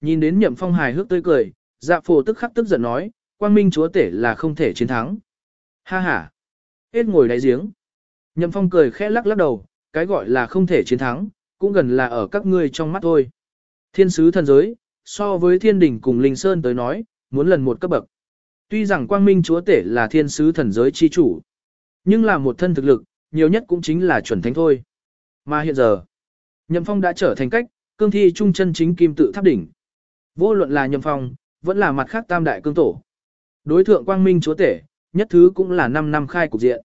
Nhìn đến nhậm phong hài hước tươi cười, dạ phổ tức khắc tức giận nói, quang minh chúa tể là không thể chiến thắng. Ha ha. Hết ngồi đáy giếng. Nhậm phong cười khẽ lắc lắc đầu, cái gọi là không thể chiến thắng, cũng gần là ở các ngươi trong mắt thôi. Thiên sứ thần giới, so với thiên đình cùng linh sơn tới nói, muốn lần một cấp bậc. Tuy rằng quang minh chúa tể là thiên sứ thần giới chi chủ, nhưng là một thân thực lực, nhiều nhất cũng chính là chuẩn thánh thôi. Mà hiện giờ, Nhậm Phong đã trở thành cách, cương thi trung chân chính kim tự tháp đỉnh. Vô luận là Nhậm Phong, vẫn là mặt khác tam đại cương tổ. Đối thượng quang minh chúa tể, nhất thứ cũng là 5 năm khai cục diện.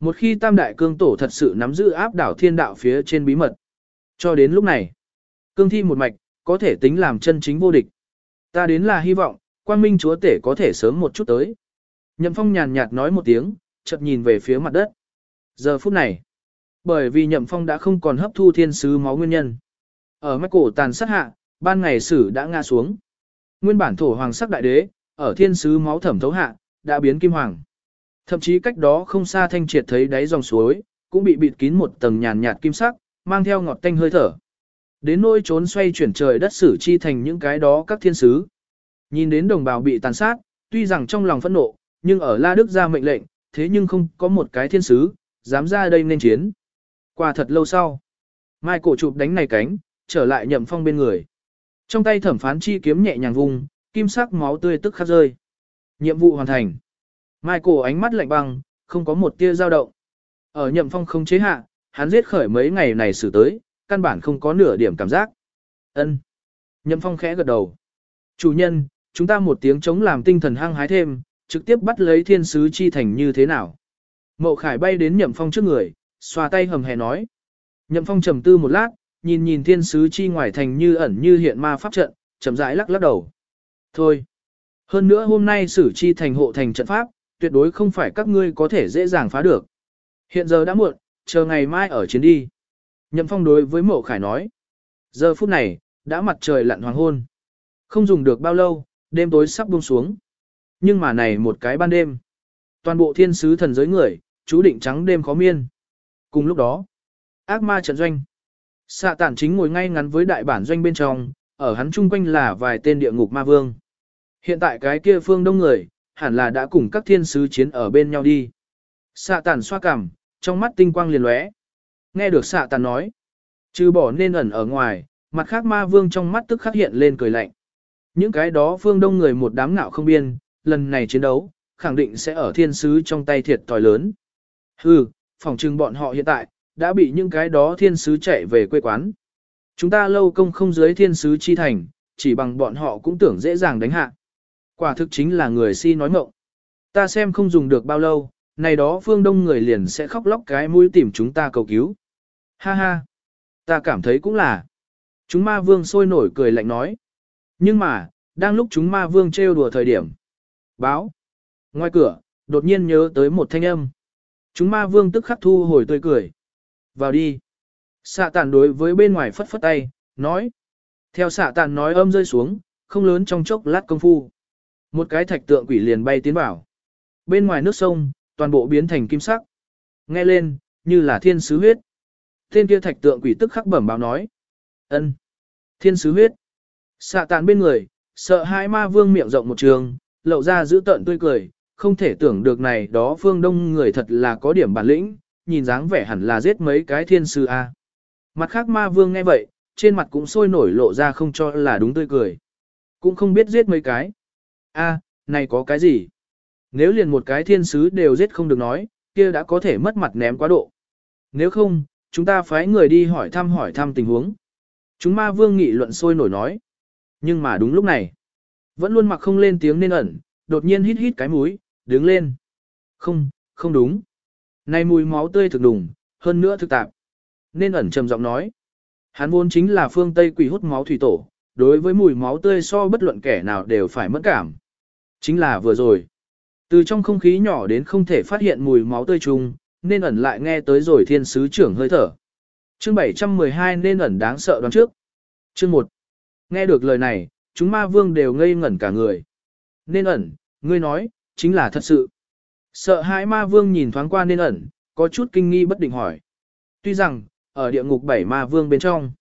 Một khi tam đại cương tổ thật sự nắm giữ áp đảo thiên đạo phía trên bí mật. Cho đến lúc này, cương thi một mạch, có thể tính làm chân chính vô địch. Ta đến là hy vọng, quang minh chúa tể có thể sớm một chút tới. Nhậm phong nhàn nhạt nói một tiếng, chợt nhìn về phía mặt đất. Giờ phút này, bởi vì nhậm phong đã không còn hấp thu thiên sứ máu nguyên nhân. Ở mắt cổ tàn sát hạ, ban ngày sử đã ngã xuống. Nguyên bản thổ hoàng sắc đại đế, ở thiên sứ máu thẩm thấu hạ, đã biến kim hoàng. Thậm chí cách đó không xa thanh triệt thấy đáy dòng suối, cũng bị bịt kín một tầng nhàn nhạt kim sắc, mang theo ngọt tanh hơi thở. Đến nỗi trốn xoay chuyển trời đất sử chi thành những cái đó các thiên sứ. Nhìn đến đồng bào bị tàn sát, tuy rằng trong lòng phẫn nộ, nhưng ở La Đức ra mệnh lệnh, thế nhưng không có một cái thiên sứ, dám ra đây nên chiến. Qua thật lâu sau, Mai cổ chụp đánh này cánh, trở lại nhậm phong bên người. Trong tay thẩm phán chi kiếm nhẹ nhàng vùng, kim sắc máu tươi tức khắc rơi. Nhiệm vụ hoàn thành. Mai cổ ánh mắt lạnh băng, không có một tia dao động. Ở nhậm phong không chế hạ, hắn giết khởi mấy ngày này xử tới, căn bản không có nửa điểm cảm giác. Ân. Nhậm phong khẽ gật đầu. Chủ nhân, chúng ta một tiếng chống làm tinh thần hăng hái thêm, trực tiếp bắt lấy thiên sứ chi thành như thế nào. Mậu khải bay đến nhậm phong trước người, xoa tay hầm hè nói. Nhậm phong trầm tư một lát, nhìn nhìn thiên sứ chi ngoài thành như ẩn như hiện ma pháp trận, chậm rãi lắc lắc đầu. Thôi. Hơn nữa hôm nay sử chi thành hộ thành trận pháp, tuyệt đối không phải các ngươi có thể dễ dàng phá được. Hiện giờ đã muộn, chờ ngày mai ở chiến đi. Nhậm phong đối với mộ khải nói. Giờ phút này, đã mặt trời lặn hoàng hôn. Không dùng được bao lâu, đêm tối sắp buông xuống. Nhưng mà này một cái ban đêm. Toàn bộ thiên sứ thần giới người, chú định trắng đêm khó miên. Cùng lúc đó, ác ma trận doanh. Xạ tản chính ngồi ngay ngắn với đại bản doanh bên trong, ở hắn chung quanh là vài tên địa ngục ma vương. Hiện tại cái kia phương đông người, hẳn là đã cùng các thiên sứ chiến ở bên nhau đi. Xạ tản xoa cằm, trong mắt tinh quang liền lóe. Nghe được xạ tản nói, trừ bỏ nên ẩn ở ngoài, mặt khác ma vương trong mắt tức khắc hiện lên cười lạnh. Những cái đó phương đông người một đám ngạo không biên, lần này chiến đấu, khẳng định sẽ ở thiên sứ trong tay thiệt tòi lớn. Hừ, phòng trừng bọn họ hiện tại, đã bị những cái đó thiên sứ chạy về quê quán. Chúng ta lâu công không dưới thiên sứ chi thành, chỉ bằng bọn họ cũng tưởng dễ dàng đánh hạ. Quả thực chính là người si nói mộng. Ta xem không dùng được bao lâu, này đó phương đông người liền sẽ khóc lóc cái mũi tìm chúng ta cầu cứu. Ha ha, ta cảm thấy cũng là. Chúng ma vương sôi nổi cười lạnh nói. Nhưng mà, đang lúc chúng ma vương trêu đùa thời điểm. Báo. Ngoài cửa, đột nhiên nhớ tới một thanh âm. Chúng ma vương tức khắc thu hồi tươi cười. Vào đi. Xạ tàn đối với bên ngoài phất phất tay, nói. Theo xạ tàn nói âm rơi xuống, không lớn trong chốc lát công phu. Một cái thạch tượng quỷ liền bay tiến vào. Bên ngoài nước sông, toàn bộ biến thành kim sắc. Nghe lên, như là thiên sứ huyết. Tên kia thạch tượng quỷ tức khắc bẩm báo nói. ân, Thiên sứ huyết. Xạ tàn bên người, sợ hai ma vương miệng rộng một trường, lậu ra giữ tợn tươi cười, không thể tưởng được này đó phương đông người thật là có điểm bản lĩnh, nhìn dáng vẻ hẳn là giết mấy cái thiên sư A. Mặt khác ma vương nghe vậy, trên mặt cũng sôi nổi lộ ra không cho là đúng tươi cười. Cũng không biết giết mấy cái. A, này có cái gì? Nếu liền một cái thiên sứ đều giết không được nói, kia đã có thể mất mặt ném quá độ. Nếu không, chúng ta phái người đi hỏi thăm hỏi thăm tình huống. Chúng ma vương nghị luận sôi nổi nói. Nhưng mà đúng lúc này, vẫn luôn mặc không lên tiếng nên ẩn, đột nhiên hít hít cái mũi, đứng lên. Không, không đúng. Này mùi máu tươi thực đùng, hơn nữa thực tạp. Nên ẩn trầm giọng nói. Hắn vốn chính là phương Tây quỷ hút máu thủy tổ, đối với mùi máu tươi so bất luận kẻ nào đều phải mất cảm. Chính là vừa rồi. Từ trong không khí nhỏ đến không thể phát hiện mùi máu tươi chung, nên ẩn lại nghe tới rồi thiên sứ trưởng hơi thở. Chương 712 nên ẩn đáng sợ đoán trước. Chương 1. Nghe được lời này, chúng ma vương đều ngây ngẩn cả người. Nên ẩn, ngươi nói, chính là thật sự. Sợ hãi ma vương nhìn thoáng qua nên ẩn, có chút kinh nghi bất định hỏi. Tuy rằng, ở địa ngục bảy ma vương bên trong,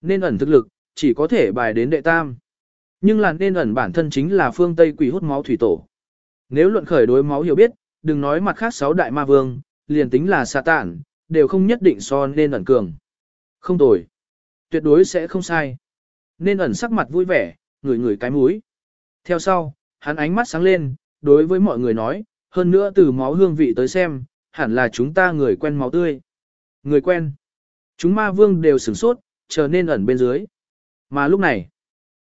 nên ẩn thực lực, chỉ có thể bài đến đệ tam. Nhưng là nên ẩn bản thân chính là phương Tây quỷ hút máu thủy tổ. Nếu luận khởi đối máu hiểu biết, đừng nói mặt khác sáu đại ma vương, liền tính là xà tản, đều không nhất định so nên ẩn cường. Không tồi. Tuyệt đối sẽ không sai. Nên ẩn sắc mặt vui vẻ, ngửi ngửi cái mũi. Theo sau, hắn ánh mắt sáng lên, đối với mọi người nói, hơn nữa từ máu hương vị tới xem, hẳn là chúng ta người quen máu tươi. Người quen. Chúng ma vương đều sửng sốt, trở nên ẩn bên dưới. Mà lúc này,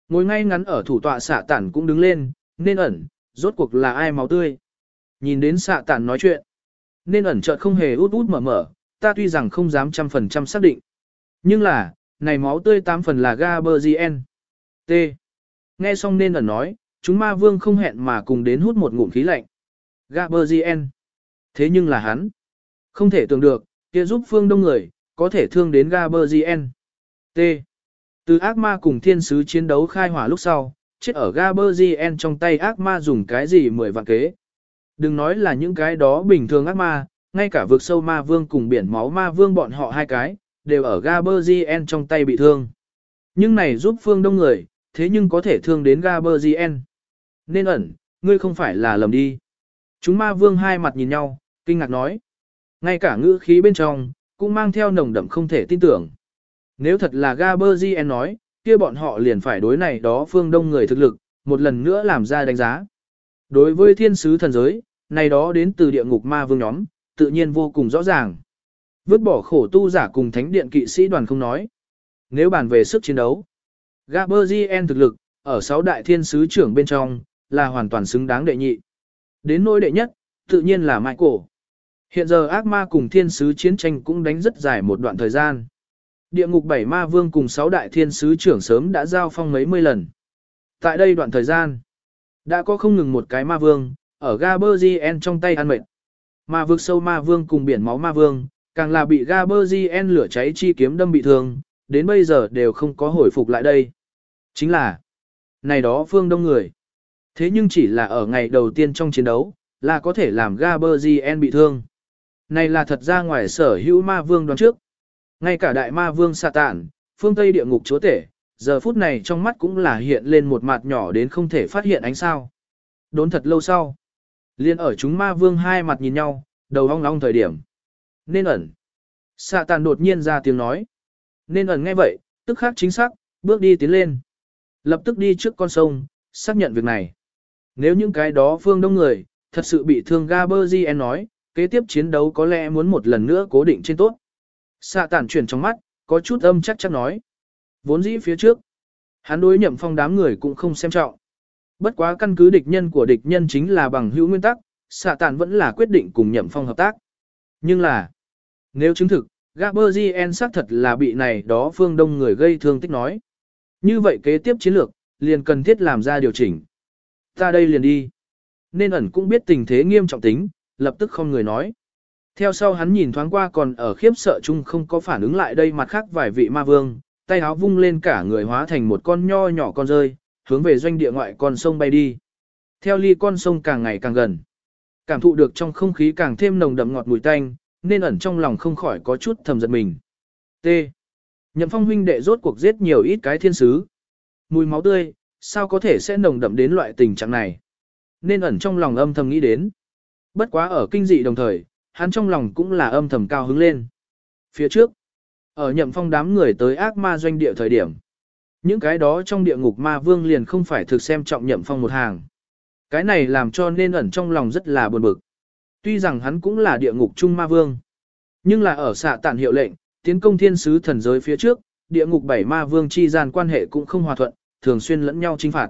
ngồi ngay ngắn ở thủ tọa xạ tản cũng đứng lên, nên ẩn, rốt cuộc là ai máu tươi. Nhìn đến xạ tản nói chuyện, nên ẩn chợt không hề út út mở mở, ta tuy rằng không dám trăm phần trăm xác định. Nhưng là, này máu tươi tám phần là Gaberzien. T. Nghe xong nên ẩn nói, chúng ma vương không hẹn mà cùng đến hút một ngụm khí lạnh. Gaberzien. Thế nhưng là hắn. Không thể tưởng được, kia giúp phương đông người, có thể thương đến Gaberzien. T. Từ ác ma cùng thiên sứ chiến đấu khai hỏa lúc sau, chết ở Gaberzien trong tay ác ma dùng cái gì mười vạn kế. Đừng nói là những cái đó bình thường ác ma, ngay cả vực sâu ma vương cùng biển máu ma vương bọn họ hai cái, đều ở Gaberzien trong tay bị thương. Nhưng này giúp phương đông người, thế nhưng có thể thương đến Gaberzien. Nên ẩn, ngươi không phải là lầm đi. Chúng ma vương hai mặt nhìn nhau, kinh ngạc nói. Ngay cả ngữ khí bên trong, cũng mang theo nồng đậm không thể tin tưởng. Nếu thật là Gaberzien nói, kia bọn họ liền phải đối này đó phương đông người thực lực, một lần nữa làm ra đánh giá. Đối với thiên sứ thần giới, này đó đến từ địa ngục ma vương nhóm, tự nhiên vô cùng rõ ràng. Vứt bỏ khổ tu giả cùng thánh điện kỵ sĩ đoàn không nói. Nếu bàn về sức chiến đấu, Gaberzien thực lực, ở sáu đại thiên sứ trưởng bên trong, là hoàn toàn xứng đáng đệ nhị. Đến nỗi đệ nhất, tự nhiên là Michael. Hiện giờ ác ma cùng thiên sứ chiến tranh cũng đánh rất dài một đoạn thời gian. Địa ngục bảy ma vương cùng sáu đại thiên sứ trưởng sớm đã giao phong mấy mươi lần. Tại đây đoạn thời gian, đã có không ngừng một cái ma vương, ở Gaberzien trong tay ăn mệt. Mà vực sâu ma vương cùng biển máu ma vương, càng là bị Gaberzien lửa cháy chi kiếm đâm bị thương, đến bây giờ đều không có hồi phục lại đây. Chính là, này đó phương đông người. Thế nhưng chỉ là ở ngày đầu tiên trong chiến đấu, là có thể làm Gaberzien bị thương. Này là thật ra ngoài sở hữu ma vương đoán trước. Ngay cả đại ma vương Satan, phương Tây địa ngục chúa tể, giờ phút này trong mắt cũng là hiện lên một mặt nhỏ đến không thể phát hiện ánh sao. Đốn thật lâu sau. Liên ở chúng ma vương hai mặt nhìn nhau, đầu hong long thời điểm. Nên ẩn. Satan tàn đột nhiên ra tiếng nói. Nên ẩn nghe vậy, tức khắc chính xác, bước đi tiến lên. Lập tức đi trước con sông, xác nhận việc này. Nếu những cái đó phương đông người, thật sự bị thương Gaberzien nói, kế tiếp chiến đấu có lẽ muốn một lần nữa cố định trên tốt. Sạ tản chuyển trong mắt, có chút âm chắc chắc nói. Vốn dĩ phía trước, hắn đối nhậm phong đám người cũng không xem trọng. Bất quá căn cứ địch nhân của địch nhân chính là bằng hữu nguyên tắc, xạ tản vẫn là quyết định cùng nhậm phong hợp tác. Nhưng là, nếu chứng thực, Gaberzien xác thật là bị này đó phương đông người gây thương tích nói. Như vậy kế tiếp chiến lược, liền cần thiết làm ra điều chỉnh. Ta đây liền đi. Nên ẩn cũng biết tình thế nghiêm trọng tính, lập tức không người nói. Theo sau hắn nhìn thoáng qua còn ở khiếp sợ chung không có phản ứng lại đây mặt khác vài vị ma vương, tay áo vung lên cả người hóa thành một con nho nhỏ con rơi, hướng về doanh địa ngoại con sông bay đi. Theo ly con sông càng ngày càng gần, cảm thụ được trong không khí càng thêm nồng đậm ngọt mùi tanh, nên ẩn trong lòng không khỏi có chút thầm giật mình. T. Nhậm phong huynh đệ rốt cuộc giết nhiều ít cái thiên sứ. Mùi máu tươi, sao có thể sẽ nồng đậm đến loại tình trạng này. Nên ẩn trong lòng âm thầm nghĩ đến. Bất quá ở kinh dị đồng thời, hắn trong lòng cũng là âm thầm cao hứng lên. Phía trước, ở nhậm phong đám người tới ác ma doanh địa thời điểm. Những cái đó trong địa ngục ma vương liền không phải thực xem trọng nhậm phong một hàng. Cái này làm cho nên ẩn trong lòng rất là buồn bực. Tuy rằng hắn cũng là địa ngục trung ma vương. Nhưng là ở xạ tản hiệu lệnh, tiến công thiên sứ thần giới phía trước, địa ngục bảy ma vương chi gian quan hệ cũng không hòa thuận, thường xuyên lẫn nhau trinh phạt.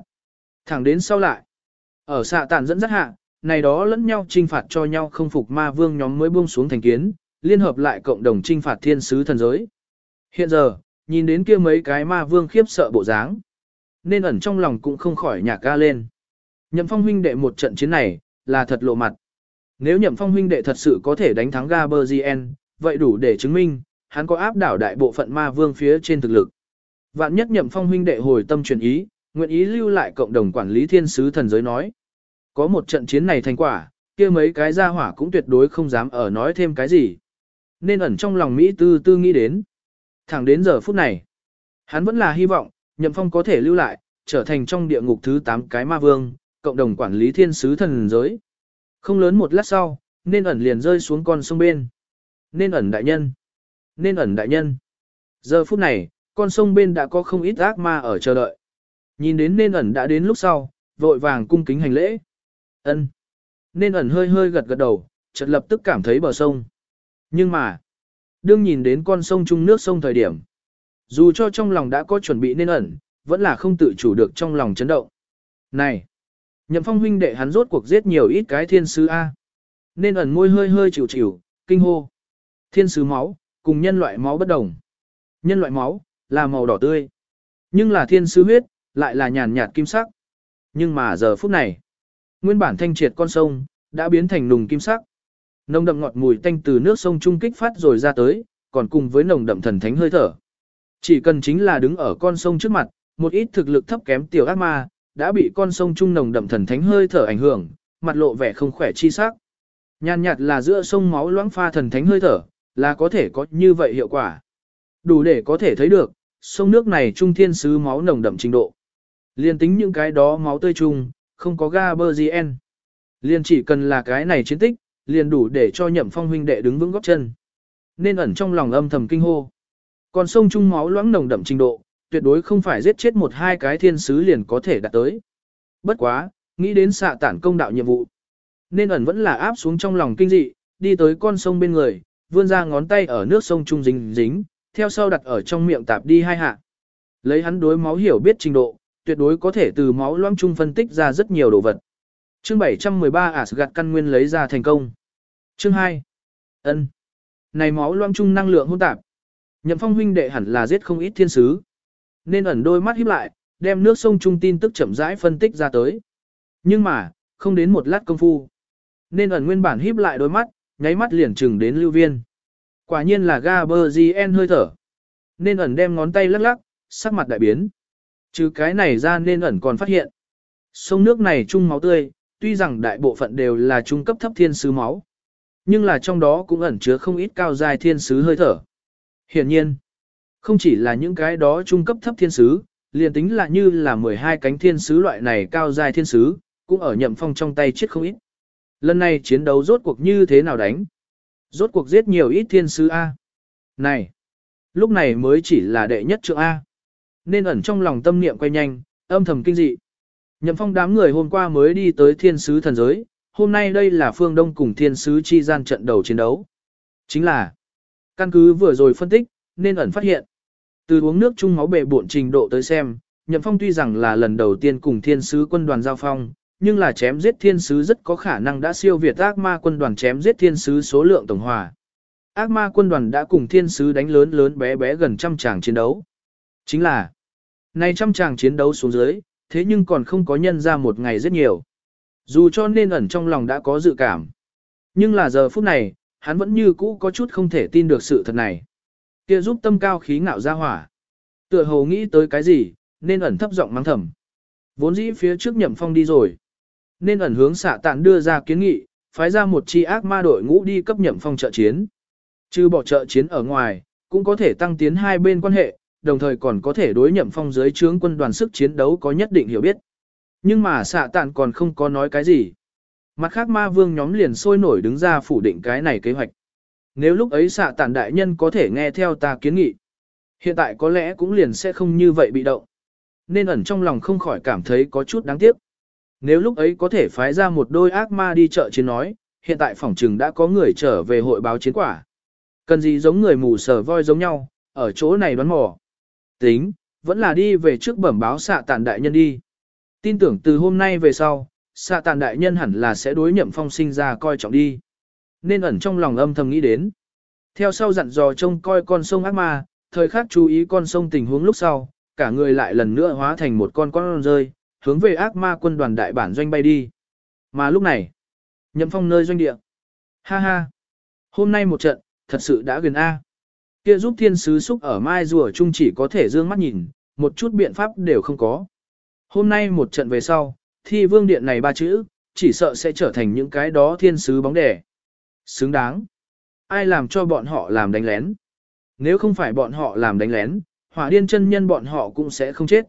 Thẳng đến sau lại, ở xạ tàn dẫn dắt hạ, này đó lẫn nhau trinh phạt cho nhau không phục ma vương nhóm mới buông xuống thành kiến, liên hợp lại cộng đồng trinh phạt thiên sứ thần giới. Hiện giờ, nhìn đến kia mấy cái ma vương khiếp sợ bộ dáng, nên ẩn trong lòng cũng không khỏi nhạc ga lên. Nhậm phong huynh đệ một trận chiến này, là thật lộ mặt. Nếu nhậm phong huynh đệ thật sự có thể đánh thắng Gaberzien, vậy đủ để chứng minh, hắn có áp đảo đại bộ phận ma vương phía trên thực lực. Vạn nhất nhậm phong huynh đệ hồi tâm chuyển ý, nguyện ý lưu lại cộng đồng quản lý thiên sứ thần giới nói. Có một trận chiến này thành quả, kia mấy cái gia hỏa cũng tuyệt đối không dám ở nói thêm cái gì. Nên ẩn trong lòng Mỹ tư tư nghĩ đến. Thẳng đến giờ phút này, hắn vẫn là hy vọng, nhậm phong có thể lưu lại, trở thành trong địa ngục thứ 8 cái ma vương, cộng đồng quản lý thiên sứ thần giới. Không lớn một lát sau, nên ẩn liền rơi xuống con sông bên. Nên ẩn đại nhân. Nên ẩn đại nhân. Giờ phút này, con sông bên đã có không ít ác ma ở chờ đợi. Nhìn đến nên ẩn đã đến lúc sau, vội vàng cung kính hành lễ. ân Nên ẩn hơi hơi gật gật đầu, chợt lập tức cảm thấy bờ sông. Nhưng mà, đương nhìn đến con sông chung nước sông thời điểm, dù cho trong lòng đã có chuẩn bị nên ẩn, vẫn là không tự chủ được trong lòng chấn động. Này, nhậm phong huynh đệ hắn rốt cuộc giết nhiều ít cái thiên sứ A. Nên ẩn môi hơi hơi chịu chịu, kinh hô. Thiên sứ máu, cùng nhân loại máu bất đồng. Nhân loại máu, là màu đỏ tươi. Nhưng là thiên sứ huyết, lại là nhàn nhạt kim sắc. Nhưng mà giờ phút này, nguyên bản thanh triệt con sông, đã biến thành nùng kim sắc. Nồng đậm ngọt mùi tanh từ nước sông trung kích phát rồi ra tới, còn cùng với nồng đậm thần thánh hơi thở. Chỉ cần chính là đứng ở con sông trước mặt, một ít thực lực thấp kém tiểu ác ma, đã bị con sông trung nồng đậm thần thánh hơi thở ảnh hưởng, mặt lộ vẻ không khỏe chi sắc. Nhàn nhạt là giữa sông máu loãng pha thần thánh hơi thở, là có thể có như vậy hiệu quả. Đủ để có thể thấy được, sông nước này trung thiên sứ máu nồng đậm trình độ. Liên tính những cái đó máu tươi chung, không có ga bơ gien Liên chỉ cần là cái này chiến tích, liền đủ để cho nhậm phong huynh đệ đứng vững góc chân. Nên ẩn trong lòng âm thầm kinh hô. Còn sông trung máu loãng nồng đậm trình độ, tuyệt đối không phải giết chết một hai cái thiên sứ liền có thể đạt tới. Bất quá, nghĩ đến xạ tản công đạo nhiệm vụ. Nên ẩn vẫn là áp xuống trong lòng kinh dị, đi tới con sông bên người, vươn ra ngón tay ở nước sông trung dính dính, theo sau đặt ở trong miệng tạp đi hai hạ. Lấy hắn đối máu hiểu biết trình độ, tuyệt đối có thể từ máu loãng trung phân tích ra rất nhiều đồ vật. Chương 713 Asgard căn nguyên lấy ra thành công. Chương 2. Ân. Này máu loãng trung năng lượng hỗn tạp. Nhậm Phong huynh đệ hẳn là giết không ít thiên sứ. Nên ẩn đôi mắt híp lại, đem nước sông trung tin tức chậm rãi phân tích ra tới. Nhưng mà, không đến một lát công phu. Nên ẩn nguyên bản híp lại đôi mắt, nháy mắt liền chừng đến lưu viên. Quả nhiên là Gaberzien hơi thở. Nên ẩn đem ngón tay lắc lắc, sắc mặt đại biến. Trừ cái này ra nên ẩn còn phát hiện. Sông nước này chung máu tươi, tuy rằng đại bộ phận đều là trung cấp thấp thiên sứ máu. Nhưng là trong đó cũng ẩn chứa không ít cao dài thiên sứ hơi thở. Hiển nhiên, không chỉ là những cái đó trung cấp thấp thiên sứ, liền tính là như là 12 cánh thiên sứ loại này cao dài thiên sứ, cũng ở nhậm phong trong tay chết không ít. Lần này chiến đấu rốt cuộc như thế nào đánh? Rốt cuộc giết nhiều ít thiên sứ A. Này! Lúc này mới chỉ là đệ nhất trượng A. Nên ẩn trong lòng tâm niệm quay nhanh, âm thầm kinh dị. Nhậm phong đám người hôm qua mới đi tới thiên sứ thần giới, hôm nay đây là phương đông cùng thiên sứ chi gian trận đầu chiến đấu. Chính là, căn cứ vừa rồi phân tích, nên ẩn phát hiện. Từ uống nước chung máu bệ bộn trình độ tới xem, Nhậm Phong tuy rằng là lần đầu tiên cùng thiên sứ quân đoàn giao phong, nhưng là chém giết thiên sứ rất có khả năng đã siêu việt ác ma quân đoàn chém giết thiên sứ số lượng tổng hòa. Ác ma quân đoàn đã cùng thiên sứ đánh lớn lớn bé bé gần trăm tràng chiến đấu. Chính là, nay trăm tràng chiến đấu xuống dưới, thế nhưng còn không có nhân ra một ngày rất nhiều. Dù cho nên ẩn trong lòng đã có dự cảm. Nhưng là giờ phút này, hắn vẫn như cũ có chút không thể tin được sự thật này. Kia giúp tâm cao khí ngạo ra hỏa. Tựa hồ nghĩ tới cái gì, nên ẩn thấp giọng mắng thầm. Vốn dĩ phía trước nhậm phong đi rồi. Nên ẩn hướng xạ tạn đưa ra kiến nghị, phái ra một chi ác ma đội ngũ đi cấp nhậm phong trợ chiến. Trừ bỏ trợ chiến ở ngoài, cũng có thể tăng tiến hai bên quan hệ, đồng thời còn có thể đối nhậm phong dưới trướng quân đoàn sức chiến đấu có nhất định hiểu biết. Nhưng mà xạ tạn còn không có nói cái gì. Mặt khác ma vương nhóm liền sôi nổi đứng ra phủ định cái này kế hoạch. Nếu lúc ấy xạ tản đại nhân có thể nghe theo ta kiến nghị, hiện tại có lẽ cũng liền sẽ không như vậy bị động. Nên ẩn trong lòng không khỏi cảm thấy có chút đáng tiếc. Nếu lúc ấy có thể phái ra một đôi ác ma đi chợ chiến nói, hiện tại phòng trừng đã có người trở về hội báo chiến quả. Cần gì giống người mù sờ voi giống nhau, ở chỗ này đoán mò. Tính, vẫn là đi về trước bẩm báo xạ tàn đại nhân đi. Tin tưởng từ hôm nay về sau, xạ tàn đại nhân hẳn là sẽ đối nhậm phong sinh ra coi trọng đi. Nên ẩn trong lòng âm thầm nghĩ đến. Theo sau dặn dò trông coi con sông ác ma, thời khắc chú ý con sông tình huống lúc sau, cả người lại lần nữa hóa thành một con con rơi, hướng về ác ma quân đoàn đại bản doanh bay đi. Mà lúc này, nhậm phong nơi doanh địa. Ha ha! Hôm nay một trận, thật sự đã gần A. Kia giúp thiên sứ xúc ở mai rùa chung chỉ có thể dương mắt nhìn, một chút biện pháp đều không có. Hôm nay một trận về sau, thi vương điện này ba chữ, chỉ sợ sẽ trở thành những cái đó thiên sứ bóng đẻ. Xứng đáng. Ai làm cho bọn họ làm đánh lén? Nếu không phải bọn họ làm đánh lén, hỏa điên chân nhân bọn họ cũng sẽ không chết.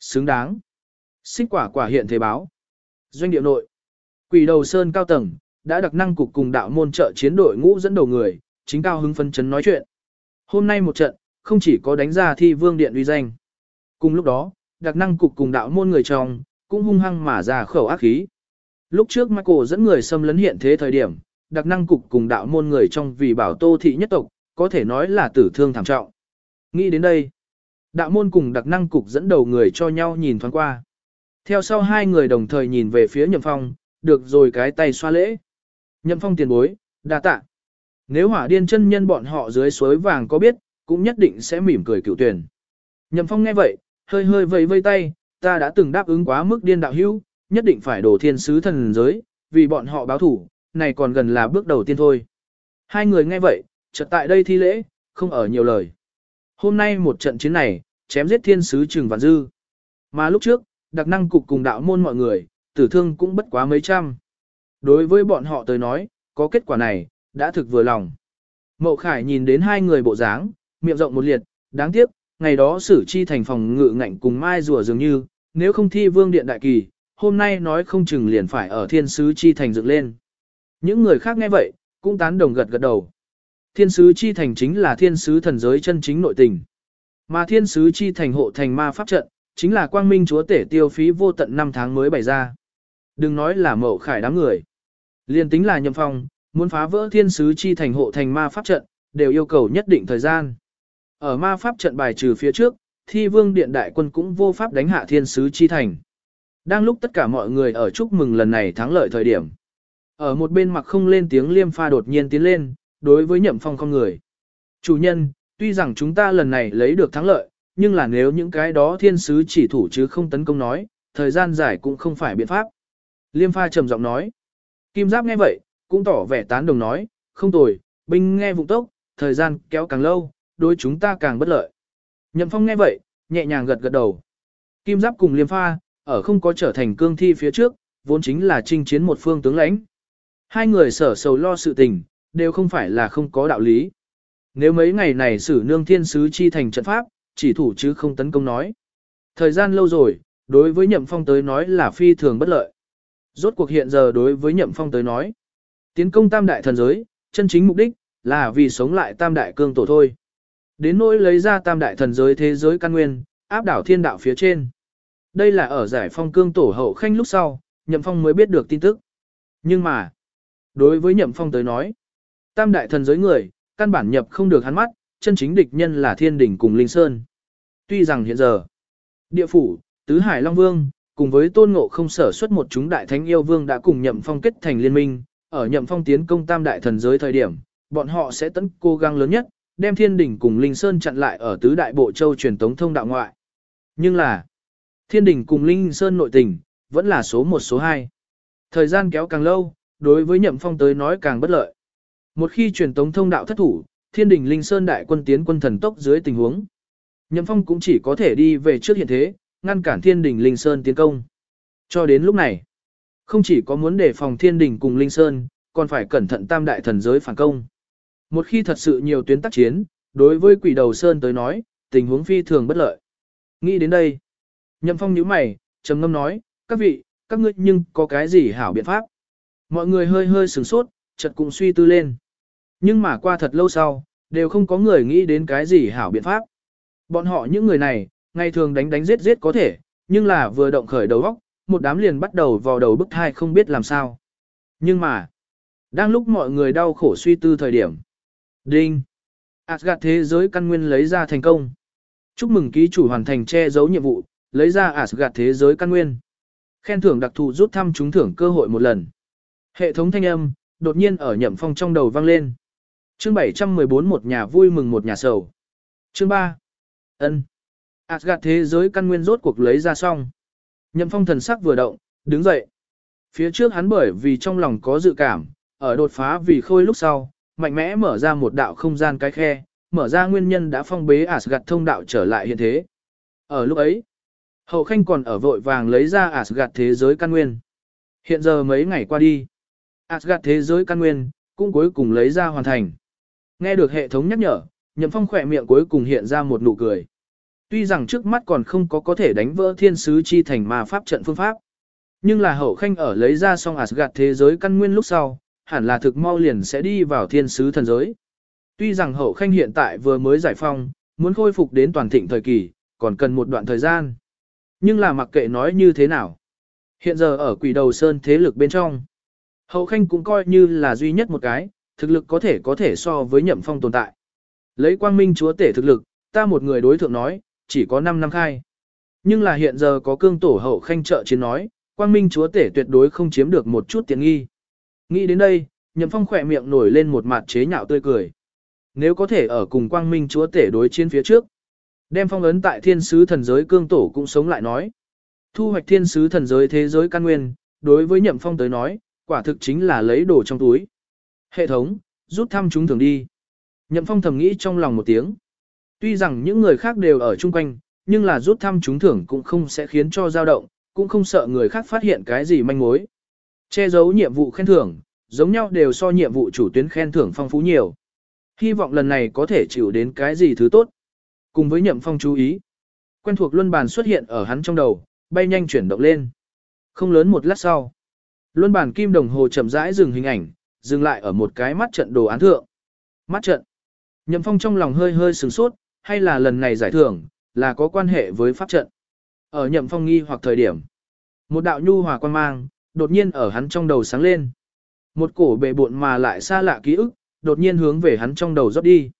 Xứng đáng. Xích quả quả hiện thế báo. Doanh địa nội. Quỷ đầu sơn cao tầng, đã đặc năng cục cùng đạo môn trợ chiến đội ngũ dẫn đầu người, chính cao hứng phân chấn nói chuyện. Hôm nay một trận, không chỉ có đánh ra thi vương điện uy danh. Cùng lúc đó, đặc năng cục cùng đạo môn người trong, cũng hung hăng mà ra khẩu ác khí. Lúc trước Michael dẫn người xâm lấn hiện thế thời điểm, đặc năng cục cùng đạo môn người trong vì bảo tô thị nhất tộc, có thể nói là tử thương thảm trọng. Nghĩ đến đây, đạo môn cùng đặc năng cục dẫn đầu người cho nhau nhìn thoáng qua. Theo sau hai người đồng thời nhìn về phía nhậm phong, được rồi cái tay xoa lễ. Nhậm phong tiền bối, đa tạ. Nếu hỏa điên chân nhân bọn họ dưới suối vàng có biết, cũng nhất định sẽ mỉm cười cựu tuyển. Nhậm phong nghe vậy, hơi hơi vẫy vây tay, ta đã từng đáp ứng quá mức điên đạo hữu, nhất định phải đổ thiên sứ thần giới, vì bọn họ báo thủ, này còn gần là bước đầu tiên thôi. Hai người nghe vậy, chợt tại đây thi lễ, không ở nhiều lời. Hôm nay một trận chiến này, chém giết thiên sứ trừng vạn dư. Mà lúc trước, đặc năng cục cùng đạo môn mọi người, tử thương cũng bất quá mấy trăm. Đối với bọn họ tới nói, có kết quả này, đã thực vừa lòng. Mậu Khải nhìn đến hai người bộ dáng, miệng rộng một liệt, đáng tiếc, ngày đó xử chi thành phòng ngự ngạnh cùng mai rùa dường như, nếu không thi vương điện đại kỳ, hôm nay nói không chừng liền phải ở thiên sứ chi thành dựng lên. Những người khác nghe vậy, cũng tán đồng gật gật đầu. Thiên sứ chi thành chính là thiên sứ thần giới chân chính nội tình. Mà thiên sứ chi thành hộ thành ma pháp trận, chính là quang minh chúa tể tiêu phí vô tận năm tháng mới bày ra. Đừng nói là mậu khải đám người. Liên tính là nhậm phong, muốn phá vỡ thiên sứ chi thành hộ thành ma pháp trận, đều yêu cầu nhất định thời gian. Ở ma pháp trận bài trừ phía trước, thi vương điện đại quân cũng vô pháp đánh hạ thiên sứ chi thành. Đang lúc tất cả mọi người ở chúc mừng lần này thắng lợi thời điểm. Ở một bên mặt không lên tiếng liêm pha đột nhiên tiến lên, đối với nhậm phong không người. Chủ nhân, tuy rằng chúng ta lần này lấy được thắng lợi, nhưng là nếu những cái đó thiên sứ chỉ thủ chứ không tấn công nói, thời gian dài cũng không phải biện pháp. Liêm pha trầm giọng nói. Kim giáp nghe vậy, cũng tỏ vẻ tán đồng nói, không tồi, binh nghe vụ tốc, thời gian kéo càng lâu, đối chúng ta càng bất lợi. Nhậm phong nghe vậy, nhẹ nhàng gật gật đầu. Kim giáp cùng liêm pha, ở không có trở thành cương thi phía trước, vốn chính là chinh chiến một phương tướng lãnh. Hai người sở sầu lo sự tình, đều không phải là không có đạo lý. Nếu mấy ngày này xử nương thiên sứ chi thành trận pháp, chỉ thủ chứ không tấn công nói. Thời gian lâu rồi, đối với nhậm phong tới nói là phi thường bất lợi. Rốt cuộc hiện giờ đối với nhậm phong tới nói. Tiến công tam đại thần giới, chân chính mục đích, là vì sống lại tam đại cương tổ thôi. Đến nỗi lấy ra tam đại thần giới thế giới căn nguyên, áp đảo thiên đạo phía trên. Đây là ở giải phong cương tổ hậu khanh lúc sau, nhậm phong mới biết được tin tức. Nhưng mà, đối với nhậm phong tới nói, tam đại thần giới người, căn bản nhập không được hắn mắt, chân chính địch nhân là thiên Đình cùng linh sơn. Tuy rằng hiện giờ, địa phủ, tứ hải long vương, cùng với tôn ngộ không sở xuất một chúng đại thánh yêu vương đã cùng nhậm phong kết thành liên minh, ở nhậm phong tiến công tam đại thần giới thời điểm, bọn họ sẽ tấn cố gắng lớn nhất, đem thiên Đình cùng linh sơn chặn lại ở tứ đại bộ châu truyền tống thông đạo ngoại. Nhưng là, thiên Đình cùng linh sơn nội tình, vẫn là số một số hai. Thời gian kéo càng lâu, đối với nhậm phong tới nói càng bất lợi. Một khi truyền tống thông đạo thất thủ, thiên đình linh sơn đại quân tiến quân thần tốc dưới tình huống. Nhậm phong cũng chỉ có thể đi về trước hiện thế, ngăn cản thiên đình linh sơn tiến công. Cho đến lúc này, không chỉ có muốn đề phòng thiên đình cùng linh sơn, còn phải cẩn thận tam đại thần giới phản công. Một khi thật sự nhiều tuyến tác chiến, đối với quỷ đầu sơn tới nói, tình huống phi thường bất lợi. Nghĩ đến đây, nhậm phong nhíu mày, trầm ngâm nói, các vị, các ngươi nhưng có cái gì hảo biện pháp? Mọi người hơi hơi sửng sốt, chợt cũng suy tư lên. Nhưng mà qua thật lâu sau, đều không có người nghĩ đến cái gì hảo biện pháp. Bọn họ những người này, ngày thường đánh đánh giết giết có thể, nhưng là vừa động khởi đầu óc, một đám liền bắt đầu vào đầu bức thai không biết làm sao. Nhưng mà, đang lúc mọi người đau khổ suy tư thời điểm. Đinh! Asgard thế giới căn nguyên lấy ra thành công. Chúc mừng ký chủ hoàn thành che giấu nhiệm vụ, lấy ra Asgard thế giới căn nguyên. Khen thưởng đặc thù rút thăm trúng thưởng cơ hội một lần. Hệ thống thanh âm, đột nhiên ở nhậm phong trong đầu vang lên. Chương 714 một nhà vui mừng một nhà sầu. Chương 3. Ân. Asgard thế giới căn nguyên rốt cuộc lấy ra xong. Nhậm phong thần sắc vừa động, đứng dậy. Phía trước hắn bởi vì trong lòng có dự cảm, ở đột phá vì khôi lúc sau, mạnh mẽ mở ra một đạo không gian cái khe, mở ra nguyên nhân đã phong bế Asgard thông đạo trở lại hiện thế. Ở lúc ấy, hậu khanh còn ở vội vàng lấy ra Asgard thế giới căn nguyên. Hiện giờ mấy ngày qua đi, Asgard thế giới căn nguyên, cũng cuối cùng lấy ra hoàn thành. Nghe được hệ thống nhắc nhở, Nhậm Phong khỏe miệng cuối cùng hiện ra một nụ cười. Tuy rằng trước mắt còn không có có thể đánh vỡ thiên sứ chi thành ma pháp trận phương pháp. Nhưng là hậu khanh ở lấy ra xong Asgard thế giới căn nguyên lúc sau, hẳn là thực mau liền sẽ đi vào thiên sứ thần giới. Tuy rằng hậu khanh hiện tại vừa mới giải phong, muốn khôi phục đến toàn thịnh thời kỳ, còn cần một đoạn thời gian. Nhưng là mặc kệ nói như thế nào. Hiện giờ ở quỷ đầu sơn thế lực bên trong. Hậu khanh cũng coi như là duy nhất một cái, thực lực có thể có thể so với nhậm phong tồn tại. Lấy quang minh chúa tể thực lực, ta một người đối thượng nói, chỉ có 5 năm khai. Nhưng là hiện giờ có cương tổ hậu khanh trợ chiến nói, quang minh chúa tể tuyệt đối không chiếm được một chút tiện nghi. Nghĩ đến đây, nhậm phong khỏe miệng nổi lên một mặt chế nhạo tươi cười. Nếu có thể ở cùng quang minh chúa tể đối chiến phía trước, đem phong ấn tại thiên sứ thần giới cương tổ cũng sống lại nói. Thu hoạch thiên sứ thần giới thế giới căn nguyên, đối với nhậm phong tới nói, quả thực chính là lấy đồ trong túi. Hệ thống, rút thăm chúng thường đi. Nhậm phong thầm nghĩ trong lòng một tiếng. Tuy rằng những người khác đều ở chung quanh, nhưng là rút thăm chúng thưởng cũng không sẽ khiến cho dao động, cũng không sợ người khác phát hiện cái gì manh mối. Che giấu nhiệm vụ khen thưởng, giống nhau đều so nhiệm vụ chủ tuyến khen thưởng phong phú nhiều. Hy vọng lần này có thể chịu đến cái gì thứ tốt. Cùng với nhậm phong chú ý, quen thuộc luân bàn xuất hiện ở hắn trong đầu, bay nhanh chuyển động lên. Không lớn một lát sau, luân bàn kim đồng hồ chậm rãi dừng hình ảnh, dừng lại ở một cái mắt trận đồ án thượng. Mắt trận. Nhậm phong trong lòng hơi hơi sửng sốt, hay là lần này giải thưởng, là có quan hệ với pháp trận. Ở nhậm phong nghi hoặc thời điểm, một đạo nhu hòa quan mang, đột nhiên ở hắn trong đầu sáng lên. Một cổ bệ buộn mà lại xa lạ ký ức, đột nhiên hướng về hắn trong đầu rót đi.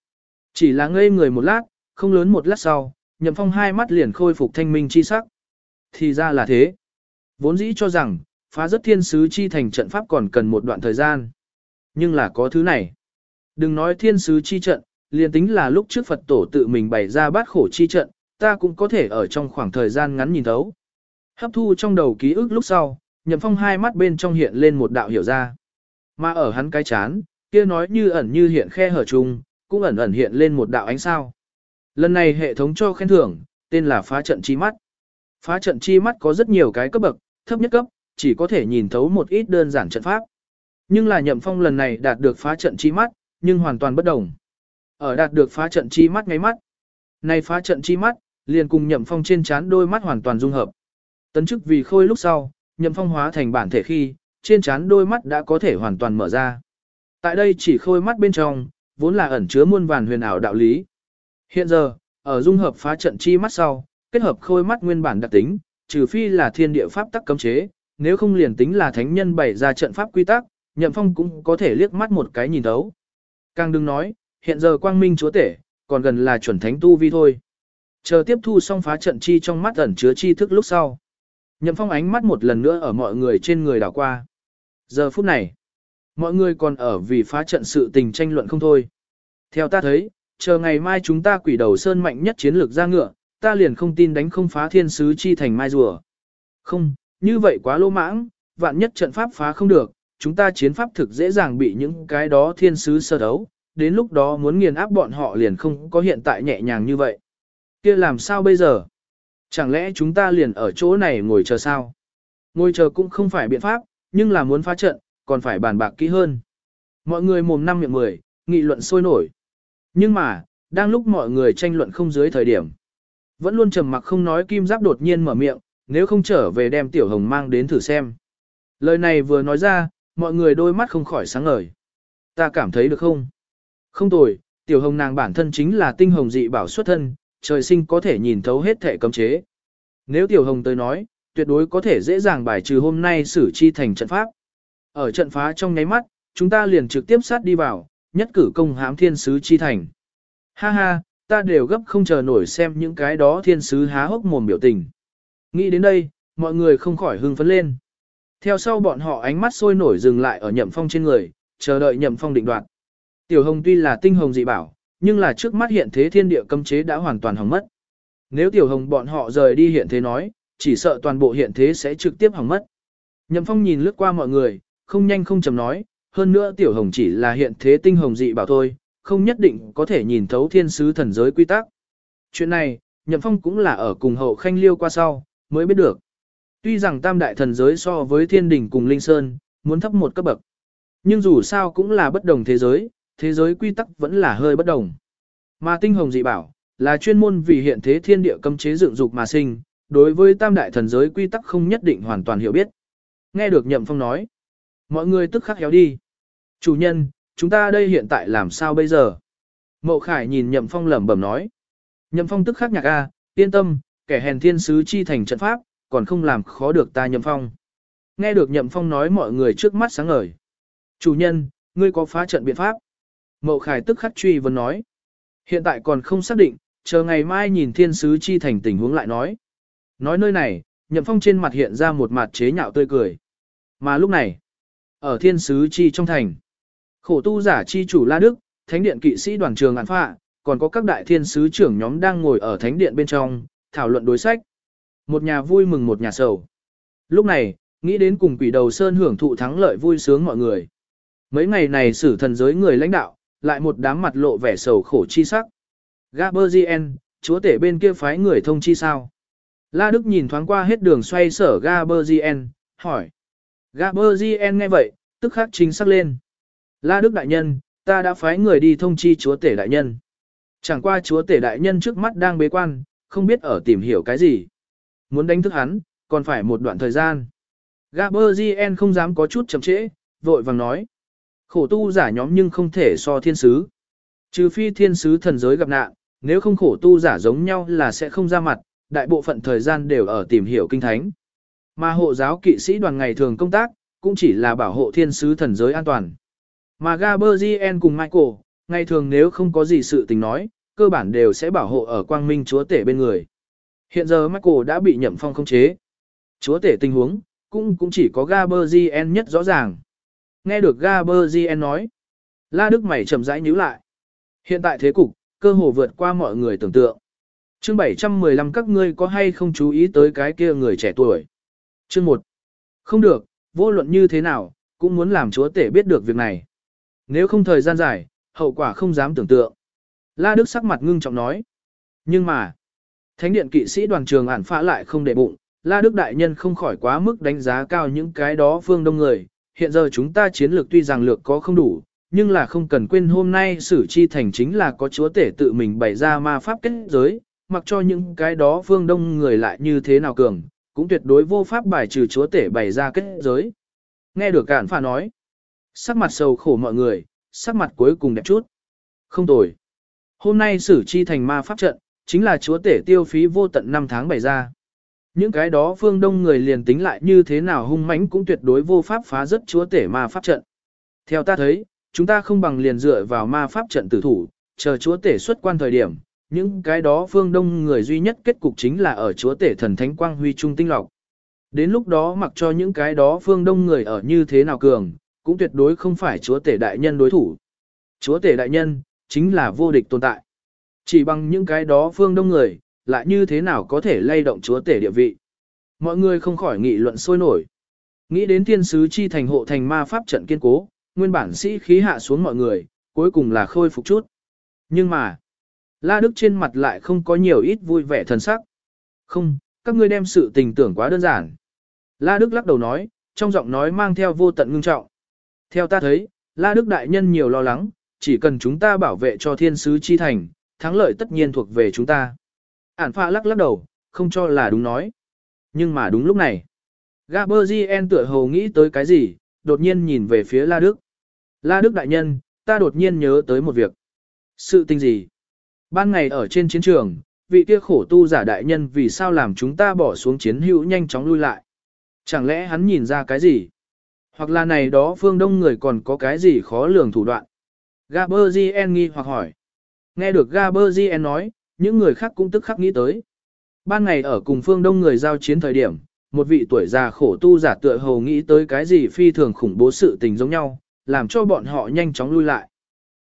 Chỉ là ngây người một lát, không lớn một lát sau, nhậm phong hai mắt liền khôi phục thanh minh chi sắc. Thì ra là thế. Vốn dĩ cho rằng, phá rất thiên sứ chi thành trận pháp còn cần một đoạn thời gian. Nhưng là có thứ này. Đừng nói thiên sứ chi trận, liền tính là lúc trước Phật tổ tự mình bày ra bát khổ chi trận, ta cũng có thể ở trong khoảng thời gian ngắn nhìn thấu. Hấp thu trong đầu ký ức lúc sau, nhậm phong hai mắt bên trong hiện lên một đạo hiểu ra. Mà ở hắn cái chán, kia nói như ẩn như hiện khe hở chung, cũng ẩn ẩn hiện lên một đạo ánh sao. Lần này hệ thống cho khen thưởng, tên là phá trận chi mắt. Phá trận chi mắt có rất nhiều cái cấp bậc, thấp nhất cấp, chỉ có thể nhìn thấu một ít đơn giản trận pháp. Nhưng là nhậm phong lần này đạt được phá trận chi mắt, nhưng hoàn toàn bất đồng. Ở đạt được phá trận chi mắt ngay mắt. Này phá trận chi mắt, liền cùng nhậm phong trên chán đôi mắt hoàn toàn dung hợp. Tấn chức vì khôi lúc sau, nhậm phong hóa thành bản thể khi, trên chán đôi mắt đã có thể hoàn toàn mở ra. Tại đây chỉ khôi mắt bên trong, vốn là ẩn chứa muôn vàn huyền ảo đạo lý. Hiện giờ, ở dung hợp phá trận chi mắt sau, kết hợp khôi mắt nguyên bản đặc tính, trừ phi là thiên địa pháp tắc cấm chế, nếu không liền tính là thánh nhân bày ra trận pháp quy tắc, nhậm phong cũng có thể liếc mắt một cái nhìn thấu. Càng đừng nói, hiện giờ quang minh chúa tể, còn gần là chuẩn thánh tu vi thôi. Chờ tiếp thu xong phá trận chi trong mắt ẩn chứa chi thức lúc sau. Nhậm phong ánh mắt một lần nữa ở mọi người trên người đảo qua. Giờ phút này, mọi người còn ở vì phá trận sự tình tranh luận không thôi. Theo ta thấy, chờ ngày mai chúng ta quỷ đầu sơn mạnh nhất chiến lược ra ngựa, ta liền không tin đánh không phá thiên sứ chi thành mai rùa. Không, như vậy quá lô mãng, vạn nhất trận pháp phá không được, chúng ta chiến pháp thực dễ dàng bị những cái đó thiên sứ sơ đấu, đến lúc đó muốn nghiền áp bọn họ liền không có hiện tại nhẹ nhàng như vậy. kia làm sao bây giờ? Chẳng lẽ chúng ta liền ở chỗ này ngồi chờ sao? Ngồi chờ cũng không phải biện pháp, nhưng là muốn phá trận, còn phải bàn bạc kỹ hơn. Mọi người mồm năm miệng mười, nghị luận sôi nổi. Nhưng mà, đang lúc mọi người tranh luận không dưới thời điểm. Vẫn luôn trầm mặc không nói kim giáp đột nhiên mở miệng, nếu không trở về đem tiểu hồng mang đến thử xem. Lời này vừa nói ra, mọi người đôi mắt không khỏi sáng ngời. Ta cảm thấy được không? Không tồi, tiểu hồng nàng bản thân chính là tinh hồng dị bảo xuất thân, trời sinh có thể nhìn thấu hết thể cấm chế. Nếu tiểu hồng tới nói, tuyệt đối có thể dễ dàng bài trừ hôm nay xử chi thành trận pháp. Ở trận phá trong nháy mắt, chúng ta liền trực tiếp sát đi vào, nhất cử công hãm thiên sứ chi thành. Ha ha, ta đều gấp không chờ nổi xem những cái đó thiên sứ há hốc mồm biểu tình. Nghĩ đến đây, mọi người không khỏi hưng phấn lên. Theo sau bọn họ ánh mắt sôi nổi dừng lại ở nhậm phong trên người, chờ đợi nhậm phong định đoạt. Tiểu hồng tuy là tinh hồng dị bảo, nhưng là trước mắt hiện thế thiên địa cấm chế đã hoàn toàn hỏng mất. Nếu tiểu hồng bọn họ rời đi hiện thế nói, chỉ sợ toàn bộ hiện thế sẽ trực tiếp hỏng mất. Nhậm phong nhìn lướt qua mọi người, không nhanh không chầm nói, hơn nữa tiểu hồng chỉ là hiện thế tinh hồng dị bảo thôi, không nhất định có thể nhìn thấu thiên sứ thần giới quy tắc. Chuyện này, Nhậm Phong cũng là ở cùng hậu khanh liêu qua sau, mới biết được. Tuy rằng tam đại thần giới so với thiên đình cùng linh sơn, muốn thấp một cấp bậc. Nhưng dù sao cũng là bất đồng thế giới, thế giới quy tắc vẫn là hơi bất đồng. Mà tinh hồng dị bảo, là chuyên môn vì hiện thế thiên địa cấm chế dựng dục mà sinh, đối với tam đại thần giới quy tắc không nhất định hoàn toàn hiểu biết. Nghe được Nhậm Phong nói, mọi người tức khắc héo đi. Chủ nhân, chúng ta đây hiện tại làm sao bây giờ? Mộ Khải nhìn Nhậm Phong lẩm bẩm nói. Nhậm Phong tức khắc nhạc a, yên tâm, kẻ hèn thiên sứ chi thành trận pháp, còn không làm khó được ta Nhậm Phong. Nghe được Nhậm Phong nói mọi người trước mắt sáng ngời. Chủ nhân, ngươi có phá trận biện pháp? Mậu Khải tức khắc truy vấn nói. Hiện tại còn không xác định, chờ ngày mai nhìn thiên sứ chi thành tình huống lại nói. Nói nơi này, Nhậm Phong trên mặt hiện ra một mặt chế nhạo tươi cười. Mà lúc này, ở thiên sứ chi trong thành, khổ tu giả chi chủ La Đức, thánh điện kỵ sĩ đoàn trường án phạ, còn có các đại thiên sứ trưởng nhóm đang ngồi ở thánh điện bên trong, thảo luận đối sách. Một nhà vui mừng một nhà sầu. Lúc này, nghĩ đến cùng quỷ đầu sơn hưởng thụ thắng lợi vui sướng mọi người. Mấy ngày này sử thần giới người lãnh đạo, lại một đám mặt lộ vẻ sầu khổ chi sắc. Gaberzien, chúa tể bên kia phái người thông chi sao? La Đức nhìn thoáng qua hết đường xoay sở Gaberzien, hỏi. Gaberzien nghe vậy, tức khắc chính sắc lên. La Đức đại nhân, ta đã phái người đi thông chi chúa tể đại nhân. Chẳng qua chúa tể đại nhân trước mắt đang bế quan, không biết ở tìm hiểu cái gì. Muốn đánh thức hắn, còn phải một đoạn thời gian. Gaberzien không dám có chút chậm trễ, vội vàng nói. Khổ tu giả nhóm nhưng không thể so thiên sứ. Trừ phi thiên sứ thần giới gặp nạn, nếu không khổ tu giả giống nhau là sẽ không ra mặt, đại bộ phận thời gian đều ở tìm hiểu kinh thánh. Mà hộ giáo kỵ sĩ đoàn ngày thường công tác, cũng chỉ là bảo hộ thiên sứ thần giới an toàn. Mà Gaberzien cùng Michael, ngày thường nếu không có gì sự tình nói, cơ bản đều sẽ bảo hộ ở quang minh chúa tể bên người. Hiện giờ Michael đã bị nhậm phong không chế. Chúa tể tình huống, cũng cũng chỉ có Gaberzien nhất rõ ràng. Nghe được Gaberzien nói, La Đức mày chậm rãi nhíu lại. Hiện tại thế cục, cơ hồ vượt qua mọi người tưởng tượng. Chương 715 các ngươi có hay không chú ý tới cái kia người trẻ tuổi? Chương 1. Không được, vô luận như thế nào, cũng muốn làm chúa tể biết được việc này. Nếu không thời gian dài, hậu quả không dám tưởng tượng. La Đức sắc mặt ngưng trọng nói. Nhưng mà, Thánh điện kỵ sĩ đoàn trường ản phá lại không để bụng, La Đức Đại Nhân không khỏi quá mức đánh giá cao những cái đó phương đông người. Hiện giờ chúng ta chiến lược tuy rằng lược có không đủ, nhưng là không cần quên hôm nay sử chi thành chính là có chúa tể tự mình bày ra ma pháp kết giới, mặc cho những cái đó phương đông người lại như thế nào cường, cũng tuyệt đối vô pháp bài trừ chúa tể bày ra kết giới. Nghe được cản phà nói, sắc mặt sầu khổ mọi người, sắc mặt cuối cùng đẹp chút. Không tồi. Hôm nay sử chi thành ma pháp trận, chính là chúa tể tiêu phí vô tận năm tháng bày ra. Những cái đó phương đông người liền tính lại như thế nào hung mãnh cũng tuyệt đối vô pháp phá rất chúa tể ma pháp trận. Theo ta thấy, chúng ta không bằng liền dựa vào ma pháp trận tử thủ, chờ chúa tể xuất quan thời điểm, những cái đó phương đông người duy nhất kết cục chính là ở chúa tể thần thánh quang huy trung tinh lọc. Đến lúc đó mặc cho những cái đó phương đông người ở như thế nào cường, cũng tuyệt đối không phải chúa tể đại nhân đối thủ. Chúa tể đại nhân, chính là vô địch tồn tại. Chỉ bằng những cái đó phương đông người, lại như thế nào có thể lay động chúa tể địa vị. Mọi người không khỏi nghị luận sôi nổi. Nghĩ đến thiên sứ chi thành hộ thành ma pháp trận kiên cố, nguyên bản sĩ khí hạ xuống mọi người, cuối cùng là khôi phục chút. Nhưng mà, La Đức trên mặt lại không có nhiều ít vui vẻ thần sắc. Không, các ngươi đem sự tình tưởng quá đơn giản. La Đức lắc đầu nói, trong giọng nói mang theo vô tận ngưng trọng. Theo ta thấy, La Đức đại nhân nhiều lo lắng, chỉ cần chúng ta bảo vệ cho thiên sứ chi thành, thắng lợi tất nhiên thuộc về chúng ta. Ản phạ lắc lắc đầu, không cho là đúng nói. Nhưng mà đúng lúc này, Gaberzien tựa hồ nghĩ tới cái gì, đột nhiên nhìn về phía La Đức. La Đức đại nhân, ta đột nhiên nhớ tới một việc. Sự tình gì? Ban ngày ở trên chiến trường, vị kia khổ tu giả đại nhân vì sao làm chúng ta bỏ xuống chiến hữu nhanh chóng lui lại? Chẳng lẽ hắn nhìn ra cái gì? Hoặc là này đó phương đông người còn có cái gì khó lường thủ đoạn? Gaberzien nghi hoặc hỏi. Nghe được Gaberzien nói, những người khác cũng tức khắc nghĩ tới. Ban ngày ở cùng phương đông người giao chiến thời điểm, một vị tuổi già khổ tu giả tựa hồ nghĩ tới cái gì phi thường khủng bố sự tình giống nhau, làm cho bọn họ nhanh chóng lui lại.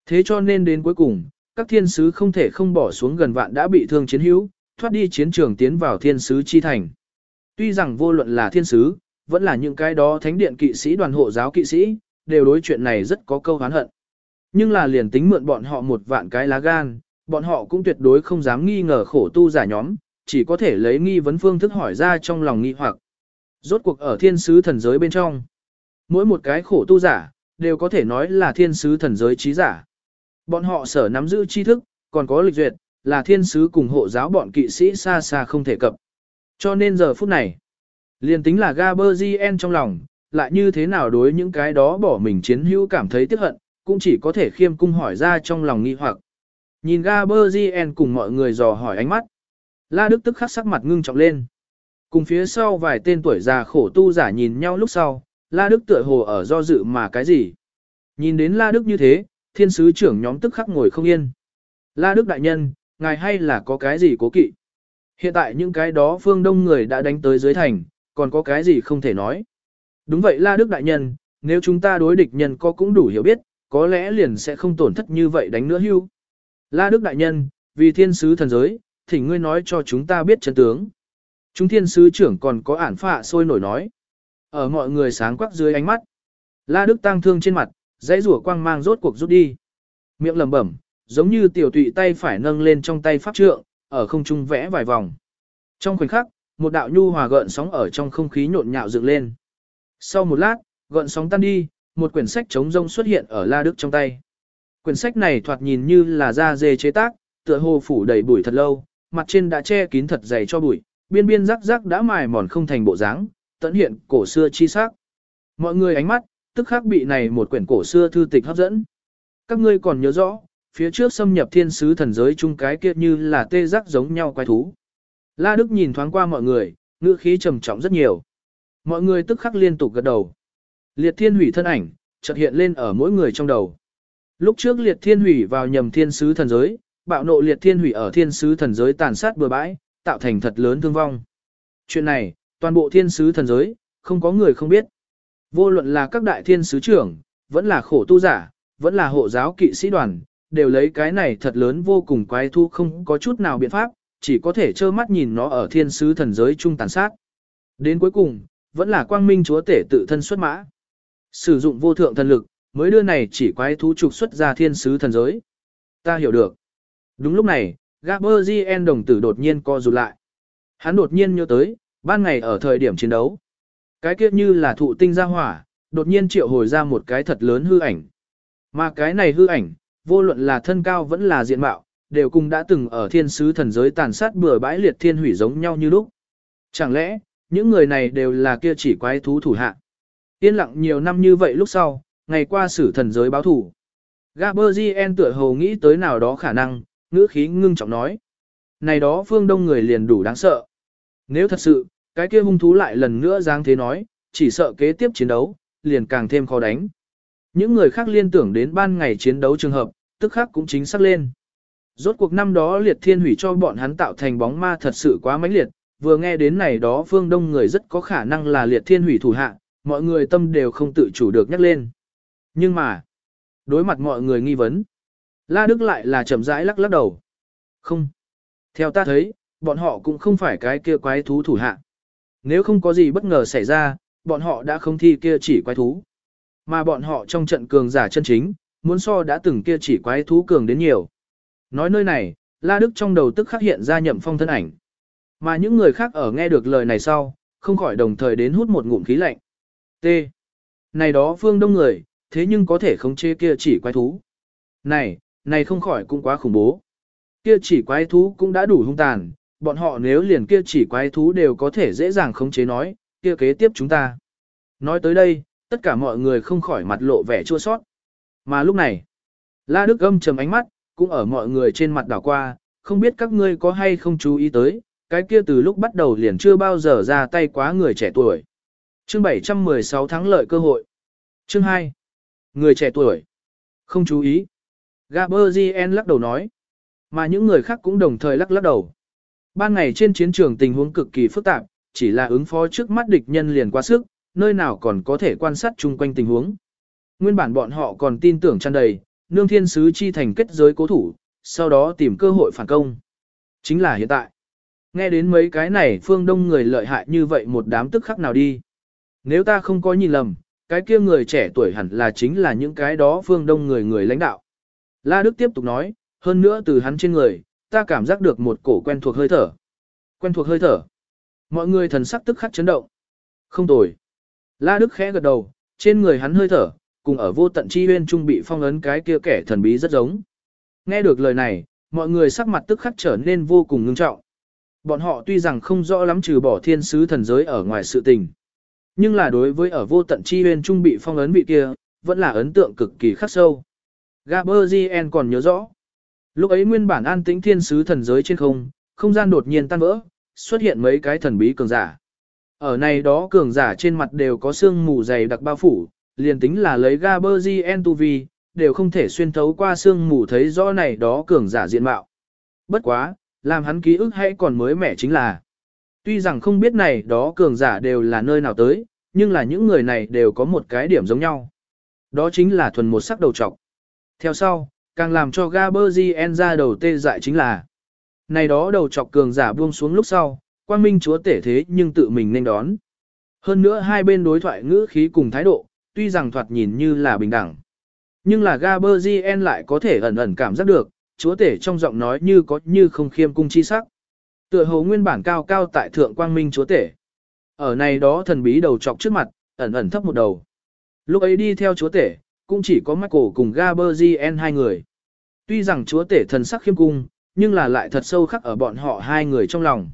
Thế cho nên đến cuối cùng, các thiên sứ không thể không bỏ xuống gần vạn đã bị thương chiến hữu, thoát đi chiến trường tiến vào thiên sứ chi thành. Tuy rằng vô luận là thiên sứ, vẫn là những cái đó thánh điện kỵ sĩ đoàn hộ giáo kỵ sĩ, đều đối chuyện này rất có câu hán hận. Nhưng là liền tính mượn bọn họ một vạn cái lá gan, bọn họ cũng tuyệt đối không dám nghi ngờ khổ tu giả nhóm, chỉ có thể lấy nghi vấn phương thức hỏi ra trong lòng nghi hoặc. Rốt cuộc ở thiên sứ thần giới bên trong. Mỗi một cái khổ tu giả, đều có thể nói là thiên sứ thần giới trí giả. Bọn họ sở nắm giữ tri thức, còn có lịch duyệt, là thiên sứ cùng hộ giáo bọn kỵ sĩ xa xa không thể cập. Cho nên giờ phút này, liền tính là Gaberzien trong lòng, lại như thế nào đối những cái đó bỏ mình chiến hữu cảm thấy tiếc hận, cũng chỉ có thể khiêm cung hỏi ra trong lòng nghi hoặc. Nhìn Gaberzien cùng mọi người dò hỏi ánh mắt. La Đức tức khắc sắc mặt ngưng trọng lên. Cùng phía sau vài tên tuổi già khổ tu giả nhìn nhau lúc sau, La Đức tựa hồ ở do dự mà cái gì. Nhìn đến La Đức như thế, thiên sứ trưởng nhóm tức khắc ngồi không yên. La Đức đại nhân, ngài hay là có cái gì cố kỵ? Hiện tại những cái đó phương đông người đã đánh tới dưới thành, còn có cái gì không thể nói. Đúng vậy La Đức đại nhân, nếu chúng ta đối địch nhân có cũng đủ hiểu biết, có lẽ liền sẽ không tổn thất như vậy đánh nữa hưu. La Đức đại nhân, vì thiên sứ thần giới, thỉnh ngươi nói cho chúng ta biết chân tướng. Chúng thiên sứ trưởng còn có ản phạ sôi nổi nói. Ở mọi người sáng quắc dưới ánh mắt. La Đức tăng thương trên mặt, dãy rủa quang mang rốt cuộc rút đi. Miệng lẩm bẩm, giống như tiểu tụy tay phải nâng lên trong tay pháp trượng, ở không trung vẽ vài vòng. Trong khoảnh khắc, một đạo nhu hòa gợn sóng ở trong không khí nhộn nhạo dựng lên. Sau một lát, gợn sóng tan đi, một quyển sách chống rông xuất hiện ở La Đức trong tay. Quyển sách này thoạt nhìn như là da dê chế tác, tựa hồ phủ đầy bụi thật lâu, mặt trên đã che kín thật dày cho bụi, biên biên rắc rắc đã mài mòn không thành bộ dáng, tận hiện cổ xưa chi sắc. Mọi người ánh mắt, tức khắc bị này một quyển cổ xưa thư tịch hấp dẫn. Các ngươi còn nhớ rõ, phía trước xâm nhập thiên sứ thần giới chung cái kia như là tê giác giống nhau quái thú. La Đức nhìn thoáng qua mọi người, ngữ khí trầm trọng rất nhiều. Mọi người tức khắc liên tục gật đầu. Liệt thiên hủy thân ảnh, chợt hiện lên ở mỗi người trong đầu. Lúc trước liệt thiên hủy vào nhầm thiên sứ thần giới, bạo nộ liệt thiên hủy ở thiên sứ thần giới tàn sát bừa bãi, tạo thành thật lớn thương vong. Chuyện này, toàn bộ thiên sứ thần giới, không có người không biết. Vô luận là các đại thiên sứ trưởng, vẫn là khổ tu giả, vẫn là hộ giáo kỵ sĩ đoàn, đều lấy cái này thật lớn vô cùng quái thu không có chút nào biện pháp, chỉ có thể trơ mắt nhìn nó ở thiên sứ thần giới trung tàn sát. Đến cuối cùng, vẫn là quang minh chúa tể tự thân xuất mã. Sử dụng vô thượng thần lực, mới đưa này chỉ quái thú trục xuất ra thiên sứ thần giới. Ta hiểu được. Đúng lúc này, Gaberzien đồng tử đột nhiên co rụt lại. Hắn đột nhiên nhớ tới, ban ngày ở thời điểm chiến đấu. Cái kia như là thụ tinh ra hỏa, đột nhiên triệu hồi ra một cái thật lớn hư ảnh. Mà cái này hư ảnh, vô luận là thân cao vẫn là diện mạo, đều cùng đã từng ở thiên sứ thần giới tàn sát bừa bãi liệt thiên hủy giống nhau như lúc. Chẳng lẽ, những người này đều là kia chỉ quái thú thủ hạ. Yên lặng nhiều năm như vậy lúc sau, ngày qua sử thần giới báo thủ. Gaberzien tựa hồ nghĩ tới nào đó khả năng, ngữ khí ngưng trọng nói. Này đó phương đông người liền đủ đáng sợ. Nếu thật sự, cái kia hung thú lại lần nữa giáng thế nói, chỉ sợ kế tiếp chiến đấu, liền càng thêm khó đánh. Những người khác liên tưởng đến ban ngày chiến đấu trường hợp, tức khắc cũng chính xác lên. Rốt cuộc năm đó liệt thiên hủy cho bọn hắn tạo thành bóng ma thật sự quá mãnh liệt, vừa nghe đến này đó phương đông người rất có khả năng là liệt thiên hủy thủ hạ, mọi người tâm đều không tự chủ được nhắc lên. Nhưng mà, đối mặt mọi người nghi vấn, La Đức lại là chậm rãi lắc lắc đầu. Không. Theo ta thấy, bọn họ cũng không phải cái kia quái thú thủ hạ. Nếu không có gì bất ngờ xảy ra, bọn họ đã không thi kia chỉ quái thú. Mà bọn họ trong trận cường giả chân chính, muốn so đã từng kia chỉ quái thú cường đến nhiều. Nói nơi này, La Đức trong đầu tức khắc hiện ra nhậm phong thân ảnh. Mà những người khác ở nghe được lời này sau, không khỏi đồng thời đến hút một ngụm khí lạnh. T. Này đó phương đông người, thế nhưng có thể khống chế kia chỉ quái thú. Này, này không khỏi cũng quá khủng bố. Kia chỉ quái thú cũng đã đủ hung tàn, bọn họ nếu liền kia chỉ quái thú đều có thể dễ dàng khống chế nói, kia kế tiếp chúng ta. Nói tới đây, tất cả mọi người không khỏi mặt lộ vẻ chua sót. Mà lúc này, La Đức âm trầm ánh mắt, cũng ở mọi người trên mặt đảo qua, không biết các ngươi có hay không chú ý tới, cái kia từ lúc bắt đầu liền chưa bao giờ ra tay quá người trẻ tuổi. Chương 716 thắng lợi cơ hội. Chương 2. Người trẻ tuổi. Không chú ý. Gaberzien lắc đầu nói. Mà những người khác cũng đồng thời lắc lắc đầu. Ban ngày trên chiến trường tình huống cực kỳ phức tạp, chỉ là ứng phó trước mắt địch nhân liền quá sức, nơi nào còn có thể quan sát chung quanh tình huống. Nguyên bản bọn họ còn tin tưởng tràn đầy, nương thiên sứ chi thành kết giới cố thủ, sau đó tìm cơ hội phản công. Chính là hiện tại. Nghe đến mấy cái này phương đông người lợi hại như vậy một đám tức khắc nào đi. Nếu ta không có nhìn lầm, cái kia người trẻ tuổi hẳn là chính là những cái đó phương đông người người lãnh đạo. La Đức tiếp tục nói, hơn nữa từ hắn trên người, ta cảm giác được một cổ quen thuộc hơi thở. Quen thuộc hơi thở. Mọi người thần sắc tức khắc chấn động. Không tồi. La Đức khẽ gật đầu, trên người hắn hơi thở, cùng ở vô tận chi huyên trung bị phong ấn cái kia kẻ thần bí rất giống. Nghe được lời này, mọi người sắc mặt tức khắc trở nên vô cùng ngưng trọng. Bọn họ tuy rằng không rõ lắm trừ bỏ thiên sứ thần giới ở ngoài sự tình. Nhưng là đối với ở vô tận chi huyên trung bị phong ấn vị kia, vẫn là ấn tượng cực kỳ khắc sâu. Gaberzien còn nhớ rõ. Lúc ấy nguyên bản an tĩnh thiên sứ thần giới trên không, không gian đột nhiên tan vỡ, xuất hiện mấy cái thần bí cường giả. Ở này đó cường giả trên mặt đều có xương mù dày đặc bao phủ, liền tính là lấy Gaberzien tu vi, đều không thể xuyên thấu qua xương mù thấy rõ này đó cường giả diện mạo. Bất quá, làm hắn ký ức hay còn mới mẻ chính là. Tuy rằng không biết này đó cường giả đều là nơi nào tới, nhưng là những người này đều có một cái điểm giống nhau. Đó chính là thuần một sắc đầu trọc. Theo sau, càng làm cho Gaberzien ra đầu tê dại chính là. Này đó đầu trọc cường giả buông xuống lúc sau, quang minh chúa tể thế nhưng tự mình nên đón. Hơn nữa hai bên đối thoại ngữ khí cùng thái độ, tuy rằng thoạt nhìn như là bình đẳng. Nhưng là Gaberzien lại có thể ẩn ẩn cảm giác được, chúa tể trong giọng nói như có như không khiêm cung chi sắc. Tựa hồ nguyên bản cao cao tại thượng quang minh chúa tể. Ở này đó thần bí đầu chọc trước mặt, ẩn ẩn thấp một đầu. Lúc ấy đi theo chúa tể, cũng chỉ có Michael cùng Gaberzien hai người. Tuy rằng chúa tể thần sắc khiêm cung, nhưng là lại thật sâu khắc ở bọn họ hai người trong lòng.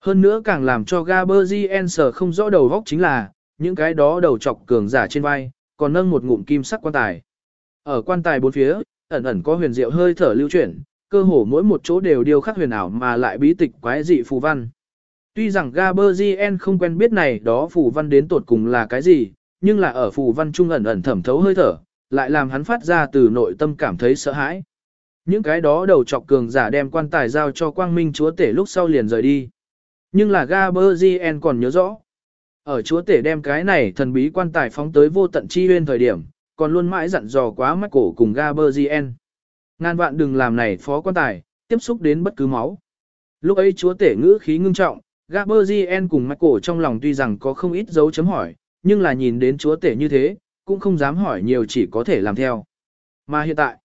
Hơn nữa càng làm cho Gaberzien sờ không rõ đầu góc chính là, những cái đó đầu chọc cường giả trên vai, còn nâng một ngụm kim sắc quan tài. Ở quan tài bốn phía, ẩn ẩn có huyền diệu hơi thở lưu chuyển, cơ hồ mỗi một chỗ đều điêu khắc huyền ảo mà lại bí tịch quái dị phù văn. Tuy rằng Gaberzien không quen biết này đó phù văn đến tột cùng là cái gì, nhưng là ở phù văn trung ẩn ẩn thẩm thấu hơi thở, lại làm hắn phát ra từ nội tâm cảm thấy sợ hãi. Những cái đó đầu chọc cường giả đem quan tài giao cho quang minh chúa tể lúc sau liền rời đi. Nhưng là Gaberzien còn nhớ rõ. Ở chúa tể đem cái này thần bí quan tài phóng tới vô tận chi huyên thời điểm, còn luôn mãi dặn dò quá mắt cổ cùng Gaberzien. Ngàn vạn đừng làm này phó quan tài, tiếp xúc đến bất cứ máu. Lúc ấy chúa tể ngữ khí ngưng trọng, Gaberzien cùng mắt cổ trong lòng tuy rằng có không ít dấu chấm hỏi, nhưng là nhìn đến chúa tể như thế, cũng không dám hỏi nhiều chỉ có thể làm theo. Mà hiện tại,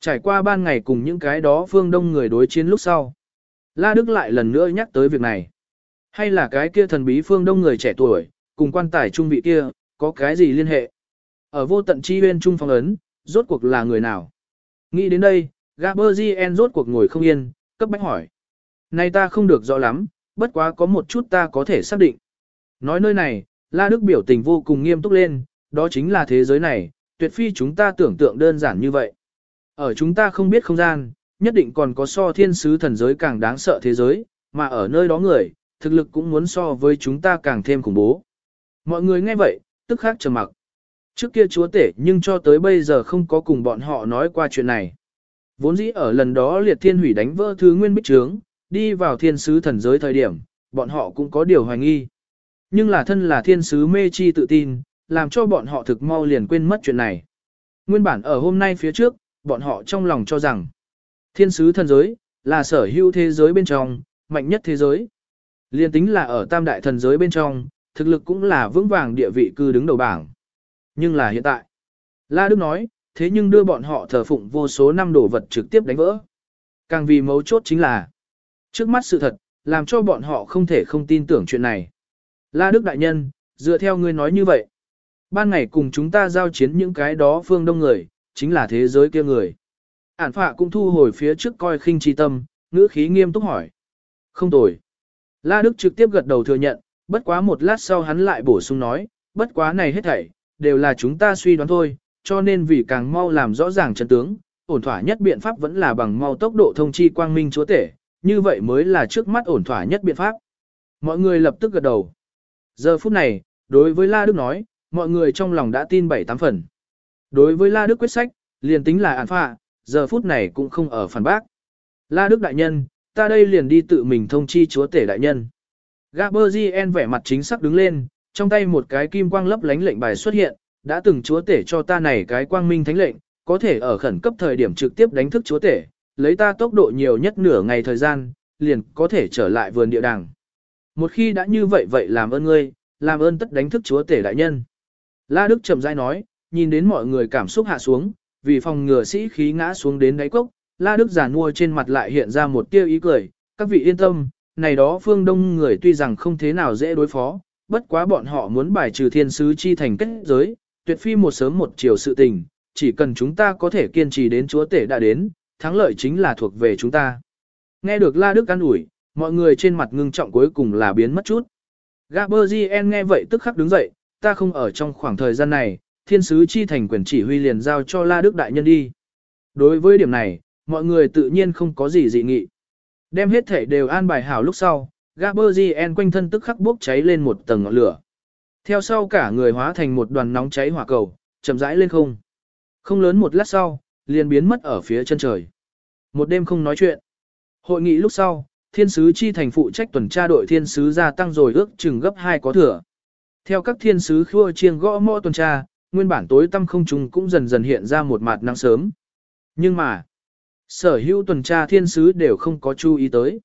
trải qua ban ngày cùng những cái đó phương đông người đối chiến lúc sau, La Đức lại lần nữa nhắc tới việc này. Hay là cái kia thần bí phương đông người trẻ tuổi, cùng quan tài trung vị kia, có cái gì liên hệ? Ở vô tận chi bên trung phong ấn, rốt cuộc là người nào? Nghĩ đến đây, Gaberzien rốt cuộc ngồi không yên, cấp bách hỏi. Này ta không được rõ lắm, bất quá có một chút ta có thể xác định. Nói nơi này, La Đức biểu tình vô cùng nghiêm túc lên, đó chính là thế giới này, tuyệt phi chúng ta tưởng tượng đơn giản như vậy. Ở chúng ta không biết không gian, nhất định còn có so thiên sứ thần giới càng đáng sợ thế giới, mà ở nơi đó người, thực lực cũng muốn so với chúng ta càng thêm khủng bố. Mọi người nghe vậy, tức khắc trầm mặc. Trước kia chúa tể nhưng cho tới bây giờ không có cùng bọn họ nói qua chuyện này. Vốn dĩ ở lần đó liệt thiên hủy đánh vỡ thứ nguyên bích trướng, đi vào thiên sứ thần giới thời điểm, bọn họ cũng có điều hoài nghi. Nhưng là thân là thiên sứ mê chi tự tin, làm cho bọn họ thực mau liền quên mất chuyện này. Nguyên bản ở hôm nay phía trước, bọn họ trong lòng cho rằng, thiên sứ thần giới, là sở hữu thế giới bên trong, mạnh nhất thế giới. Liên tính là ở tam đại thần giới bên trong, thực lực cũng là vững vàng địa vị cư đứng đầu bảng. Nhưng là hiện tại, La Đức nói, thế nhưng đưa bọn họ thờ phụng vô số năm đồ vật trực tiếp đánh vỡ. Càng vì mấu chốt chính là, trước mắt sự thật, làm cho bọn họ không thể không tin tưởng chuyện này. La Đức Đại Nhân, dựa theo ngươi nói như vậy, ban ngày cùng chúng ta giao chiến những cái đó phương đông người, chính là thế giới kia người. Ản phạ cũng thu hồi phía trước coi khinh chi tâm, ngữ khí nghiêm túc hỏi. Không tồi. La Đức trực tiếp gật đầu thừa nhận, bất quá một lát sau hắn lại bổ sung nói, bất quá này hết thảy, đều là chúng ta suy đoán thôi, cho nên vì càng mau làm rõ ràng chân tướng, ổn thỏa nhất biện pháp vẫn là bằng mau tốc độ thông chi quang minh chúa tể, như vậy mới là trước mắt ổn thỏa nhất biện pháp. Mọi người lập tức gật đầu. Giờ phút này, đối với La Đức nói, mọi người trong lòng đã tin bảy tám phần. Đối với La Đức quyết sách, liền tính là ản phạ, giờ phút này cũng không ở phản bác. La Đức đại nhân, ta đây liền đi tự mình thông chi chúa tể đại nhân. Gaberzien vẻ mặt chính xác đứng lên, trong tay một cái kim quang lấp lánh lệnh bài xuất hiện, đã từng chúa tể cho ta này cái quang minh thánh lệnh, có thể ở khẩn cấp thời điểm trực tiếp đánh thức chúa tể, lấy ta tốc độ nhiều nhất nửa ngày thời gian, liền có thể trở lại vườn địa đàng. Một khi đã như vậy vậy làm ơn ngươi, làm ơn tất đánh thức chúa tể đại nhân. La Đức chậm rãi nói, nhìn đến mọi người cảm xúc hạ xuống, vì phòng ngừa sĩ khí ngã xuống đến đáy cốc, La Đức giả mua trên mặt lại hiện ra một tia ý cười, các vị yên tâm, này đó phương đông người tuy rằng không thế nào dễ đối phó, bất quá bọn họ muốn bài trừ thiên sứ chi thành kết giới, tuyệt phi một sớm một chiều sự tình, chỉ cần chúng ta có thể kiên trì đến chúa tể đã đến, thắng lợi chính là thuộc về chúng ta. Nghe được La Đức an ủi, mọi người trên mặt ngưng trọng cuối cùng là biến mất chút. Gaberzien nghe vậy tức khắc đứng dậy, ta không ở trong khoảng thời gian này, thiên sứ chi thành quyền chỉ huy liền giao cho La Đức đại nhân đi. Đối với điểm này, mọi người tự nhiên không có gì dị nghị. Đem hết thể đều an bài hảo lúc sau, Gaberzien quanh thân tức khắc bốc cháy lên một tầng ngọn lửa. Theo sau cả người hóa thành một đoàn nóng cháy hỏa cầu, chậm rãi lên không. Không lớn một lát sau, liền biến mất ở phía chân trời. Một đêm không nói chuyện. Hội nghị lúc sau, thiên sứ chi thành phụ trách tuần tra đội thiên sứ gia tăng rồi ước chừng gấp 2 có thừa. Theo các thiên sứ khua chiêng gõ mõ tuần tra, nguyên bản tối tâm không trùng cũng dần dần hiện ra một mặt nắng sớm. Nhưng mà, sở hữu tuần tra thiên sứ đều không có chú ý tới.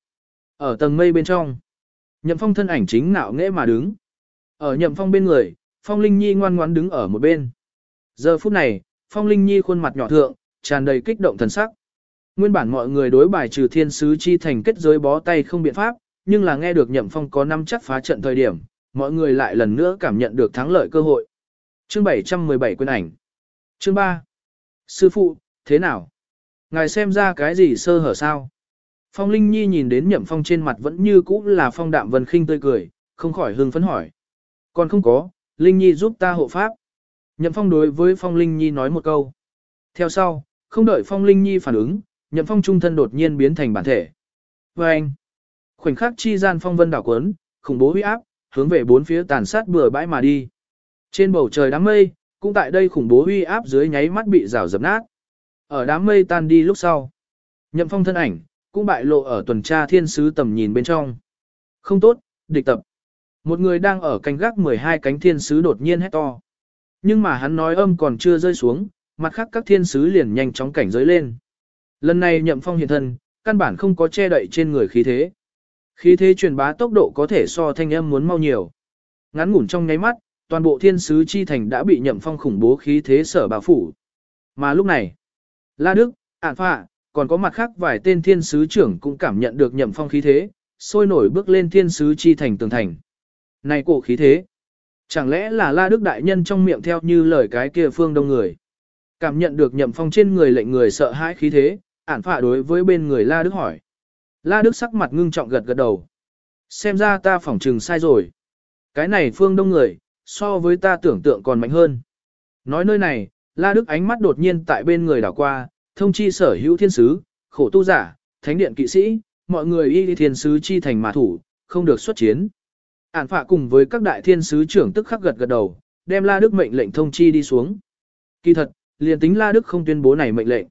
Ở tầng mây bên trong, nhậm phong thân ảnh chính nạo nghễ mà đứng. Ở nhậm phong bên người, phong linh nhi ngoan ngoãn đứng ở một bên. Giờ phút này, phong linh nhi khuôn mặt nhỏ thượng, tràn đầy kích động thần sắc. Nguyên bản mọi người đối bài trừ thiên sứ chi thành kết giới bó tay không biện pháp, nhưng là nghe được nhậm phong có năm chắc phá trận thời điểm, mọi người lại lần nữa cảm nhận được thắng lợi cơ hội. Chương 717 quyên ảnh. Chương 3. Sư phụ, thế nào? Ngài xem ra cái gì sơ hở sao? Phong Linh Nhi nhìn đến nhậm phong trên mặt vẫn như cũ là phong đạm vân khinh tươi cười, không khỏi hưng phấn hỏi. Còn không có, Linh Nhi giúp ta hộ pháp. Nhậm phong đối với Phong Linh Nhi nói một câu. Theo sau, không đợi Phong Linh Nhi phản ứng, nhậm phong trung thân đột nhiên biến thành bản thể. Và anh, khoảnh khắc chi gian phong vân đảo quấn, khủng bố huy áp, hướng về bốn phía tàn sát bừa bãi mà đi. Trên bầu trời đám mây, cũng tại đây khủng bố huy áp dưới nháy mắt bị rào dập nát. Ở đám mây tan đi lúc sau, nhậm phong thân ảnh, cũng bại lộ ở tuần tra thiên sứ tầm nhìn bên trong. Không tốt, địch tập. Một người đang ở canh gác 12 cánh thiên sứ đột nhiên hét to. Nhưng mà hắn nói âm còn chưa rơi xuống, mặt khác các thiên sứ liền nhanh chóng cảnh giới lên. Lần này nhậm phong hiện thân, căn bản không có che đậy trên người khí thế. Khí thế truyền bá tốc độ có thể so thanh âm muốn mau nhiều. Ngắn ngủn trong nháy mắt, toàn bộ thiên sứ chi thành đã bị nhậm phong khủng bố khí thế sở bảo phủ. Mà lúc này, La Đức, Ản Phạ, còn có mặt khác vài tên thiên sứ trưởng cũng cảm nhận được nhậm phong khí thế, sôi nổi bước lên thiên sứ chi thành tường thành. Này cổ khí thế, chẳng lẽ là La Đức đại nhân trong miệng theo như lời cái kia phương đông người. Cảm nhận được nhậm phong trên người lệnh người sợ hãi khí thế, ản phạ đối với bên người La Đức hỏi. La Đức sắc mặt ngưng trọng gật gật đầu. Xem ra ta phỏng trừng sai rồi. Cái này phương đông người, so với ta tưởng tượng còn mạnh hơn. Nói nơi này, La Đức ánh mắt đột nhiên tại bên người đảo qua, thông chi sở hữu thiên sứ, khổ tu giả, thánh điện kỵ sĩ, mọi người y thiên sứ chi thành mà thủ, không được xuất chiến. Ản phạ cùng với các đại thiên sứ trưởng tức khắc gật gật đầu, đem La Đức mệnh lệnh thông chi đi xuống. Kỳ thật, liền tính La Đức không tuyên bố này mệnh lệnh.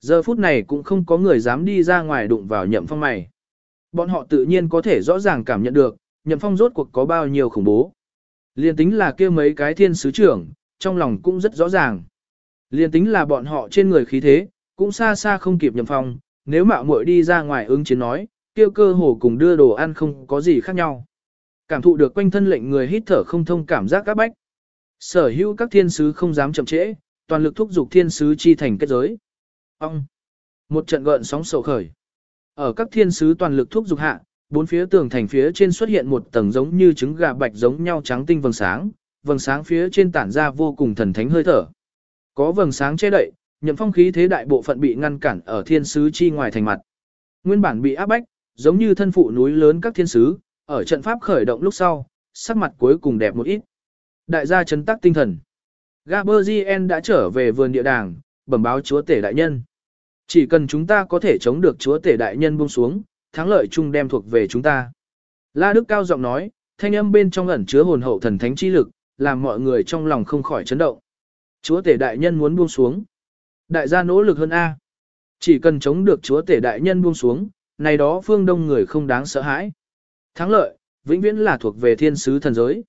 Giờ phút này cũng không có người dám đi ra ngoài đụng vào nhậm phong mày. Bọn họ tự nhiên có thể rõ ràng cảm nhận được, nhậm phong rốt cuộc có bao nhiêu khủng bố. Liên tính là kia mấy cái thiên sứ trưởng, trong lòng cũng rất rõ ràng. Liên tính là bọn họ trên người khí thế, cũng xa xa không kịp nhậm phong, nếu mạo muội đi ra ngoài ứng chiến nói, kia cơ hồ cùng đưa đồ ăn không có gì khác nhau. Cảm thụ được quanh thân lệnh người hít thở không thông cảm giác các bách. Sở hữu các thiên sứ không dám chậm trễ, toàn lực thúc giục thiên sứ chi thành kết giới. Ông! Một trận gợn sóng sầu khởi. Ở các thiên sứ toàn lực thúc dục hạ, bốn phía tường thành phía trên xuất hiện một tầng giống như trứng gà bạch giống nhau trắng tinh vầng sáng, vầng sáng phía trên tản ra vô cùng thần thánh hơi thở. Có vầng sáng che đậy, nhậm phong khí thế đại bộ phận bị ngăn cản ở thiên sứ chi ngoài thành mặt. Nguyên bản bị áp bách, giống như thân phụ núi lớn các thiên sứ, ở trận pháp khởi động lúc sau, sắc mặt cuối cùng đẹp một ít. Đại gia chấn tác tinh thần. Gaberzien đã trở về vườn địa đàng, bẩm báo chúa tể đại nhân. Chỉ cần chúng ta có thể chống được chúa tể đại nhân buông xuống, thắng lợi chung đem thuộc về chúng ta. La Đức cao giọng nói, thanh âm bên trong ẩn chứa hồn hậu thần thánh chi lực, làm mọi người trong lòng không khỏi chấn động. Chúa tể đại nhân muốn buông xuống. Đại gia nỗ lực hơn A. Chỉ cần chống được chúa tể đại nhân buông xuống, này đó phương đông người không đáng sợ hãi. Thắng lợi, vĩnh viễn là thuộc về thiên sứ thần giới.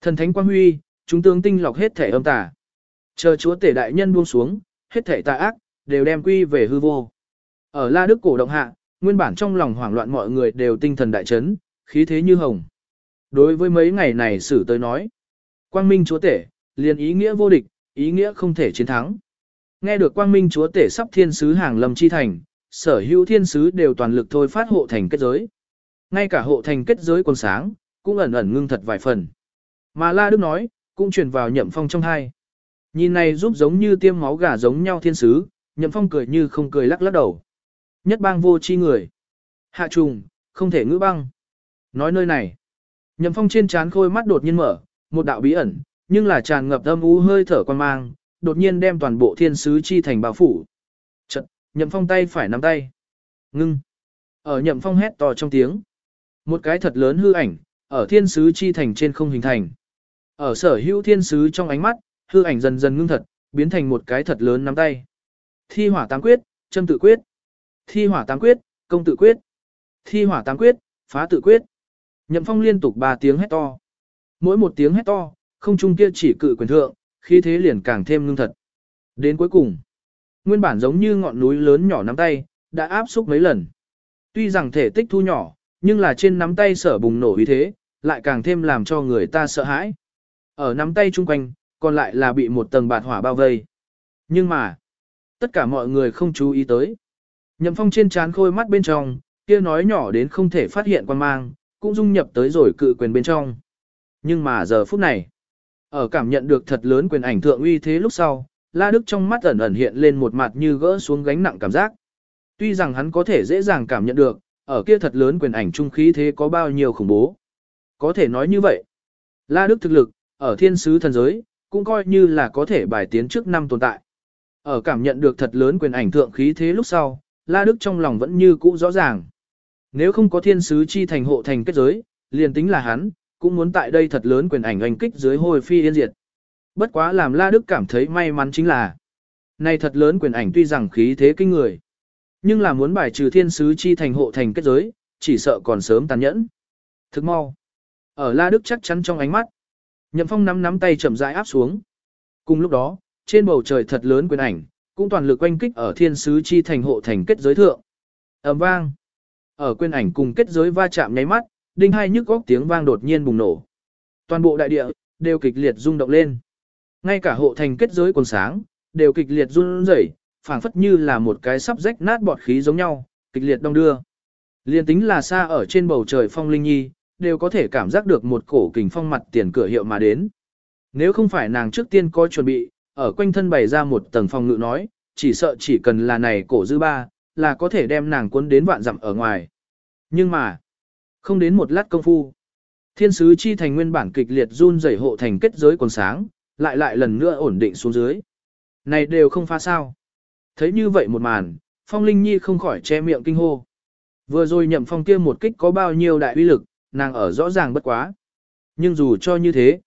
Thần thánh quang huy, chúng tướng tinh lọc hết thể âm tà. Chờ chúa tể đại nhân buông xuống, hết thể tà ác, đều đem quy về hư vô. Ở La Đức cổ động hạ, nguyên bản trong lòng hoảng loạn mọi người đều tinh thần đại chấn, khí thế như hồng. Đối với mấy ngày này sử tới nói, quang minh chúa tể, liền ý nghĩa vô địch, ý nghĩa không thể chiến thắng. Nghe được quang minh chúa tể sắp thiên sứ hàng lâm chi thành, sở hữu thiên sứ đều toàn lực thôi phát hộ thành kết giới. Ngay cả hộ thành kết giới còn sáng, cũng ẩn ẩn ngưng thật vài phần. Mà La Đức nói, cũng truyền vào nhậm phong trong hai. Nhìn này giúp giống như tiêm máu gà giống nhau thiên sứ, Nhậm Phong cười như không cười lắc lắc đầu. Nhất bang vô chi người. Hạ trùng, không thể ngữ băng. Nói nơi này. Nhậm Phong trên trán khôi mắt đột nhiên mở, một đạo bí ẩn, nhưng là tràn ngập âm u hơi thở quan mang, đột nhiên đem toàn bộ thiên sứ chi thành bao phủ. Chật, Nhậm Phong tay phải nắm tay. Ngưng. Ở Nhậm Phong hét to trong tiếng. Một cái thật lớn hư ảnh, ở thiên sứ chi thành trên không hình thành. Ở sở hữu thiên sứ trong ánh mắt, hư ảnh dần dần ngưng thật, biến thành một cái thật lớn nắm tay. Thi hỏa tám quyết, châm tự quyết. Thi hỏa tám quyết, công tự quyết. Thi hỏa tám quyết, phá tự quyết. Nhậm phong liên tục ba tiếng hét to. Mỗi một tiếng hét to, không trung kia chỉ cự quyền thượng, khí thế liền càng thêm ngưng thật. Đến cuối cùng, nguyên bản giống như ngọn núi lớn nhỏ nắm tay, đã áp xúc mấy lần. Tuy rằng thể tích thu nhỏ, nhưng là trên nắm tay sở bùng nổ uy thế, lại càng thêm làm cho người ta sợ hãi. Ở nắm tay chung quanh, còn lại là bị một tầng bạt hỏa bao vây. Nhưng mà, tất cả mọi người không chú ý tới. Nhậm phong trên trán khôi mắt bên trong, kia nói nhỏ đến không thể phát hiện quan mang, cũng dung nhập tới rồi cự quyền bên trong. Nhưng mà giờ phút này, ở cảm nhận được thật lớn quyền ảnh thượng uy thế lúc sau, La Đức trong mắt ẩn ẩn hiện lên một mặt như gỡ xuống gánh nặng cảm giác. Tuy rằng hắn có thể dễ dàng cảm nhận được, ở kia thật lớn quyền ảnh trung khí thế có bao nhiêu khủng bố. Có thể nói như vậy. La Đức thực lực, ở thiên sứ thần giới, cũng coi như là có thể bài tiến trước năm tồn tại. Ở cảm nhận được thật lớn quyền ảnh thượng khí thế lúc sau, La Đức trong lòng vẫn như cũ rõ ràng. Nếu không có thiên sứ chi thành hộ thành kết giới, liền tính là hắn, cũng muốn tại đây thật lớn quyền ảnh anh kích dưới hồi phi yên diệt. Bất quá làm La Đức cảm thấy may mắn chính là, này thật lớn quyền ảnh tuy rằng khí thế kinh người, nhưng là muốn bài trừ thiên sứ chi thành hộ thành kết giới, chỉ sợ còn sớm tàn nhẫn. Thức mau. Ở La Đức chắc chắn trong ánh mắt, Nhậm Phong nắm nắm tay chậm rãi áp xuống. Cùng lúc đó, trên bầu trời thật lớn quyền ảnh, cũng toàn lực quanh kích ở thiên sứ chi thành hộ thành kết giới thượng. ầm vang. Ở quyền ảnh cùng kết giới va chạm nháy mắt, đinh hai nhức góc tiếng vang đột nhiên bùng nổ. Toàn bộ đại địa đều kịch liệt rung động lên. Ngay cả hộ thành kết giới quần sáng, đều kịch liệt run rẩy, phảng phất như là một cái sắp rách nát bọt khí giống nhau, kịch liệt đông đưa. Liên tính là xa ở trên bầu trời phong linh nhi, đều có thể cảm giác được một cổ kình phong mặt tiền cửa hiệu mà đến. Nếu không phải nàng trước tiên có chuẩn bị, ở quanh thân bày ra một tầng phòng ngự nói, chỉ sợ chỉ cần là này cổ dư ba, là có thể đem nàng cuốn đến vạn dặm ở ngoài. Nhưng mà, không đến một lát công phu, thiên sứ chi thành nguyên bản kịch liệt run rẩy hộ thành kết giới còn sáng, lại lại lần nữa ổn định xuống dưới. Này đều không phá sao. Thấy như vậy một màn, phong linh nhi không khỏi che miệng kinh hô. Vừa rồi nhậm phong kia một kích có bao nhiêu đại uy lực, nàng ở rõ ràng bất quá. Nhưng dù cho như thế,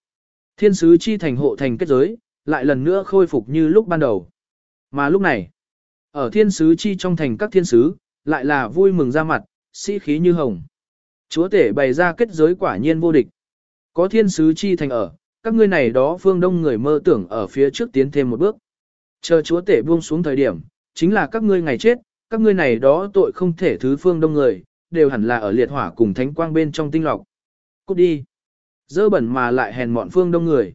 thiên sứ chi thành hộ thành kết giới, lại lần nữa khôi phục như lúc ban đầu. Mà lúc này, ở thiên sứ chi trong thành các thiên sứ, lại là vui mừng ra mặt, sĩ khí như hồng. Chúa tể bày ra kết giới quả nhiên vô địch. Có thiên sứ chi thành ở, các ngươi này đó phương đông người mơ tưởng ở phía trước tiến thêm một bước. Chờ chúa tể buông xuống thời điểm, chính là các ngươi ngày chết, các ngươi này đó tội không thể thứ phương đông người, đều hẳn là ở liệt hỏa cùng thánh quang bên trong tinh lọc. Cút đi. Dơ bẩn mà lại hèn mọn phương đông người.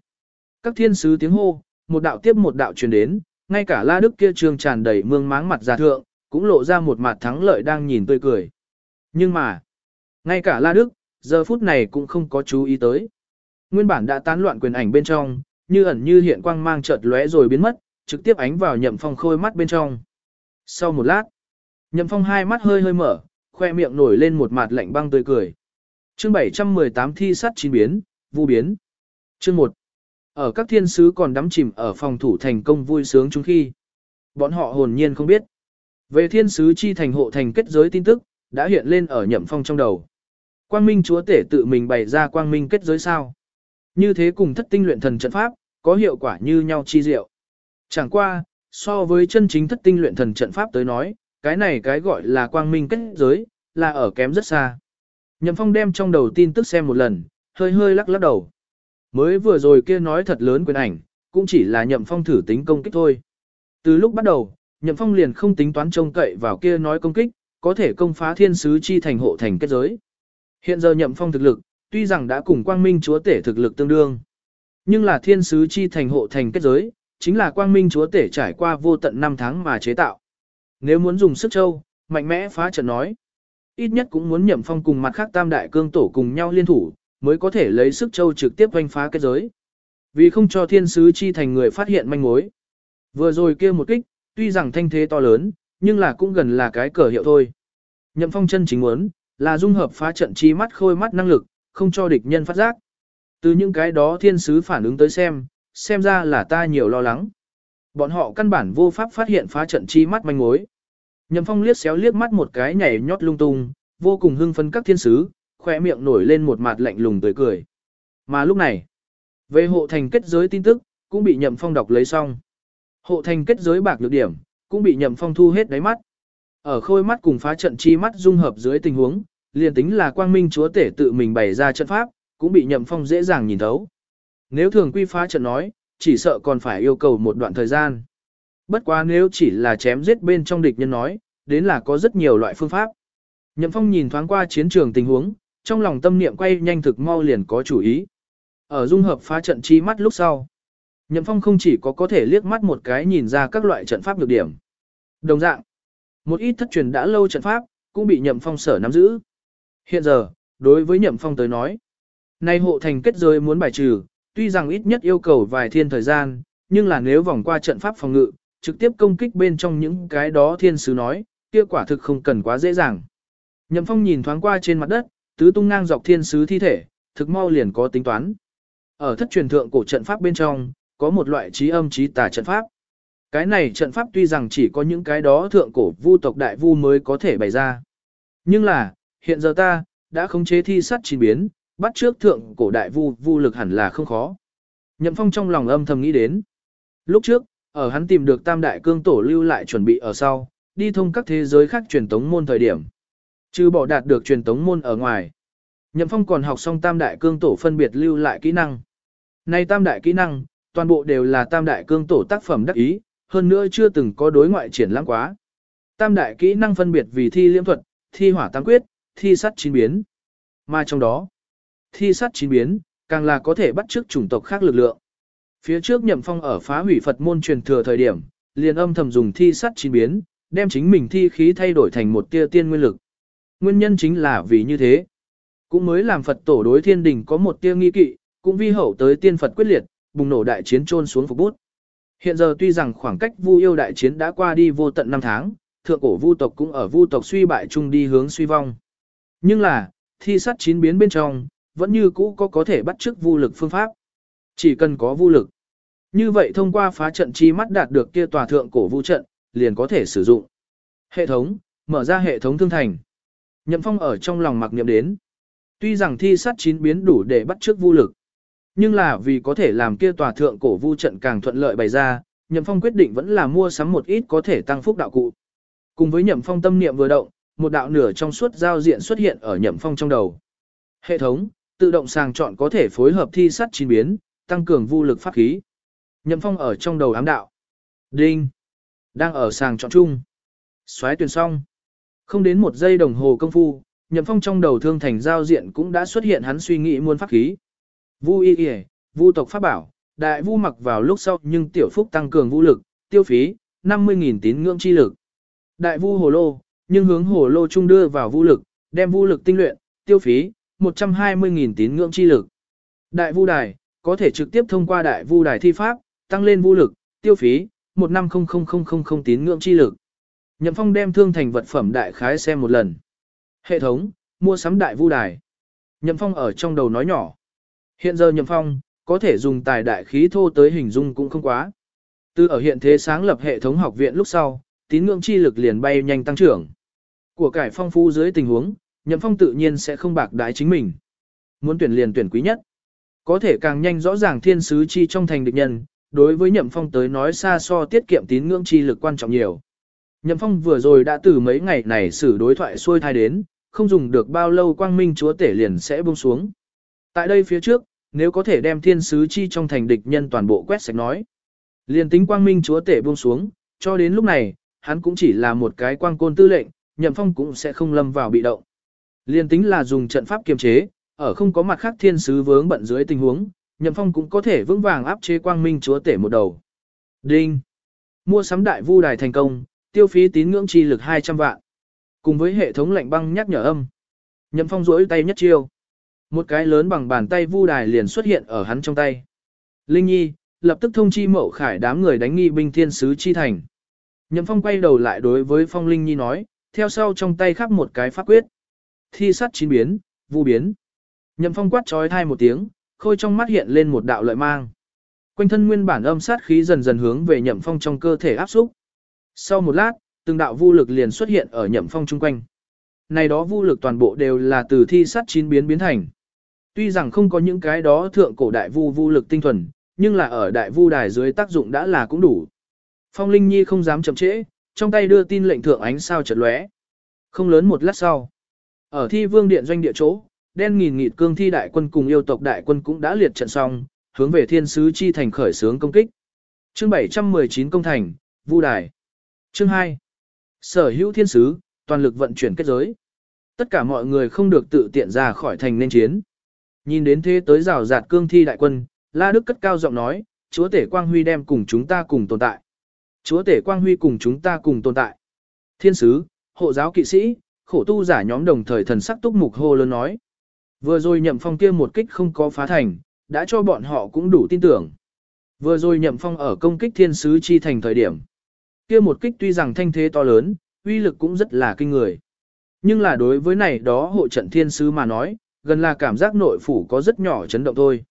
Các thiên sứ tiếng hô, một đạo tiếp một đạo truyền đến, ngay cả la đức kia trường tràn đầy mương máng mặt già thượng, cũng lộ ra một mặt thắng lợi đang nhìn tươi cười. Nhưng mà, ngay cả la đức, giờ phút này cũng không có chú ý tới. Nguyên bản đã tán loạn quyền ảnh bên trong, như ẩn như hiện quang mang chợt lóe rồi biến mất, trực tiếp ánh vào nhậm phong khôi mắt bên trong. Sau một lát, nhậm phong hai mắt hơi hơi mở, khoe miệng nổi lên một mặt lạnh băng tươi cười. Chương 718 thi sát chín biến, vu biến. Chương 1. Ở các thiên sứ còn đắm chìm ở phòng thủ thành công vui sướng chung khi. Bọn họ hồn nhiên không biết. Về thiên sứ chi thành hộ thành kết giới tin tức, đã hiện lên ở nhậm phong trong đầu. Quang Minh Chúa Tể tự mình bày ra Quang Minh kết giới sao. Như thế cùng thất tinh luyện thần trận pháp, có hiệu quả như nhau chi diệu. Chẳng qua, so với chân chính thất tinh luyện thần trận pháp tới nói, cái này cái gọi là quang minh kết giới, là ở kém rất xa. Nhậm Phong đem trong đầu tin tức xem một lần, hơi hơi lắc lắc đầu. Mới vừa rồi kia nói thật lớn quyền ảnh, cũng chỉ là Nhậm Phong thử tính công kích thôi. Từ lúc bắt đầu, Nhậm Phong liền không tính toán trông cậy vào kia nói công kích, có thể công phá thiên sứ chi thành hộ thành kết giới. Hiện giờ Nhậm Phong thực lực, tuy rằng đã cùng quang minh chúa tể thực lực tương đương, nhưng là thiên sứ chi thành hộ thành kết giới, chính là quang minh chúa tể trải qua vô tận năm tháng mà chế tạo. Nếu muốn dùng sức châu, mạnh mẽ phá trận nói, ít nhất cũng muốn nhậm phong cùng mặt khác tam đại cương tổ cùng nhau liên thủ, mới có thể lấy sức châu trực tiếp vanh phá kết giới. Vì không cho thiên sứ chi thành người phát hiện manh mối. Vừa rồi kia một kích, Tuy rằng thanh thế to lớn, nhưng là cũng gần là cái cờ hiệu thôi. Nhậm phong chân chính muốn, là dung hợp phá trận chi mắt khôi mắt năng lực, không cho địch nhân phát giác. Từ những cái đó thiên sứ phản ứng tới xem, xem ra là ta nhiều lo lắng. Bọn họ căn bản vô pháp phát hiện phá trận chi mắt manh mối. Nhậm phong liếc xéo liếc mắt một cái nhảy nhót lung tung, vô cùng hưng phấn các thiên sứ, khỏe miệng nổi lên một mặt lạnh lùng tươi cười. Mà lúc này, về hộ thành kết giới tin tức, cũng bị nhậm phong đọc lấy xong. Hộ thành kết giới bạc lược điểm, cũng bị nhậm phong thu hết đáy mắt. Ở khôi mắt cùng phá trận chi mắt dung hợp dưới tình huống, liền tính là quang minh chúa tể tự mình bày ra trận pháp, cũng bị nhậm phong dễ dàng nhìn thấu. Nếu thường quy phá trận nói, chỉ sợ còn phải yêu cầu một đoạn thời gian. Bất quá nếu chỉ là chém giết bên trong địch nhân nói, đến là có rất nhiều loại phương pháp. Nhậm phong nhìn thoáng qua chiến trường tình huống, trong lòng tâm niệm quay nhanh thực mau liền có chủ ý. Ở dung hợp phá trận chi mắt lúc sau. Nhậm phong không chỉ có có thể liếc mắt một cái nhìn ra các loại trận pháp nhược điểm. Đồng dạng, một ít thất truyền đã lâu trận pháp, cũng bị nhậm phong sở nắm giữ. Hiện giờ, đối với nhậm phong tới nói, nay hộ thành kết giới muốn bài trừ, tuy rằng ít nhất yêu cầu vài thiên thời gian, nhưng là nếu vòng qua trận pháp phòng ngự, trực tiếp công kích bên trong những cái đó thiên sứ nói, kia quả thực không cần quá dễ dàng. Nhậm phong nhìn thoáng qua trên mặt đất, tứ tung ngang dọc thiên sứ thi thể, thực mau liền có tính toán. Ở thất truyền thượng cổ trận pháp bên trong, có một loại trí âm trí tà trận pháp. Cái này trận pháp tuy rằng chỉ có những cái đó thượng cổ vu tộc đại vu mới có thể bày ra. Nhưng là, hiện giờ ta, đã khống chế thi sát chín biến, bắt trước thượng cổ đại vu vu lực hẳn là không khó. Nhậm phong trong lòng âm thầm nghĩ đến. Lúc trước, ở hắn tìm được tam đại cương tổ lưu lại chuẩn bị ở sau, đi thông các thế giới khác truyền tống môn thời điểm. Chứ bỏ đạt được truyền tống môn ở ngoài. Nhậm phong còn học xong tam đại cương tổ phân biệt lưu lại kỹ năng. Này tam đại kỹ năng, toàn bộ đều là tam đại cương tổ tác phẩm đắc ý, hơn nữa chưa từng có đối ngoại triển lãng quá. Tam đại kỹ năng phân biệt vì thi liễm thuật, thi hỏa tam quyết, thi sắt chín biến. Mà trong đó, thi sắt chín biến, càng là có thể bắt chước chủng tộc khác lực lượng. Phía trước nhậm phong ở phá hủy Phật môn truyền thừa thời điểm, liền âm thầm dùng thi sắt chín biến, đem chính mình thi khí thay đổi thành một tia tiên nguyên lực. Nguyên nhân chính là vì như thế. Cũng mới làm Phật tổ đối thiên đình có một tia nghi kỵ, cũng vi hậu tới tiên Phật quyết liệt, bùng nổ đại chiến trôn xuống phục bút. Hiện giờ tuy rằng khoảng cách Vu yêu đại chiến đã qua đi vô tận năm tháng, thượng cổ Vu tộc cũng ở Vu tộc suy bại chung đi hướng suy vong. Nhưng là, thi sắt chín biến bên trong, vẫn như cũ có có thể bắt chước Vu lực phương pháp. Chỉ cần có Vu lực. Như vậy thông qua phá trận chi mắt đạt được kia tòa thượng cổ Vu trận, liền có thể sử dụng. Hệ thống, mở ra hệ thống thương thành. Nhậm Phong ở trong lòng mặc niệm đến. Tuy rằng thi sắt chín biến đủ để bắt chước Vu lực, nhưng là vì có thể làm kia tòa thượng cổ vu trận càng thuận lợi bày ra, Nhậm Phong quyết định vẫn là mua sắm một ít có thể tăng phúc đạo cụ. Cùng với Nhậm Phong tâm niệm vừa động, một đạo nửa trong suốt giao diện xuất hiện ở Nhậm Phong trong đầu. Hệ thống, tự động sàng chọn có thể phối hợp thi sắt chín biến, tăng cường vu lực pháp khí. Nhậm Phong ở trong đầu ám đạo. Đinh. Đang ở sàng chọn chung. Xoáy tuyển xong. Không đến một giây đồng hồ công phu, Nhậm Phong trong đầu thương thành giao diện cũng đã xuất hiện hắn suy nghĩ muôn pháp khí. Vu y y, vu tộc pháp bảo, đại vu mặc vào lúc sau nhưng tiểu phúc tăng cường vũ lực, tiêu phí, 50.000 tín ngưỡng chi lực. Đại vu hồ lô, nhưng hướng hồ lô trung đưa vào vũ lực, đem vũ lực tinh luyện, tiêu phí, 120.000 tín ngưỡng chi lực. Đại vu đài, có thể trực tiếp thông qua đại vu đài thi pháp, tăng lên vũ lực, tiêu phí, 1500000 tín ngưỡng chi lực. Nhậm Phong đem thương thành vật phẩm đại khái xem một lần. Hệ thống, mua sắm đại vu đài. Nhậm Phong ở trong đầu nói nhỏ. Hiện giờ nhậm phong, có thể dùng tài đại khí thô tới hình dung cũng không quá. Từ ở hiện thế sáng lập hệ thống học viện lúc sau, tín ngưỡng chi lực liền bay nhanh tăng trưởng. Của cải phong phú dưới tình huống, nhậm phong tự nhiên sẽ không bạc đái chính mình. Muốn tuyển liền tuyển quý nhất. Có thể càng nhanh rõ ràng thiên sứ chi trong thành địch nhân, đối với nhậm phong tới nói xa so tiết kiệm tín ngưỡng chi lực quan trọng nhiều. Nhậm phong vừa rồi đã từ mấy ngày này xử đối thoại xuôi thai đến, không dùng được bao lâu quang minh chúa tể liền sẽ buông xuống. Tại đây phía trước, nếu có thể đem thiên sứ chi trong thành địch nhân toàn bộ quét sạch nói. Liền tính quang minh chúa tể buông xuống, cho đến lúc này, hắn cũng chỉ là một cái quang côn tư lệnh, nhậm phong cũng sẽ không lâm vào bị động. Liên tính là dùng trận pháp kiềm chế, ở không có mặt khác thiên sứ vướng bận dưới tình huống, nhậm phong cũng có thể vững vàng áp chế quang minh chúa tể một đầu. Đinh! Mua sắm đại vu đài thành công, tiêu phí tín ngưỡng chi lực 200 vạn. Cùng với hệ thống lạnh băng nhắc nhở âm. Nhậm phong rỗi tay nhất chiêu. Một cái lớn bằng bàn tay vu đài liền xuất hiện ở hắn trong tay. Linh Nhi, lập tức thông chi mậu khải đám người đánh nghi binh thiên sứ chi thành. Nhậm Phong quay đầu lại đối với Phong Linh Nhi nói, theo sau trong tay khắp một cái pháp quyết. Thi sắt chín biến, vu biến. Nhậm Phong quát trói thai một tiếng, khôi trong mắt hiện lên một đạo lợi mang. Quanh thân nguyên bản âm sát khí dần dần hướng về Nhậm Phong trong cơ thể áp xúc. Sau một lát, từng đạo vu lực liền xuất hiện ở Nhậm Phong chung quanh. Này đó vu lực toàn bộ đều là từ thi sắt chín biến biến thành. Tuy rằng không có những cái đó thượng cổ đại vu vu lực tinh thuần, nhưng là ở đại vu đài dưới tác dụng đã là cũng đủ. Phong Linh Nhi không dám chậm trễ, trong tay đưa tin lệnh thượng ánh sao chợt lóe. Không lớn một lát sau, ở thi vương điện doanh địa chỗ, đen nghìn nghịt cương thi đại quân cùng yêu tộc đại quân cũng đã liệt trận xong, hướng về thiên sứ chi thành khởi sướng công kích. Chương 719 công thành, vu đài. Chương 2. Sở hữu thiên sứ, toàn lực vận chuyển kết giới. Tất cả mọi người không được tự tiện ra khỏi thành nên chiến. Nhìn đến thế tới rào rạt cương thi đại quân, La Đức cất cao giọng nói, chúa tể Quang Huy đem cùng chúng ta cùng tồn tại. Chúa tể Quang Huy cùng chúng ta cùng tồn tại. Thiên sứ, hộ giáo kỵ sĩ, khổ tu giả nhóm đồng thời thần sắc túc mục hô lớn nói. Vừa rồi nhậm phong kia một kích không có phá thành, đã cho bọn họ cũng đủ tin tưởng. Vừa rồi nhậm phong ở công kích thiên sứ chi thành thời điểm. Kia một kích tuy rằng thanh thế to lớn, uy lực cũng rất là kinh người. Nhưng là đối với này đó hộ trận thiên sứ mà nói, gần là cảm giác nội phủ có rất nhỏ chấn động thôi.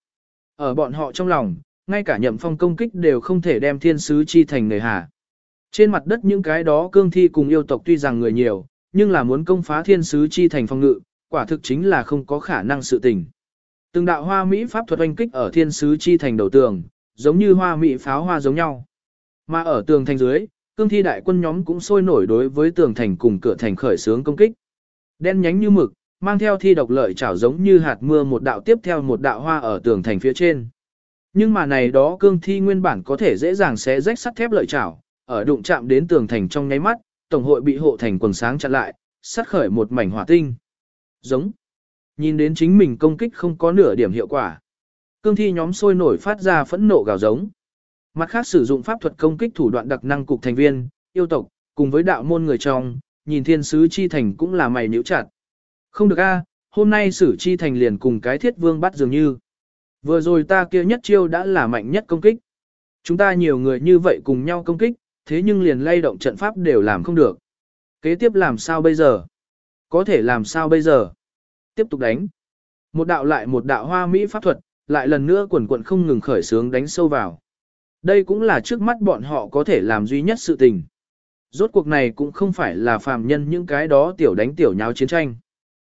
Ở bọn họ trong lòng, ngay cả nhậm phong công kích đều không thể đem thiên sứ chi thành người hà. Trên mặt đất những cái đó cương thi cùng yêu tộc tuy rằng người nhiều, nhưng là muốn công phá thiên sứ chi thành phong ngự, quả thực chính là không có khả năng sự tình. Từng đạo hoa Mỹ pháp thuật oanh kích ở thiên sứ chi thành đầu tường, giống như hoa Mỹ pháo hoa giống nhau. Mà ở tường thành dưới, cương thi đại quân nhóm cũng sôi nổi đối với tường thành cùng cửa thành khởi sướng công kích. Đen nhánh như mực, mang theo thi độc lợi chảo giống như hạt mưa một đạo tiếp theo một đạo hoa ở tường thành phía trên. Nhưng mà này đó cương thi nguyên bản có thể dễ dàng xé rách sắt thép lợi chảo, ở đụng chạm đến tường thành trong nháy mắt, tổng hội bị hộ thành quần sáng chặn lại, sát khởi một mảnh hỏa tinh. Giống. Nhìn đến chính mình công kích không có nửa điểm hiệu quả. Cương thi nhóm sôi nổi phát ra phẫn nộ gào giống. Mặt khác sử dụng pháp thuật công kích thủ đoạn đặc năng cục thành viên, yêu tộc, cùng với đạo môn người trong, nhìn thiên sứ chi thành cũng là mày nhíu chặt. Không được a, hôm nay sử chi thành liền cùng cái thiết vương bắt dường như. Vừa rồi ta kia nhất chiêu đã là mạnh nhất công kích. Chúng ta nhiều người như vậy cùng nhau công kích, thế nhưng liền lay động trận pháp đều làm không được. Kế tiếp làm sao bây giờ? Có thể làm sao bây giờ? Tiếp tục đánh. Một đạo lại một đạo hoa mỹ pháp thuật, lại lần nữa quần quận không ngừng khởi sướng đánh sâu vào. Đây cũng là trước mắt bọn họ có thể làm duy nhất sự tình. Rốt cuộc này cũng không phải là phàm nhân những cái đó tiểu đánh tiểu nháo chiến tranh.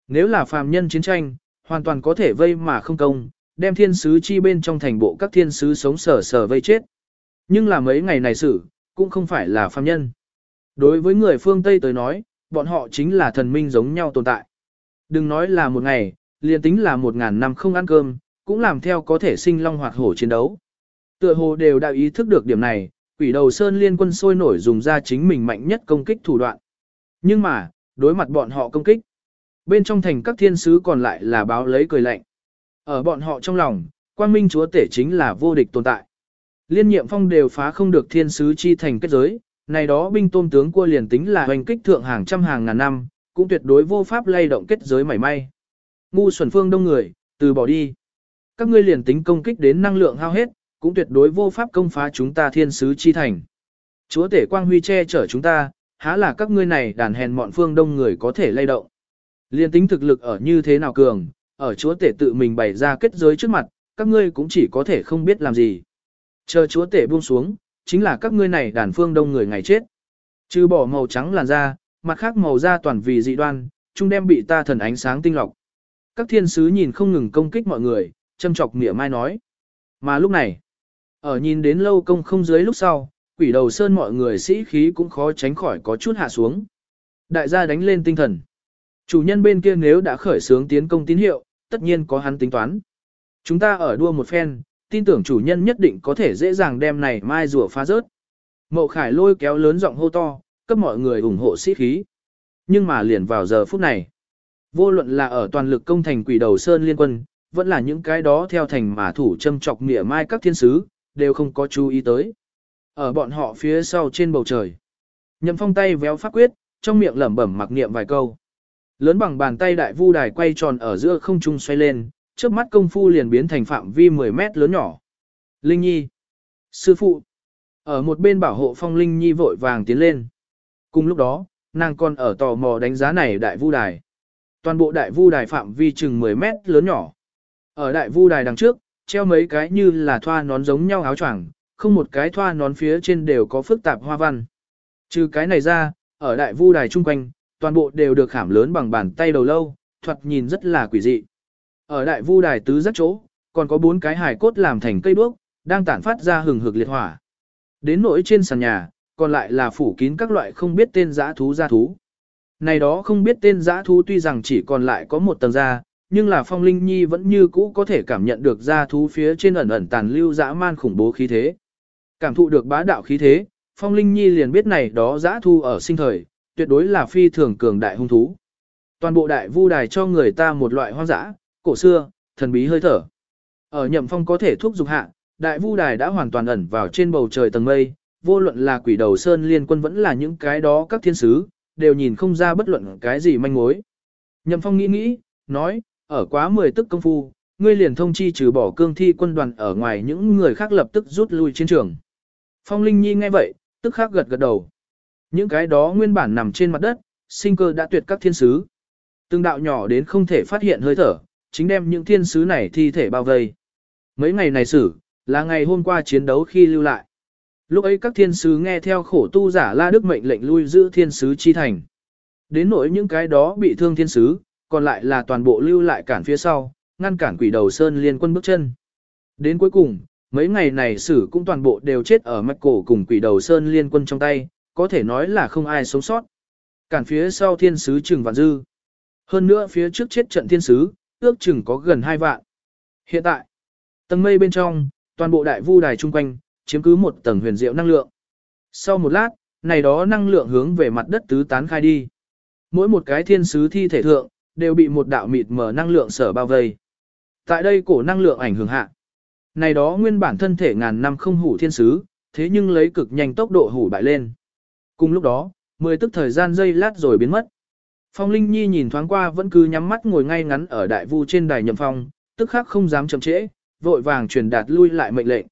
Nếu là phàm nhân chiến tranh, hoàn toàn có thể vây mà không công, đem thiên sứ chi bên trong thành bộ các thiên sứ sống sở sở vây chết. Nhưng là mấy ngày này xử, cũng không phải là phàm nhân. Đối với người phương Tây tới nói, bọn họ chính là thần minh giống nhau tồn tại. Đừng nói là một ngày, liền tính là một ngàn năm không ăn cơm, cũng làm theo có thể sinh long hoạt hổ chiến đấu. Tựa hồ đều đã ý thức được điểm này, quỷ đầu sơn liên quân sôi nổi dùng ra chính mình mạnh nhất công kích thủ đoạn. Nhưng mà, đối mặt bọn họ công kích, bên trong thành các thiên sứ còn lại là báo lấy cười lạnh. Ở bọn họ trong lòng, quang minh chúa tể chính là vô địch tồn tại. Liên nhiệm phong đều phá không được thiên sứ chi thành kết giới, này đó binh tôn tướng cua liền tính là hoành kích thượng hàng trăm hàng ngàn năm, cũng tuyệt đối vô pháp lay động kết giới mảy may. Ngu xuẩn phương đông người, từ bỏ đi. Các ngươi liền tính công kích đến năng lượng hao hết, cũng tuyệt đối vô pháp công phá chúng ta thiên sứ chi thành. Chúa tể quang huy che chở chúng ta, há là các ngươi này đàn hèn mọn phương đông người có thể lay động. Liên tính thực lực ở như thế nào cường, ở chúa tể tự mình bày ra kết giới trước mặt, các ngươi cũng chỉ có thể không biết làm gì. Chờ chúa tể buông xuống, chính là các ngươi này đàn phương đông người ngày chết. Trừ bỏ màu trắng làn da, mặt khác màu da toàn vì dị đoan, chung đem bị ta thần ánh sáng tinh lọc. Các thiên sứ nhìn không ngừng công kích mọi người, châm chọc mỉa mai nói. Mà lúc này, ở nhìn đến lâu công không dưới lúc sau, quỷ đầu sơn mọi người sĩ khí cũng khó tránh khỏi có chút hạ xuống. Đại gia đánh lên tinh thần. Chủ nhân bên kia nếu đã khởi xướng tiến công tín hiệu, tất nhiên có hắn tính toán. Chúng ta ở đua một phen, tin tưởng chủ nhân nhất định có thể dễ dàng đem này mai rùa phá rớt. Mậu Khải lôi kéo lớn giọng hô to, cấp mọi người ủng hộ sĩ khí. Nhưng mà liền vào giờ phút này, vô luận là ở toàn lực công thành quỷ đầu sơn liên quân, vẫn là những cái đó theo thành mà thủ châm chọc mỉa mai các thiên sứ, đều không có chú ý tới. Ở bọn họ phía sau trên bầu trời, nhậm phong tay véo phát quyết, trong miệng lẩm bẩm mặc niệm vài câu. Lớn bằng bàn tay đại vu đài quay tròn ở giữa không trung xoay lên, trước mắt công phu liền biến thành phạm vi 10 mét lớn nhỏ. Linh Nhi, Sư Phụ, Ở một bên bảo hộ phong linh nhi vội vàng tiến lên. Cùng lúc đó, nàng còn ở tò mò đánh giá này đại vu đài. Toàn bộ đại vu đài phạm vi chừng 10 mét lớn nhỏ. Ở đại vu đài đằng trước, treo mấy cái như là thoa nón giống nhau áo choàng, không một cái thoa nón phía trên đều có phức tạp hoa văn. Trừ cái này ra, ở đại vu đài chung quanh, toàn bộ đều được khảm lớn bằng bàn tay đầu lâu, thoạt nhìn rất là quỷ dị. Ở đại vu đài tứ rất chỗ, còn có bốn cái hài cốt làm thành cây đuốc, đang tản phát ra hừng hực liệt hỏa. Đến nỗi trên sàn nhà, còn lại là phủ kín các loại không biết tên giã thú gia thú. Này đó không biết tên giã thú tuy rằng chỉ còn lại có một tầng da, nhưng là phong linh nhi vẫn như cũ có thể cảm nhận được gia thú phía trên ẩn ẩn tàn lưu dã man khủng bố khí thế. Cảm thụ được bá đạo khí thế, phong linh nhi liền biết này đó giã thú ở sinh thời, tuyệt đối là phi thường cường đại hung thú. Toàn bộ đại vu đài cho người ta một loại hoang dã, cổ xưa, thần bí hơi thở. Ở nhậm phong có thể thuốc dục hạ, đại vu đài đã hoàn toàn ẩn vào trên bầu trời tầng mây, vô luận là quỷ đầu sơn liên quân vẫn là những cái đó các thiên sứ, đều nhìn không ra bất luận cái gì manh mối. Nhậm phong nghĩ nghĩ, nói, ở quá 10 tức công phu, ngươi liền thông chi trừ bỏ cương thi quân đoàn ở ngoài những người khác lập tức rút lui chiến trường. Phong Linh Nhi nghe vậy, tức khắc gật gật đầu. Những cái đó nguyên bản nằm trên mặt đất, sinh cơ đã tuyệt các thiên sứ. Từng đạo nhỏ đến không thể phát hiện hơi thở, chính đem những thiên sứ này thi thể bao vây. Mấy ngày này xử, là ngày hôm qua chiến đấu khi lưu lại. Lúc ấy các thiên sứ nghe theo khổ tu giả La Đức mệnh lệnh lui giữ thiên sứ chi thành. Đến nỗi những cái đó bị thương thiên sứ, còn lại là toàn bộ lưu lại cản phía sau, ngăn cản quỷ đầu sơn liên quân bước chân. Đến cuối cùng, mấy ngày này sử cũng toàn bộ đều chết ở mạch cổ cùng quỷ đầu sơn liên quân trong tay, có thể nói là không ai sống sót. Cản phía sau thiên sứ chừng vạn dư. Hơn nữa phía trước chết trận thiên sứ, ước chừng có gần 2 vạn. Hiện tại, tầng mây bên trong, toàn bộ đại vu đài chung quanh, chiếm cứ một tầng huyền diệu năng lượng. Sau một lát, này đó năng lượng hướng về mặt đất tứ tán khai đi. Mỗi một cái thiên sứ thi thể thượng, đều bị một đạo mịt mở năng lượng sở bao vây. Tại đây cổ năng lượng ảnh hưởng hạ. Này đó nguyên bản thân thể ngàn năm không hủ thiên sứ, thế nhưng lấy cực nhanh tốc độ hủ bại lên. Cùng lúc đó, mười tức thời gian giây lát rồi biến mất. Phong Linh Nhi nhìn thoáng qua vẫn cứ nhắm mắt ngồi ngay ngắn ở đại vu trên đài nhậm phong, tức khắc không dám chậm trễ, vội vàng truyền đạt lui lại mệnh lệnh.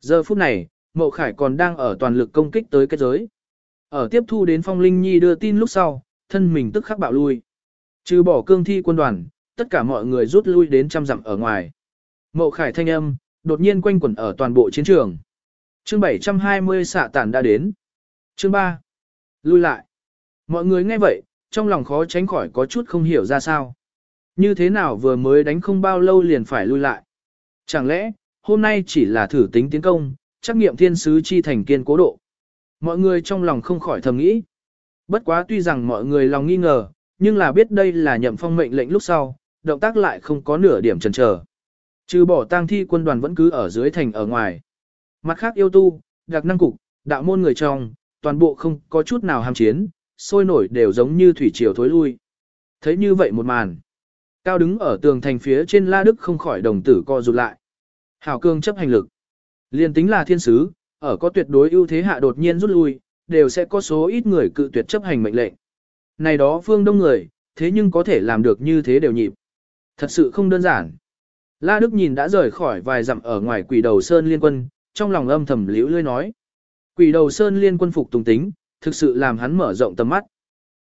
Giờ phút này, Mậu Khải còn đang ở toàn lực công kích tới kết giới. Ở tiếp thu đến Phong Linh Nhi đưa tin lúc sau, thân mình tức khắc bạo lui. Trừ bỏ cương thi quân đoàn, tất cả mọi người rút lui đến trăm dặm ở ngoài. Mậu Khải thanh âm, đột nhiên quanh quẩn ở toàn bộ chiến trường. Chương 720 xạ tản đã đến. Chương 3. Lui lại. Mọi người nghe vậy, trong lòng khó tránh khỏi có chút không hiểu ra sao. Như thế nào vừa mới đánh không bao lâu liền phải lui lại. Chẳng lẽ, hôm nay chỉ là thử tính tiến công, trắc nghiệm thiên sứ chi thành kiên cố độ. Mọi người trong lòng không khỏi thầm nghĩ. Bất quá tuy rằng mọi người lòng nghi ngờ, nhưng là biết đây là nhậm phong mệnh lệnh lúc sau, động tác lại không có nửa điểm chần chờ. Trừ bỏ tang thi quân đoàn vẫn cứ ở dưới thành ở ngoài. Mặt khác yêu tu, đặc năng cục, đạo môn người trong, toàn bộ không có chút nào ham chiến, sôi nổi đều giống như thủy triều thối lui. Thấy như vậy một màn. Cao đứng ở tường thành phía trên La Đức không khỏi đồng tử co rụt lại. Hảo cương chấp hành lực. Liên tính là thiên sứ, ở có tuyệt đối ưu thế hạ đột nhiên rút lui, đều sẽ có số ít người cự tuyệt chấp hành mệnh lệnh. Này đó phương đông người, thế nhưng có thể làm được như thế đều nhịp. Thật sự không đơn giản. La Đức nhìn đã rời khỏi vài dặm ở ngoài quỷ đầu sơn liên quân, trong lòng âm thầm liễu lươi nói. Quỷ đầu sơn liên quân phục tùng tính, thực sự làm hắn mở rộng tầm mắt.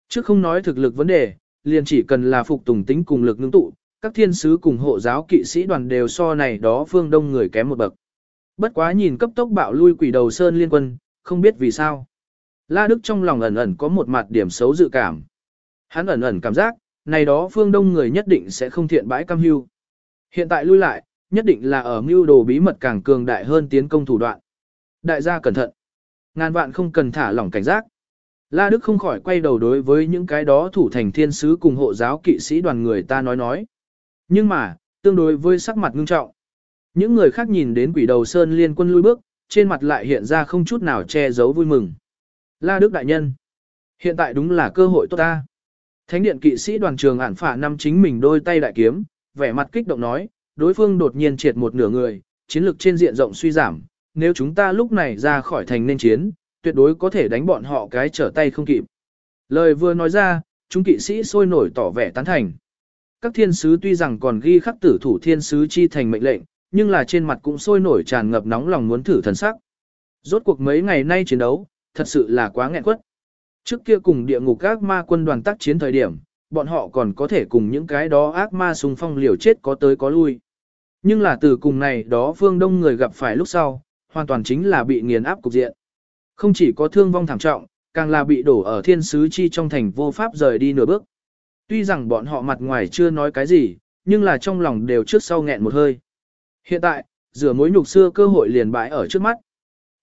Trước không nói thực lực vấn đề, liền chỉ cần là phục tùng tính cùng lực ngưng tụ, các thiên sứ cùng hộ giáo kỵ sĩ đoàn đều so này đó phương đông người kém một bậc. Bất quá nhìn cấp tốc bạo lui quỷ đầu sơn liên quân, không biết vì sao. La Đức trong lòng ẩn ẩn có một mặt điểm xấu dự cảm. Hắn ẩn ẩn cảm giác, này đó phương đông người nhất định sẽ không thiện bãi cam hưu. Hiện tại lui lại, nhất định là ở mưu đồ bí mật càng cường đại hơn tiến công thủ đoạn. Đại gia cẩn thận. Ngàn vạn không cần thả lỏng cảnh giác. La Đức không khỏi quay đầu đối với những cái đó thủ thành thiên sứ cùng hộ giáo kỵ sĩ đoàn người ta nói nói. Nhưng mà, tương đối với sắc mặt ngưng trọng. Những người khác nhìn đến quỷ đầu sơn liên quân lui bước, trên mặt lại hiện ra không chút nào che giấu vui mừng. La Đức đại nhân. Hiện tại đúng là cơ hội tốt ta. Thánh điện kỵ sĩ đoàn trường ản phả năm chính mình đôi tay đại kiếm, vẻ mặt kích động nói, đối phương đột nhiên triệt một nửa người, chiến lực trên diện rộng suy giảm, nếu chúng ta lúc này ra khỏi thành nên chiến, tuyệt đối có thể đánh bọn họ cái trở tay không kịp. Lời vừa nói ra, chúng kỵ sĩ sôi nổi tỏ vẻ tán thành. Các thiên sứ tuy rằng còn ghi khắc tử thủ thiên sứ chi thành mệnh lệnh, nhưng là trên mặt cũng sôi nổi tràn ngập nóng lòng muốn thử thần sắc. Rốt cuộc mấy ngày nay chiến đấu, thật sự là quá nghẹn quất. Trước kia cùng địa ngục các ma quân đoàn tác chiến thời điểm, bọn họ còn có thể cùng những cái đó ác ma xung phong liều chết có tới có lui. Nhưng là từ cùng này đó phương đông người gặp phải lúc sau, hoàn toàn chính là bị nghiền áp cục diện. Không chỉ có thương vong thảm trọng, càng là bị đổ ở thiên sứ chi trong thành vô pháp rời đi nửa bước. Tuy rằng bọn họ mặt ngoài chưa nói cái gì, nhưng là trong lòng đều trước sau nghẹn một hơi. Hiện tại, rửa mối nhục xưa cơ hội liền bãi ở trước mắt.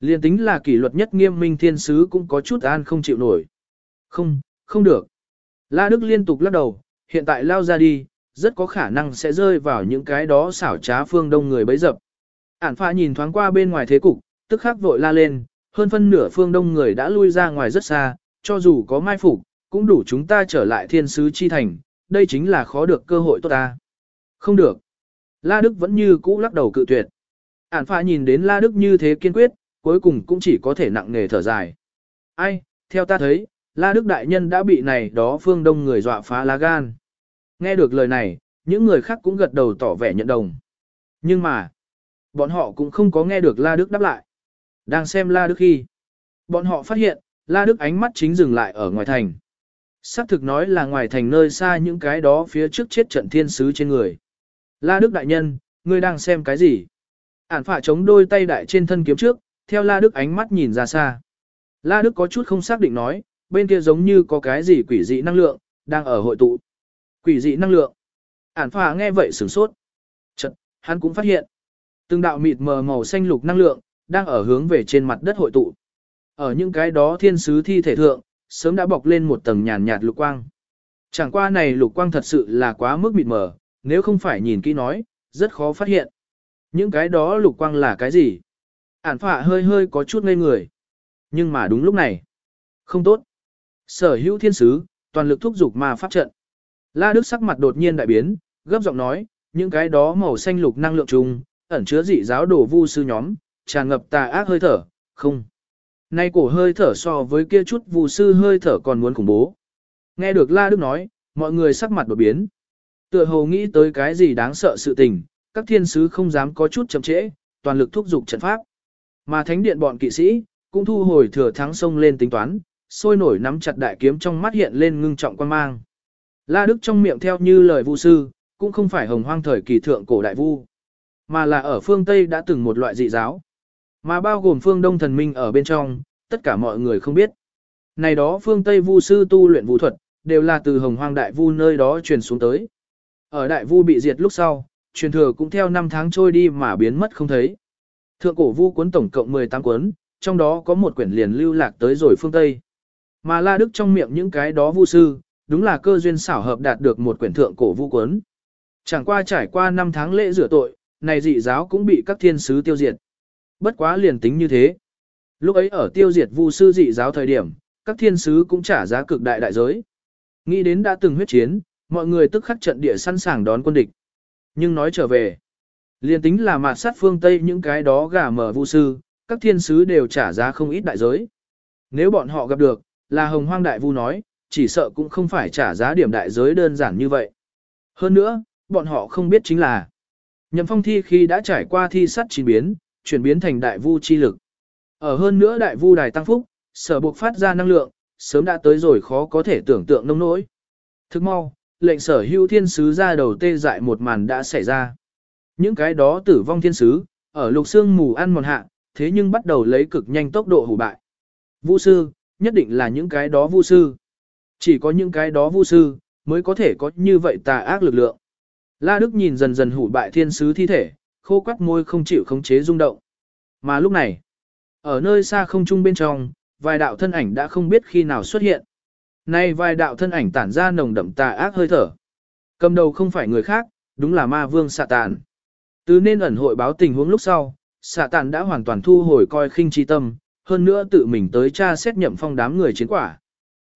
Liền tính là kỷ luật nhất nghiêm minh thiên sứ cũng có chút an không chịu nổi. Không, không được. La Đức liên tục lắc đầu, hiện tại lao ra đi, rất có khả năng sẽ rơi vào những cái đó xảo trá phương đông người bấy dập. Ản pha nhìn thoáng qua bên ngoài thế cục, tức khắc vội la lên, hơn phân nửa phương đông người đã lui ra ngoài rất xa, cho dù có mai phục, cũng đủ chúng ta trở lại thiên sứ chi thành, đây chính là khó được cơ hội tốt ta. Không được. La Đức vẫn như cũ lắc đầu cự tuyệt. Ản pha nhìn đến La Đức như thế kiên quyết, cuối cùng cũng chỉ có thể nặng nề thở dài. Ai, theo ta thấy, La Đức Đại Nhân đã bị này đó phương đông người dọa phá lá gan. Nghe được lời này, những người khác cũng gật đầu tỏ vẻ nhận đồng. Nhưng mà, bọn họ cũng không có nghe được La Đức đáp lại. Đang xem La Đức khi, bọn họ phát hiện, La Đức ánh mắt chính dừng lại ở ngoài thành. Sắc thực nói là ngoài thành nơi xa những cái đó phía trước chết trận thiên sứ trên người. La Đức Đại Nhân, ngươi đang xem cái gì? Ản phạ chống đôi tay đại trên thân kiếm trước, theo La Đức ánh mắt nhìn ra xa. La Đức có chút không xác định nói, bên kia giống như có cái gì quỷ dị năng lượng, đang ở hội tụ. Quỷ dị năng lượng. Ản phà nghe vậy sửng sốt. Chật, hắn cũng phát hiện. Từng đạo mịt mờ màu xanh lục năng lượng, đang ở hướng về trên mặt đất hội tụ. Ở những cái đó thiên sứ thi thể thượng, sớm đã bọc lên một tầng nhàn nhạt lục quang. Chẳng qua này lục quang thật sự là quá mức mịt mờ, nếu không phải nhìn kỹ nói, rất khó phát hiện. Những cái đó lục quang là cái gì? Ản phạ hơi hơi có chút ngây người. Nhưng mà đúng lúc này. Không tốt. Sở hữu thiên sứ, toàn lực thúc giục ma pháp trận. La Đức sắc mặt đột nhiên đại biến, gấp giọng nói, những cái đó màu xanh lục năng lượng trùng ẩn chứa dị giáo đồ vu sư nhóm, tràn ngập tà ác hơi thở, không. Nay cổ hơi thở so với kia chút vu sư hơi thở còn muốn khủng bố. Nghe được La Đức nói, mọi người sắc mặt đột biến. Tựa hồ nghĩ tới cái gì đáng sợ sự tình, các thiên sứ không dám có chút chậm trễ, toàn lực thúc giục trận pháp. Mà thánh điện bọn kỵ sĩ, cũng thu hồi thừa thắng sông lên tính toán, sôi nổi nắm chặt đại kiếm trong mắt hiện lên ngưng trọng quan mang. La Đức trong miệng theo như lời vu sư, cũng không phải hồng hoang thời kỳ thượng cổ đại vu, mà là ở phương Tây đã từng một loại dị giáo, mà bao gồm phương Đông thần minh ở bên trong, tất cả mọi người không biết. Này đó phương Tây vu sư tu luyện vũ thuật, đều là từ hồng hoang đại vu nơi đó truyền xuống tới. Ở đại vu bị diệt lúc sau, truyền thừa cũng theo năm tháng trôi đi mà biến mất không thấy. Thượng cổ vu cuốn tổng cộng 18 cuốn, trong đó có một quyển liền lưu lạc tới rồi phương Tây. Mà La Đức trong miệng những cái đó vu sư, đúng là cơ duyên xảo hợp đạt được một quyển thượng cổ vu cuốn. Chẳng qua trải qua 5 tháng lễ rửa tội, này dị giáo cũng bị các thiên sứ tiêu diệt. Bất quá liền tính như thế. Lúc ấy ở tiêu diệt vu sư dị giáo thời điểm, các thiên sứ cũng trả giá cực đại đại giới. Nghĩ đến đã từng huyết chiến, mọi người tức khắc trận địa sẵn sàng đón quân địch. Nhưng nói trở về, liền tính là mạt sát phương Tây những cái đó gà mở vu sư, các thiên sứ đều trả giá không ít đại giới. Nếu bọn họ gặp được, là hồng hoang đại vu nói, chỉ sợ cũng không phải trả giá điểm đại giới đơn giản như vậy. Hơn nữa, bọn họ không biết chính là Nhậm phong thi khi đã trải qua thi sắt chín biến, chuyển biến thành đại vu chi lực. Ở hơn nữa đại vu đài tăng phúc, sở buộc phát ra năng lượng, sớm đã tới rồi khó có thể tưởng tượng nông nỗi. Thức mau, lệnh sở hưu thiên sứ ra đầu tê dại một màn đã xảy ra. Những cái đó tử vong thiên sứ, ở lục xương mù ăn mòn hạ, thế nhưng bắt đầu lấy cực nhanh tốc độ hủ bại. Vu sư, nhất định là những cái đó vu sư. Chỉ có những cái đó vu sư, mới có thể có như vậy tà ác lực lượng. La Đức nhìn dần dần hủ bại thiên sứ thi thể, khô quắt môi không chịu khống chế rung động. Mà lúc này, ở nơi xa không trung bên trong, vài đạo thân ảnh đã không biết khi nào xuất hiện. Nay vài đạo thân ảnh tản ra nồng đậm tà ác hơi thở. Cầm đầu không phải người khác, đúng là ma vương xạ tàn. Từ nên ẩn hội báo tình huống lúc sau, xạ tàn đã hoàn toàn thu hồi coi khinh chi tâm, hơn nữa tự mình tới tra xét nhậm phong đám người chiến quả.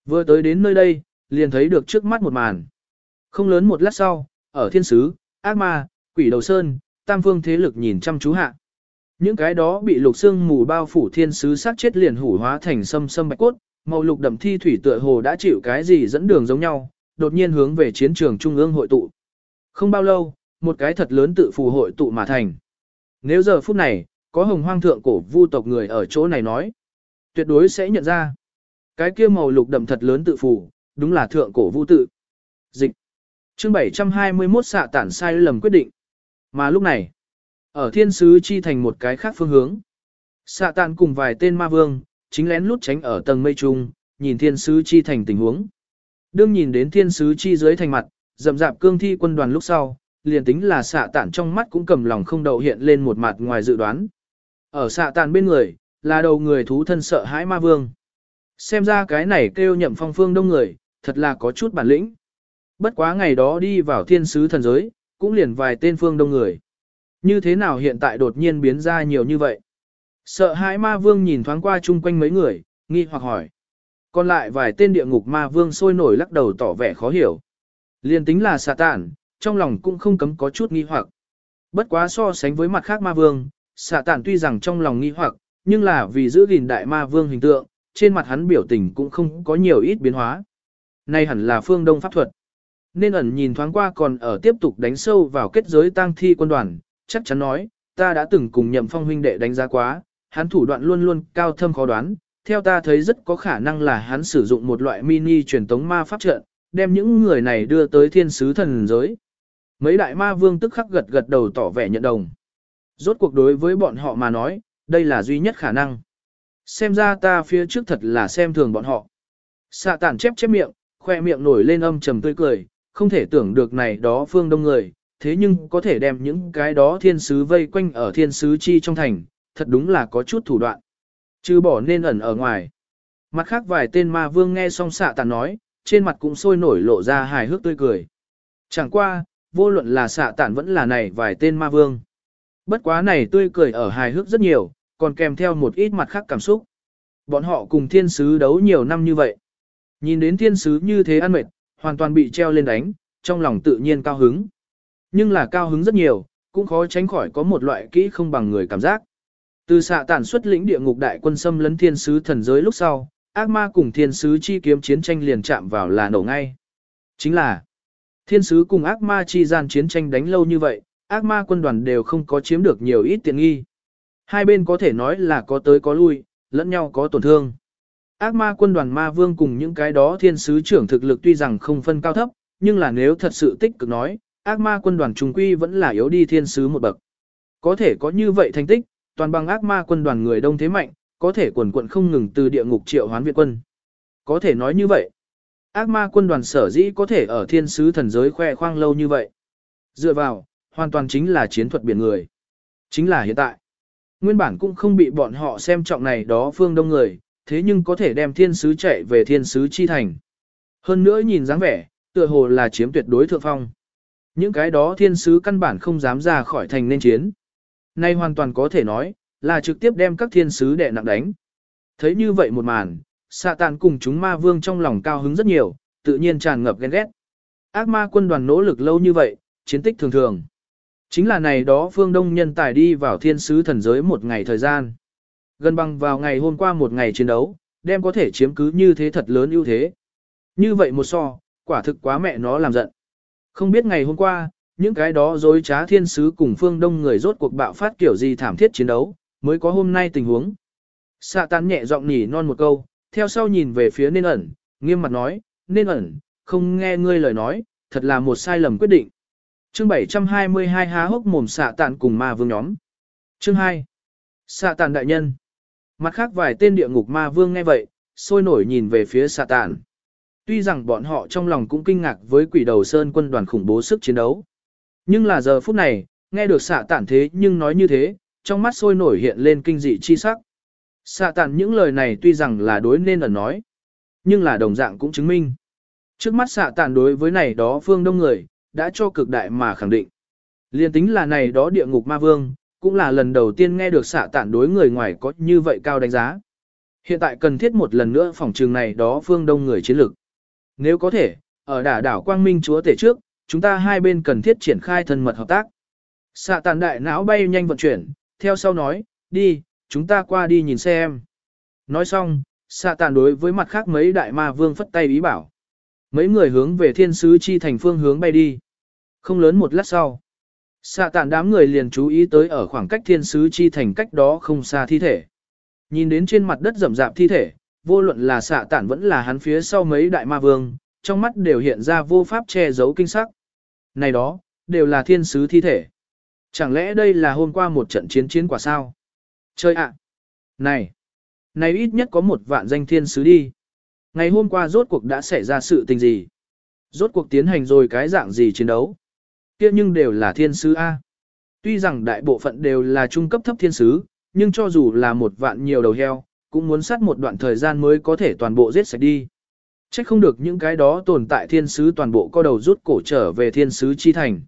Vừa tới đến nơi đây, liền thấy được trước mắt một màn. Không lớn một lát sau, ở thiên sứ, ác ma, quỷ đầu sơn, tam phương thế lực nhìn chăm chú hạ. Những cái đó bị lục xương mù bao phủ thiên sứ sát chết liền hủ hóa thành sâm sâm bạch cốt, màu lục đậm thi thủy tựa hồ đã chịu cái gì dẫn đường giống nhau, đột nhiên hướng về chiến trường trung ương hội tụ. Không bao lâu, một cái thật lớn tự phù hội tụ mà thành. Nếu giờ phút này, có hồng hoang thượng cổ vu tộc người ở chỗ này nói. Tuyệt đối sẽ nhận ra. Cái kia màu lục đậm thật lớn tự phù, đúng là thượng cổ vu tự. Dịch. Chương 721 xạ tản sai lầm quyết định. Mà lúc này, ở thiên sứ chi thành một cái khác phương hướng. Xạ tản cùng vài tên ma vương, chính lén lút tránh ở tầng mây trung, nhìn thiên sứ chi thành tình huống. Đương nhìn đến thiên sứ chi dưới thành mặt, rậm dạp cương thi quân đoàn lúc sau, liền tính là xạ tản trong mắt cũng cầm lòng không đậu hiện lên một mặt ngoài dự đoán. Ở xạ tản bên người, là đầu người thú thân sợ hãi ma vương. Xem ra cái này kêu nhậm phong phương đông người, thật là có chút bản lĩnh. Bất quá ngày đó đi vào thiên sứ thần giới, cũng liền vài tên phương đông người. Như thế nào hiện tại đột nhiên biến ra nhiều như vậy? Sợ hãi ma vương nhìn thoáng qua chung quanh mấy người, nghi hoặc hỏi. Còn lại vài tên địa ngục ma vương sôi nổi lắc đầu tỏ vẻ khó hiểu. Liên tính là xà tản, trong lòng cũng không cấm có chút nghi hoặc. Bất quá so sánh với mặt khác ma vương, xà tản tuy rằng trong lòng nghi hoặc, nhưng là vì giữ gìn đại ma vương hình tượng, trên mặt hắn biểu tình cũng không có nhiều ít biến hóa. Nay hẳn là phương đông pháp thuật. Nên ẩn nhìn thoáng qua còn ở tiếp tục đánh sâu vào kết giới tang thi quân đoàn, chắc chắn nói, ta đã từng cùng nhậm phong huynh đệ đánh giá quá, hắn thủ đoạn luôn luôn cao thâm khó đoán, theo ta thấy rất có khả năng là hắn sử dụng một loại mini truyền tống ma pháp trận, đem những người này đưa tới thiên sứ thần giới. Mấy đại ma vương tức khắc gật gật đầu tỏ vẻ nhận đồng. Rốt cuộc đối với bọn họ mà nói, đây là duy nhất khả năng. Xem ra ta phía trước thật là xem thường bọn họ. Xạ tản chép chép miệng, khoe miệng nổi lên âm trầm tươi cười, không thể tưởng được này đó phương đông người, thế nhưng có thể đem những cái đó thiên sứ vây quanh ở thiên sứ chi trong thành, thật đúng là có chút thủ đoạn. Chứ bỏ nên ẩn ở ngoài. Mặt khác vài tên ma vương nghe xong xạ tàn nói, trên mặt cũng sôi nổi lộ ra hài hước tươi cười. Chẳng qua, vô luận là xạ tản vẫn là này vài tên ma vương. Bất quá này tươi cười ở hài hước rất nhiều, còn kèm theo một ít mặt khác cảm xúc. Bọn họ cùng thiên sứ đấu nhiều năm như vậy. Nhìn đến thiên sứ như thế ăn mệt, hoàn toàn bị treo lên đánh, trong lòng tự nhiên cao hứng. Nhưng là cao hứng rất nhiều, cũng khó tránh khỏi có một loại kỹ không bằng người cảm giác. Từ xạ tản xuất lĩnh địa ngục đại quân xâm lấn thiên sứ thần giới lúc sau, ác ma cùng thiên sứ chi kiếm chiến tranh liền chạm vào là nổ ngay. Chính là, thiên sứ cùng ác ma chi gian chiến tranh đánh lâu như vậy, ác ma quân đoàn đều không có chiếm được nhiều ít tiện nghi. Hai bên có thể nói là có tới có lui, lẫn nhau có tổn thương. Ác ma quân đoàn ma vương cùng những cái đó thiên sứ trưởng thực lực tuy rằng không phân cao thấp, nhưng là nếu thật sự tích cực nói, ác ma quân đoàn trung quy vẫn là yếu đi thiên sứ một bậc. Có thể có như vậy thành tích, toàn bằng ác ma quân đoàn người đông thế mạnh, có thể quần quận không ngừng từ địa ngục triệu hoán viện quân. Có thể nói như vậy. Ác ma quân đoàn sở dĩ có thể ở thiên sứ thần giới khoe khoang lâu như vậy. Dựa vào, hoàn toàn chính là chiến thuật biển người. Chính là hiện tại. Nguyên bản cũng không bị bọn họ xem trọng này đó phương đông người, thế nhưng có thể đem thiên sứ chạy về thiên sứ chi thành. Hơn nữa nhìn dáng vẻ, tựa hồ là chiếm tuyệt đối thượng phong. Những cái đó thiên sứ căn bản không dám ra khỏi thành nên chiến. Nay hoàn toàn có thể nói, là trực tiếp đem các thiên sứ đệ nặng đánh. Thấy như vậy một màn, xạ tàn cùng chúng ma vương trong lòng cao hứng rất nhiều, tự nhiên tràn ngập ghen ghét. Ác ma quân đoàn nỗ lực lâu như vậy, chiến tích thường thường. Chính là này đó phương đông nhân tài đi vào thiên sứ thần giới một ngày thời gian. Gần bằng vào ngày hôm qua một ngày chiến đấu, đem có thể chiếm cứ như thế thật lớn ưu thế. Như vậy một so, quả thực quá mẹ nó làm giận. Không biết ngày hôm qua, những cái đó dối trá thiên sứ cùng phương đông người rốt cuộc bạo phát kiểu gì thảm thiết chiến đấu, mới có hôm nay tình huống. Sạ tán nhẹ giọng nhỉ non một câu, theo sau nhìn về phía nên ẩn, nghiêm mặt nói, nên ẩn, không nghe ngươi lời nói, thật là một sai lầm quyết định. Chương 722 há hốc mồm xạ tàn cùng ma vương nhóm. Chương 2. Xạ tàn đại nhân. Mặt khác vài tên địa ngục ma vương nghe vậy, sôi nổi nhìn về phía xạ tàn. Tuy rằng bọn họ trong lòng cũng kinh ngạc với quỷ đầu sơn quân đoàn khủng bố sức chiến đấu. Nhưng là giờ phút này, nghe được xạ tản thế nhưng nói như thế, trong mắt sôi nổi hiện lên kinh dị chi sắc. Xạ tản những lời này tuy rằng là đối nên ẩn nói, nhưng là đồng dạng cũng chứng minh. Trước mắt xạ tản đối với này đó phương đông người, đã cho cực đại mà khẳng định. Liên tính là này đó địa ngục ma vương, cũng là lần đầu tiên nghe được xạ tản đối người ngoài có như vậy cao đánh giá. Hiện tại cần thiết một lần nữa phòng trường này đó phương đông người chiến lược. Nếu có thể, ở đả đảo quang minh chúa tể trước, chúng ta hai bên cần thiết triển khai thân mật hợp tác. Xạ tàn đại não bay nhanh vận chuyển, theo sau nói, đi, chúng ta qua đi nhìn xem. Nói xong, xạ tàn đối với mặt khác mấy đại ma vương phất tay ý bảo. Mấy người hướng về thiên sứ chi thành phương hướng bay đi. Không lớn một lát sau. Xạ tản đám người liền chú ý tới ở khoảng cách thiên sứ chi thành cách đó không xa thi thể. Nhìn đến trên mặt đất rậm rạp thi thể, vô luận là xạ tản vẫn là hắn phía sau mấy đại ma vương, trong mắt đều hiện ra vô pháp che giấu kinh sắc. Này đó, đều là thiên sứ thi thể. Chẳng lẽ đây là hôm qua một trận chiến chiến quả sao? Chơi ạ! Này! Này ít nhất có một vạn danh thiên sứ đi. Ngày hôm qua rốt cuộc đã xảy ra sự tình gì? Rốt cuộc tiến hành rồi cái dạng gì chiến đấu? Kia nhưng đều là thiên sứ A. Tuy rằng đại bộ phận đều là trung cấp thấp thiên sứ, nhưng cho dù là một vạn nhiều đầu heo, cũng muốn sát một đoạn thời gian mới có thể toàn bộ giết sạch đi. Chắc không được những cái đó tồn tại thiên sứ toàn bộ co đầu rút cổ trở về thiên sứ chi thành.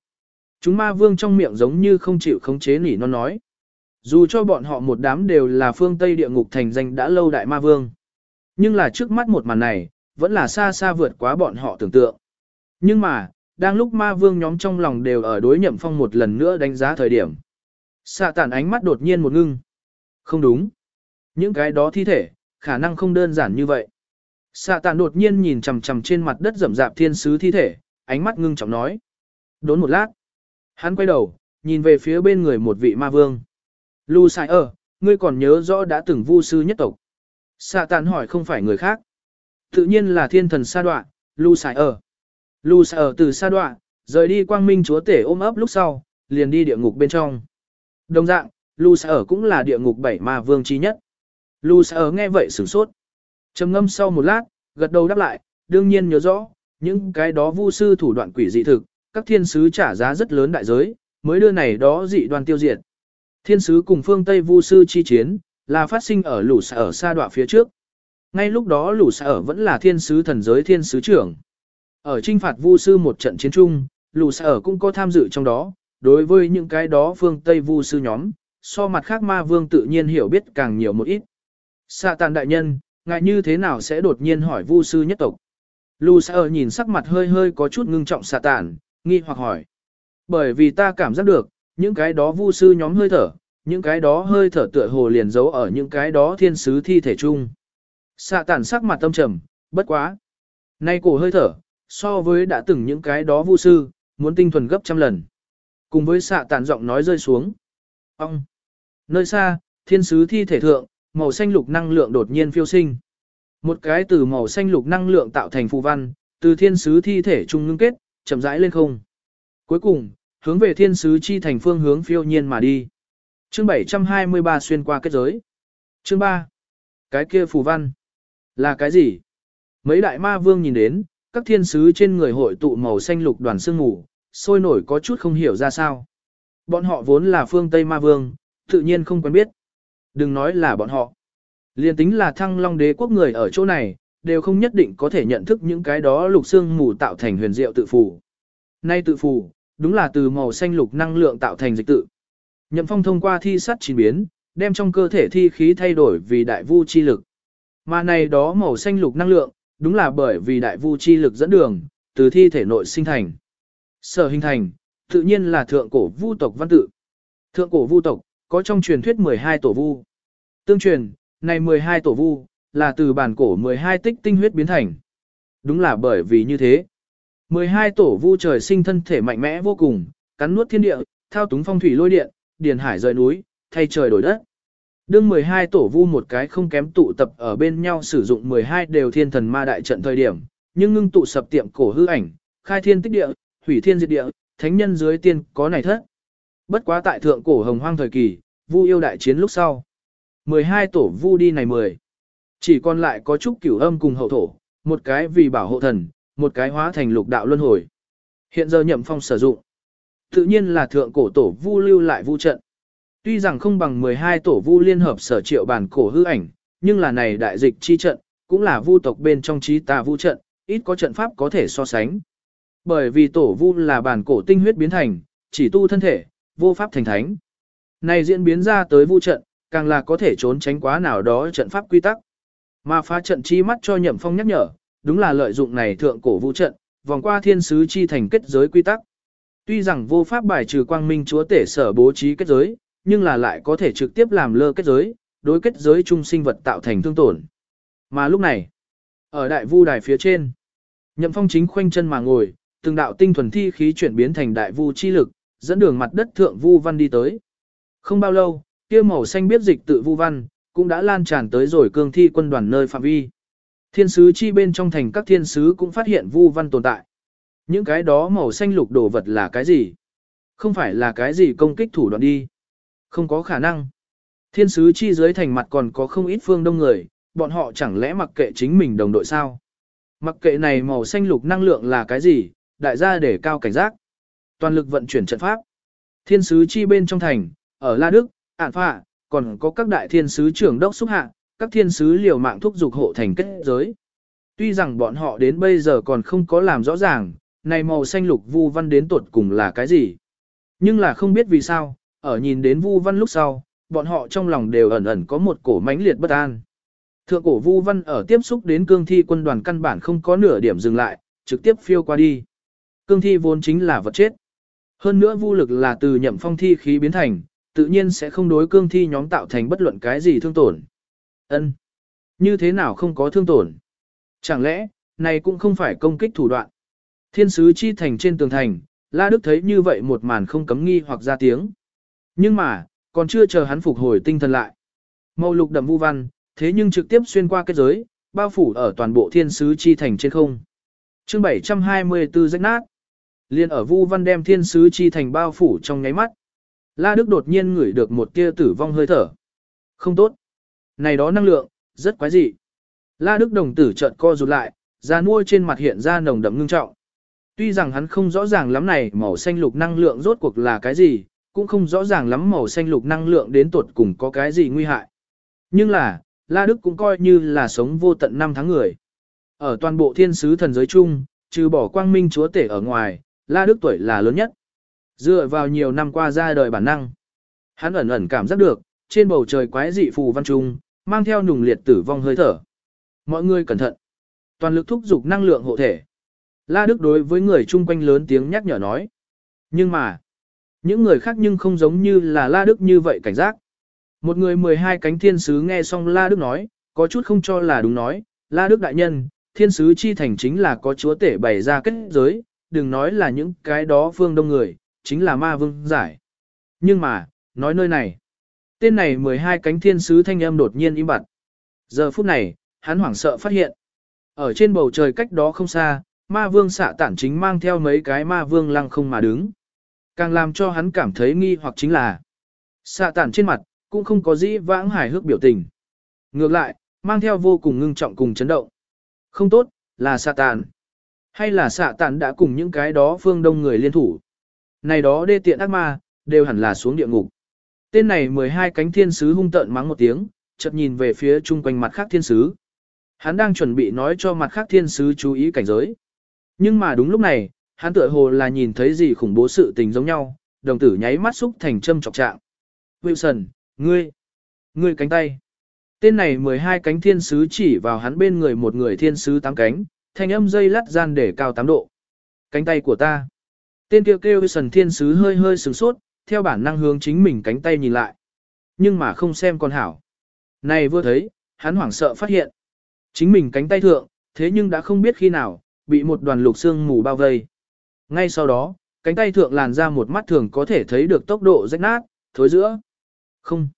Chúng ma vương trong miệng giống như không chịu khống chế nỉ non nói. Dù cho bọn họ một đám đều là phương Tây địa ngục thành danh đã lâu đại ma vương. Nhưng là trước mắt một màn này, vẫn là xa xa vượt quá bọn họ tưởng tượng. Nhưng mà, đang lúc ma vương nhóm trong lòng đều ở đối nhậm phong một lần nữa đánh giá thời điểm. Xạ tản ánh mắt đột nhiên một ngưng. Không đúng. Những cái đó thi thể, khả năng không đơn giản như vậy. Xạ tản đột nhiên nhìn chằm chằm trên mặt đất rậm rạp thiên sứ thi thể, ánh mắt ngưng trọng nói. Đốn một lát. Hắn quay đầu, nhìn về phía bên người một vị ma vương. Lu sai ở, ngươi còn nhớ rõ đã từng vu sư nhất tộc. Xạ tản hỏi không phải người khác. Tự nhiên là thiên thần sa đoạn, Lu sai ở. Lu sở từ xa đoạn, rời đi quang minh chúa tể ôm ấp lúc sau, liền đi địa ngục bên trong. Đồng dạng, Lu sở cũng là địa ngục bảy ma vương trí nhất. Lu sở nghe vậy sửng sốt. trầm ngâm sau một lát, gật đầu đáp lại, đương nhiên nhớ rõ, những cái đó vu sư thủ đoạn quỷ dị thực, các thiên sứ trả giá rất lớn đại giới, mới đưa này đó dị đoan tiêu diệt. Thiên sứ cùng phương Tây vu sư chi chiến, là phát sinh ở lũ sở xa đoạn phía trước. Ngay lúc đó lũ sở vẫn là thiên sứ thần giới thiên sứ trưởng. Ở trinh phạt vu sư một trận chiến chung, lù sở cũng có tham dự trong đó, đối với những cái đó phương Tây vu sư nhóm, so mặt khác ma vương tự nhiên hiểu biết càng nhiều một ít. Sa tàn đại nhân, ngại như thế nào sẽ đột nhiên hỏi vu sư nhất tộc? Lù sở nhìn sắc mặt hơi hơi có chút ngưng trọng sa tàn, nghi hoặc hỏi. Bởi vì ta cảm giác được, những cái đó vu sư nhóm hơi thở, những cái đó hơi thở tựa hồ liền giấu ở những cái đó thiên sứ thi thể chung. Sa tàn sắc mặt tâm trầm, bất quá. Nay cổ hơi thở, so với đã từng những cái đó vu sư, muốn tinh thuần gấp trăm lần. Cùng với xạ tàn giọng nói rơi xuống. Ông! Nơi xa, thiên sứ thi thể thượng, màu xanh lục năng lượng đột nhiên phiêu sinh. Một cái từ màu xanh lục năng lượng tạo thành phù văn, từ thiên sứ thi thể trung ngưng kết, chậm rãi lên không. Cuối cùng, hướng về thiên sứ chi thành phương hướng phiêu nhiên mà đi. Chương 723 xuyên qua kết giới. Chương 3. Cái kia phù văn. Là cái gì? Mấy đại ma vương nhìn đến, các thiên sứ trên người hội tụ màu xanh lục đoàn sương ngủ, sôi nổi có chút không hiểu ra sao. Bọn họ vốn là phương Tây ma vương, tự nhiên không quen biết. Đừng nói là bọn họ. Liên tính là thăng long đế quốc người ở chỗ này, đều không nhất định có thể nhận thức những cái đó lục xương mù tạo thành huyền diệu tự phù. Nay tự phù, đúng là từ màu xanh lục năng lượng tạo thành dịch tự. Nhậm phong thông qua thi sắt chín biến, đem trong cơ thể thi khí thay đổi vì đại vu chi lực. Mà này đó màu xanh lục năng lượng, đúng là bởi vì đại vu chi lực dẫn đường, từ thi thể nội sinh thành. Sở hình thành, tự nhiên là thượng cổ vu tộc văn tự. Thượng cổ vu tộc, có trong truyền thuyết 12 tổ vu. Tương truyền, này 12 tổ vu, là từ bản cổ 12 tích tinh huyết biến thành. Đúng là bởi vì như thế. 12 tổ vu trời sinh thân thể mạnh mẽ vô cùng, cắn nuốt thiên địa, thao túng phong thủy lôi điện, điền hải rời núi, thay trời đổi đất. Đương 12 tổ vu một cái không kém tụ tập ở bên nhau sử dụng 12 đều thiên thần ma đại trận thời điểm, nhưng ngưng tụ sập tiệm cổ hư ảnh, khai thiên tích địa, hủy thiên diệt địa, thánh nhân dưới tiên có này thất. Bất quá tại thượng cổ hồng hoang thời kỳ, vu yêu đại chiến lúc sau. 12 tổ vu đi này 10. Chỉ còn lại có chút cửu âm cùng hậu thổ, một cái vì bảo hộ thần, một cái hóa thành lục đạo luân hồi. Hiện giờ nhậm phong sử dụng. Tự nhiên là thượng cổ tổ vu lưu lại vu trận. Tuy rằng không bằng 12 tổ vu liên hợp sở triệu bản cổ hư ảnh, nhưng là này đại dịch chi trận, cũng là vu tộc bên trong trí tà vu trận, ít có trận pháp có thể so sánh. Bởi vì tổ vu là bản cổ tinh huyết biến thành, chỉ tu thân thể, vô pháp thành thánh. Này diễn biến ra tới vu trận, càng là có thể trốn tránh quá nào đó trận pháp quy tắc. Mà phá trận chi mắt cho nhậm phong nhắc nhở, đúng là lợi dụng này thượng cổ vu trận, vòng qua thiên sứ chi thành kết giới quy tắc. Tuy rằng vô pháp bài trừ quang minh chúa tể sở bố trí kết giới, nhưng là lại có thể trực tiếp làm lơ kết giới, đối kết giới chung sinh vật tạo thành thương tổn. Mà lúc này, ở đại vu đài phía trên, nhậm phong chính khoanh chân mà ngồi, từng đạo tinh thuần thi khí chuyển biến thành đại vu chi lực, dẫn đường mặt đất thượng vu văn đi tới. Không bao lâu, kia màu xanh biết dịch tự vu văn, cũng đã lan tràn tới rồi cương thi quân đoàn nơi phạm vi. Thiên sứ chi bên trong thành các thiên sứ cũng phát hiện vu văn tồn tại. Những cái đó màu xanh lục đồ vật là cái gì? Không phải là cái gì công kích thủ đoạn đi. Không có khả năng. Thiên sứ chi dưới thành mặt còn có không ít phương đông người, bọn họ chẳng lẽ mặc kệ chính mình đồng đội sao? Mặc kệ này màu xanh lục năng lượng là cái gì, đại gia để cao cảnh giác. Toàn lực vận chuyển trận pháp. Thiên sứ chi bên trong thành, ở La Đức, Ản Phạ, còn có các đại thiên sứ trưởng đốc xúc hạ, các thiên sứ liều mạng thúc dục hộ thành kết giới. Tuy rằng bọn họ đến bây giờ còn không có làm rõ ràng, này màu xanh lục vu văn đến tuột cùng là cái gì. Nhưng là không biết vì sao, ở nhìn đến vu văn lúc sau, bọn họ trong lòng đều ẩn ẩn có một cổ mãnh liệt bất an. Thượng cổ vu văn ở tiếp xúc đến cương thi quân đoàn căn bản không có nửa điểm dừng lại, trực tiếp phiêu qua đi. Cương thi vốn chính là vật chết. Hơn nữa vu lực là từ nhậm phong thi khí biến thành, tự nhiên sẽ không đối cương thi nhóm tạo thành bất luận cái gì thương tổn. Ân, Như thế nào không có thương tổn? Chẳng lẽ, này cũng không phải công kích thủ đoạn. Thiên sứ chi thành trên tường thành, La Đức thấy như vậy một màn không cấm nghi hoặc ra tiếng. Nhưng mà, còn chưa chờ hắn phục hồi tinh thần lại. Màu lục đậm vu văn, thế nhưng trực tiếp xuyên qua kết giới, bao phủ ở toàn bộ thiên sứ chi thành trên không. chương 724 rách nát. Liên ở vu văn đem thiên sứ chi thành bao phủ trong nháy mắt. La Đức đột nhiên ngửi được một tia tử vong hơi thở. Không tốt. Này đó năng lượng, rất quái dị. La Đức đồng tử trợn co rụt lại, da nuôi trên mặt hiện ra nồng đậm ngưng trọng. Tuy rằng hắn không rõ ràng lắm này màu xanh lục năng lượng rốt cuộc là cái gì, cũng không rõ ràng lắm màu xanh lục năng lượng đến tuột cùng có cái gì nguy hại. Nhưng là, La Đức cũng coi như là sống vô tận năm tháng người. Ở toàn bộ thiên sứ thần giới chung, trừ bỏ quang minh chúa tể ở ngoài, La Đức tuổi là lớn nhất. Dựa vào nhiều năm qua ra đời bản năng. Hắn ẩn ẩn cảm giác được, trên bầu trời quái dị phù văn trung, mang theo nùng liệt tử vong hơi thở. Mọi người cẩn thận. Toàn lực thúc giục năng lượng hộ thể. La Đức đối với người chung quanh lớn tiếng nhắc nhở nói. Nhưng mà, những người khác nhưng không giống như là La Đức như vậy cảnh giác. Một người 12 cánh thiên sứ nghe xong La Đức nói, có chút không cho là đúng nói, La Đức đại nhân, thiên sứ chi thành chính là có chúa tể bày ra kết giới, đừng nói là những cái đó phương đông người, chính là ma vương giải. Nhưng mà, nói nơi này, tên này 12 cánh thiên sứ thanh âm đột nhiên im bặt. Giờ phút này, hắn hoảng sợ phát hiện. Ở trên bầu trời cách đó không xa, ma vương xạ tản chính mang theo mấy cái ma vương lăng không mà đứng. Càng làm cho hắn cảm thấy nghi hoặc chính là xạ tản trên mặt, cũng không có dĩ vãng hài hước biểu tình. Ngược lại, mang theo vô cùng ngưng trọng cùng chấn động. Không tốt, là xạ tản. Hay là xạ tản đã cùng những cái đó phương đông người liên thủ. Này đó đê tiện ác ma, đều hẳn là xuống địa ngục. Tên này 12 cánh thiên sứ hung tợn mắng một tiếng, chợt nhìn về phía chung quanh mặt khác thiên sứ. Hắn đang chuẩn bị nói cho mặt khác thiên sứ chú ý cảnh giới. Nhưng mà đúng lúc này, hắn tựa hồ là nhìn thấy gì khủng bố sự tình giống nhau, đồng tử nháy mắt xúc thành châm chọc trạng. Wilson, ngươi, ngươi cánh tay. Tên này 12 cánh thiên sứ chỉ vào hắn bên người một người thiên sứ tám cánh, thanh âm dây lắt gian để cao 8 độ. Cánh tay của ta. Tên kêu kêu Wilson thiên sứ hơi hơi sửng sốt, theo bản năng hướng chính mình cánh tay nhìn lại. Nhưng mà không xem con hảo. Này vừa thấy, hắn hoảng sợ phát hiện. Chính mình cánh tay thượng, thế nhưng đã không biết khi nào, bị một đoàn lục xương mù bao vây. Ngay sau đó, cánh tay thượng làn ra một mắt thường có thể thấy được tốc độ rách nát, thối giữa. Không.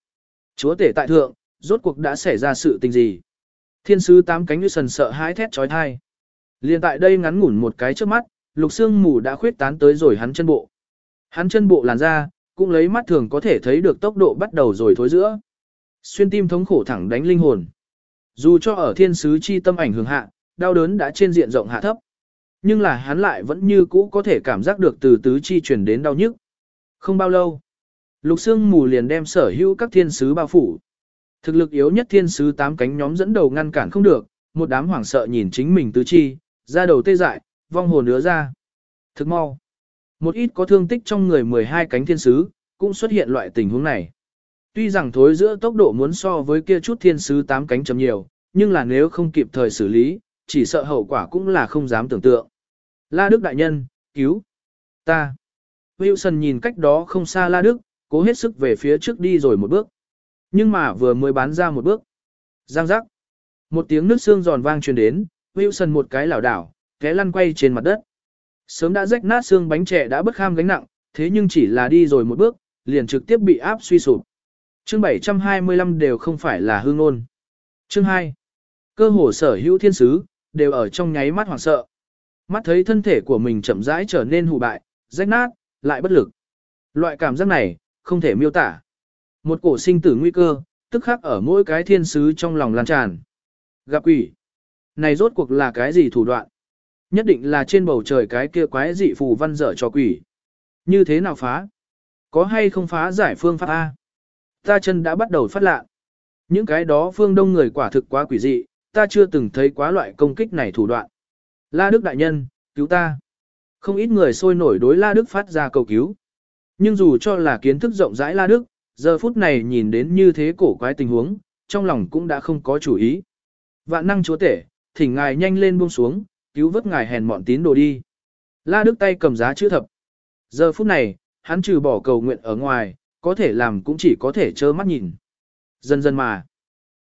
Chúa tể tại thượng, rốt cuộc đã xảy ra sự tình gì? Thiên sứ tám cánh như sần sợ hãi thét trói thai. Liên tại đây ngắn ngủn một cái trước mắt, lục xương mù đã khuyết tán tới rồi hắn chân bộ. Hắn chân bộ làn ra, cũng lấy mắt thường có thể thấy được tốc độ bắt đầu rồi thối giữa. Xuyên tim thống khổ thẳng đánh linh hồn. Dù cho ở thiên sứ chi tâm ảnh hưởng hạ, đau đớn đã trên diện rộng hạ thấp. Nhưng là hắn lại vẫn như cũ có thể cảm giác được từ tứ chi truyền đến đau nhức. Không bao lâu, lục xương mù liền đem sở hữu các thiên sứ bao phủ. Thực lực yếu nhất thiên sứ tám cánh nhóm dẫn đầu ngăn cản không được, một đám hoảng sợ nhìn chính mình tứ chi, ra đầu tê dại, vong hồn nứa ra. Thực mau. Một ít có thương tích trong người 12 cánh thiên sứ, cũng xuất hiện loại tình huống này. Tuy rằng thối giữa tốc độ muốn so với kia chút thiên sứ tám cánh chấm nhiều, nhưng là nếu không kịp thời xử lý, chỉ sợ hậu quả cũng là không dám tưởng tượng. La Đức đại nhân, cứu ta. Wilson nhìn cách đó không xa La Đức, cố hết sức về phía trước đi rồi một bước. Nhưng mà vừa mới bán ra một bước. Giang giác. Một tiếng nước xương giòn vang truyền đến, Wilson một cái lảo đảo, té lăn quay trên mặt đất. Sớm đã rách nát xương bánh trẻ đã bất kham gánh nặng, Thế nhưng chỉ là đi rồi một bước, liền trực tiếp bị áp suy sụp. Chương 725 đều không phải là hương ngôn. Chương 2. Cơ hồ sở hữu thiên sứ, đều ở trong nháy mắt hoảng sợ. Mắt thấy thân thể của mình chậm rãi trở nên hủ bại, rách nát, lại bất lực. Loại cảm giác này, không thể miêu tả. Một cổ sinh tử nguy cơ, tức khắc ở mỗi cái thiên sứ trong lòng lan tràn. Gặp quỷ. Này rốt cuộc là cái gì thủ đoạn? Nhất định là trên bầu trời cái kia quái dị phù văn dở cho quỷ. Như thế nào phá? Có hay không phá giải phương pháp A? Ta chân đã bắt đầu phát lạ. Những cái đó phương đông người quả thực quá quỷ dị, ta chưa từng thấy quá loại công kích này thủ đoạn. La Đức Đại Nhân, cứu ta. Không ít người sôi nổi đối La Đức phát ra cầu cứu. Nhưng dù cho là kiến thức rộng rãi La Đức, giờ phút này nhìn đến như thế cổ quái tình huống, trong lòng cũng đã không có chủ ý. Vạn năng chúa tể, thỉnh ngài nhanh lên buông xuống, cứu vớt ngài hèn mọn tín đồ đi. La Đức tay cầm giá chữ thập. Giờ phút này, hắn trừ bỏ cầu nguyện ở ngoài, có thể làm cũng chỉ có thể trơ mắt nhìn. Dần dần mà,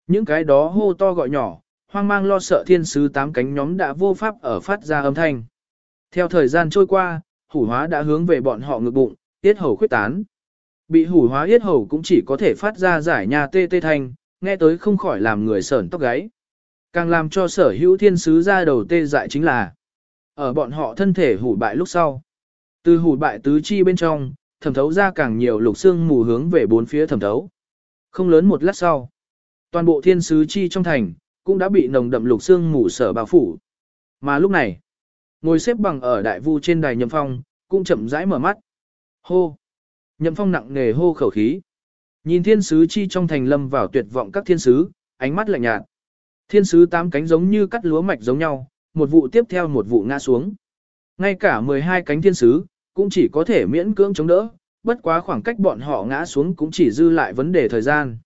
những cái đó hô to gọi nhỏ, hoang mang lo sợ thiên sứ tám cánh nhóm đã vô pháp ở phát ra âm thanh. Theo thời gian trôi qua, hủ hóa đã hướng về bọn họ ngực bụng, tiết hầu khuyết tán. Bị hủ hóa yết hầu cũng chỉ có thể phát ra giải nhà tê tê thanh, nghe tới không khỏi làm người sởn tóc gáy. Càng làm cho sở hữu thiên sứ ra đầu tê dại chính là ở bọn họ thân thể hủ bại lúc sau. Từ hủ bại tứ chi bên trong, thẩm thấu ra càng nhiều lục xương mù hướng về bốn phía thẩm thấu. Không lớn một lát sau, toàn bộ thiên sứ chi trong thành, cũng đã bị nồng đậm lục xương mù sở bao phủ. Mà lúc này, ngồi xếp bằng ở đại vu trên đài nhậm phong, cũng chậm rãi mở mắt. Hô! Nhậm phong nặng nề hô khẩu khí. Nhìn thiên sứ chi trong thành lâm vào tuyệt vọng các thiên sứ, ánh mắt lạnh nhạt. Thiên sứ tám cánh giống như cắt lúa mạch giống nhau, một vụ tiếp theo một vụ ngã xuống. Ngay cả 12 cánh thiên sứ, cũng chỉ có thể miễn cưỡng chống đỡ, bất quá khoảng cách bọn họ ngã xuống cũng chỉ dư lại vấn đề thời gian.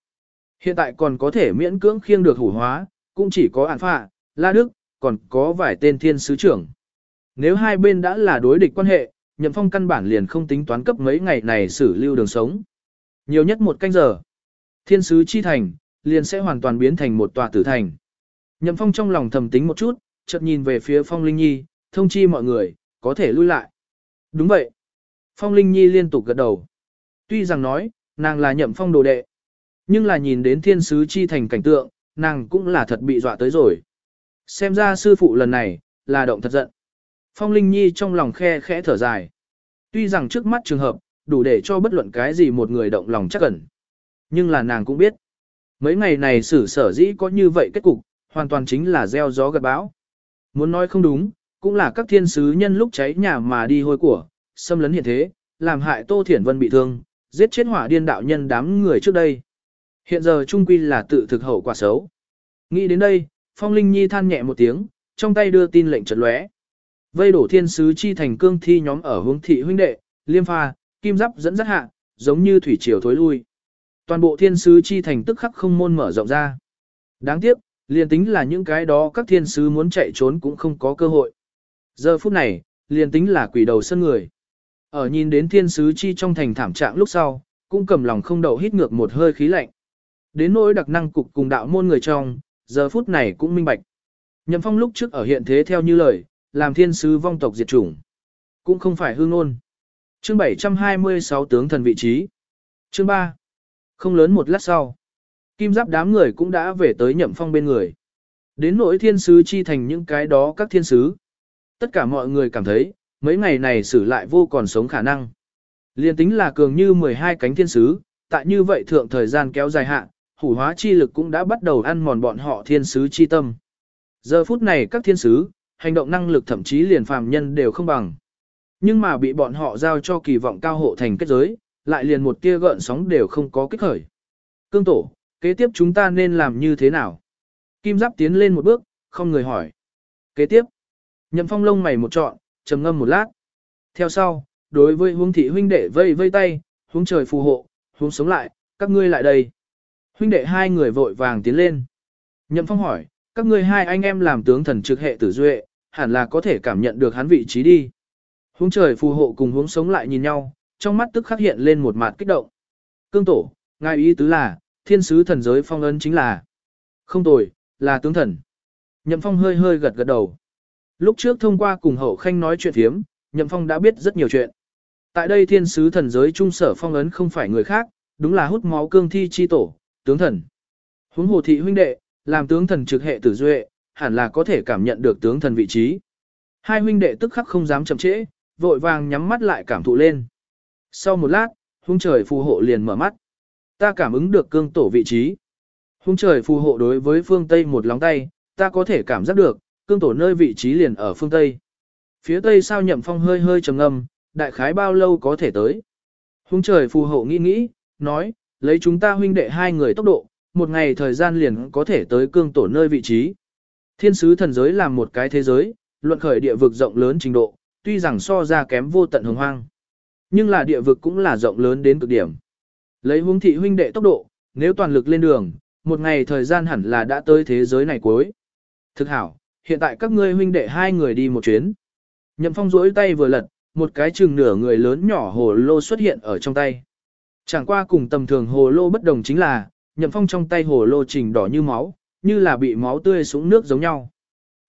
Hiện tại còn có thể miễn cưỡng khiêng được hủ hóa, cũng chỉ có Ản Phạ, La Đức, còn có vài tên thiên sứ trưởng. Nếu hai bên đã là đối địch quan hệ, Nhậm Phong căn bản liền không tính toán cấp mấy ngày này xử lưu đường sống. Nhiều nhất một canh giờ, thiên sứ chi thành, liền sẽ hoàn toàn biến thành một tòa tử thành. Nhậm Phong trong lòng thầm tính một chút, chợt nhìn về phía Phong Linh Nhi, thông chi mọi người, có thể lui lại. Đúng vậy. Phong Linh Nhi liên tục gật đầu. Tuy rằng nói, nàng là Nhậm Phong đồ đệ, nhưng là nhìn đến thiên sứ chi thành cảnh tượng, nàng cũng là thật bị dọa tới rồi. Xem ra sư phụ lần này, là động thật giận. Phong Linh Nhi trong lòng khe khẽ thở dài. Tuy rằng trước mắt trường hợp, đủ để cho bất luận cái gì một người động lòng chắc cẩn, Nhưng là nàng cũng biết. Mấy ngày này xử sở dĩ có như vậy kết cục, hoàn toàn chính là gieo gió gặt bão. Muốn nói không đúng, cũng là các thiên sứ nhân lúc cháy nhà mà đi hôi của, xâm lấn hiện thế, làm hại Tô Thiển Vân bị thương, giết chết hỏa điên đạo nhân đám người trước đây. Hiện giờ trung quy là tự thực hậu quả xấu. Nghĩ đến đây, Phong Linh Nhi than nhẹ một tiếng, trong tay đưa tin lệnh trật lóe. Vây đổ thiên sứ chi thành cương thi nhóm ở hướng thị huynh đệ, liêm pha, kim giáp dẫn dắt hạ, giống như thủy triều thối lui. Toàn bộ thiên sứ chi thành tức khắc không môn mở rộng ra. Đáng tiếc, liền tính là những cái đó các thiên sứ muốn chạy trốn cũng không có cơ hội. Giờ phút này, liền tính là quỷ đầu sân người. Ở nhìn đến thiên sứ chi trong thành thảm trạng lúc sau, cũng cầm lòng không đậu hít ngược một hơi khí lạnh. Đến nỗi đặc năng cục cùng đạo môn người trong, giờ phút này cũng minh bạch. Nhậm phong lúc trước ở hiện thế theo như lời, làm thiên sứ vong tộc diệt chủng. Cũng không phải hương ngôn. Chương 726 tướng thần vị trí. Chương 3. Không lớn một lát sau. Kim giáp đám người cũng đã về tới nhậm phong bên người. Đến nỗi thiên sứ chi thành những cái đó các thiên sứ. Tất cả mọi người cảm thấy, mấy ngày này xử lại vô còn sống khả năng. Liên tính là cường như 12 cánh thiên sứ, tại như vậy thượng thời gian kéo dài hạn hủ hóa chi lực cũng đã bắt đầu ăn mòn bọn họ thiên sứ chi tâm. Giờ phút này các thiên sứ, hành động năng lực thậm chí liền phàm nhân đều không bằng. Nhưng mà bị bọn họ giao cho kỳ vọng cao hộ thành kết giới, lại liền một tia gợn sóng đều không có kích khởi. Cương tổ, kế tiếp chúng ta nên làm như thế nào? Kim Giáp tiến lên một bước, không người hỏi. Kế tiếp, nhậm phong lông mày một trọn, trầm ngâm một lát. Theo sau, đối với huống thị huynh đệ vây vây tay, huống trời phù hộ, huống sống lại, các ngươi lại đây. Huynh đệ hai người vội vàng tiến lên. Nhậm phong hỏi, các ngươi hai anh em làm tướng thần trực hệ tử duệ, hẳn là có thể cảm nhận được hắn vị trí đi. Huống trời phù hộ cùng huống sống lại nhìn nhau, trong mắt tức khắc hiện lên một mặt kích động. Cương tổ, ngài ý tứ là, thiên sứ thần giới phong ấn chính là không tồi, là tướng thần. Nhậm phong hơi hơi gật gật đầu. Lúc trước thông qua cùng hậu khanh nói chuyện thiếm, Nhậm phong đã biết rất nhiều chuyện. Tại đây thiên sứ thần giới trung sở phong ấn không phải người khác, đúng là hút máu cương thi chi tổ, tướng thần. Huống hồ thị huynh đệ, làm tướng thần trực hệ tử duệ, hẳn là có thể cảm nhận được tướng thần vị trí. Hai huynh đệ tức khắc không dám chậm trễ, vội vàng nhắm mắt lại cảm thụ lên. Sau một lát, hung trời phù hộ liền mở mắt. Ta cảm ứng được cương tổ vị trí. Hung trời phù hộ đối với phương Tây một lóng tay, ta có thể cảm giác được, cương tổ nơi vị trí liền ở phương Tây. Phía Tây sao nhậm phong hơi hơi trầm ngâm, đại khái bao lâu có thể tới. Hung trời phù hộ nghĩ nghĩ, nói, lấy chúng ta huynh đệ hai người tốc độ, một ngày thời gian liền có thể tới cương tổ nơi vị trí. Thiên sứ thần giới là một cái thế giới, luận khởi địa vực rộng lớn trình độ, tuy rằng so ra kém vô tận hồng hoang. Nhưng là địa vực cũng là rộng lớn đến cực điểm. Lấy hướng thị huynh đệ tốc độ, nếu toàn lực lên đường, một ngày thời gian hẳn là đã tới thế giới này cuối. Thực hảo, hiện tại các ngươi huynh đệ hai người đi một chuyến. Nhậm phong rỗi tay vừa lật, một cái chừng nửa người lớn nhỏ hồ lô xuất hiện ở trong tay. Chẳng qua cùng tầm thường hồ lô bất đồng chính là, nhậm phong trong tay hồ lô trình đỏ như máu, như là bị máu tươi súng nước giống nhau.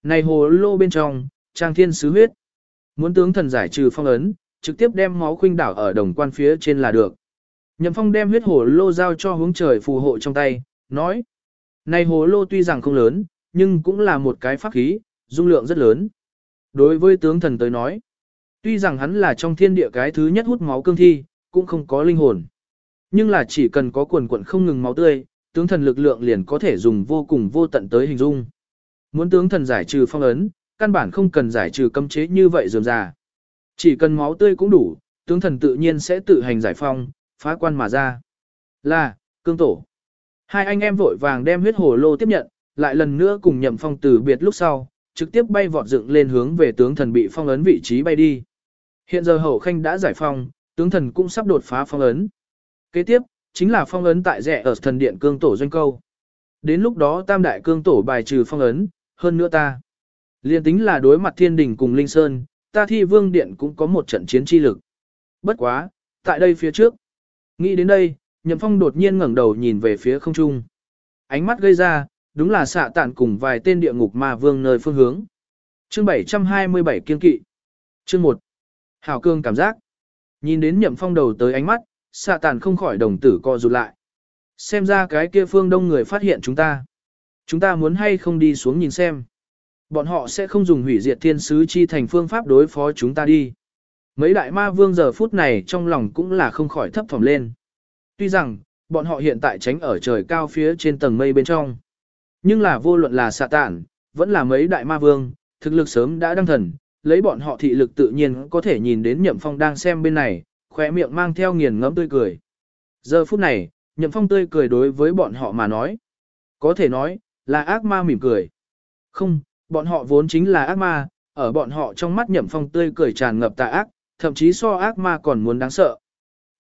Này hồ lô bên trong, trang thiên sứ huyết. Muốn tướng thần giải trừ phong ấn, trực tiếp đem máu khuynh đảo ở đồng quan phía trên là được. Nhậm phong đem huyết hồ lô giao cho hướng trời phù hộ trong tay, nói. Này hồ lô tuy rằng không lớn, nhưng cũng là một cái pháp khí, dung lượng rất lớn. Đối với tướng thần tới nói, tuy rằng hắn là trong thiên địa cái thứ nhất hút máu cương thi, cũng không có linh hồn. Nhưng là chỉ cần có quần quận không ngừng máu tươi, tướng thần lực lượng liền có thể dùng vô cùng vô tận tới hình dung. Muốn tướng thần giải trừ phong ấn, căn bản không cần giải trừ cấm chế như vậy dườm già. Chỉ cần máu tươi cũng đủ, tướng thần tự nhiên sẽ tự hành giải phong, phá quan mà ra. Là, cương tổ. Hai anh em vội vàng đem huyết hồ lô tiếp nhận, lại lần nữa cùng nhậm phong từ biệt lúc sau, trực tiếp bay vọt dựng lên hướng về tướng thần bị phong ấn vị trí bay đi. Hiện giờ hậu khanh đã giải phong, tướng thần cũng sắp đột phá phong ấn. Kế tiếp, chính là phong ấn tại rẻ ở thần điện cương tổ doanh câu. Đến lúc đó tam đại cương tổ bài trừ phong ấn, hơn nữa ta. Liên tính là đối mặt thiên đình cùng Linh Sơn, ta thi vương điện cũng có một trận chiến chi lực. Bất quá, tại đây phía trước. Nghĩ đến đây, Nhậm Phong đột nhiên ngẩng đầu nhìn về phía không trung. Ánh mắt gây ra, đúng là xạ tản cùng vài tên địa ngục ma vương nơi phương hướng. Chương 727 kiên kỵ. Chương 1. Hảo cương cảm giác. Nhìn đến Nhậm Phong đầu tới ánh mắt, xạ tản không khỏi đồng tử co rụt lại. Xem ra cái kia phương đông người phát hiện chúng ta. Chúng ta muốn hay không đi xuống nhìn xem. Bọn họ sẽ không dùng hủy diệt thiên sứ chi thành phương pháp đối phó chúng ta đi. Mấy đại ma vương giờ phút này trong lòng cũng là không khỏi thấp thỏm lên. Tuy rằng, bọn họ hiện tại tránh ở trời cao phía trên tầng mây bên trong. Nhưng là vô luận là xạ tản, vẫn là mấy đại ma vương, thực lực sớm đã đăng thần, lấy bọn họ thị lực tự nhiên có thể nhìn đến nhậm phong đang xem bên này, khóe miệng mang theo nghiền ngẫm tươi cười. Giờ phút này, nhậm phong tươi cười đối với bọn họ mà nói. Có thể nói, là ác ma mỉm cười. Không, bọn họ vốn chính là ác ma, ở bọn họ trong mắt nhậm phong tươi cười tràn ngập tà ác, thậm chí so ác ma còn muốn đáng sợ.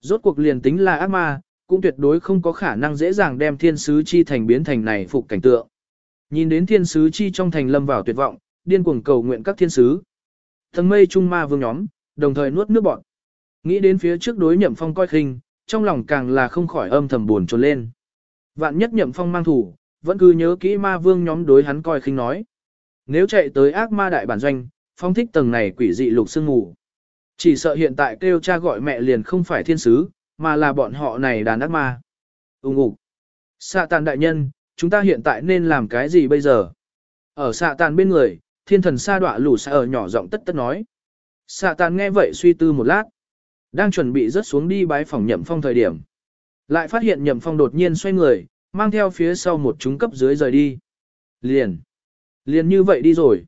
Rốt cuộc liền tính là ác ma, cũng tuyệt đối không có khả năng dễ dàng đem thiên sứ chi thành biến thành này phục cảnh tượng. Nhìn đến thiên sứ chi trong thành lâm vào tuyệt vọng, điên cuồng cầu nguyện các thiên sứ. Thần mây trung ma vương nhóm, đồng thời nuốt nước bọn. Nghĩ đến phía trước đối nhậm phong coi khinh, trong lòng càng là không khỏi âm thầm buồn trồn lên. Vạn nhất nhậm phong mang thủ, vẫn cứ nhớ kỹ ma vương nhóm đối hắn coi khinh nói. Nếu chạy tới ác ma đại bản doanh, phong thích tầng này quỷ dị lục sương ngủ. Chỉ sợ hiện tại kêu cha gọi mẹ liền không phải thiên sứ, mà là bọn họ này đàn ác ma. Úng ục. Sạ tàn đại nhân, chúng ta hiện tại nên làm cái gì bây giờ? Ở xạ tàn bên người, thiên thần sa đọa lù xa ở nhỏ giọng tất tất nói. Xạ tàn nghe vậy suy tư một lát. Đang chuẩn bị rớt xuống đi bái phòng nhậm phong thời điểm. Lại phát hiện nhậm phong đột nhiên xoay người, mang theo phía sau một chúng cấp dưới rời đi. Liền. Liền như vậy đi rồi.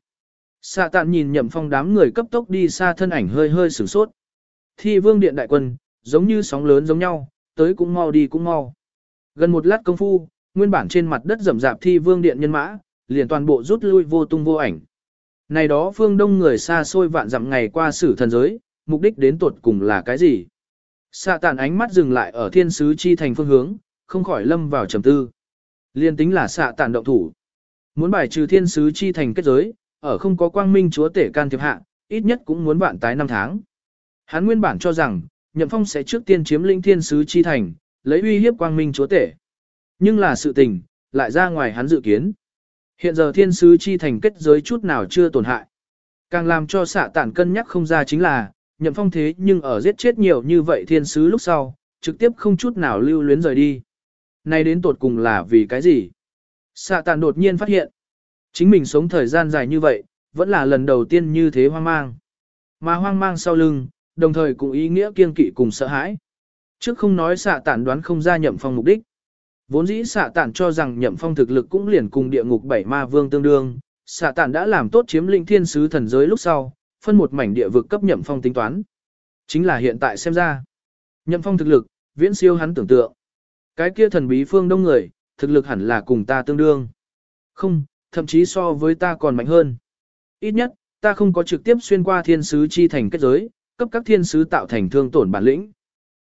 Xạ tạn nhìn nhậm phong đám người cấp tốc đi xa thân ảnh hơi hơi sửng sốt. Thi vương điện đại quân, giống như sóng lớn giống nhau, tới cũng mau đi cũng mau. Gần một lát công phu, nguyên bản trên mặt đất rầm rạp thi vương điện nhân mã, liền toàn bộ rút lui vô tung vô ảnh. Này đó phương đông người xa xôi vạn dặm ngày qua sử thần giới, mục đích đến tuột cùng là cái gì? Xạ tàn ánh mắt dừng lại ở thiên sứ chi thành phương hướng, không khỏi lâm vào trầm tư. Liên tính là xạ tàn động thủ. Muốn bài trừ thiên sứ chi thành kết giới, ở không có quang minh chúa tể can thiệp hạ, ít nhất cũng muốn vạn tái năm tháng. Hắn nguyên bản cho rằng, Nhậm Phong sẽ trước tiên chiếm lĩnh thiên sứ chi thành, lấy uy hiếp quang minh chúa tể. Nhưng là sự tình, lại ra ngoài hắn dự kiến. Hiện giờ thiên sứ chi thành kết giới chút nào chưa tổn hại. Càng làm cho xạ tản cân nhắc không ra chính là, nhậm phong thế nhưng ở giết chết nhiều như vậy thiên sứ lúc sau, trực tiếp không chút nào lưu luyến rời đi. Nay đến tột cùng là vì cái gì? Xạ tàn đột nhiên phát hiện. Chính mình sống thời gian dài như vậy, vẫn là lần đầu tiên như thế hoang mang. Mà hoang mang sau lưng, đồng thời cũng ý nghĩa kiên kỵ cùng sợ hãi. Trước không nói xạ tản đoán không ra nhậm phong mục đích. Vốn dĩ xạ tản cho rằng nhậm phong thực lực cũng liền cùng địa ngục bảy ma vương tương đương. Xạ tản đã làm tốt chiếm lĩnh thiên sứ thần giới lúc sau, phân một mảnh địa vực cấp nhậm phong tính toán. Chính là hiện tại xem ra. Nhậm phong thực lực, viễn siêu hắn tưởng tượng. Cái kia thần bí phương đông người, thực lực hẳn là cùng ta tương đương. Không, thậm chí so với ta còn mạnh hơn. Ít nhất, ta không có trực tiếp xuyên qua thiên sứ chi thành kết giới, cấp các thiên sứ tạo thành thương tổn bản lĩnh.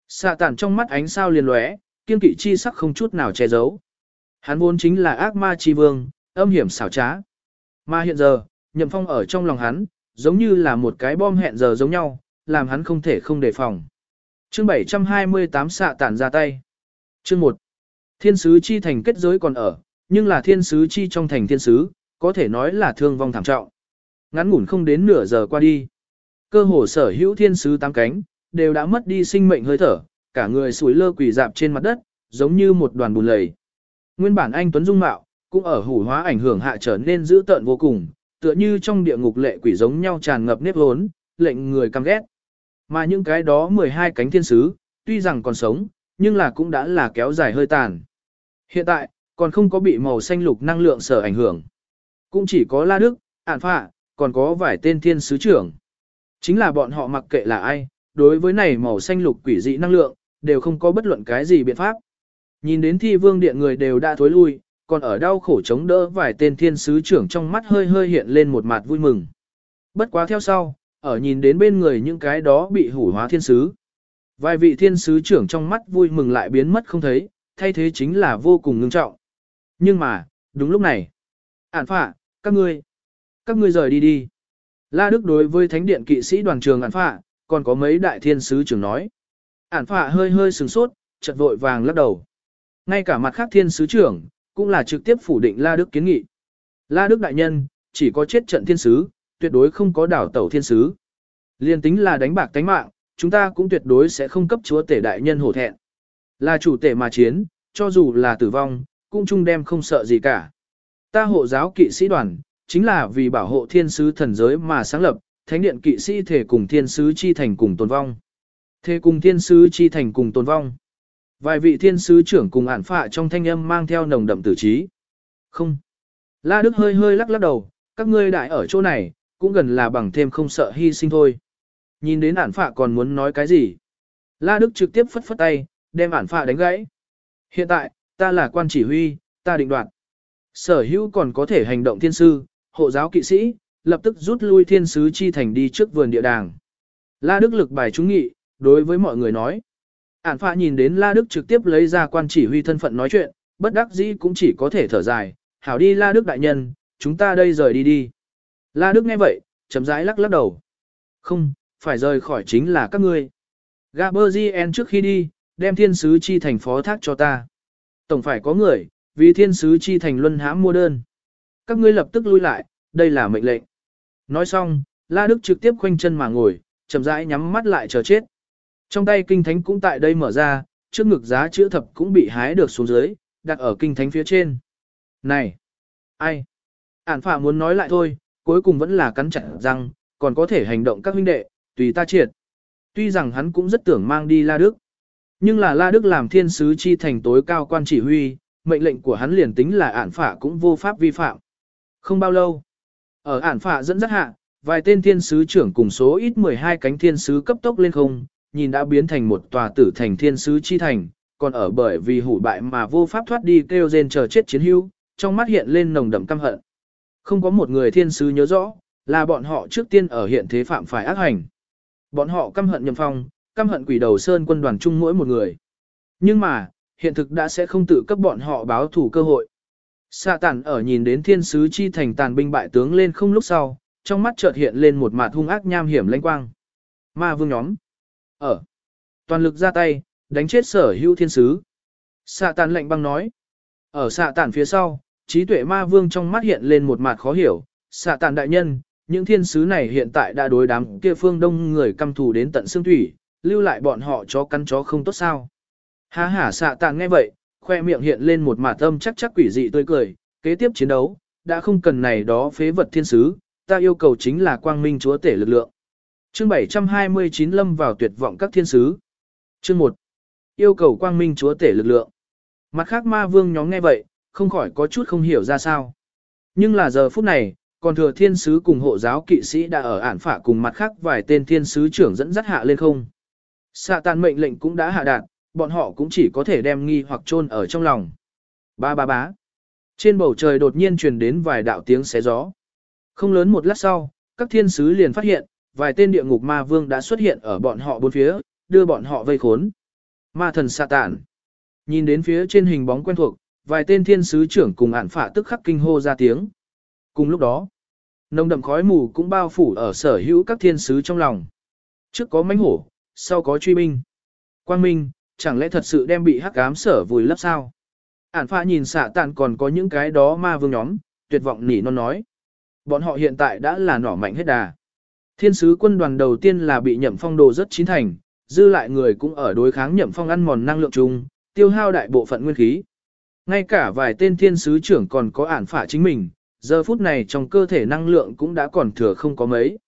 Xạ tản trong mắt ánh sao liền lóe, kiên kỵ chi sắc không chút nào che giấu. Hắn vốn chính là ác ma chi vương, âm hiểm xảo trá. Mà hiện giờ, nhậm phong ở trong lòng hắn, giống như là một cái bom hẹn giờ giống nhau, làm hắn không thể không đề phòng. Chương 728 xạ tản ra tay. Chương 1. Thiên sứ chi thành kết giới còn ở, nhưng là thiên sứ chi trong thành thiên sứ, có thể nói là thương vong thảm trọng. Ngắn ngủn không đến nửa giờ qua đi. Cơ hồ sở hữu thiên sứ tám cánh, đều đã mất đi sinh mệnh hơi thở, cả người sủi lơ quỳ dạp trên mặt đất, giống như một đoàn bùn lầy. Nguyên bản anh Tuấn Dung Mạo, cũng ở hủ hóa ảnh hưởng hạ trở nên dữ tợn vô cùng, tựa như trong địa ngục lệ quỷ giống nhau tràn ngập nếp hốn, lệnh người căm ghét. Mà những cái đó 12 cánh thiên sứ, tuy rằng còn sống, nhưng là cũng đã là kéo dài hơi tàn. Hiện tại, còn không có bị màu xanh lục năng lượng sở ảnh hưởng. Cũng chỉ có La Đức, Ản Phạ, còn có vài tên thiên sứ trưởng. Chính là bọn họ mặc kệ là ai, đối với này màu xanh lục quỷ dị năng lượng, đều không có bất luận cái gì biện pháp. Nhìn đến thi vương điện người đều đã thối lui, còn ở đau khổ chống đỡ vài tên thiên sứ trưởng trong mắt hơi hơi hiện lên một mặt vui mừng. Bất quá theo sau, ở nhìn đến bên người những cái đó bị hủ hóa thiên sứ. Vài vị thiên sứ trưởng trong mắt vui mừng lại biến mất không thấy, thay thế chính là vô cùng ngưng trọng. Nhưng mà, đúng lúc này, ản phạ, các ngươi, các ngươi rời đi đi. La Đức đối với thánh điện kỵ sĩ đoàn trường ản phạ, còn có mấy đại thiên sứ trưởng nói. Ản phạ hơi hơi sừng sốt, chợt vội vàng lắc đầu. Ngay cả mặt khác thiên sứ trưởng, cũng là trực tiếp phủ định La Đức kiến nghị. La Đức đại nhân, chỉ có chết trận thiên sứ, tuyệt đối không có đảo tẩu thiên sứ. Liên tính là đánh bạc tánh mạng, chúng ta cũng tuyệt đối sẽ không cấp chúa tể đại nhân hổ thẹn. Là chủ tể mà chiến, cho dù là tử vong, cũng chung đem không sợ gì cả. Ta hộ giáo kỵ sĩ đoàn, chính là vì bảo hộ thiên sứ thần giới mà sáng lập, thánh điện kỵ sĩ thể cùng thiên sứ chi thành cùng tồn vong. Thể cùng thiên sứ chi thành cùng tồn vong. Vài vị thiên sứ trưởng cùng ản phạ trong thanh âm mang theo nồng đậm tử trí. Không. La Đức hơi hơi lắc lắc đầu, các ngươi đại ở chỗ này, cũng gần là bằng thêm không sợ hy sinh thôi. Nhìn đến ản phạ còn muốn nói cái gì? La Đức trực tiếp phất phất tay, đem ản phạ đánh gãy. Hiện tại, ta là quan chỉ huy, ta định đoạt. Sở hữu còn có thể hành động thiên sư, hộ giáo kỵ sĩ, lập tức rút lui thiên sứ chi thành đi trước vườn địa đàng. La Đức lực bài trúng nghị, đối với mọi người nói. Ản phạ nhìn đến La Đức trực tiếp lấy ra quan chỉ huy thân phận nói chuyện, bất đắc dĩ cũng chỉ có thể thở dài, hảo đi La Đức đại nhân, chúng ta đây rời đi đi. La Đức nghe vậy, chấm rãi lắc lắc đầu. Không, phải rời khỏi chính là các ngươi. Gaberzien trước khi đi, đem thiên sứ chi thành phó thác cho ta. Tổng phải có người, vì thiên sứ chi thành luân hãm mua đơn. Các ngươi lập tức lui lại, đây là mệnh lệnh. Nói xong, La Đức trực tiếp khoanh chân mà ngồi, chậm rãi nhắm mắt lại chờ chết. Trong tay kinh thánh cũng tại đây mở ra, trước ngực giá chữ thập cũng bị hái được xuống dưới, đặt ở kinh thánh phía trên. Này! Ai? Ản phạ muốn nói lại thôi, cuối cùng vẫn là cắn chặt răng, còn có thể hành động các huynh đệ, tùy ta triệt. Tuy rằng hắn cũng rất tưởng mang đi La Đức. Nhưng là La Đức làm thiên sứ chi thành tối cao quan chỉ huy, mệnh lệnh của hắn liền tính là ản phạ cũng vô pháp vi phạm. Không bao lâu, ở ản phạ dẫn dắt hạ, vài tên thiên sứ trưởng cùng số ít 12 cánh thiên sứ cấp tốc lên không, nhìn đã biến thành một tòa tử thành thiên sứ chi thành, còn ở bởi vì hủ bại mà vô pháp thoát đi kêu rên chờ chết chiến hữu, trong mắt hiện lên nồng đậm căm hận. Không có một người thiên sứ nhớ rõ, là bọn họ trước tiên ở hiện thế phạm phải ác hành. Bọn họ căm hận nhầm phong, căm hận quỷ đầu sơn quân đoàn chung mỗi một người. Nhưng mà, hiện thực đã sẽ không tự cấp bọn họ báo thủ cơ hội. Sa tản ở nhìn đến thiên sứ chi thành tàn binh bại tướng lên không lúc sau, trong mắt chợt hiện lên một mặt hung ác nham hiểm lanh quang. Ma vương nhóm. Ở. Toàn lực ra tay, đánh chết sở hữu thiên sứ. xạ tản lệnh băng nói. Ở xạ tản phía sau, trí tuệ ma vương trong mắt hiện lên một mặt khó hiểu. xạ tản đại nhân, những thiên sứ này hiện tại đã đối đám kia phương đông người căm thù đến tận xương thủy, lưu lại bọn họ chó cắn chó không tốt sao. Ha hả xạ tàn nghe vậy, khoe miệng hiện lên một mặt tâm chắc chắc quỷ dị tươi cười, kế tiếp chiến đấu, đã không cần này đó phế vật thiên sứ, ta yêu cầu chính là quang minh chúa tể lực lượng. Chương 729 lâm vào tuyệt vọng các thiên sứ. Chương 1. Yêu cầu quang minh chúa tể lực lượng. Mặt khác ma vương nhóm nghe vậy, không khỏi có chút không hiểu ra sao. Nhưng là giờ phút này, còn thừa thiên sứ cùng hộ giáo kỵ sĩ đã ở ản phả cùng mặt khác vài tên thiên sứ trưởng dẫn dắt hạ lên không. Xạ tàn mệnh lệnh cũng đã hạ đạt, bọn họ cũng chỉ có thể đem nghi hoặc chôn ở trong lòng. Ba ba bá. Trên bầu trời đột nhiên truyền đến vài đạo tiếng xé gió. Không lớn một lát sau, các thiên sứ liền phát hiện, vài tên địa ngục ma vương đã xuất hiện ở bọn họ bốn phía, đưa bọn họ vây khốn. Ma thần sa tản. Nhìn đến phía trên hình bóng quen thuộc, vài tên thiên sứ trưởng cùng ản phả tức khắc kinh hô ra tiếng. Cùng lúc đó, nồng đậm khói mù cũng bao phủ ở sở hữu các thiên sứ trong lòng. Trước có mãnh hổ, sau có truy binh. Quang Minh, chẳng lẽ thật sự đem bị hắc ám sở vùi lấp sao? Ản phạ nhìn xạ tàn còn có những cái đó ma vương nhóm, tuyệt vọng nỉ non nói. Bọn họ hiện tại đã là nỏ mạnh hết đà. Thiên sứ quân đoàn đầu tiên là bị nhậm phong đồ rất chín thành, dư lại người cũng ở đối kháng nhậm phong ăn mòn năng lượng chung, tiêu hao đại bộ phận nguyên khí. Ngay cả vài tên thiên sứ trưởng còn có ản phả chính mình, giờ phút này trong cơ thể năng lượng cũng đã còn thừa không có mấy.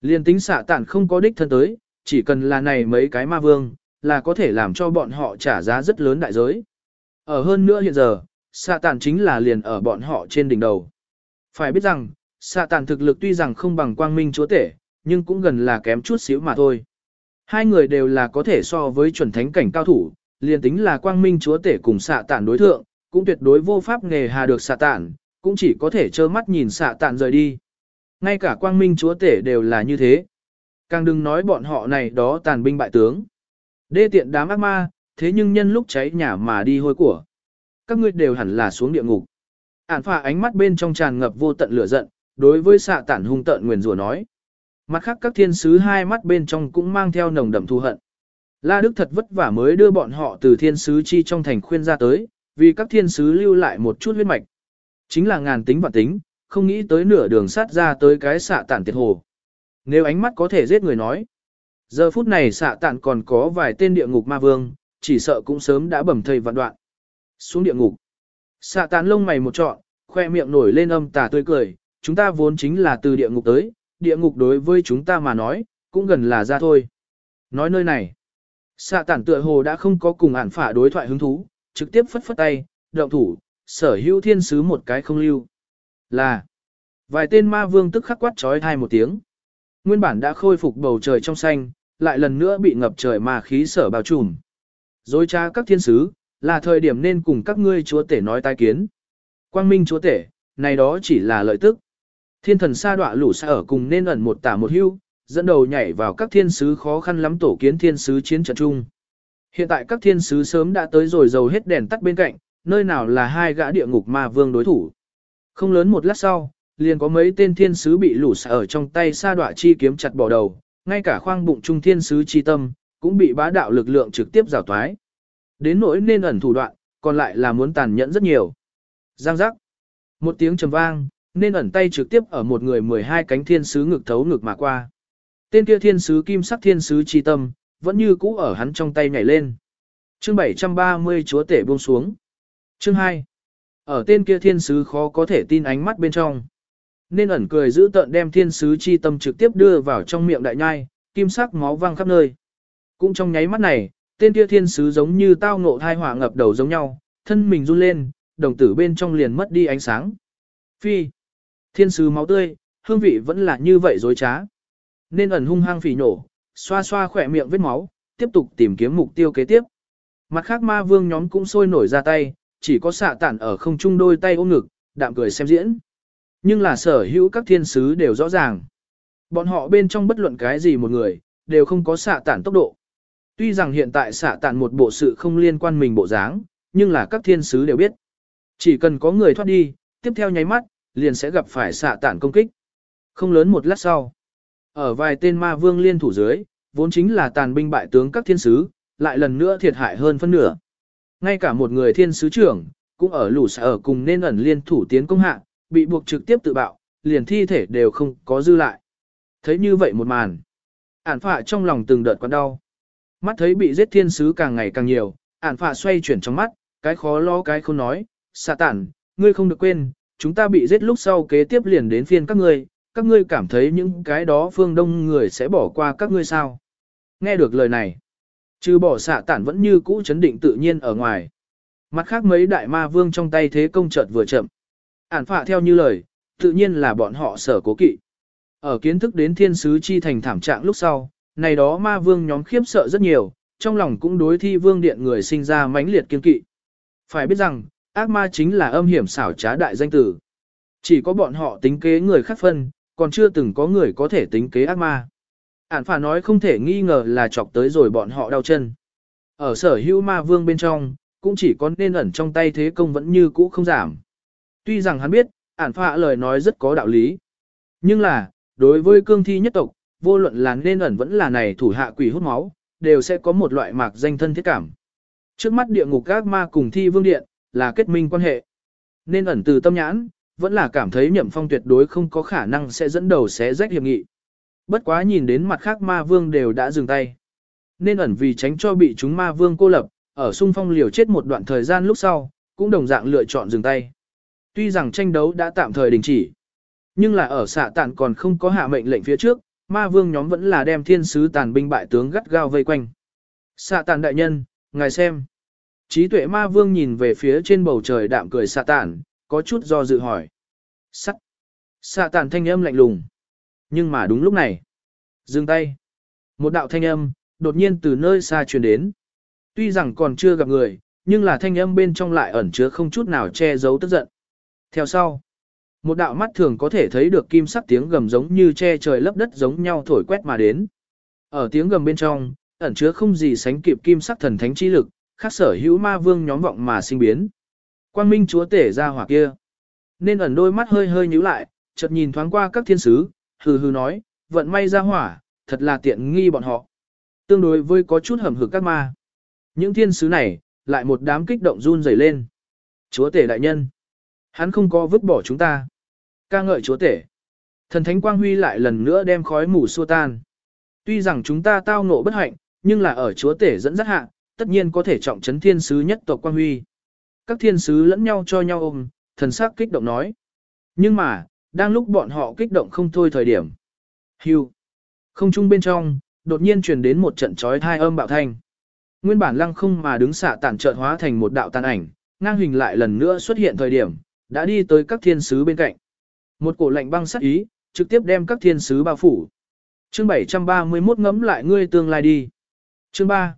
Liên tính xạ tản không có đích thân tới, chỉ cần là này mấy cái ma vương, là có thể làm cho bọn họ trả giá rất lớn đại giới. Ở hơn nữa hiện giờ, xạ tản chính là liền ở bọn họ trên đỉnh đầu. Phải biết rằng, xạ tản thực lực tuy rằng không bằng quang minh chúa tể, nhưng cũng gần là kém chút xíu mà thôi. Hai người đều là có thể so với chuẩn thánh cảnh cao thủ, liền tính là quang minh chúa tể cùng xạ tản đối thượng, cũng tuyệt đối vô pháp nghề hà được xạ tản, cũng chỉ có thể trơ mắt nhìn xạ tản rời đi. Ngay cả quang minh chúa tể đều là như thế. Càng đừng nói bọn họ này đó tàn binh bại tướng. Đê tiện đám ác ma, thế nhưng nhân lúc cháy nhà mà đi hôi của. Các ngươi đều hẳn là xuống địa ngục. Ản phà ánh mắt bên trong tràn ngập vô tận lửa giận, đối với xạ tản hung tận nguyền rủa nói. Mặt khác các thiên sứ hai mắt bên trong cũng mang theo nồng đậm thù hận. La Đức thật vất vả mới đưa bọn họ từ thiên sứ chi trong thành khuyên ra tới, vì các thiên sứ lưu lại một chút huyết mạch. Chính là ngàn tính và tính, không nghĩ tới nửa đường sát ra tới cái xạ tản tiệt hồ. Nếu ánh mắt có thể giết người nói. Giờ phút này xạ tản còn có vài tên địa ngục ma vương, chỉ sợ cũng sớm đã bầm thầy vạn đoạn. Xuống địa ngục. Xạ tản lông mày một trọn, khoe miệng nổi lên âm tà tươi cười, chúng ta vốn chính là từ địa ngục tới, địa ngục đối với chúng ta mà nói, cũng gần là ra thôi. Nói nơi này, xạ tản tựa hồ đã không có cùng ản phả đối thoại hứng thú, trực tiếp phất phất tay, động thủ, sở hữu thiên sứ một cái không lưu. Là, vài tên ma vương tức khắc quát trói thai một tiếng. Nguyên bản đã khôi phục bầu trời trong xanh, lại lần nữa bị ngập trời ma khí sở bao trùm. Dối tra các thiên sứ, là thời điểm nên cùng các ngươi chúa tể nói tai kiến. Quang minh chúa tể, này đó chỉ là lợi tức. Thiên thần sa đọa lũ sa ở cùng nên ẩn một tả một hưu, dẫn đầu nhảy vào các thiên sứ khó khăn lắm tổ kiến thiên sứ chiến trận chung. Hiện tại các thiên sứ sớm đã tới rồi dầu hết đèn tắt bên cạnh, nơi nào là hai gã địa ngục ma vương đối thủ. Không lớn một lát sau, liền có mấy tên thiên sứ bị lũ sa ở trong tay sa đọa chi kiếm chặt bỏ đầu, ngay cả khoang bụng trung thiên sứ chi tâm, cũng bị bá đạo lực lượng trực tiếp rào toái. Đến nỗi nên ẩn thủ đoạn, còn lại là muốn tàn nhẫn rất nhiều. Giang giác. Một tiếng trầm vang, nên ẩn tay trực tiếp ở một người 12 cánh thiên sứ ngực thấu ngực mà qua. Tên kia thiên sứ kim sắc thiên sứ chi tâm, vẫn như cũ ở hắn trong tay nhảy lên. Chương 730 chúa tể buông xuống. Chương 2. Ở tên kia thiên sứ khó có thể tin ánh mắt bên trong. Nên ẩn cười giữ tợn đem thiên sứ chi tâm trực tiếp đưa vào trong miệng đại nhai, kim sắc máu văng khắp nơi. Cũng trong nháy mắt này, tên kia thiên sứ giống như tao ngộ thai hỏa ngập đầu giống nhau, thân mình run lên, đồng tử bên trong liền mất đi ánh sáng. Phi. Thiên sứ máu tươi, hương vị vẫn là như vậy dối trá. Nên ẩn hung hăng phỉ nổ, xoa xoa khỏe miệng vết máu, tiếp tục tìm kiếm mục tiêu kế tiếp. Mặt khác ma vương nhóm cũng sôi nổi ra tay, chỉ có xạ tản ở không trung đôi tay ôm ngực, đạm cười xem diễn. Nhưng là sở hữu các thiên sứ đều rõ ràng. Bọn họ bên trong bất luận cái gì một người, đều không có xạ tản tốc độ. Tuy rằng hiện tại xạ tản một bộ sự không liên quan mình bộ dáng, nhưng là các thiên sứ đều biết. Chỉ cần có người thoát đi, tiếp theo nháy mắt, liền sẽ gặp phải xạ tản công kích. Không lớn một lát sau. Ở vài tên ma vương liên thủ dưới, vốn chính là tàn binh bại tướng các thiên sứ, lại lần nữa thiệt hại hơn phân nửa. Ngay cả một người thiên sứ trưởng, cũng ở lũ xạ ở cùng nên ẩn liên thủ tiến công hạ, bị buộc trực tiếp tự bạo, liền thi thể đều không có dư lại. Thấy như vậy một màn. Ản phạ trong lòng từng đợt quặn đau. Mắt thấy bị giết thiên sứ càng ngày càng nhiều, ản phạ xoay chuyển trong mắt, cái khó lo cái không nói. Xạ tản, ngươi không được quên, chúng ta bị giết lúc sau kế tiếp liền đến phiên các ngươi, các ngươi cảm thấy những cái đó phương đông người sẽ bỏ qua các ngươi sao. Nghe được lời này, trừ bỏ xạ tản vẫn như cũ chấn định tự nhiên ở ngoài. Mặt khác mấy đại ma vương trong tay thế công chợt vừa chậm. Ản phạ theo như lời, tự nhiên là bọn họ sở cố kỵ. Ở kiến thức đến thiên sứ chi thành thảm trạng lúc sau, này đó ma vương nhóm khiếp sợ rất nhiều, trong lòng cũng đối thi vương điện người sinh ra mãnh liệt kiên kỵ. Phải biết rằng, ác ma chính là âm hiểm xảo trá đại danh tử. Chỉ có bọn họ tính kế người khác phân, còn chưa từng có người có thể tính kế ác ma. Ản phà nói không thể nghi ngờ là chọc tới rồi bọn họ đau chân. Ở sở hữu ma vương bên trong, cũng chỉ có nên ẩn trong tay thế công vẫn như cũ không giảm. Tuy rằng hắn biết, ản phà lời nói rất có đạo lý. Nhưng là, đối với cương thi nhất tộc, vô luận là nên ẩn vẫn là này thủ hạ quỷ hút máu, đều sẽ có một loại mạc danh thân thiết cảm. Trước mắt địa ngục các ma cùng thi vương điện, là kết minh quan hệ. Nên ẩn từ tâm nhãn, vẫn là cảm thấy nhậm phong tuyệt đối không có khả năng sẽ dẫn đầu xé rách hiệp nghị. Bất quá nhìn đến mặt khác ma vương đều đã dừng tay. Nên ẩn vì tránh cho bị chúng ma vương cô lập, ở xung phong liều chết một đoạn thời gian lúc sau, cũng đồng dạng lựa chọn dừng tay. Tuy rằng tranh đấu đã tạm thời đình chỉ, nhưng là ở xạ tạn còn không có hạ mệnh lệnh phía trước, ma vương nhóm vẫn là đem thiên sứ tàn binh bại tướng gắt gao vây quanh. Xạ tản đại nhân, ngài xem. Trí tuệ ma vương nhìn về phía trên bầu trời đạm cười xạ tản, có chút do dự hỏi. Sắt. Xạ tản thanh âm lạnh lùng. Nhưng mà đúng lúc này. Dừng tay. Một đạo thanh âm, đột nhiên từ nơi xa truyền đến. Tuy rằng còn chưa gặp người, nhưng là thanh âm bên trong lại ẩn chứa không chút nào che giấu tức giận. Theo sau, một đạo mắt thường có thể thấy được kim sắc tiếng gầm giống như che trời lấp đất giống nhau thổi quét mà đến. Ở tiếng gầm bên trong, ẩn chứa không gì sánh kịp kim sắc thần thánh chi lực, khác sở hữu ma vương nhóm vọng mà sinh biến. Quang minh chúa tể ra hỏa kia. Nên ẩn đôi mắt hơi hơi nhíu lại, chợt nhìn thoáng qua các thiên sứ, hừ hừ nói, vận may ra hỏa, thật là tiện nghi bọn họ. Tương đối với có chút hầm hực các ma. Những thiên sứ này, lại một đám kích động run rẩy lên. Chúa tể đại nhân. Hắn không có vứt bỏ chúng ta. Ca ngợi chúa tể. Thần thánh quang huy lại lần nữa đem khói mù xua tan. Tuy rằng chúng ta tao ngộ bất hạnh, nhưng là ở chúa tể dẫn dắt hạ, tất nhiên có thể trọng trấn thiên sứ nhất tộc quang huy. Các thiên sứ lẫn nhau cho nhau ôm, thần sắc kích động nói. Nhưng mà, đang lúc bọn họ kích động không thôi thời điểm. Hưu. Không trung bên trong, đột nhiên truyền đến một trận chói thai âm bạo thanh. Nguyên bản lăng không mà đứng xạ tản trợn hóa thành một đạo tàn ảnh, ngang hình lại lần nữa xuất hiện thời điểm, đã đi tới các thiên sứ bên cạnh. Một cổ lạnh băng sắc ý, trực tiếp đem các thiên sứ bao phủ. Chương 731 ngẫm lại ngươi tương lai đi. Chương 3.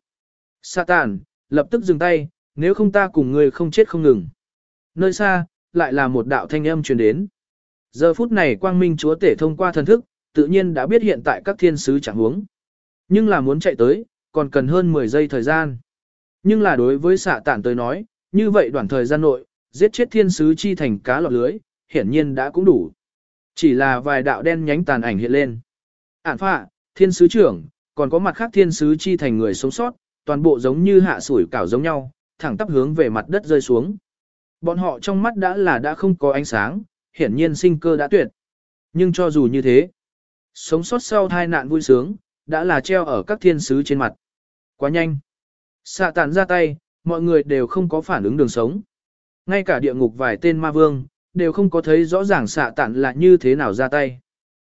Satan, lập tức dừng tay, nếu không ta cùng ngươi không chết không ngừng. Nơi xa, lại là một đạo thanh âm truyền đến. Giờ phút này quang minh chúa tể thông qua thần thức, tự nhiên đã biết hiện tại các thiên sứ chẳng huống. Nhưng là muốn chạy tới, còn cần hơn 10 giây thời gian. Nhưng là đối với xạ tản tới nói, như vậy đoạn thời gian nội, giết chết thiên sứ chi thành cá lọt lưới, hiển nhiên đã cũng đủ. Chỉ là vài đạo đen nhánh tàn ảnh hiện lên. Ản phạ, thiên sứ trưởng, còn có mặt khác thiên sứ chi thành người sống sót, toàn bộ giống như hạ sủi cảo giống nhau, thẳng tắp hướng về mặt đất rơi xuống. Bọn họ trong mắt đã là đã không có ánh sáng, hiển nhiên sinh cơ đã tuyệt. Nhưng cho dù như thế, sống sót sau tai nạn vui sướng, đã là treo ở các thiên sứ trên mặt. Quá nhanh. Xạ tàn ra tay, mọi người đều không có phản ứng đường sống. Ngay cả địa ngục vài tên ma vương, đều không có thấy rõ ràng xạ tản là như thế nào ra tay.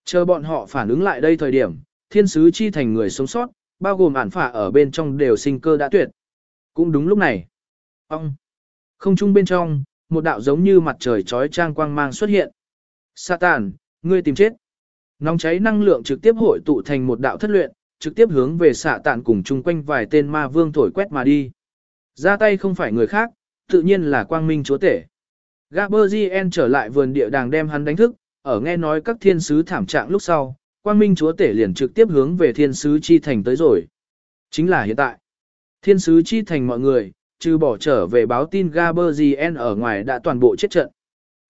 Chờ bọn họ phản ứng lại đây thời điểm, thiên sứ chi thành người sống sót, bao gồm ản phả ở bên trong đều sinh cơ đã tuyệt. Cũng đúng lúc này. Ông! Không trung bên trong, một đạo giống như mặt trời trói trang quang mang xuất hiện. Satan, ngươi tìm chết. Nóng cháy năng lượng trực tiếp hội tụ thành một đạo thất luyện, trực tiếp hướng về xạ tạn cùng chung quanh vài tên ma vương thổi quét mà đi. Ra tay không phải người khác, tự nhiên là quang minh chúa tể. Gaberzien trở lại vườn địa đàng đem hắn đánh thức, ở nghe nói các thiên sứ thảm trạng lúc sau, quang minh chúa tể liền trực tiếp hướng về thiên sứ chi thành tới rồi. Chính là hiện tại. Thiên sứ chi thành mọi người, trừ bỏ trở về báo tin Gaberzien ở ngoài đã toàn bộ chết trận.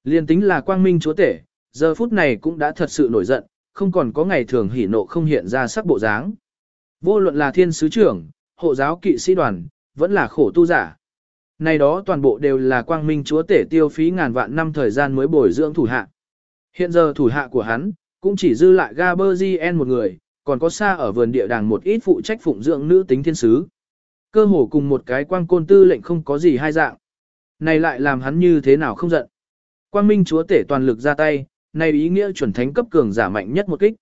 Liên tính là quang minh chúa tể, giờ phút này cũng đã thật sự nổi giận, không còn có ngày thường hỉ nộ không hiện ra sắc bộ dáng. Vô luận là thiên sứ trưởng, hộ giáo kỵ sĩ đoàn, vẫn là khổ tu giả. Này đó toàn bộ đều là quang minh chúa tể tiêu phí ngàn vạn năm thời gian mới bồi dưỡng thủ hạ. Hiện giờ thủ hạ của hắn, cũng chỉ dư lại Gaberzien một người, còn có xa ở vườn địa đàng một ít phụ trách phụng dưỡng nữ tính thiên sứ. Cơ hồ cùng một cái quang côn tư lệnh không có gì hai dạng. Này lại làm hắn như thế nào không giận. Quang minh chúa tể toàn lực ra tay, này ý nghĩa chuẩn thánh cấp cường giả mạnh nhất một kích.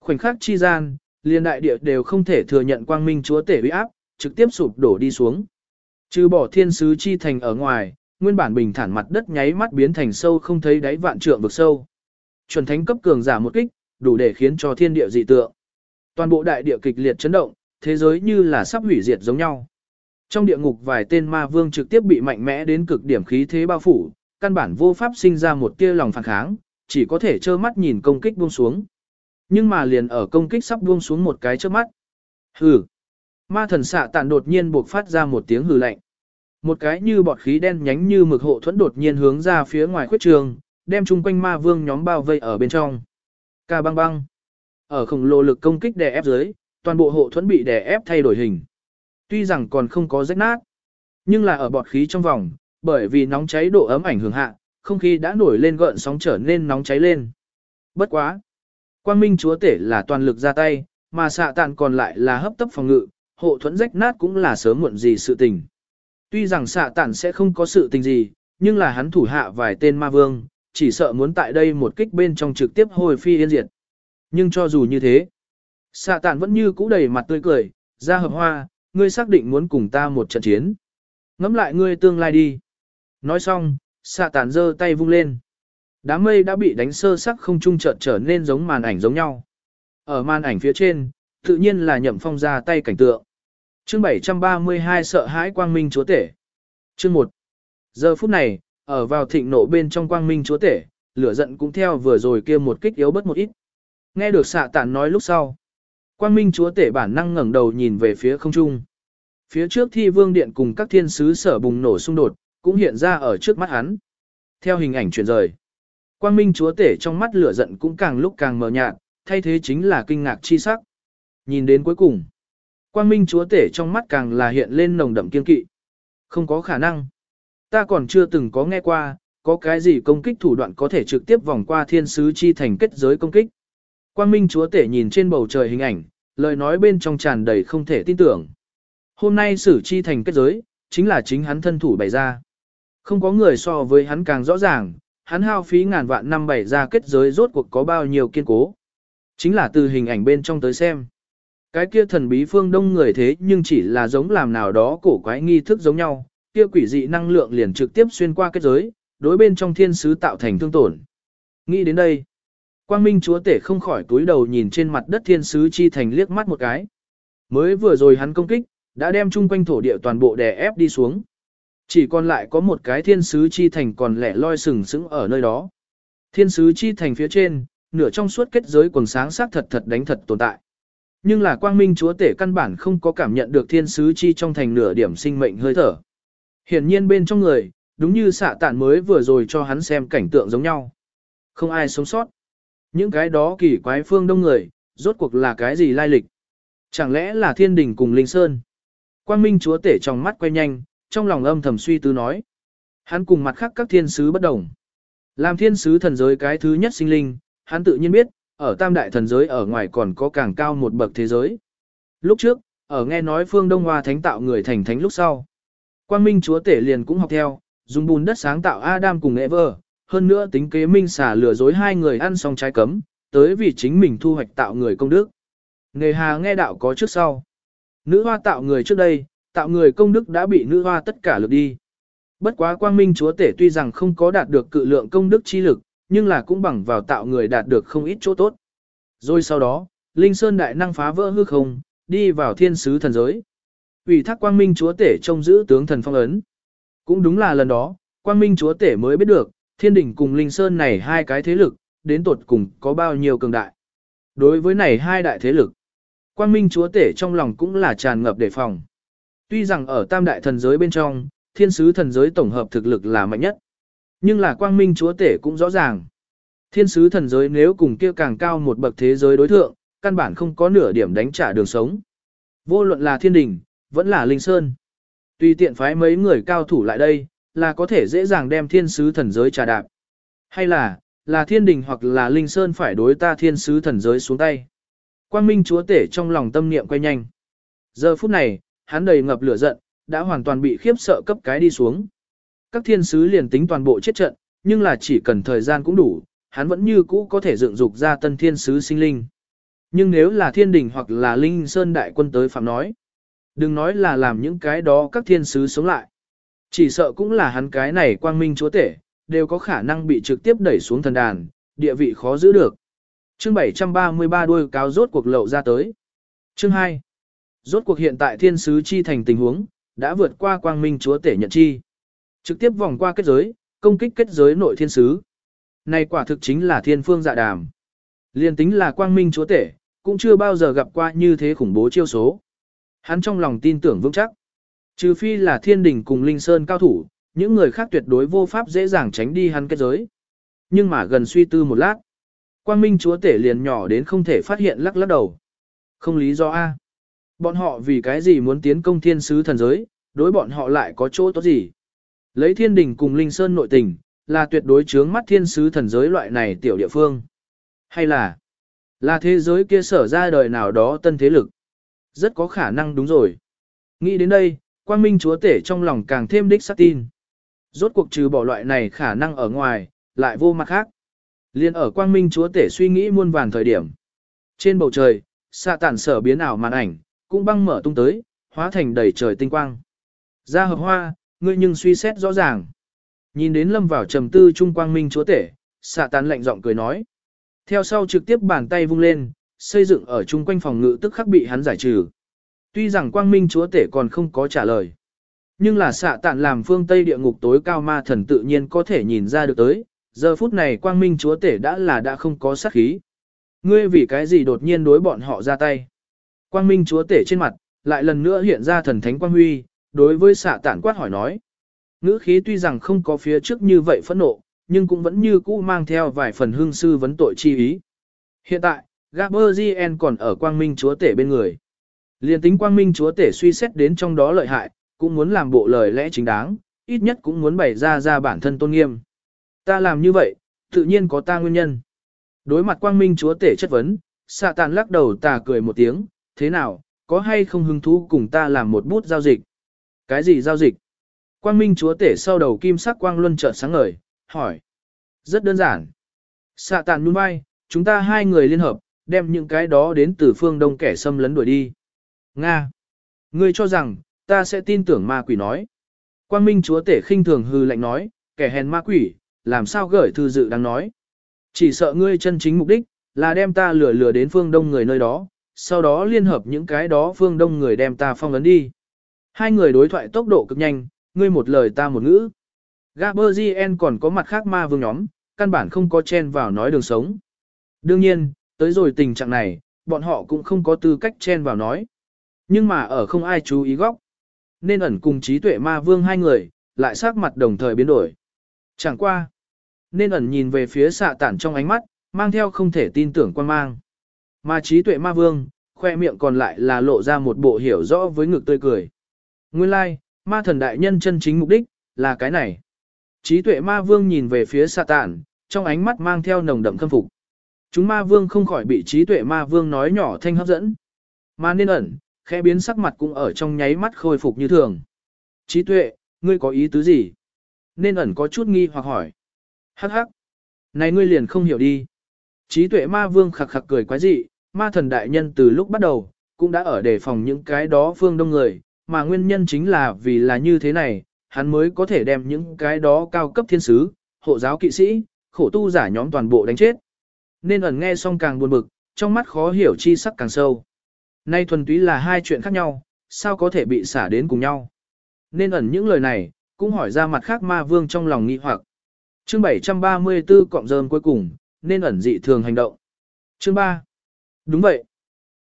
Khoảnh khắc chi gian, liên đại địa đều không thể thừa nhận quang minh chúa tể uy áp, trực tiếp sụp đổ đi xuống. Trừ bỏ thiên sứ chi thành ở ngoài, nguyên bản bình thản mặt đất nháy mắt biến thành sâu không thấy đáy vạn trượng vực sâu. Chuẩn thánh cấp cường giả một kích, đủ để khiến cho thiên địa dị tượng. Toàn bộ đại địa kịch liệt chấn động, thế giới như là sắp hủy diệt giống nhau. Trong địa ngục vài tên ma vương trực tiếp bị mạnh mẽ đến cực điểm khí thế bao phủ, căn bản vô pháp sinh ra một tia lòng phản kháng, chỉ có thể trơ mắt nhìn công kích buông xuống. Nhưng mà liền ở công kích sắp buông xuống một cái trước mắt. Hừ. Ma thần xạ tàn đột nhiên buộc phát ra một tiếng hừ lạnh. Một cái như bọt khí đen nhánh như mực hộ thuẫn đột nhiên hướng ra phía ngoài khuyết trường, đem chung quanh ma vương nhóm bao vây ở bên trong. Ca băng băng. Ở khổng lồ lực công kích đè ép dưới, toàn bộ hộ thuẫn bị đè ép thay đổi hình. Tuy rằng còn không có rách nát, nhưng là ở bọt khí trong vòng, bởi vì nóng cháy độ ấm ảnh hưởng hạ, không khí đã nổi lên gợn sóng trở nên nóng cháy lên. Bất quá. Quang Minh Chúa Tể là toàn lực ra tay, mà xạ tàn còn lại là hấp tấp phòng ngự, hộ thuẫn rách nát cũng là sớm muộn gì sự tình. Tuy rằng xạ tàn sẽ không có sự tình gì, nhưng là hắn thủ hạ vài tên ma vương, chỉ sợ muốn tại đây một kích bên trong trực tiếp hồi phi yên diệt. Nhưng cho dù như thế, xạ tản vẫn như cũ đầy mặt tươi cười, ra hợp hoa, ngươi xác định muốn cùng ta một trận chiến. Ngắm lại ngươi tương lai đi. Nói xong, xạ tản giơ tay vung lên. Đám mây đã bị đánh sơ sắc không trung chợt trở nên giống màn ảnh giống nhau. Ở màn ảnh phía trên, tự nhiên là nhậm phong ra tay cảnh tượng. Chương 732 sợ hãi quang minh chúa tể. Chương 1. Giờ phút này, ở vào thịnh nộ bên trong quang minh chúa tể, lửa giận cũng theo vừa rồi kia một kích yếu bất một ít. Nghe được xạ tản nói lúc sau. Quang minh chúa tể bản năng ngẩng đầu nhìn về phía không trung. Phía trước thi vương điện cùng các thiên sứ sở bùng nổ xung đột, cũng hiện ra ở trước mắt hắn. Theo hình ảnh chuyển rời. Quang minh chúa tể trong mắt lửa giận cũng càng lúc càng mờ nhạt, thay thế chính là kinh ngạc chi sắc. Nhìn đến cuối cùng. Quang minh chúa tể trong mắt càng là hiện lên nồng đậm kiên kỵ. Không có khả năng. Ta còn chưa từng có nghe qua, có cái gì công kích thủ đoạn có thể trực tiếp vòng qua thiên sứ chi thành kết giới công kích. Quang minh chúa tể nhìn trên bầu trời hình ảnh, lời nói bên trong tràn đầy không thể tin tưởng. Hôm nay sử chi thành kết giới, chính là chính hắn thân thủ bày ra. Không có người so với hắn càng rõ ràng, hắn hao phí ngàn vạn năm bày ra kết giới rốt cuộc có bao nhiêu kiên cố. Chính là từ hình ảnh bên trong tới xem. Cái kia thần bí phương đông người thế nhưng chỉ là giống làm nào đó cổ quái nghi thức giống nhau, kia quỷ dị năng lượng liền trực tiếp xuyên qua kết giới, đối bên trong thiên sứ tạo thành thương tổn. Nghĩ đến đây, quang minh chúa tể không khỏi túi đầu nhìn trên mặt đất thiên sứ chi thành liếc mắt một cái. Mới vừa rồi hắn công kích, đã đem chung quanh thổ địa toàn bộ đè ép đi xuống. Chỉ còn lại có một cái thiên sứ chi thành còn lẻ loi sừng sững ở nơi đó. Thiên sứ chi thành phía trên, nửa trong suốt kết giới quần sáng sắc thật thật đánh thật tồn tại. Nhưng là quang minh chúa tể căn bản không có cảm nhận được thiên sứ chi trong thành nửa điểm sinh mệnh hơi thở. Hiển nhiên bên trong người, đúng như xạ tản mới vừa rồi cho hắn xem cảnh tượng giống nhau. Không ai sống sót. Những cái đó kỳ quái phương đông người, rốt cuộc là cái gì lai lịch? Chẳng lẽ là thiên đình cùng linh sơn? Quang minh chúa tể trong mắt quay nhanh, trong lòng âm thầm suy tư nói. Hắn cùng mặt khác các thiên sứ bất đồng. Làm thiên sứ thần giới cái thứ nhất sinh linh, hắn tự nhiên biết, ở tam đại thần giới ở ngoài còn có càng cao một bậc thế giới. Lúc trước, ở nghe nói phương Đông Hoa thánh tạo người thành thánh lúc sau. Quang Minh chúa tể liền cũng học theo, dùng bùn đất sáng tạo Adam cùng Eva, hơn nữa tính kế minh xả lừa dối hai người ăn xong trái cấm, tới vì chính mình thu hoạch tạo người công đức. Nghề hà nghe đạo có trước sau. Nữ hoa tạo người trước đây, tạo người công đức đã bị nữ hoa tất cả lượt đi. Bất quá quang minh chúa tể tuy rằng không có đạt được cự lượng công đức chi lực, nhưng là cũng bằng vào tạo người đạt được không ít chỗ tốt. Rồi sau đó, Linh Sơn đại năng phá vỡ hư không, đi vào thiên sứ thần giới. Ủy thác quang minh chúa tể trông giữ tướng thần phong ấn. Cũng đúng là lần đó, quang minh chúa tể mới biết được, thiên đỉnh cùng Linh Sơn này hai cái thế lực, đến tột cùng có bao nhiêu cường đại. Đối với này hai đại thế lực, quang minh chúa tể trong lòng cũng là tràn ngập đề phòng. Tuy rằng ở tam đại thần giới bên trong, thiên sứ thần giới tổng hợp thực lực là mạnh nhất. Nhưng là quang minh chúa tể cũng rõ ràng. Thiên sứ thần giới nếu cùng kia càng cao một bậc thế giới đối thượng, căn bản không có nửa điểm đánh trả đường sống. Vô luận là thiên đình, vẫn là linh sơn. Tùy tiện phái mấy người cao thủ lại đây, là có thể dễ dàng đem thiên sứ thần giới trà đạp. Hay là, Là thiên đình hoặc là linh sơn phải đối ta thiên sứ thần giới xuống tay. Quang Minh chúa tể trong lòng tâm niệm quay nhanh. Giờ phút này, hắn đầy ngập lửa giận, đã hoàn toàn bị khiếp sợ cấp cái đi xuống. Các thiên sứ liền tính toàn bộ chết trận, nhưng là chỉ cần thời gian cũng đủ, hắn vẫn như cũ có thể dựng dục ra tân thiên sứ sinh linh. Nhưng nếu là thiên đình hoặc là linh sơn đại quân tới phạm nói, đừng nói là làm những cái đó các thiên sứ sống lại. Chỉ sợ cũng là hắn cái này quang minh chúa tể, đều có khả năng bị trực tiếp đẩy xuống thần đàn, địa vị khó giữ được. Chương 733 đuôi cáo rốt cuộc lậu ra tới. Chương 2. Rốt cuộc hiện tại thiên sứ chi thành tình huống, đã vượt qua quang minh chúa tể nhận chi. Trực tiếp vòng qua kết giới, công kích kết giới nội thiên sứ. Này quả thực chính là thiên phương dạ đàm. Liên tính là quang minh chúa tể, cũng chưa bao giờ gặp qua như thế khủng bố chiêu số. Hắn trong lòng tin tưởng vững chắc. Trừ phi là thiên đình cùng linh sơn cao thủ, những người khác tuyệt đối vô pháp dễ dàng tránh đi hắn kết giới. Nhưng mà gần suy tư một lát, quang minh chúa tể liền nhỏ đến không thể phát hiện lắc lắc đầu. Không lý do A. Bọn họ vì cái gì muốn tiến công thiên sứ thần giới, đối bọn họ lại có chỗ tốt gì. Lấy thiên đình cùng linh sơn nội tình, là tuyệt đối chướng mắt thiên sứ thần giới loại này tiểu địa phương. Hay là, là thế giới kia sở ra đời nào đó tân thế lực. Rất có khả năng đúng rồi. Nghĩ đến đây, quang minh chúa tể trong lòng càng thêm đích xác tin. Rốt cuộc trừ bỏ loại này khả năng ở ngoài, lại vô mặt khác. Liên ở quang minh chúa tể suy nghĩ muôn vàn thời điểm. Trên bầu trời, xạ tản sở biến ảo màn ảnh, cũng băng mở tung tới, hóa thành đầy trời tinh quang. Ra hợp hoa, ngươi nhưng suy xét rõ ràng. Nhìn đến lâm vào trầm tư trung quang minh chúa tể, xạ tản lạnh giọng cười nói. Theo sau trực tiếp bàn tay vung lên, xây dựng ở chung quanh phòng ngự tức khắc bị hắn giải trừ. Tuy rằng quang minh chúa tể còn không có trả lời. Nhưng là xạ tạn làm phương Tây địa ngục tối cao ma thần tự nhiên có thể nhìn ra được tới, giờ phút này quang minh chúa tể đã là đã không có sát khí. Ngươi vì cái gì đột nhiên đối bọn họ ra tay. Quang minh chúa tể trên mặt, lại lần nữa hiện ra thần thánh quang huy, đối với xạ tản quát hỏi nói. Ngữ khí tuy rằng không có phía trước như vậy phẫn nộ, nhưng cũng vẫn như cũ mang theo vài phần hương sư vấn tội chi ý. Hiện tại, Gaberzien còn ở quang minh chúa tể bên người. Liên tính quang minh chúa tể suy xét đến trong đó lợi hại, cũng muốn làm bộ lời lẽ chính đáng, ít nhất cũng muốn bày ra ra bản thân tôn nghiêm. Ta làm như vậy, tự nhiên có ta nguyên nhân. Đối mặt quang minh chúa tể chất vấn, xạ tàn lắc đầu tà cười một tiếng, thế nào, có hay không hứng thú cùng ta làm một bút giao dịch? Cái gì giao dịch? Quang minh chúa tể sau đầu kim sắc quang luân trợn sáng ngời, hỏi. Rất đơn giản. Xạ tàn nhún vai, chúng ta hai người liên hợp, đem những cái đó đến từ phương đông kẻ xâm lấn đuổi đi. Nga. Ngươi cho rằng, ta sẽ tin tưởng ma quỷ nói. Quang minh chúa tể khinh thường hư lạnh nói, kẻ hèn ma quỷ, làm sao gửi thư dự đang nói. Chỉ sợ ngươi chân chính mục đích, là đem ta lừa lừa đến phương đông người nơi đó, sau đó liên hợp những cái đó phương đông người đem ta phong ấn đi. Hai người đối thoại tốc độ cực nhanh, ngươi một lời ta một ngữ. Gaberzien còn có mặt khác ma vương nhóm, căn bản không có chen vào nói đường sống. Đương nhiên, tới rồi tình trạng này, bọn họ cũng không có tư cách chen vào nói. Nhưng mà ở không ai chú ý góc. Nên ẩn cùng trí tuệ ma vương hai người, lại sắc mặt đồng thời biến đổi. Chẳng qua. Nên ẩn nhìn về phía xạ tản trong ánh mắt, mang theo không thể tin tưởng quan mang. Mà trí tuệ ma vương, khoe miệng còn lại là lộ ra một bộ hiểu rõ với ngực tươi cười. Nguyên lai, like, ma thần đại nhân chân chính mục đích, là cái này. Trí tuệ ma vương nhìn về phía xạ tản, trong ánh mắt mang theo nồng đậm khâm phục. Chúng ma vương không khỏi bị trí tuệ ma vương nói nhỏ thanh hấp dẫn. Mà nên ẩn, khẽ biến sắc mặt cũng ở trong nháy mắt khôi phục như thường. Trí tuệ, ngươi có ý tứ gì? Nên ẩn có chút nghi hoặc hỏi. Hắc hắc. Này ngươi liền không hiểu đi. Trí tuệ ma vương khặc khặc cười quái dị, ma thần đại nhân từ lúc bắt đầu, cũng đã ở đề phòng những cái đó phương đông người, mà nguyên nhân chính là vì là như thế này, hắn mới có thể đem những cái đó cao cấp thiên sứ, hộ giáo kỵ sĩ, khổ tu giả nhóm toàn bộ đánh chết. Nên ẩn nghe xong càng buồn bực, trong mắt khó hiểu chi sắc càng sâu. Nay thuần túy là hai chuyện khác nhau, sao có thể bị xả đến cùng nhau. Nên ẩn những lời này, cũng hỏi ra mặt khác ma vương trong lòng nghi hoặc. Chương 734 cọng rơm cuối cùng, nên ẩn dị thường hành động. Chương 3. Đúng vậy.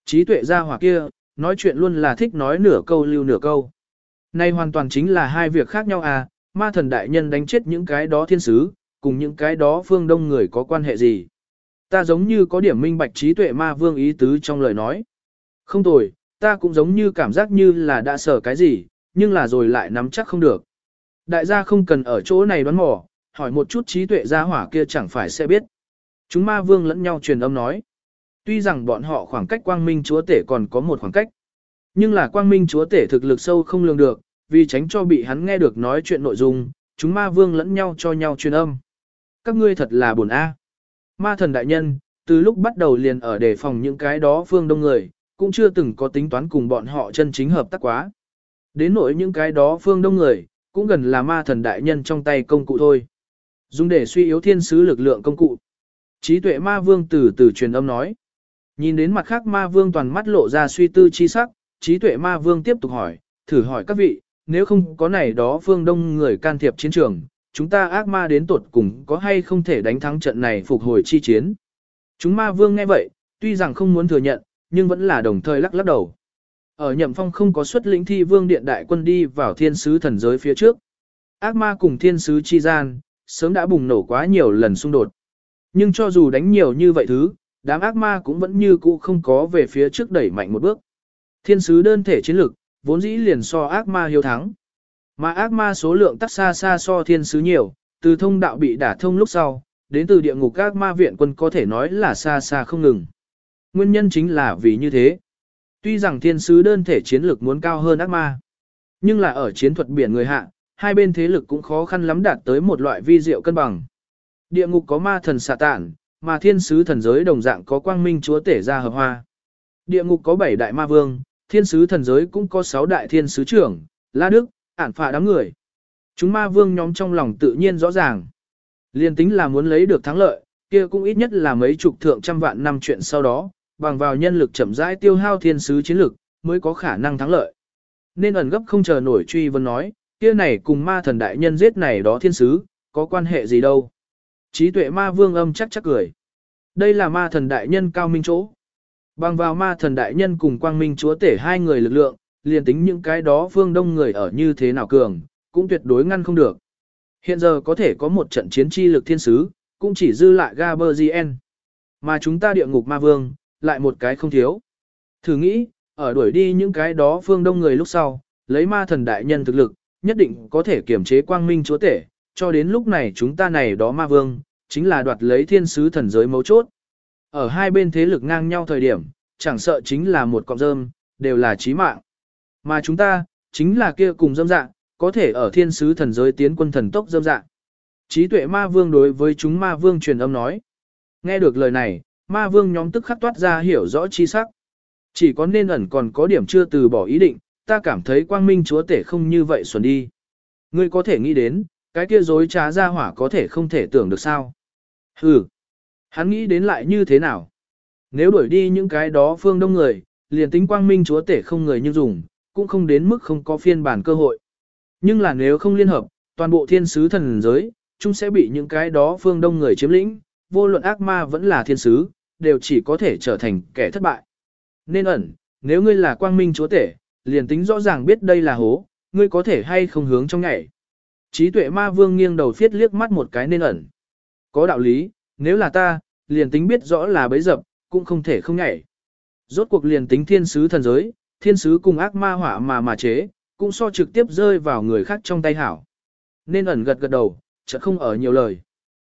Trí tuệ gia hỏa kia, nói chuyện luôn là thích nói nửa câu lưu nửa câu. Nay hoàn toàn chính là hai việc khác nhau à, ma thần đại nhân đánh chết những cái đó thiên sứ, cùng những cái đó phương đông người có quan hệ gì. Ta giống như có điểm minh bạch trí tuệ ma vương ý tứ trong lời nói. Không tồi, ta cũng giống như cảm giác như là đã sở cái gì, nhưng là rồi lại nắm chắc không được. Đại gia không cần ở chỗ này đoán mò, hỏi một chút trí tuệ gia hỏa kia chẳng phải sẽ biết. Chúng ma vương lẫn nhau truyền âm nói. Tuy rằng bọn họ khoảng cách quang minh chúa tể còn có một khoảng cách. Nhưng là quang minh chúa tể thực lực sâu không lường được, vì tránh cho bị hắn nghe được nói chuyện nội dung, chúng ma vương lẫn nhau cho nhau truyền âm. Các ngươi thật là buồn a. Ma thần đại nhân, từ lúc bắt đầu liền ở đề phòng những cái đó phương đông người, cũng chưa từng có tính toán cùng bọn họ chân chính hợp tác quá. Đến nỗi những cái đó phương đông người, cũng gần là ma thần đại nhân trong tay công cụ thôi. Dùng để suy yếu thiên sứ lực lượng công cụ. Trí tuệ ma vương từ từ truyền âm nói. Nhìn đến mặt khác ma vương toàn mắt lộ ra suy tư chi sắc, trí tuệ ma vương tiếp tục hỏi, thử hỏi các vị, nếu không có này đó phương đông người can thiệp chiến trường, chúng ta ác ma đến tột cùng có hay không thể đánh thắng trận này phục hồi chi chiến. Chúng ma vương nghe vậy, tuy rằng không muốn thừa nhận, nhưng vẫn là đồng thời lắc lắc đầu. Ở nhậm phong không có xuất lĩnh thi vương điện đại quân đi vào thiên sứ thần giới phía trước. Ác ma cùng thiên sứ chi gian, sớm đã bùng nổ quá nhiều lần xung đột. Nhưng cho dù đánh nhiều như vậy thứ, đám ác ma cũng vẫn như cũ không có về phía trước đẩy mạnh một bước. Thiên sứ đơn thể chiến lực, vốn dĩ liền so ác ma hiếu thắng. Mà ác ma số lượng tắc xa xa so thiên sứ nhiều, từ thông đạo bị đả thông lúc sau, đến từ địa ngục ác ma viện quân có thể nói là xa xa không ngừng. Nguyên nhân chính là vì như thế. Tuy rằng thiên sứ đơn thể chiến lực muốn cao hơn ác ma, nhưng là ở chiến thuật biển người hạ, hai bên thế lực cũng khó khăn lắm đạt tới một loại vi diệu cân bằng. Địa ngục có ma thần xạ tản, mà thiên sứ thần giới đồng dạng có quang minh chúa tể ra hợp hoa. Địa ngục có bảy đại ma vương, thiên sứ thần giới cũng có sáu đại thiên sứ trưởng, La Đức, ản phạ đám người. Chúng ma vương nhóm trong lòng tự nhiên rõ ràng. Liên tính là muốn lấy được thắng lợi, kia cũng ít nhất là mấy chục thượng trăm vạn năm chuyện sau đó, bằng vào nhân lực chậm rãi tiêu hao thiên sứ chiến lực, mới có khả năng thắng lợi. Nên ẩn gấp không chờ nổi truy vấn nói, kia này cùng ma thần đại nhân giết này đó thiên sứ, có quan hệ gì đâu. Trí tuệ ma vương âm chắc chắc cười. Đây là ma thần đại nhân cao minh chỗ. Bằng vào ma thần đại nhân cùng quang minh chúa tể hai người lực lượng, liền tính những cái đó phương đông người ở như thế nào cường, cũng tuyệt đối ngăn không được. Hiện giờ có thể có một trận chiến chi lực thiên sứ, cũng chỉ dư lại Gaberzien. Mà chúng ta địa ngục ma vương, lại một cái không thiếu. Thử nghĩ, ở đuổi đi những cái đó phương đông người lúc sau, lấy ma thần đại nhân thực lực, nhất định có thể kiểm chế quang minh chúa tể, cho đến lúc này chúng ta này đó ma vương, chính là đoạt lấy thiên sứ thần giới mấu chốt. Ở hai bên thế lực ngang nhau thời điểm, chẳng sợ chính là một cọng rơm, đều là chí mạng. Mà chúng ta, chính là kia cùng dâm dạng, có thể ở thiên sứ thần giới tiến quân thần tốc dâm dạng. Trí tuệ ma vương đối với chúng ma vương truyền âm nói. Nghe được lời này, ma vương nhóm tức khắc toát ra hiểu rõ chi sắc. Chỉ có nên ẩn còn có điểm chưa từ bỏ ý định, ta cảm thấy quang minh chúa tể không như vậy xuẩn đi. Ngươi có thể nghĩ đến, cái kia dối trá ra hỏa có thể không thể tưởng được sao. Hừ, hắn nghĩ đến lại như thế nào? Nếu đuổi đi những cái đó phương đông người, liền tính quang minh chúa tể không người như dùng, cũng không đến mức không có phiên bản cơ hội. Nhưng là nếu không liên hợp, toàn bộ thiên sứ thần giới, chúng sẽ bị những cái đó phương đông người chiếm lĩnh, vô luận ác ma vẫn là thiên sứ, đều chỉ có thể trở thành kẻ thất bại. Nên ẩn, nếu ngươi là quang minh chúa tể, liền tính rõ ràng biết đây là hố, ngươi có thể hay không hướng trong nhảy. Trí tuệ ma vương nghiêng đầu phiết liếc mắt một cái nên ẩn. Có đạo lý, nếu là ta, liền tính biết rõ là bấy dập, cũng không thể không nhảy. Rốt cuộc liền tính thiên sứ thần giới, thiên sứ cùng ác ma hỏa mà mà chế, cũng so trực tiếp rơi vào người khác trong tay hảo. Nên ẩn gật gật đầu, chợt không ở nhiều lời.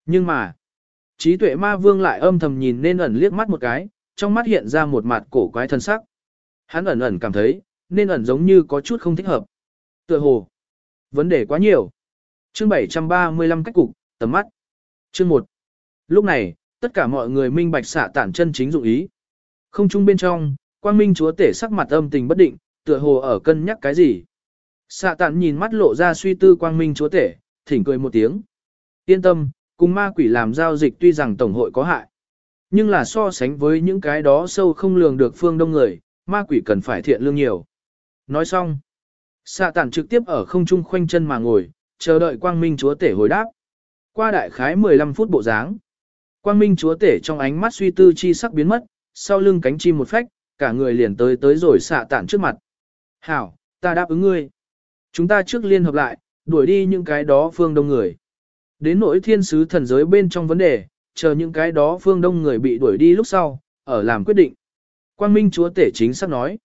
Nhưng mà, trí tuệ ma vương lại âm thầm nhìn nên ẩn liếc mắt một cái, trong mắt hiện ra một mặt cổ quái thân sắc. Hắn ẩn ẩn cảm thấy, nên ẩn giống như có chút không thích hợp. Tựa hồ, vấn đề quá nhiều. Chương 735 cách cục, tầm mắt. Chương 1. Lúc này, tất cả mọi người minh bạch xạ tản chân chính dụng ý. Không chung bên trong, quang minh chúa tể sắc mặt âm tình bất định, tựa hồ ở cân nhắc cái gì. Xạ tản nhìn mắt lộ ra suy tư quang minh chúa tể, thỉnh cười một tiếng. Yên tâm, cùng ma quỷ làm giao dịch tuy rằng tổng hội có hại. Nhưng là so sánh với những cái đó sâu không lường được phương đông người, ma quỷ cần phải thiện lương nhiều. Nói xong, xạ tản trực tiếp ở không trung khoanh chân mà ngồi, chờ đợi quang minh chúa tể hồi đáp. Qua đại khái 15 phút bộ dáng. Quang minh chúa tể trong ánh mắt suy tư chi sắc biến mất, sau lưng cánh chim một phách, cả người liền tới tới rồi xạ tản trước mặt. Hảo, ta đáp ứng ngươi. Chúng ta trước liên hợp lại, đuổi đi những cái đó phương đông người. Đến nỗi thiên sứ thần giới bên trong vấn đề, chờ những cái đó phương đông người bị đuổi đi lúc sau, ở làm quyết định. Quang Minh Chúa Tể chính sắp nói.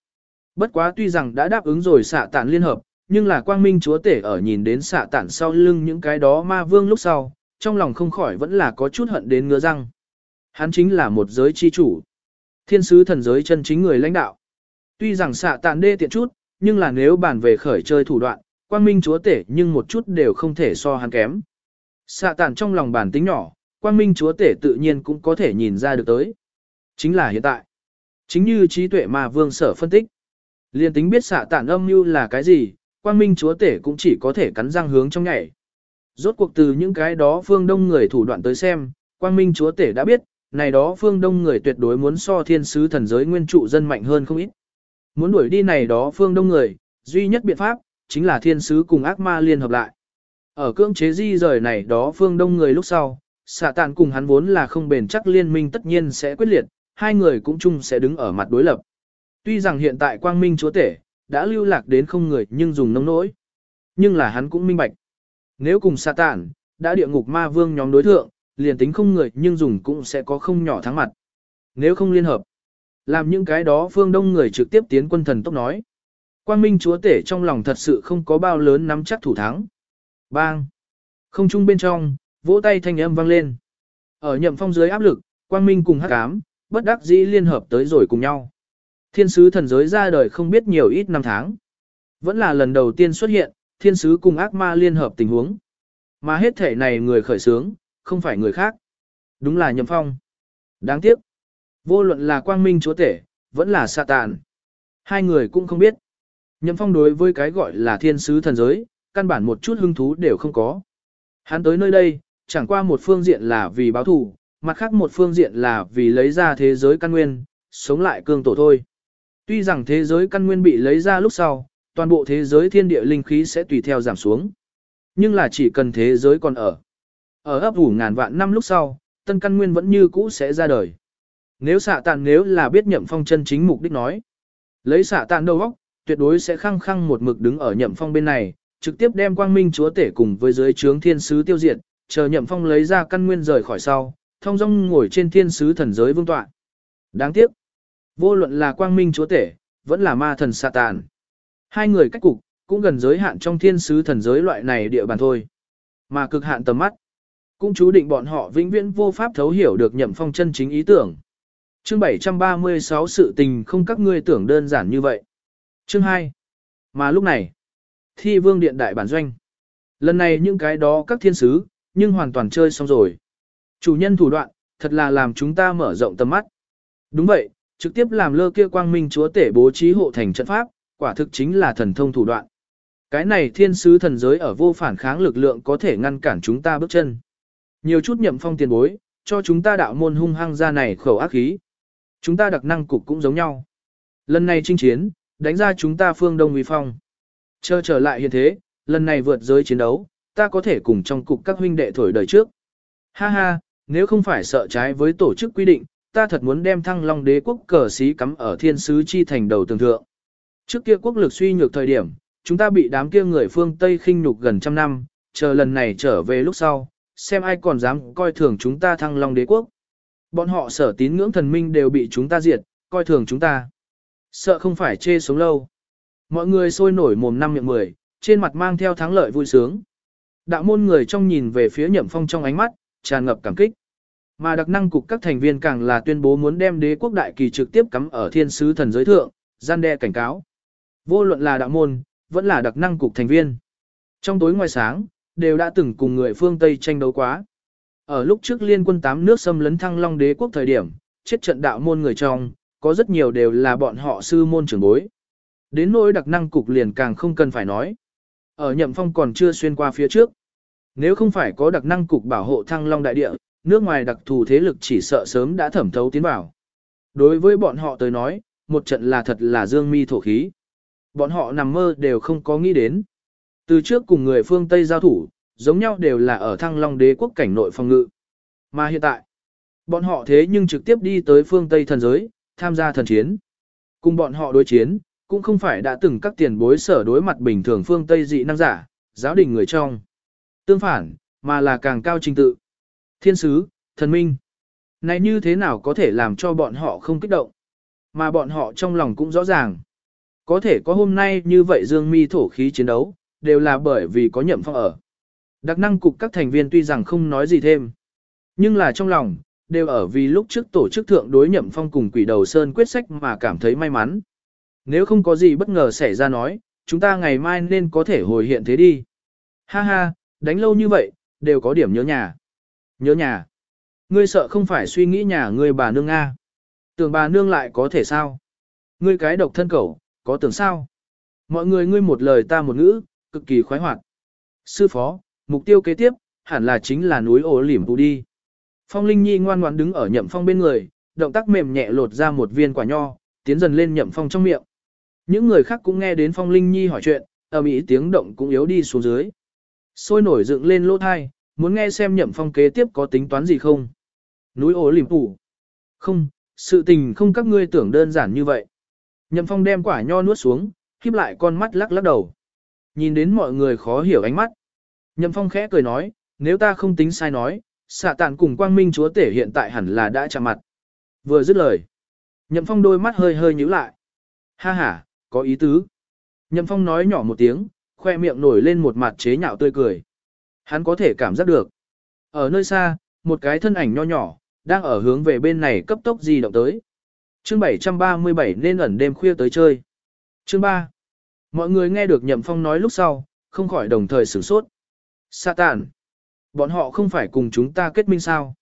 Bất quá tuy rằng đã đáp ứng rồi xạ tản liên hợp, nhưng là Quang Minh Chúa Tể ở nhìn đến xạ tản sau lưng những cái đó ma vương lúc sau, trong lòng không khỏi vẫn là có chút hận đến ngứa răng. Hắn chính là một giới chi chủ. Thiên sứ thần giới chân chính người lãnh đạo. Tuy rằng xạ tàn đê tiện chút, nhưng là nếu bàn về khởi chơi thủ đoạn, quang minh chúa tể nhưng một chút đều không thể so hắn kém. Xạ tàn trong lòng bản tính nhỏ, quang minh chúa tể tự nhiên cũng có thể nhìn ra được tới. Chính là hiện tại. Chính như trí tuệ mà vương sở phân tích. Liên tính biết xạ tàn âm mưu là cái gì, quang minh chúa tể cũng chỉ có thể cắn răng hướng trong nhảy. Rốt cuộc từ những cái đó phương đông người thủ đoạn tới xem, quang minh chúa tể đã biết, này đó phương đông người tuyệt đối muốn so thiên sứ thần giới nguyên trụ dân mạnh hơn không ít. Muốn đuổi đi này đó phương đông người, duy nhất biện pháp, chính là thiên sứ cùng ác ma liên hợp lại. Ở cưỡng chế di rời này đó phương đông người lúc sau, xạ tàn cùng hắn vốn là không bền chắc liên minh tất nhiên sẽ quyết liệt, hai người cũng chung sẽ đứng ở mặt đối lập. Tuy rằng hiện tại quang minh chúa tể, đã lưu lạc đến không người nhưng dùng nông nỗi. Nhưng là hắn cũng minh bạch. Nếu cùng xạ tàn, đã địa ngục ma vương nhóm đối thượng, liền tính không người nhưng dùng cũng sẽ có không nhỏ thắng mặt. Nếu không liên hợp, làm những cái đó phương đông người trực tiếp tiến quân thần tốc nói. Quang Minh chúa tể trong lòng thật sự không có bao lớn nắm chắc thủ thắng. Bang! Không trung bên trong, vỗ tay thanh âm vang lên. Ở nhậm phong dưới áp lực, Quang Minh cùng hắc ám, bất đắc dĩ liên hợp tới rồi cùng nhau. Thiên sứ thần giới ra đời không biết nhiều ít năm tháng. Vẫn là lần đầu tiên xuất hiện, thiên sứ cùng ác ma liên hợp tình huống. Mà hết thể này người khởi sướng, không phải người khác. Đúng là nhậm phong. Đáng tiếc. Vô luận là quang minh chúa tể, vẫn là sa tàn. Hai người cũng không biết. Nhậm phong đối với cái gọi là thiên sứ thần giới, căn bản một chút hứng thú đều không có. Hắn tới nơi đây, chẳng qua một phương diện là vì báo thù, mặt khác một phương diện là vì lấy ra thế giới căn nguyên, sống lại cương tổ thôi. Tuy rằng thế giới căn nguyên bị lấy ra lúc sau, toàn bộ thế giới thiên địa linh khí sẽ tùy theo giảm xuống. Nhưng là chỉ cần thế giới còn ở. Ở ấp ủ ngàn vạn năm lúc sau, tân căn nguyên vẫn như cũ sẽ ra đời. Nếu xạ tàn nếu là biết nhậm phong chân chính mục đích nói. Lấy xạ tàn đầu óc, tuyệt đối sẽ khăng khăng một mực đứng ở nhậm phong bên này, trực tiếp đem quang minh chúa tể cùng với dưới trướng thiên sứ tiêu diệt, chờ nhậm phong lấy ra căn nguyên rời khỏi sau, thông dong ngồi trên thiên sứ thần giới vương tọa. Đáng tiếc, vô luận là quang minh chúa tể, vẫn là ma thần xạ tàn. Hai người cách cục, cũng gần giới hạn trong thiên sứ thần giới loại này địa bàn thôi. Mà cực hạn tầm mắt, cũng chú định bọn họ vĩnh viễn vô pháp thấu hiểu được nhậm phong chân chính ý tưởng. Chương 736 sự tình không các ngươi tưởng đơn giản như vậy. Chương 2. Mà lúc này, thi vương điện đại bản doanh. Lần này những cái đó các thiên sứ, nhưng hoàn toàn chơi xong rồi. Chủ nhân thủ đoạn, thật là làm chúng ta mở rộng tầm mắt. Đúng vậy, trực tiếp làm lơ kia quang minh chúa tể bố trí hộ thành trận pháp, quả thực chính là thần thông thủ đoạn. Cái này thiên sứ thần giới ở vô phản kháng lực lượng có thể ngăn cản chúng ta bước chân. Nhiều chút nhậm phong tiền bối, cho chúng ta đạo môn hung hăng ra này khẩu ác khí. Chúng ta đặc năng cục cũng giống nhau. Lần này chinh chiến, đánh ra chúng ta phương Đông uy phong. Chờ trở lại hiện thế, lần này vượt giới chiến đấu, ta có thể cùng trong cục các huynh đệ thổi đời trước. Ha ha, nếu không phải sợ trái với tổ chức quy định, ta thật muốn đem thăng long đế quốc cờ xí cắm ở thiên sứ chi thành đầu tường thượng. Trước kia quốc lực suy nhược thời điểm, chúng ta bị đám kia người phương Tây khinh nhục gần trăm năm, chờ lần này trở về lúc sau, xem ai còn dám coi thường chúng ta thăng long đế quốc. Bọn họ sở tín ngưỡng thần minh đều bị chúng ta diệt, coi thường chúng ta. Sợ không phải chê sống lâu. Mọi người sôi nổi mồm năm miệng mười, trên mặt mang theo thắng lợi vui sướng. Đạo môn người trong nhìn về phía nhậm phong trong ánh mắt, tràn ngập cảm kích. Mà đặc năng cục các thành viên càng là tuyên bố muốn đem đế quốc đại kỳ trực tiếp cắm ở thiên sứ thần giới thượng, gian đe cảnh cáo. Vô luận là đạo môn, vẫn là đặc năng cục thành viên. Trong tối ngoài sáng, đều đã từng cùng người phương Tây tranh đấu quá. Ở lúc trước liên quân tám nước xâm lấn thăng long đế quốc thời điểm, chết trận đạo môn người trong, có rất nhiều đều là bọn họ sư môn trưởng bối. Đến nỗi đặc năng cục liền càng không cần phải nói. Ở nhậm phong còn chưa xuyên qua phía trước. Nếu không phải có đặc năng cục bảo hộ thăng long đại địa, nước ngoài đặc thù thế lực chỉ sợ sớm đã thẩm thấu tiến vào. Đối với bọn họ tới nói, một trận là thật là dương mi thổ khí. Bọn họ nằm mơ đều không có nghĩ đến. Từ trước cùng người phương Tây giao thủ, giống nhau đều là ở thăng long đế quốc cảnh nội phòng ngự. Mà hiện tại, bọn họ thế nhưng trực tiếp đi tới phương Tây thần giới, tham gia thần chiến. Cùng bọn họ đối chiến, cũng không phải đã từng các tiền bối sở đối mặt bình thường phương Tây dị năng giả, giáo đình người trong. Tương phản, mà là càng cao trình tự. Thiên sứ, thần minh. Này như thế nào có thể làm cho bọn họ không kích động? Mà bọn họ trong lòng cũng rõ ràng. Có thể có hôm nay như vậy dương mi thổ khí chiến đấu, đều là bởi vì có nhậm phong ở. Đặc năng cục các thành viên tuy rằng không nói gì thêm. Nhưng là trong lòng, đều ở vì lúc trước tổ chức thượng đối nhậm phong cùng quỷ đầu sơn quyết sách mà cảm thấy may mắn. Nếu không có gì bất ngờ xảy ra nói, chúng ta ngày mai nên có thể hồi hiện thế đi. Ha ha, đánh lâu như vậy, đều có điểm nhớ nhà. Nhớ nhà. Ngươi sợ không phải suy nghĩ nhà ngươi bà nương Nga. Tưởng bà nương lại có thể sao? Ngươi cái độc thân cầu, có tưởng sao? Mọi người ngươi một lời ta một ngữ, cực kỳ khoái hoạt. Sư phó, mục tiêu kế tiếp, hẳn là chính là núi ổ lỉm tù đi. Phong Linh Nhi ngoan ngoãn đứng ở nhậm phong bên người, động tác mềm nhẹ lột ra một viên quả nho, tiến dần lên nhậm phong trong miệng. Những người khác cũng nghe đến Phong Linh Nhi hỏi chuyện, ầm ĩ tiếng động cũng yếu đi xuống dưới. Sôi nổi dựng lên lỗ thai, muốn nghe xem nhậm phong kế tiếp có tính toán gì không. Núi ổ lỉm tù. Không, sự tình không các ngươi tưởng đơn giản như vậy. Nhậm phong đem quả nho nuốt xuống, khiếp lại con mắt lắc lắc đầu. Nhìn đến mọi người khó hiểu ánh mắt. Nhậm phong khẽ cười nói, nếu ta không tính sai nói, xạ tàn cùng quang minh chúa tể hiện tại hẳn là đã chạm mặt. Vừa dứt lời. Nhậm phong đôi mắt hơi hơi nhíu lại. Ha ha, có ý tứ. Nhậm phong nói nhỏ một tiếng, khoe miệng nổi lên một mặt chế nhạo tươi cười. Hắn có thể cảm giác được. Ở nơi xa, một cái thân ảnh nho nhỏ, đang ở hướng về bên này cấp tốc di động tới. Chương 737 nên ẩn đêm khuya tới chơi. Chương 3. Mọi người nghe được Nhậm Phong nói lúc sau, không khỏi đồng thời sửng sốt. Satan. Bọn họ không phải cùng chúng ta kết minh sao?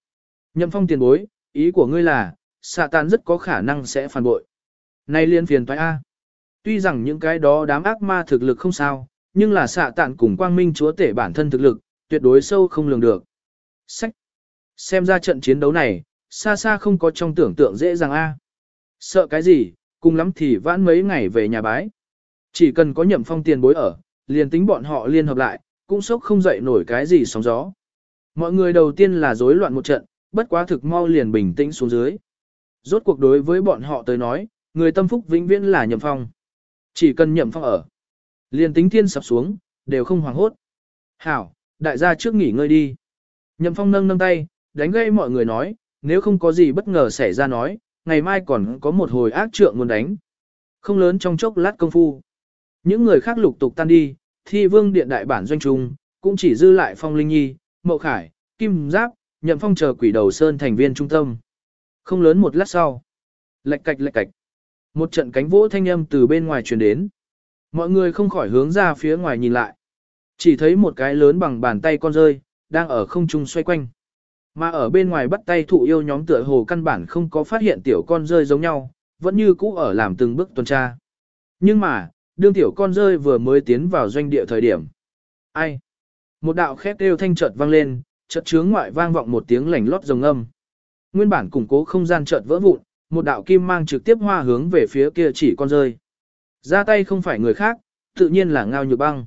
Nhậm Phong tiền bối, ý của ngươi là, Satan rất có khả năng sẽ phản bội. Nay liên phiền toái A. Tuy rằng những cái đó đám ác ma thực lực không sao, nhưng là xạ tạn cùng quang minh chúa tể bản thân thực lực, tuyệt đối sâu không lường được. Sách. Xem ra trận chiến đấu này, xa xa không có trong tưởng tượng dễ dàng a. Sợ cái gì, cùng lắm thì vãn mấy ngày về nhà bái. Chỉ cần có nhậm phong tiền bối ở, liền tính bọn họ liên hợp lại, cũng sốc không dậy nổi cái gì sóng gió. Mọi người đầu tiên là rối loạn một trận, bất quá thực mau liền bình tĩnh xuống dưới. Rốt cuộc đối với bọn họ tới nói, người tâm phúc vĩnh viễn là nhậm phong. Chỉ cần nhậm phong ở. Liền tính thiên sập xuống, đều không hoảng hốt. Hảo, đại gia trước nghỉ ngơi đi. Nhậm phong nâng nâng tay, đánh gây mọi người nói, nếu không có gì bất ngờ xảy ra nói, ngày mai còn có một hồi ác trượng muốn đánh. Không lớn trong chốc lát công phu. Những người khác lục tục tan đi, thi vương điện đại bản doanh trung, cũng chỉ dư lại phong linh nhi, mậu khải, kim giáp, nhậm phong chờ quỷ đầu sơn thành viên trung tâm. Không lớn một lát sau. lạch cạch lạch cạch. Một trận cánh vỗ thanh âm từ bên ngoài truyền đến. Mọi người không khỏi hướng ra phía ngoài nhìn lại. Chỉ thấy một cái lớn bằng bàn tay con rơi, đang ở không trung xoay quanh. Mà ở bên ngoài bắt tay thụ yêu nhóm tựa hồ căn bản không có phát hiện tiểu con rơi giống nhau, vẫn như cũ ở làm từng bước tuần tra. Nhưng mà, đương tiểu con rơi vừa mới tiến vào doanh địa thời điểm. Ai? Một đạo khét đều thanh chợt vang lên, chợt chướng ngoại vang vọng một tiếng lảnh lót rồng âm. Nguyên bản củng cố không gian chợt vỡ vụn, một đạo kim mang trực tiếp hoa hướng về phía kia chỉ con rơi. Ra tay không phải người khác, tự nhiên là ngao nhược băng.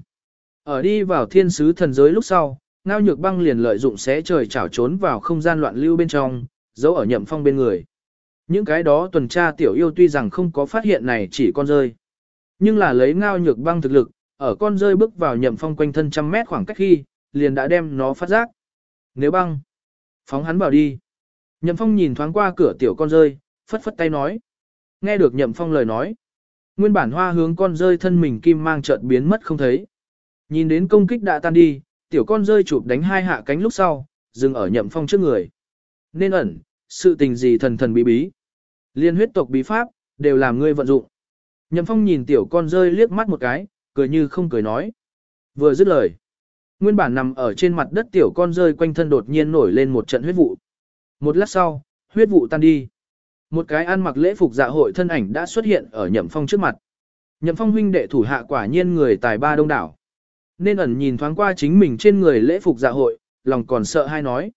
Ở đi vào thiên sứ thần giới lúc sau, ngao nhược băng liền lợi dụng xé trời chảo trốn vào không gian loạn lưu bên trong, giấu ở nhậm phong bên người. Những cái đó tuần tra tiểu yêu tuy rằng không có phát hiện này chỉ con rơi. Nhưng là lấy ngao nhược băng thực lực, ở con rơi bước vào nhậm phong quanh thân trăm mét khoảng cách khi, liền đã đem nó phát giác. Nếu băng, phóng hắn vào đi. Nhậm phong nhìn thoáng qua cửa tiểu con rơi, phất phất tay nói. Nghe được nhậm phong lời nói. Nguyên bản hoa hướng con rơi thân mình kim mang chợt biến mất không thấy. Nhìn đến công kích đã tan đi, tiểu con rơi chụp đánh hai hạ cánh lúc sau, dừng ở nhậm phong trước người. Nên ẩn, sự tình gì thần thần bí bí. Liên huyết tộc bí pháp, đều làm ngươi vận dụng. Nhậm phong nhìn tiểu con rơi liếc mắt một cái, cười như không cười nói. Vừa dứt lời. Nguyên bản nằm ở trên mặt đất tiểu con rơi quanh thân đột nhiên nổi lên một trận huyết vụ. Một lát sau, huyết vụ tan đi. Một cái ăn mặc lễ phục dạ hội thân ảnh đã xuất hiện ở nhậm phong trước mặt. Nhậm phong huynh đệ thủ hạ quả nhiên người tài ba đông đảo. Nên ẩn nhìn thoáng qua chính mình trên người lễ phục dạ hội, lòng còn sợ hay nói.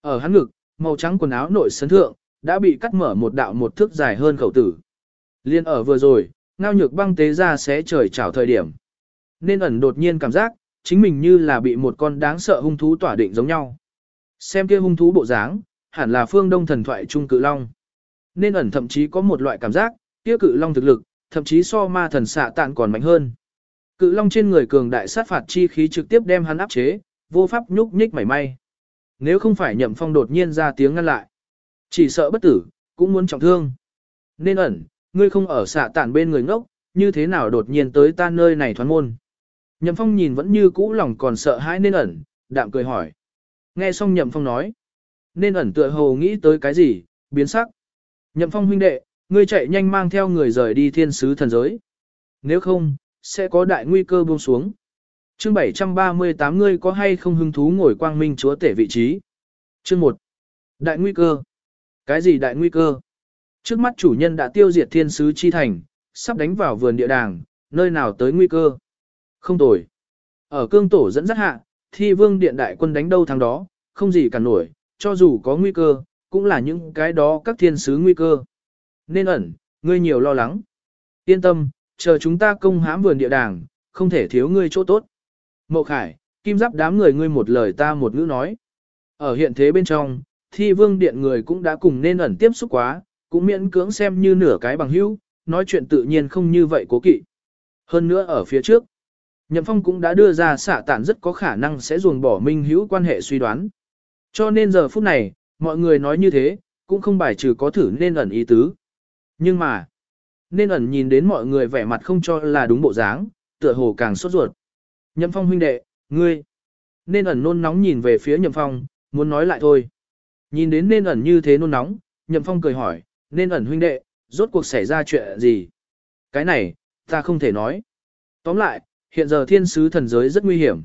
Ở hắn ngực, màu trắng quần áo nội sấn thượng, đã bị cắt mở một đạo một thước dài hơn khẩu tử. Liên ở vừa rồi, ngao nhược băng tế ra sẽ trời chảo thời điểm. Nên ẩn đột nhiên cảm giác, chính mình như là bị một con đáng sợ hung thú tỏa định giống nhau. Xem kia hung thú bộ dáng, hẳn là phương đông thần thoại trung cự long. Nên ẩn thậm chí có một loại cảm giác, kia cự long thực lực, thậm chí so ma thần xạ tạn còn mạnh hơn. Cự long trên người cường đại sát phạt chi khí trực tiếp đem hắn áp chế, vô pháp nhúc nhích mảy may. Nếu không phải nhậm phong đột nhiên ra tiếng ngăn lại, chỉ sợ bất tử, cũng muốn trọng thương. Nên ẩn, ngươi không ở xạ tản bên người ngốc, như thế nào đột nhiên tới ta nơi này thoán môn. Nhậm phong nhìn vẫn như cũ lòng còn sợ hãi nên ẩn, đạm cười hỏi. Nghe xong nhậm phong nói. nên ẩn tựa hồ nghĩ tới cái gì, biến sắc. Nhậm phong huynh đệ, ngươi chạy nhanh mang theo người rời đi thiên sứ thần giới. Nếu không, sẽ có đại nguy cơ buông xuống. Chương 738 ngươi có hay không hứng thú ngồi quang minh chúa tể vị trí? Chương 1. Đại nguy cơ. Cái gì đại nguy cơ? Trước mắt chủ nhân đã tiêu diệt thiên sứ chi thành, sắp đánh vào vườn địa đàng, nơi nào tới nguy cơ? Không tồi. Ở cương tổ dẫn dắt hạ, thi vương điện đại quân đánh đâu thắng đó, không gì cả nổi, cho dù có nguy cơ, cũng là những cái đó các thiên sứ nguy cơ. Nên ẩn, ngươi nhiều lo lắng. Yên tâm, chờ chúng ta công hãm vườn địa đàng, không thể thiếu ngươi chỗ tốt. Mộ Khải, kim giáp đám người ngươi một lời ta một ngữ nói. Ở hiện thế bên trong, thi vương điện người cũng đã cùng nên ẩn tiếp xúc quá, cũng miễn cưỡng xem như nửa cái bằng hữu, nói chuyện tự nhiên không như vậy cố kỵ. Hơn nữa ở phía trước, Nhậm Phong cũng đã đưa ra xả tản rất có khả năng sẽ ruồng bỏ minh hữu quan hệ suy đoán. Cho nên giờ phút này, mọi người nói như thế, cũng không bài trừ có thử nên ẩn ý tứ. Nhưng mà, nên ẩn nhìn đến mọi người vẻ mặt không cho là đúng bộ dáng, tựa hồ càng sốt ruột. Nhậm Phong huynh đệ, ngươi. Nên ẩn nôn nóng nhìn về phía Nhậm Phong, muốn nói lại thôi. Nhìn đến nên ẩn như thế nôn nóng, Nhậm Phong cười hỏi, nên ẩn huynh đệ, rốt cuộc xảy ra chuyện gì? Cái này, ta không thể nói. Tóm lại, hiện giờ thiên sứ thần giới rất nguy hiểm.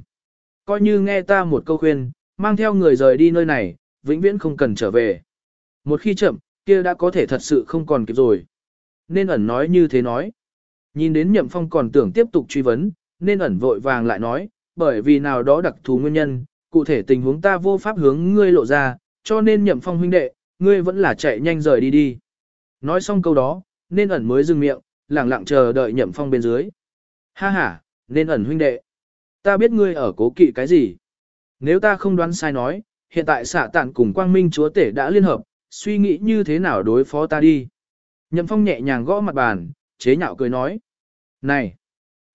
Coi như nghe ta một câu khuyên, mang theo người rời đi nơi này, vĩnh viễn không cần trở về. Một khi chậm, kia đã có thể thật sự không còn kịp rồi. Nên ẩn nói như thế nói. Nhìn đến nhậm phong còn tưởng tiếp tục truy vấn, nên ẩn vội vàng lại nói, bởi vì nào đó đặc thù nguyên nhân, cụ thể tình huống ta vô pháp hướng ngươi lộ ra, cho nên nhậm phong huynh đệ, ngươi vẫn là chạy nhanh rời đi đi. Nói xong câu đó, nên ẩn mới dừng miệng, lặng lặng chờ đợi nhậm phong bên dưới. Ha ha, nên ẩn huynh đệ. Ta biết ngươi ở cố kỵ cái gì. Nếu ta không đoán sai nói, hiện tại xạ tản cùng quang minh chúa tể đã liên hợp, suy nghĩ như thế nào đối phó ta đi. Nhậm phong nhẹ nhàng gõ mặt bàn, chế nhạo cười nói. Này!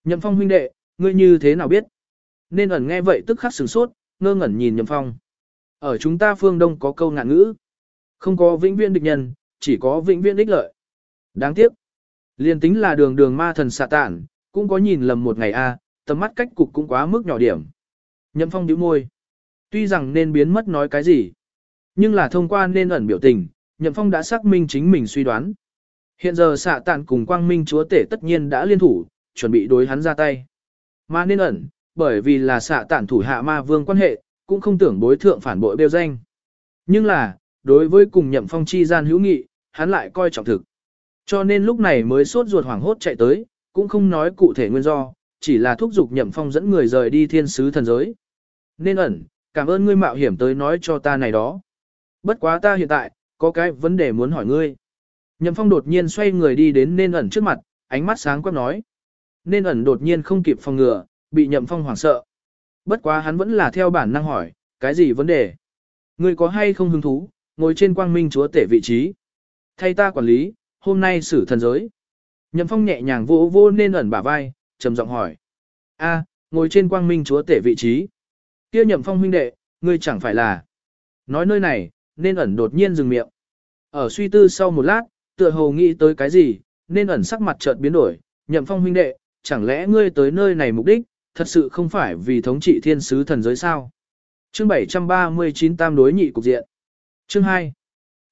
Nhậm phong huynh đệ, ngươi như thế nào biết? Nên ẩn nghe vậy tức khắc sửng sốt, ngơ ngẩn nhìn nhậm phong. Ở chúng ta phương Đông có câu ngạn ngữ. Không có vĩnh viễn địch nhân, chỉ có vĩnh viễn ích lợi. Đáng tiếc. liền tính là đường đường ma thần xạ tản, cũng có nhìn lầm một ngày a, tầm mắt cách cục cũng quá mức nhỏ điểm. Nhậm phong nhíu môi. Tuy rằng nên biến mất nói cái gì, nhưng là thông qua nên ẩn biểu tình, Nhậm phong đã xác minh chính mình suy đoán. Hiện giờ xạ tản cùng quang minh chúa tể tất nhiên đã liên thủ, chuẩn bị đối hắn ra tay. Mà nên ẩn, bởi vì là xạ tản thủ hạ ma vương quan hệ, cũng không tưởng bối thượng phản bội bêu danh. Nhưng là, đối với cùng nhậm phong chi gian hữu nghị, hắn lại coi trọng thực. Cho nên lúc này mới sốt ruột hoảng hốt chạy tới, cũng không nói cụ thể nguyên do, chỉ là thúc giục nhậm phong dẫn người rời đi thiên sứ thần giới. Nên ẩn, cảm ơn ngươi mạo hiểm tới nói cho ta này đó. Bất quá ta hiện tại, có cái vấn đề muốn hỏi ngươi. Nhậm phong đột nhiên xoay người đi đến nên ẩn trước mặt, ánh mắt sáng quắc nói. Nên ẩn đột nhiên không kịp phòng ngừa, bị nhậm phong hoảng sợ. Bất quá hắn vẫn là theo bản năng hỏi, cái gì vấn đề? Ngươi có hay không hứng thú, ngồi trên quang minh chúa tể vị trí? Thay ta quản lý, hôm nay xử thần giới. Nhậm phong nhẹ nhàng vỗ vô nên ẩn bả vai, trầm giọng hỏi. a ngồi trên quang minh chúa tể vị trí. kia nhậm phong huynh đệ, ngươi chẳng phải là. Nói nơi này, nên ẩn đột nhiên dừng miệng. Ở suy tư sau một lát, tựa hồ nghĩ tới cái gì, nên ẩn sắc mặt chợt biến đổi. Nhậm phong huynh đệ, chẳng lẽ ngươi tới nơi này mục đích, thật sự không phải vì thống trị thiên sứ thần giới sao? Chương 739 tam đối nhị cục diện. Chương 2.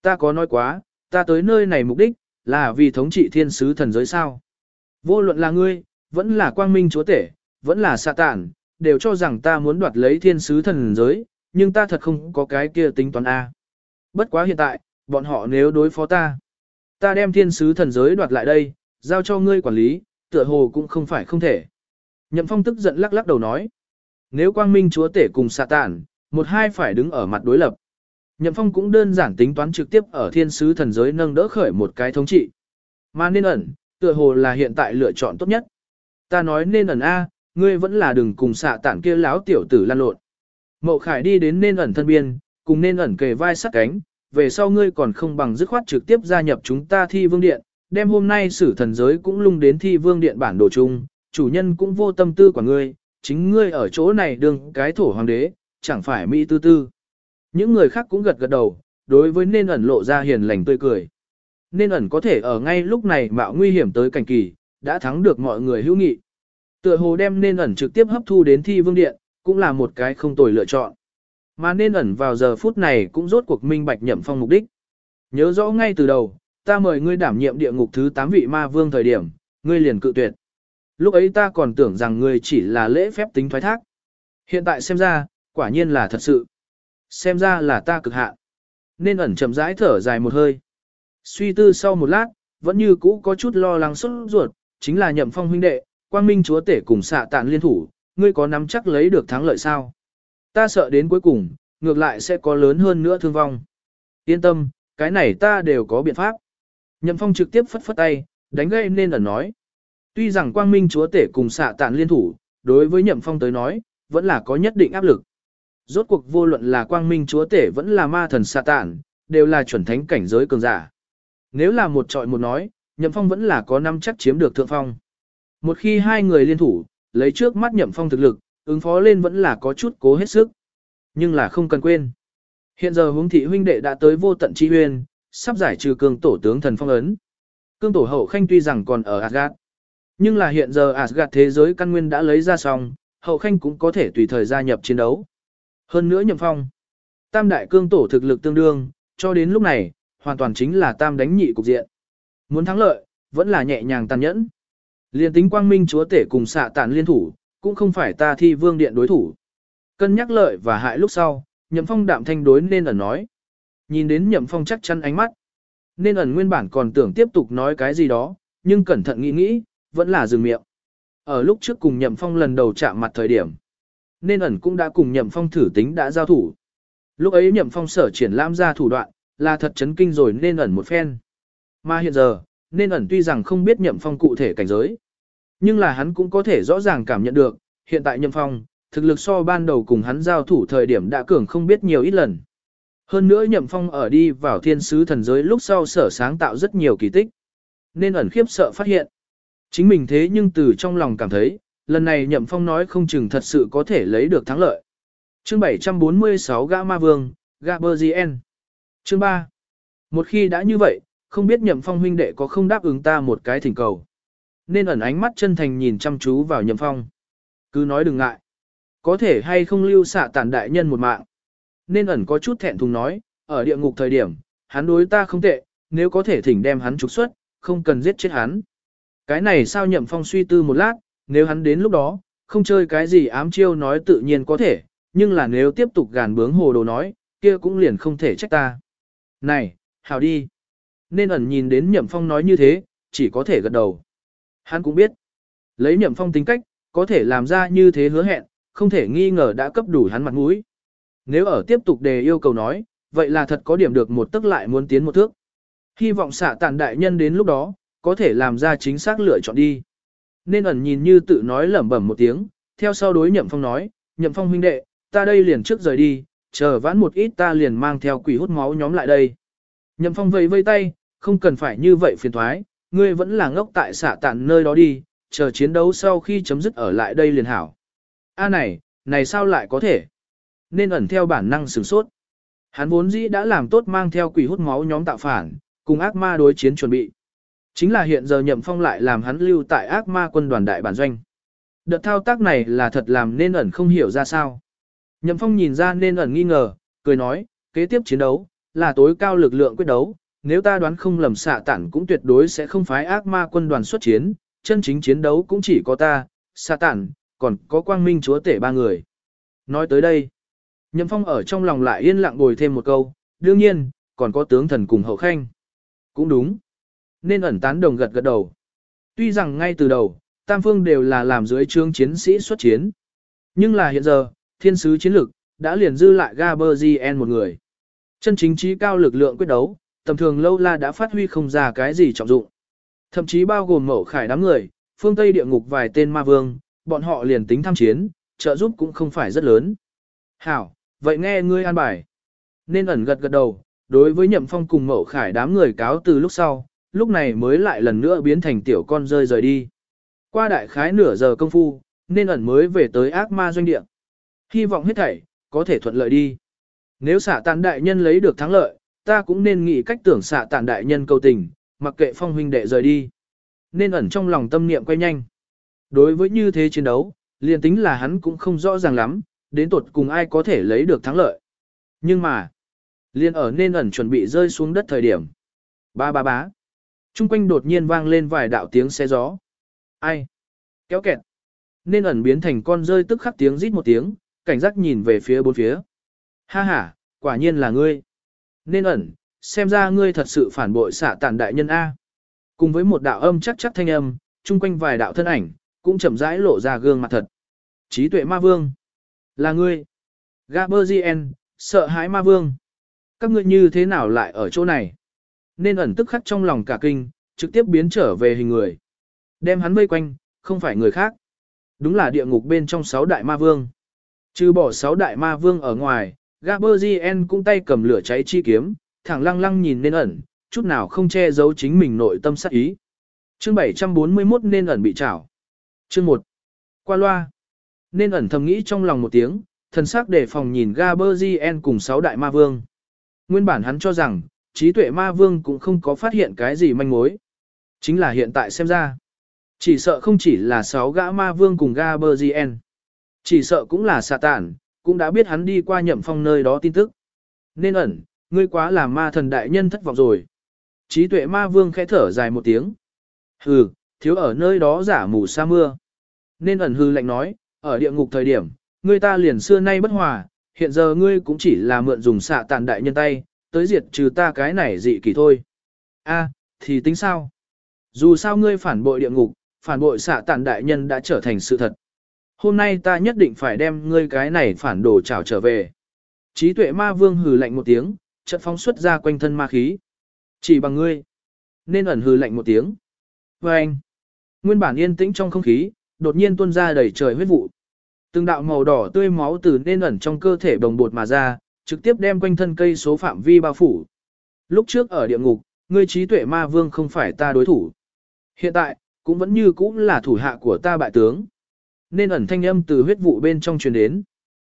Ta có nói quá, ta tới nơi này mục đích, là vì thống trị thiên sứ thần giới sao? Vô luận là ngươi, vẫn là quang minh chúa tể, vẫn là xạ tản, đều cho rằng ta muốn đoạt lấy thiên sứ thần giới, nhưng ta thật không có cái kia tính toán A. Bất quá hiện tại, bọn họ nếu đối phó ta, ta đem thiên sứ thần giới đoạt lại đây, giao cho ngươi quản lý, tựa hồ cũng không phải không thể. Nhậm phong tức giận lắc lắc đầu nói. Nếu quang minh chúa tể cùng xạ tản, một hai phải đứng ở mặt đối lập. Nhậm phong cũng đơn giản tính toán trực tiếp ở thiên sứ thần giới nâng đỡ khởi một cái thống trị. Mà nên ẩn, tựa hồ là hiện tại lựa chọn tốt nhất. Ta nói nên ẩn A, ngươi vẫn là đừng cùng xạ tản kia láo tiểu tử lan lộn. Mậu khải đi đến nên ẩn thân biên, cùng nên ẩn kề vai sát cánh, về sau ngươi còn không bằng dứt khoát trực tiếp gia nhập chúng ta thi vương điện, đem hôm nay sử thần giới cũng lung đến thi vương điện bản đồ chung, chủ nhân cũng vô tâm tư của ngươi, chính ngươi ở chỗ này đừng cái thổ hoàng đế, chẳng phải mỹ tư tư. Những người khác cũng gật gật đầu, đối với nên ẩn lộ ra hiền lành tươi cười. Nên ẩn có thể ở ngay lúc này mạo nguy hiểm tới cảnh kỳ, đã thắng được mọi người hữu nghị. Tựa hồ đem nên ẩn trực tiếp hấp thu đến thi vương điện, cũng là một cái không tồi lựa chọn. Mà nên ẩn vào giờ phút này cũng rốt cuộc minh bạch nhậm phong mục đích. Nhớ rõ ngay từ đầu, ta mời ngươi đảm nhiệm địa ngục thứ 8 vị ma vương thời điểm, ngươi liền cự tuyệt. Lúc ấy ta còn tưởng rằng ngươi chỉ là lễ phép tính thoái thác. Hiện tại xem ra, quả nhiên là thật sự. Xem ra là ta cực hạn. Nên ẩn chậm rãi thở dài một hơi. Suy tư sau một lát, vẫn như cũ có chút lo lắng xuất ruột, chính là nhậm phong huynh đệ, quang minh chúa tể cùng xạ tạn liên thủ, ngươi có nắm chắc lấy được thắng lợi sao? Ta sợ đến cuối cùng, ngược lại sẽ có lớn hơn nữa thương vong. Yên tâm, cái này ta đều có biện pháp. Nhậm phong trực tiếp phất phất tay, đánh gây nên ẩn nói. Tuy rằng quang minh chúa tể cùng xạ tạn liên thủ, đối với nhậm phong tới nói, vẫn là có nhất định áp lực. Rốt cuộc vô luận là quang minh chúa tể vẫn là ma thần xạ tản, đều là chuẩn thánh cảnh giới cường giả. Nếu là một trọi một nói, nhậm phong vẫn là có năm chắc chiếm được thượng phong. Một khi hai người liên thủ, lấy trước mắt nhậm phong thực lực, ứng phó lên vẫn là có chút cố hết sức. Nhưng là không cần quên. Hiện giờ hướng thị huynh đệ đã tới vô tận chi huyền sắp giải trừ cương tổ tướng thần phong ấn. Cương tổ hậu khanh tuy rằng còn ở Asgard, nhưng là hiện giờ Asgard thế giới căn nguyên đã lấy ra xong, hậu khanh cũng có thể tùy thời gia nhập chiến đấu. Hơn nữa nhậm phong, tam đại cương tổ thực lực tương đương, cho đến lúc này, hoàn toàn chính là tam đánh nhị cục diện. Muốn thắng lợi, vẫn là nhẹ nhàng tàn nhẫn. Liên tính quang minh chúa tể cùng xạ tản liên thủ, cũng không phải ta thi vương điện đối thủ. Cân nhắc lợi và hại lúc sau, nhậm phong đạm thanh đối nên ẩn nói. Nhìn đến nhậm phong chắc chắn ánh mắt. Nên ẩn nguyên bản còn tưởng tiếp tục nói cái gì đó, nhưng cẩn thận nghĩ nghĩ, vẫn là dừng miệng. Ở lúc trước cùng nhậm phong lần đầu chạm mặt thời điểm. Nên ẩn cũng đã cùng nhậm phong thử tính đã giao thủ. Lúc ấy nhậm phong sở triển lãm ra thủ đoạn, là thật chấn kinh rồi nên ẩn một phen. Mà hiện giờ, nên ẩn tuy rằng không biết nhậm phong cụ thể cảnh giới. Nhưng là hắn cũng có thể rõ ràng cảm nhận được, hiện tại nhậm phong, thực lực so ban đầu cùng hắn giao thủ thời điểm đã cường không biết nhiều ít lần. Hơn nữa nhậm phong ở đi vào thiên sứ thần giới lúc sau sở sáng tạo rất nhiều kỳ tích. Nên ẩn khiếp sợ phát hiện. Chính mình thế nhưng từ trong lòng cảm thấy, lần này nhậm phong nói không chừng thật sự có thể lấy được thắng lợi. Chương 746 Gã Ma Vương, Gaberzien. Chương 3. Một khi đã như vậy, không biết nhậm phong huynh đệ có không đáp ứng ta một cái thỉnh cầu. Nên ẩn ánh mắt chân thành nhìn chăm chú vào nhậm phong. Cứ nói đừng ngại. Có thể hay không lưu xạ tản đại nhân một mạng. Nên ẩn có chút thẹn thùng nói, ở địa ngục thời điểm, hắn đối ta không tệ, nếu có thể thỉnh đem hắn trục xuất, không cần giết chết hắn. Cái này sao nhậm phong suy tư một lát, nếu hắn đến lúc đó, không chơi cái gì ám chiêu nói tự nhiên có thể, nhưng là nếu tiếp tục gàn bướng hồ đồ nói, kia cũng liền không thể trách ta. Này, hào đi. Nên ẩn nhìn đến nhậm phong nói như thế, chỉ có thể gật đầu. Hắn cũng biết, lấy nhậm phong tính cách, có thể làm ra như thế hứa hẹn, không thể nghi ngờ đã cấp đủ hắn mặt mũi. Nếu ở tiếp tục đề yêu cầu nói, vậy là thật có điểm được một tức lại muốn tiến một thước. Hy vọng xạ tàn đại nhân đến lúc đó, có thể làm ra chính xác lựa chọn đi. Nên ẩn nhìn như tự nói lẩm bẩm một tiếng, theo sau đối nhậm phong nói, nhậm phong huynh đệ, ta đây liền trước rời đi, chờ vãn một ít ta liền mang theo quỷ hút máu nhóm lại đây. Nhậm phong vẫy vây tay, không cần phải như vậy phiền thoái, ngươi vẫn là ngốc tại xạ tản nơi đó đi, chờ chiến đấu sau khi chấm dứt ở lại đây liền hảo. A này, này sao lại có thể? Nên ẩn theo bản năng sửng sốt. Hắn vốn dĩ đã làm tốt mang theo quỷ hút máu nhóm tạo phản, cùng ác ma đối chiến chuẩn bị. Chính là hiện giờ nhậm phong lại làm hắn lưu tại ác ma quân đoàn đại bản doanh. Đợt thao tác này là thật làm nên ẩn không hiểu ra sao. Nhậm phong nhìn ra nên ẩn nghi ngờ, cười nói, kế tiếp chiến đấu, là tối cao lực lượng quyết đấu, nếu ta đoán không lầm xạ tản cũng tuyệt đối sẽ không phái ác ma quân đoàn xuất chiến, chân chính chiến đấu cũng chỉ có ta, xạ tản, còn có quang minh chúa tể ba người. Nói tới đây, Nhậm Phong ở trong lòng lại yên lặng bồi thêm một câu, đương nhiên, còn có tướng thần cùng hậu khanh. Cũng đúng. Nên ẩn tán đồng gật gật đầu. Tuy rằng ngay từ đầu, Tam Phương đều là làm dưới trương chiến sĩ xuất chiến. Nhưng là hiện giờ, thiên sứ chiến lực, đã liền dư lại Gaberzien một người. Chân chính trí cao lực lượng quyết đấu, tầm thường lâu la đã phát huy không ra cái gì trọng dụng. Thậm chí bao gồm mẫu khải đám người, phương Tây địa ngục vài tên ma vương, bọn họ liền tính tham chiến, trợ giúp cũng không phải rất lớn. Hảo, vậy nghe ngươi an bài. Nên ẩn gật gật đầu, đối với nhậm phong cùng mẫu khải đám người cáo từ lúc sau, lúc này mới lại lần nữa biến thành tiểu con rơi rời đi. Qua đại khái nửa giờ công phu, nên ẩn mới về tới ác ma doanh địa. Hy vọng hết thảy, có thể thuận lợi đi. Nếu xả tàn đại nhân lấy được thắng lợi, ta cũng nên nghĩ cách tưởng xả tàn đại nhân cầu tình, mặc kệ phong huynh đệ rời đi. Nên ẩn trong lòng tâm niệm quay nhanh. Đối với như thế chiến đấu, liền tính là hắn cũng không rõ ràng lắm, đến tột cùng ai có thể lấy được thắng lợi. Nhưng mà, liên ở nên ẩn chuẩn bị rơi xuống đất thời điểm. Ba ba bá. Trung quanh đột nhiên vang lên vài đạo tiếng xe gió. Ai? Kéo kẹt. Nên ẩn biến thành con rơi tức khắc tiếng rít một tiếng, cảnh giác nhìn về phía bốn phía. Ha ha, quả nhiên là ngươi. Nên ẩn, xem ra ngươi thật sự phản bội xạ tàn đại nhân A. Cùng với một đạo âm chắc chắc thanh âm, chung quanh vài đạo thân ảnh, cũng chậm rãi lộ ra gương mặt thật. Trí tuệ ma vương. Là ngươi. Gaberzien, sợ hãi ma vương. Các ngươi như thế nào lại ở chỗ này? Nên ẩn tức khắc trong lòng cả kinh, trực tiếp biến trở về hình người. Đem hắn vây quanh, không phải người khác. Đúng là địa ngục bên trong sáu đại ma vương. Trừ bỏ sáu đại ma vương ở ngoài, Gaberzien cũng tay cầm lửa cháy chi kiếm, thẳng lăng lăng nhìn nên ẩn, chút nào không che giấu chính mình nội tâm sát ý. Chương 741 nên ẩn bị trảo. Chương 1. Qua loa. Nên ẩn thầm nghĩ trong lòng một tiếng, thần sắc đề phòng nhìn Gaberzien cùng sáu đại ma vương. Nguyên bản hắn cho rằng, trí tuệ ma vương cũng không có phát hiện cái gì manh mối. Chính là hiện tại xem ra. Chỉ sợ không chỉ là sáu gã ma vương cùng Gaberzien. Chỉ sợ cũng là xà tản, cũng đã biết hắn đi qua nhậm phong nơi đó tin tức. Nên ẩn, ngươi quá là ma thần đại nhân thất vọng rồi. Trí tuệ ma vương khẽ thở dài một tiếng. Hừ, thiếu ở nơi đó giả mù sa mưa. Nên ẩn hư lạnh nói, ở địa ngục thời điểm, ngươi ta liền xưa nay bất hòa, hiện giờ ngươi cũng chỉ là mượn dùng xạ tàn đại nhân tay, tới diệt trừ ta cái này dị kỳ thôi. A, thì tính sao? Dù sao ngươi phản bội địa ngục, phản bội xạ tàn đại nhân đã trở thành sự thật. Hôm nay ta nhất định phải đem ngươi cái này phản đồ trảo trở về. Trí tuệ ma vương hừ lạnh một tiếng, trận phóng xuất ra quanh thân ma khí. Chỉ bằng ngươi. Nên ẩn hừ lạnh một tiếng. Và anh. Nguyên bản yên tĩnh trong không khí, đột nhiên tuôn ra đầy trời huyết vụ. Từng đạo màu đỏ tươi máu từ nên ẩn trong cơ thể đồng bột mà ra, trực tiếp đem quanh thân cây số phạm vi bao phủ. Lúc trước ở địa ngục, ngươi trí tuệ ma vương không phải ta đối thủ. Hiện tại, cũng vẫn như cũ là thủ hạ của ta bại tướng. Nên ẩn thanh âm từ huyết vụ bên trong truyền đến.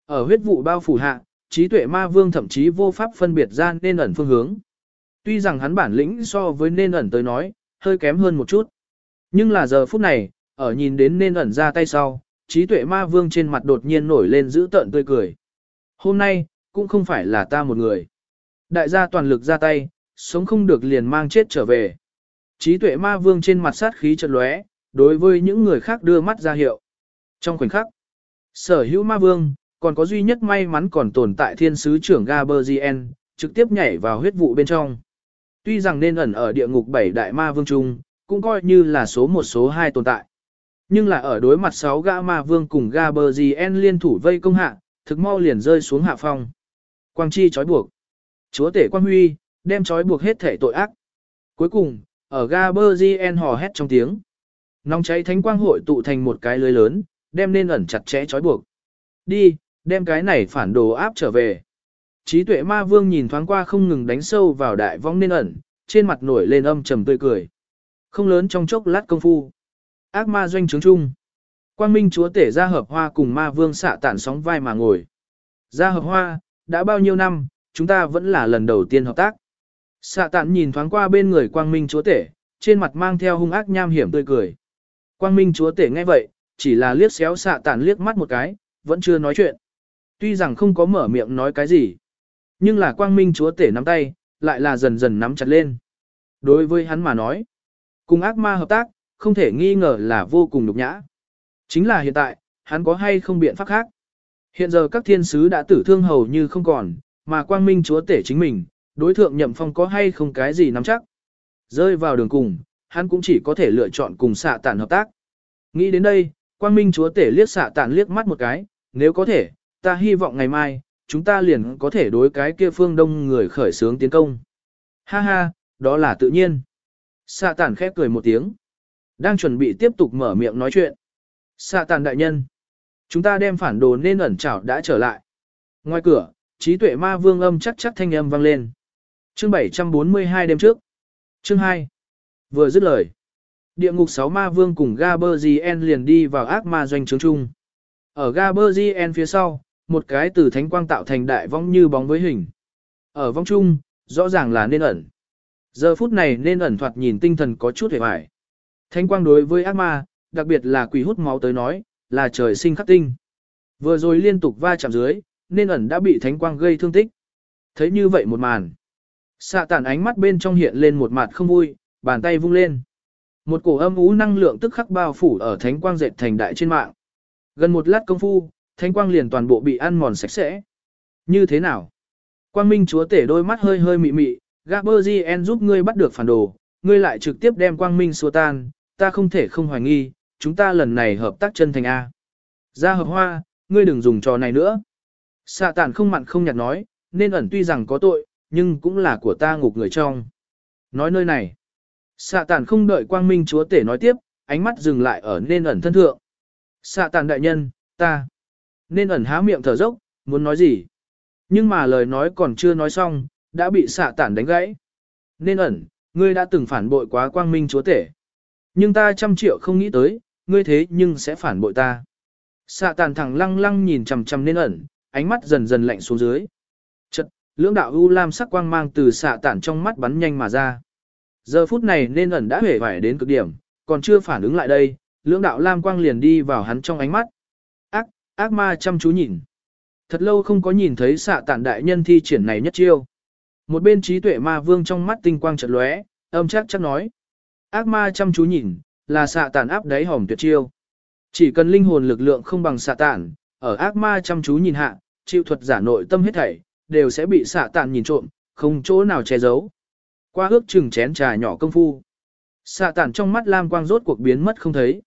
Ở huyết vụ bao phủ hạ, trí tuệ ma vương thậm chí vô pháp phân biệt ra nên ẩn phương hướng. Tuy rằng hắn bản lĩnh so với nên ẩn tới nói, hơi kém hơn một chút. Nhưng là giờ phút này, ở nhìn đến nên ẩn ra tay sau, trí tuệ ma vương trên mặt đột nhiên nổi lên giữ tợn tươi cười. Hôm nay, cũng không phải là ta một người. Đại gia toàn lực ra tay, sống không được liền mang chết trở về. Trí tuệ ma vương trên mặt sát khí chợt lóe, đối với những người khác đưa mắt ra hiệu. Trong khoảnh khắc, sở hữu ma vương, còn có duy nhất may mắn còn tồn tại thiên sứ trưởng Gaberzien, trực tiếp nhảy vào huyết vụ bên trong. Tuy rằng nên ẩn ở địa ngục bảy đại ma vương trung, cũng coi như là số một số hai tồn tại. Nhưng là ở đối mặt sáu gã ma vương cùng Gaberzien liên thủ vây công hạ, thực mau liền rơi xuống hạ phong. Quang chi trói buộc. Chúa tể Quang Huy, đem trói buộc hết thể tội ác. Cuối cùng, ở Gaberzien hò hét trong tiếng. Nóng cháy thánh quang hội tụ thành một cái lưới lớn, đem nên ẩn chặt chẽ trói buộc. Đi, đem cái này phản đồ áp trở về. Trí tuệ ma vương nhìn thoáng qua không ngừng đánh sâu vào đại vong nên ẩn, trên mặt nổi lên âm trầm tươi cười. Không lớn trong chốc lát công phu. Ác ma doanh trướng chung. Quang minh chúa tể ra hợp hoa cùng ma vương xạ tản sóng vai mà ngồi. Ra hợp hoa, đã bao nhiêu năm, chúng ta vẫn là lần đầu tiên hợp tác. Xạ tản nhìn thoáng qua bên người quang minh chúa tể, trên mặt mang theo hung ác nham hiểm tươi cười. Quang minh chúa tể nghe vậy, chỉ là liếc xéo xạ tản liếc mắt một cái, vẫn chưa nói chuyện. Tuy rằng không có mở miệng nói cái gì, nhưng là quang minh chúa tể nắm tay, lại là dần dần nắm chặt lên. Đối với hắn mà nói, cùng ác ma hợp tác, không thể nghi ngờ là vô cùng nhục nhã. Chính là hiện tại, hắn có hay không biện pháp khác. Hiện giờ các thiên sứ đã tử thương hầu như không còn, mà quang minh chúa tể chính mình, đối thượng nhậm phong có hay không cái gì nắm chắc. Rơi vào đường cùng, hắn cũng chỉ có thể lựa chọn cùng xạ tản hợp tác. Nghĩ đến đây, quang minh chúa tể liếc xạ tản liếc mắt một cái, nếu có thể, ta hy vọng ngày mai, chúng ta liền có thể đối cái kia phương đông người khởi sướng tiến công. Ha ha, đó là tự nhiên. Xạ tản khép cười một tiếng. Đang chuẩn bị tiếp tục mở miệng nói chuyện. Xạ tản đại nhân. Chúng ta đem phản đồ nên ẩn trảo đã trở lại. Ngoài cửa, trí tuệ ma vương âm chắc chắc thanh âm vang lên. Chương 742 đêm trước. Chương 2. Vừa dứt lời. Địa ngục sáu ma vương cùng Gaberzien liền đi vào ác ma doanh trướng chung. Ở Gaberzien phía sau, một cái từ thánh quang tạo thành đại vong như bóng với hình. Ở vong chung, rõ ràng là nên ẩn. Giờ phút này nên ẩn thoạt nhìn tinh thần có chút hề hoài. Thánh quang đối với ác ma, đặc biệt là quỷ hút máu tới nói, là trời sinh khắc tinh. Vừa rồi liên tục va chạm dưới, nên ẩn đã bị thánh quang gây thương tích. Thấy như vậy một màn. Xạ tản ánh mắt bên trong hiện lên một mặt không vui, bàn tay vung lên. Một cổ âm ú năng lượng tức khắc bao phủ ở thánh quang dệt thành đại trên mạng. Gần một lát công phu, thánh quang liền toàn bộ bị ăn mòn sạch sẽ. Như thế nào? Quang Minh chúa tể đôi mắt hơi hơi mị mị, Gaberzien giúp ngươi bắt được phản đồ, ngươi lại trực tiếp đem Quang Minh xua tan, ta không thể không hoài nghi, chúng ta lần này hợp tác chân thành A. Ra hợp hoa, ngươi đừng dùng trò này nữa. Xạ tản không mặn không nhạt nói, nên ẩn tuy rằng có tội, nhưng cũng là của ta ngục người trong. Nói nơi này, xạ tản không đợi quang minh chúa tể nói tiếp, ánh mắt dừng lại ở nên ẩn thân thượng. Xạ tản đại nhân, ta. Nên ẩn há miệng thở dốc, muốn nói gì. Nhưng mà lời nói còn chưa nói xong, đã bị xạ tản đánh gãy. Nên ẩn, ngươi đã từng phản bội quá quang minh chúa tể. Nhưng ta trăm triệu không nghĩ tới, ngươi thế nhưng sẽ phản bội ta. Xạ tàn thẳng lăng lăng nhìn chằm chằm nên ẩn, ánh mắt dần dần lạnh xuống dưới. Chật, lưỡng đạo u lam sắc quang mang từ xạ Tàn trong mắt bắn nhanh mà ra. Giờ phút này nên ẩn đã hể vải đến cực điểm, còn chưa phản ứng lại đây, lưỡng đạo lam quang liền đi vào hắn trong ánh mắt. Ác, ác ma chăm chú nhìn. Thật lâu không có nhìn thấy xạ tản đại nhân thi triển này nhất chiêu. Một bên trí tuệ ma vương trong mắt tinh quang chợt lóe, âm chắc chắc nói. Ác ma chăm chú nhìn, là xạ tản áp đáy hỏng tuyệt chiêu. Chỉ cần linh hồn lực lượng không bằng xạ tản, ở ác ma chăm chú nhìn hạ, chịu thuật giả nội tâm hết thảy, đều sẽ bị xạ tản nhìn trộm, không chỗ nào che giấu. Qua ước chừng chén trà nhỏ công phu. Xạ tản trong mắt lam quang rốt cuộc biến mất không thấy.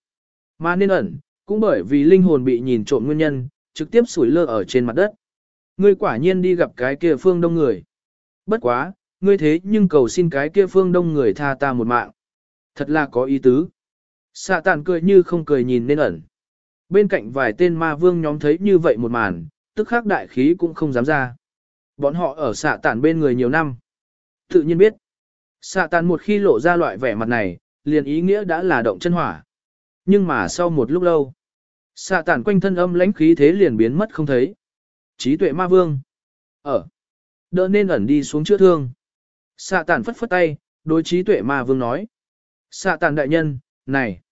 Mà nên ẩn, cũng bởi vì linh hồn bị nhìn trộm nguyên nhân, trực tiếp sủi lơ ở trên mặt đất. Ngươi quả nhiên đi gặp cái kia phương đông người. Bất quá, ngươi thế nhưng cầu xin cái kia phương đông người tha ta một mạng. Thật là có ý tứ. Xạ tàn cười như không cười nhìn nên ẩn. Bên cạnh vài tên ma vương nhóm thấy như vậy một màn, tức khắc đại khí cũng không dám ra. Bọn họ ở xạ tàn bên người nhiều năm. Tự nhiên biết. Xạ tàn một khi lộ ra loại vẻ mặt này, liền ý nghĩa đã là động chân hỏa. Nhưng mà sau một lúc lâu, xạ tàn quanh thân âm lãnh khí thế liền biến mất không thấy. Trí tuệ ma vương. Ở. Đỡ nên ẩn đi xuống chữa thương. Xạ tàn phất phất tay, đối trí tuệ ma vương nói. Xạ tàn đại nhân, này.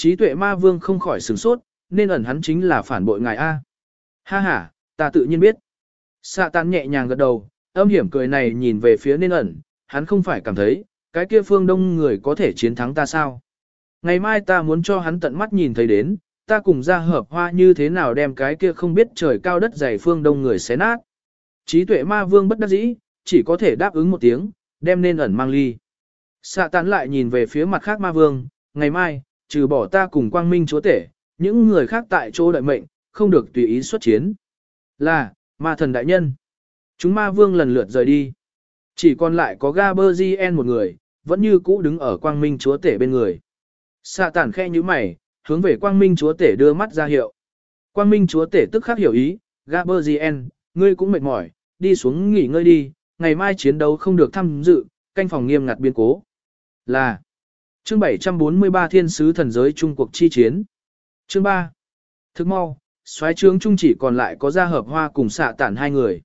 Trí tuệ ma vương không khỏi sửng sốt, nên ẩn hắn chính là phản bội ngài A. Ha ha, ta tự nhiên biết. Xạ tàn nhẹ nhàng gật đầu, âm hiểm cười này nhìn về phía nên ẩn, hắn không phải cảm thấy, cái kia phương đông người có thể chiến thắng ta sao. Ngày mai ta muốn cho hắn tận mắt nhìn thấy đến, ta cùng ra hợp hoa như thế nào đem cái kia không biết trời cao đất dày phương đông người xé nát. Trí tuệ ma vương bất đắc dĩ, chỉ có thể đáp ứng một tiếng, đem nên ẩn mang ly. Xạ tán lại nhìn về phía mặt khác ma vương, ngày mai, trừ bỏ ta cùng quang minh chúa tể, những người khác tại chỗ đợi mệnh, không được tùy ý xuất chiến. Là, ma thần đại nhân. Chúng ma vương lần lượt rời đi. Chỉ còn lại có Gaberzien một người, vẫn như cũ đứng ở quang minh chúa tể bên người. Xạ tản khe như mày, hướng về quang minh chúa tể đưa mắt ra hiệu. Quang minh chúa tể tức khắc hiểu ý, Gaberzien, ngươi cũng mệt mỏi, đi xuống nghỉ ngơi đi, ngày mai chiến đấu không được tham dự, canh phòng nghiêm ngặt biên cố. Là chương 743 thiên sứ thần giới Trung cuộc chi chiến. Chương 3. Thức mau, xoáy trướng trung chỉ còn lại có gia hợp hoa cùng xạ tản hai người.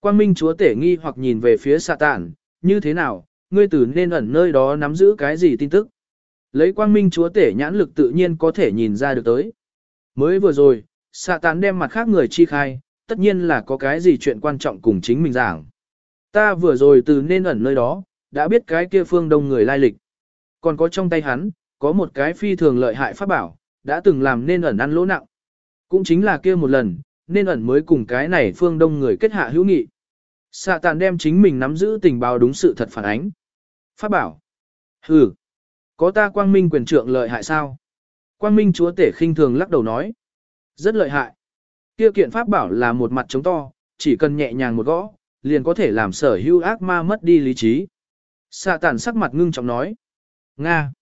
Quang Minh chúa tể nghi hoặc nhìn về phía xạ tản, như thế nào, ngươi tử nên ẩn nơi đó nắm giữ cái gì tin tức. Lấy Quang Minh chúa tể nhãn lực tự nhiên có thể nhìn ra được tới. Mới vừa rồi, xạ tản đem mặt khác người chi khai, tất nhiên là có cái gì chuyện quan trọng cùng chính mình giảng. Ta vừa rồi từ nên ẩn nơi đó, đã biết cái kia phương đông người lai lịch. Còn có trong tay hắn, có một cái phi thường lợi hại pháp bảo, đã từng làm nên ẩn ăn lỗ nặng. Cũng chính là kia một lần, nên ẩn mới cùng cái này phương đông người kết hạ hữu nghị. Sạ tàn đem chính mình nắm giữ tình báo đúng sự thật phản ánh. Pháp bảo. Hừ. Có ta quang minh quyền trượng lợi hại sao? Quang minh chúa tể khinh thường lắc đầu nói. Rất lợi hại. Kia kiện pháp bảo là một mặt trống to, chỉ cần nhẹ nhàng một gõ, liền có thể làm sở hữu ác ma mất đi lý trí. Sạ tàn sắc mặt ngưng trọng nói. Nga.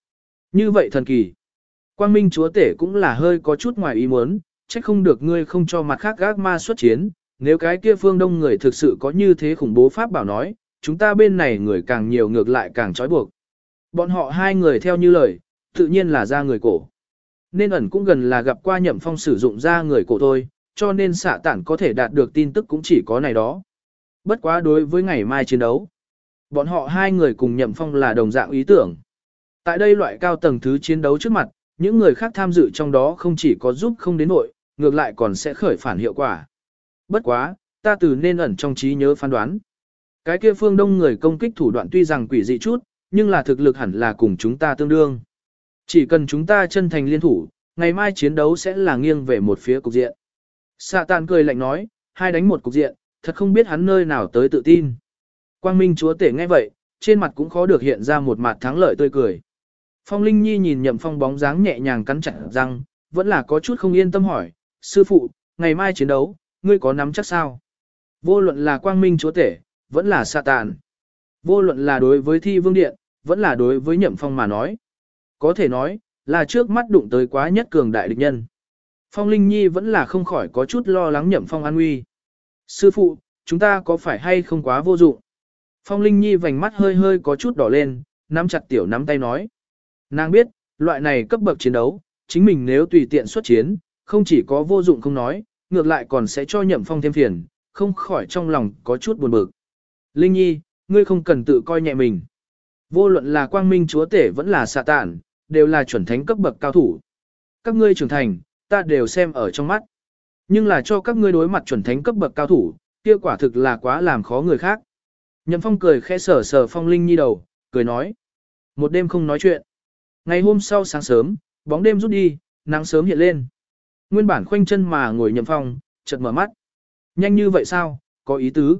Như vậy thần kỳ. Quang Minh chúa tể cũng là hơi có chút ngoài ý muốn, trách không được ngươi không cho mặt khác gác ma xuất chiến, nếu cái kia phương đông người thực sự có như thế khủng bố pháp bảo nói, chúng ta bên này người càng nhiều ngược lại càng trói buộc. Bọn họ hai người theo như lời, tự nhiên là ra người cổ. Nên ẩn cũng gần là gặp qua nhậm phong sử dụng ra người cổ thôi, cho nên xạ tản có thể đạt được tin tức cũng chỉ có này đó. Bất quá đối với ngày mai chiến đấu, bọn họ hai người cùng nhậm phong là đồng dạng ý tưởng. Tại đây loại cao tầng thứ chiến đấu trước mặt, những người khác tham dự trong đó không chỉ có giúp không đến nội, ngược lại còn sẽ khởi phản hiệu quả. Bất quá, ta từ nên ẩn trong trí nhớ phán đoán. Cái kia phương đông người công kích thủ đoạn tuy rằng quỷ dị chút, nhưng là thực lực hẳn là cùng chúng ta tương đương. Chỉ cần chúng ta chân thành liên thủ, ngày mai chiến đấu sẽ là nghiêng về một phía cục diện. Sạ tàn cười lạnh nói, hai đánh một cục diện, thật không biết hắn nơi nào tới tự tin. Quang Minh chúa tể nghe vậy, trên mặt cũng khó được hiện ra một mặt thắng lợi tươi cười. Phong Linh Nhi nhìn nhậm phong bóng dáng nhẹ nhàng cắn chặt răng, vẫn là có chút không yên tâm hỏi, sư phụ, ngày mai chiến đấu, ngươi có nắm chắc sao? Vô luận là Quang Minh chúa tể, vẫn là sa tàn. Vô luận là đối với thi vương điện, vẫn là đối với nhậm phong mà nói. Có thể nói, là trước mắt đụng tới quá nhất cường đại địch nhân. Phong Linh Nhi vẫn là không khỏi có chút lo lắng nhậm phong an nguy. Sư phụ, chúng ta có phải hay không quá vô dụng? Phong Linh Nhi vành mắt hơi hơi có chút đỏ lên, nắm chặt tiểu nắm tay nói. Nàng biết, loại này cấp bậc chiến đấu, chính mình nếu tùy tiện xuất chiến, không chỉ có vô dụng không nói, ngược lại còn sẽ cho nhậm phong thêm phiền, không khỏi trong lòng có chút buồn bực. Linh Nhi, ngươi không cần tự coi nhẹ mình. Vô luận là quang minh chúa tể vẫn là xạ tản, đều là chuẩn thánh cấp bậc cao thủ. Các ngươi trưởng thành, ta đều xem ở trong mắt. Nhưng là cho các ngươi đối mặt chuẩn thánh cấp bậc cao thủ, kia quả thực là quá làm khó người khác. Nhậm Phong cười khẽ sở sở Phong Linh Nhi đầu, cười nói. Một đêm không nói chuyện. Ngày hôm sau sáng sớm, bóng đêm rút đi, nắng sớm hiện lên. Nguyên bản khoanh chân mà ngồi Nhậm Phong, chợt mở mắt. Nhanh như vậy sao, có ý tứ.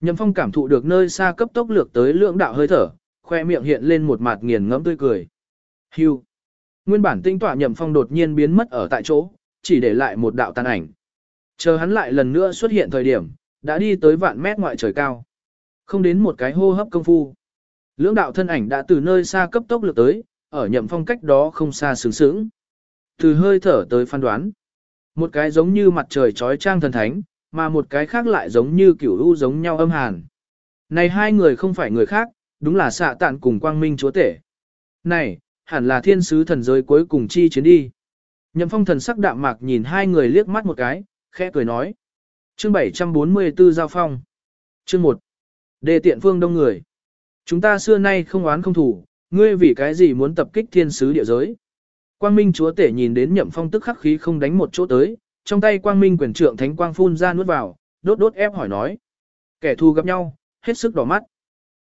Nhậm Phong cảm thụ được nơi xa cấp tốc lược tới lượng đạo hơi thở, khoe miệng hiện lên một mặt nghiền ngẫm tươi cười. Hưu. Nguyên bản tinh tỏa Nhậm Phong đột nhiên biến mất ở tại chỗ, chỉ để lại một đạo tàn ảnh. Chờ hắn lại lần nữa xuất hiện thời điểm, đã đi tới vạn mét ngoại trời cao. Không đến một cái hô hấp công phu. Lưỡng đạo thân ảnh đã từ nơi xa cấp tốc lược tới, ở nhậm phong cách đó không xa sướng sướng. Từ hơi thở tới phán đoán. Một cái giống như mặt trời trói trang thần thánh, mà một cái khác lại giống như kiểu u giống nhau âm hàn. Này hai người không phải người khác, đúng là xạ tạn cùng quang minh chúa tể. Này, hẳn là thiên sứ thần giới cuối cùng chi chiến đi. Nhậm phong thần sắc đạm mạc nhìn hai người liếc mắt một cái, khẽ cười nói. Chương 744 Giao Phong Chương 1 Đề tiện phương đông người Chúng ta xưa nay không oán không thủ, ngươi vì cái gì muốn tập kích thiên sứ địa giới. Quang Minh chúa tể nhìn đến nhậm phong tức khắc khí không đánh một chỗ tới, trong tay Quang Minh quyền trượng thánh quang phun ra nuốt vào, đốt đốt ép hỏi nói. Kẻ thù gặp nhau, hết sức đỏ mắt.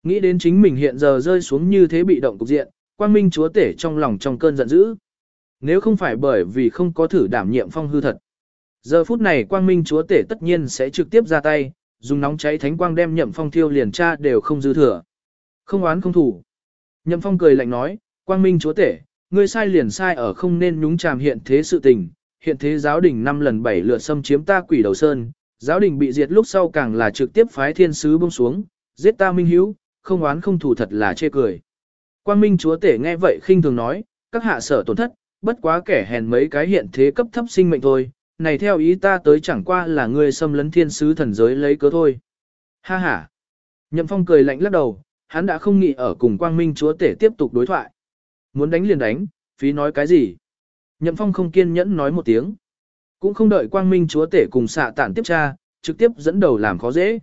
Nghĩ đến chính mình hiện giờ rơi xuống như thế bị động cục diện, Quang Minh chúa tể trong lòng trong cơn giận dữ. Nếu không phải bởi vì không có thử đảm nhiệm phong hư thật. Giờ phút này Quang Minh chúa tể tất nhiên sẽ trực tiếp ra tay, dùng nóng cháy thánh quang đem nhậm phong thiêu liền tra đều không dư thừa. Không oán không thủ. Nhậm phong cười lạnh nói, Quang Minh chúa tể, ngươi sai liền sai ở không nên nhúng chàm hiện thế sự tình, hiện thế giáo đình năm lần bảy lượt xâm chiếm ta quỷ đầu sơn, giáo đình bị diệt lúc sau càng là trực tiếp phái thiên sứ buông xuống, giết ta minh hiếu, không oán không thủ thật là chê cười. Quang Minh chúa tể nghe vậy khinh thường nói, các hạ sở tổn thất, bất quá kẻ hèn mấy cái hiện thế cấp thấp sinh mệnh thôi, này theo ý ta tới chẳng qua là ngươi xâm lấn thiên sứ thần giới lấy cớ thôi. Ha ha. Nhậm Phong cười lạnh lắc đầu, hắn đã không nghĩ ở cùng Quang Minh chúa tể tiếp tục đối thoại. Muốn đánh liền đánh, phí nói cái gì? Nhậm Phong không kiên nhẫn nói một tiếng. Cũng không đợi Quang Minh chúa tể cùng xạ tản tiếp tra, trực tiếp dẫn đầu làm khó dễ.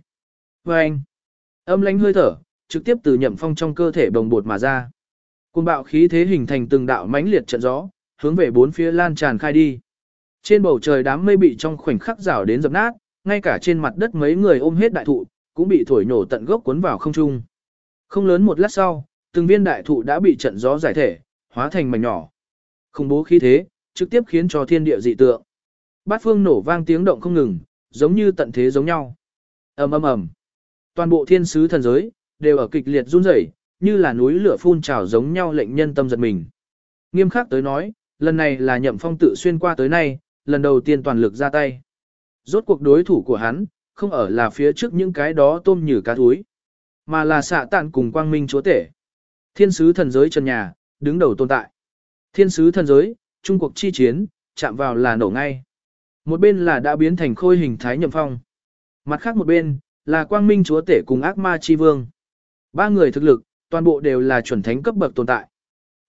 Và anh, âm lãnh hơi thở, trực tiếp từ Nhậm Phong trong cơ thể bồng bột mà ra. Cùng bạo khí thế hình thành từng đạo mãnh liệt trận gió, hướng về bốn phía lan tràn khai đi. Trên bầu trời đám mây bị trong khoảnh khắc rào đến dập nát, ngay cả trên mặt đất mấy người ôm hết đại thụ, cũng bị thổi nổ tận gốc cuốn vào không trung. Không lớn một lát sau, từng viên đại thụ đã bị trận gió giải thể, hóa thành mảnh nhỏ. Không bố khí thế, trực tiếp khiến cho thiên địa dị tượng. Bát phương nổ vang tiếng động không ngừng, giống như tận thế giống nhau. ầm ầm ầm, toàn bộ thiên sứ thần giới đều ở kịch liệt run rẩy, như là núi lửa phun trào giống nhau lệnh nhân tâm giật mình. Nghiêm khắc tới nói, lần này là nhậm phong tự xuyên qua tới nay, lần đầu tiên toàn lực ra tay. Rốt cuộc đối thủ của hắn, không ở là phía trước những cái đó tôm như cá thúi, mà là xạ tạn cùng quang minh chúa tể. Thiên sứ thần giới trần nhà, đứng đầu tồn tại. Thiên sứ thần giới, trung cuộc chi chiến, chạm vào là nổ ngay. Một bên là đã biến thành khôi hình thái nhậm phong. Mặt khác một bên, là quang minh chúa tể cùng ác ma chi vương. Ba người thực lực, toàn bộ đều là chuẩn thánh cấp bậc tồn tại.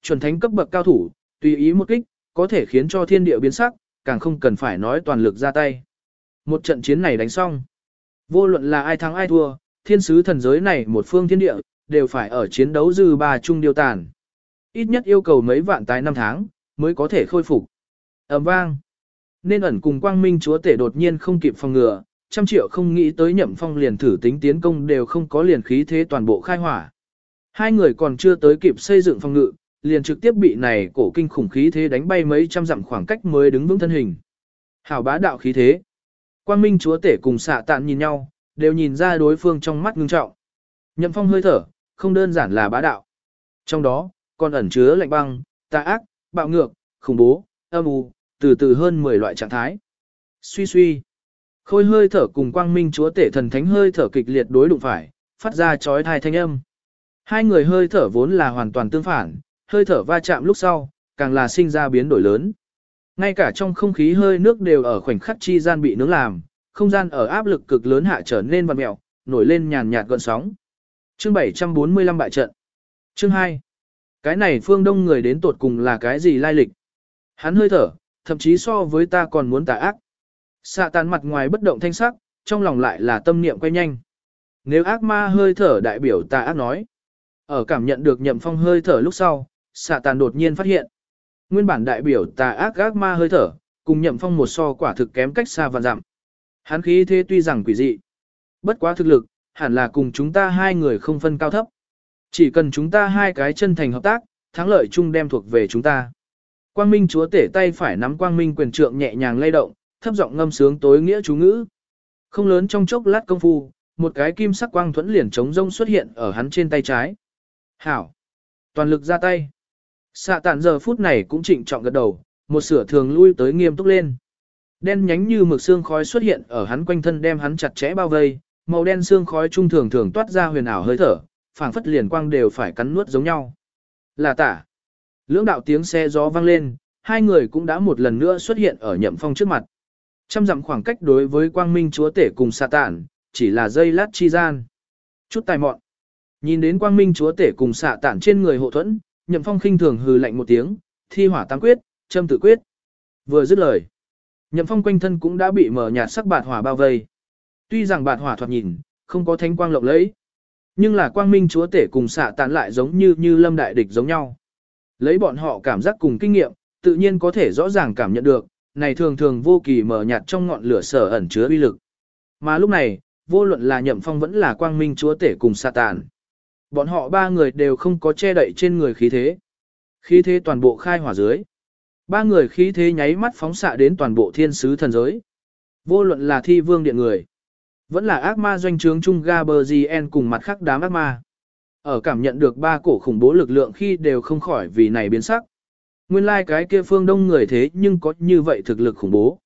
Chuẩn thánh cấp bậc cao thủ, tùy ý một kích, có thể khiến cho thiên địa biến sắc, càng không cần phải nói toàn lực ra tay. Một trận chiến này đánh xong. Vô luận là ai thắng ai thua, thiên sứ thần giới này một phương thiên địa, đều phải ở chiến đấu dư ba chung điều tàn. Ít nhất yêu cầu mấy vạn tái năm tháng, mới có thể khôi phục. ầm vang. Nên ẩn cùng quang minh chúa tể đột nhiên không kịp phòng ngừa, trăm triệu không nghĩ tới nhậm phong liền thử tính tiến công đều không có liền khí thế toàn bộ khai hỏa. Hai người còn chưa tới kịp xây dựng phòng ngự, liền trực tiếp bị này cổ kinh khủng khí thế đánh bay mấy trăm dặm khoảng cách mới đứng vững thân hình. Hảo bá đạo khí thế. Quang Minh chúa tể cùng xạ tạn nhìn nhau, đều nhìn ra đối phương trong mắt ngưng trọng. Nhậm phong hơi thở, không đơn giản là bá đạo. Trong đó, còn ẩn chứa lạnh băng, tà ác, bạo ngược, khủng bố, âm u, từ từ hơn 10 loại trạng thái. Suy suy. Khôi hơi thở cùng quang minh chúa tể thần thánh hơi thở kịch liệt đối đụng phải, phát ra chói tai thanh âm. Hai người hơi thở vốn là hoàn toàn tương phản, hơi thở va chạm lúc sau, càng là sinh ra biến đổi lớn. Ngay cả trong không khí hơi nước đều ở khoảnh khắc chi gian bị nướng làm, không gian ở áp lực cực lớn hạ trở nên vặn mèo, nổi lên nhàn nhạt gợn sóng. Chương 745 bại trận. Chương 2. Cái này phương đông người đến tột cùng là cái gì lai lịch? Hắn hơi thở, thậm chí so với ta còn muốn tà ác. Xạ tàn mặt ngoài bất động thanh sắc, trong lòng lại là tâm niệm quay nhanh. Nếu ác ma hơi thở đại biểu tà ác nói. Ở cảm nhận được nhậm phong hơi thở lúc sau, xạ tàn đột nhiên phát hiện. Nguyên bản đại biểu tà ác ác ma hơi thở, cùng nhậm phong một so quả thực kém cách xa và giảm. Hắn khí thế tuy rằng quỷ dị, bất quá thực lực, hẳn là cùng chúng ta hai người không phân cao thấp. Chỉ cần chúng ta hai cái chân thành hợp tác, thắng lợi chung đem thuộc về chúng ta. Quang Minh chúa tể tay phải nắm Quang Minh quyền trượng nhẹ nhàng lay động, thấp giọng ngâm sướng tối nghĩa chú ngữ. Không lớn trong chốc lát công phu, một cái kim sắc quang thuẫn liền trống rông xuất hiện ở hắn trên tay trái. Hảo! Toàn lực ra tay. Xạ tản giờ phút này cũng trịnh trọng gật đầu, một sửa thường lui tới nghiêm túc lên. Đen nhánh như mực xương khói xuất hiện ở hắn quanh thân đem hắn chặt chẽ bao vây, màu đen xương khói trung thường thường toát ra huyền ảo hơi thở, phảng phất liền quang đều phải cắn nuốt giống nhau. Là tả. Lưỡng đạo tiếng xe gió vang lên, hai người cũng đã một lần nữa xuất hiện ở nhậm phong trước mặt. Trăm dặm khoảng cách đối với quang minh chúa tể cùng sa tản, chỉ là dây lát chi gian. Chút tài mọn. Nhìn đến quang minh chúa tể cùng xạ tản trên người hộ thuẫn, nhậm phong khinh thường hừ lạnh một tiếng, thi hỏa tăng quyết, châm tự quyết. Vừa dứt lời. Nhậm phong quanh thân cũng đã bị mở nhạt sắc bạt hỏa bao vây. Tuy rằng bạt hỏa thoạt nhìn, không có thánh quang lộng lẫy, nhưng là quang minh chúa tể cùng xạ tản lại giống như như lâm đại địch giống nhau. Lấy bọn họ cảm giác cùng kinh nghiệm, tự nhiên có thể rõ ràng cảm nhận được, này thường thường vô kỳ mở nhạt trong ngọn lửa sở ẩn chứa uy lực. Mà lúc này, vô luận là nhậm phong vẫn là quang minh chúa tể cùng xạ tản. Bọn họ ba người đều không có che đậy trên người khí thế. Khí thế toàn bộ khai hỏa dưới. Ba người khí thế nháy mắt phóng xạ đến toàn bộ thiên sứ thần giới. Vô luận là thi vương điện người. Vẫn là ác ma doanh trướng chung Gaberzien cùng mặt khác đám ác ma. Ở cảm nhận được ba cổ khủng bố lực lượng khi đều không khỏi vì này biến sắc. Nguyên lai like cái kia phương đông người thế nhưng có như vậy thực lực khủng bố.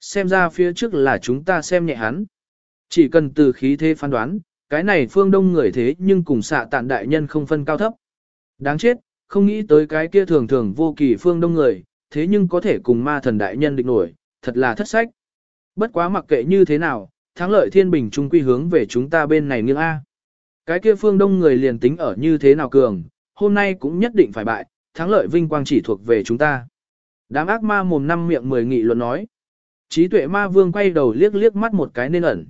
Xem ra phía trước là chúng ta xem nhẹ hắn. Chỉ cần từ khí thế phán đoán, cái này phương đông người thế nhưng cùng xạ tạn đại nhân không phân cao thấp. Đáng chết, không nghĩ tới cái kia thường thường vô kỳ phương đông người, thế nhưng có thể cùng ma thần đại nhân địch nổi, thật là thất sách. Bất quá mặc kệ như thế nào, thắng lợi thiên bình trung quy hướng về chúng ta bên này nghiêng A. Cái kia phương đông người liền tính ở như thế nào cường, hôm nay cũng nhất định phải bại, thắng lợi vinh quang chỉ thuộc về chúng ta. Đám ác ma mồm năm miệng mười nghị luận nói. Trí tuệ ma vương quay đầu liếc liếc mắt một cái nên ẩn.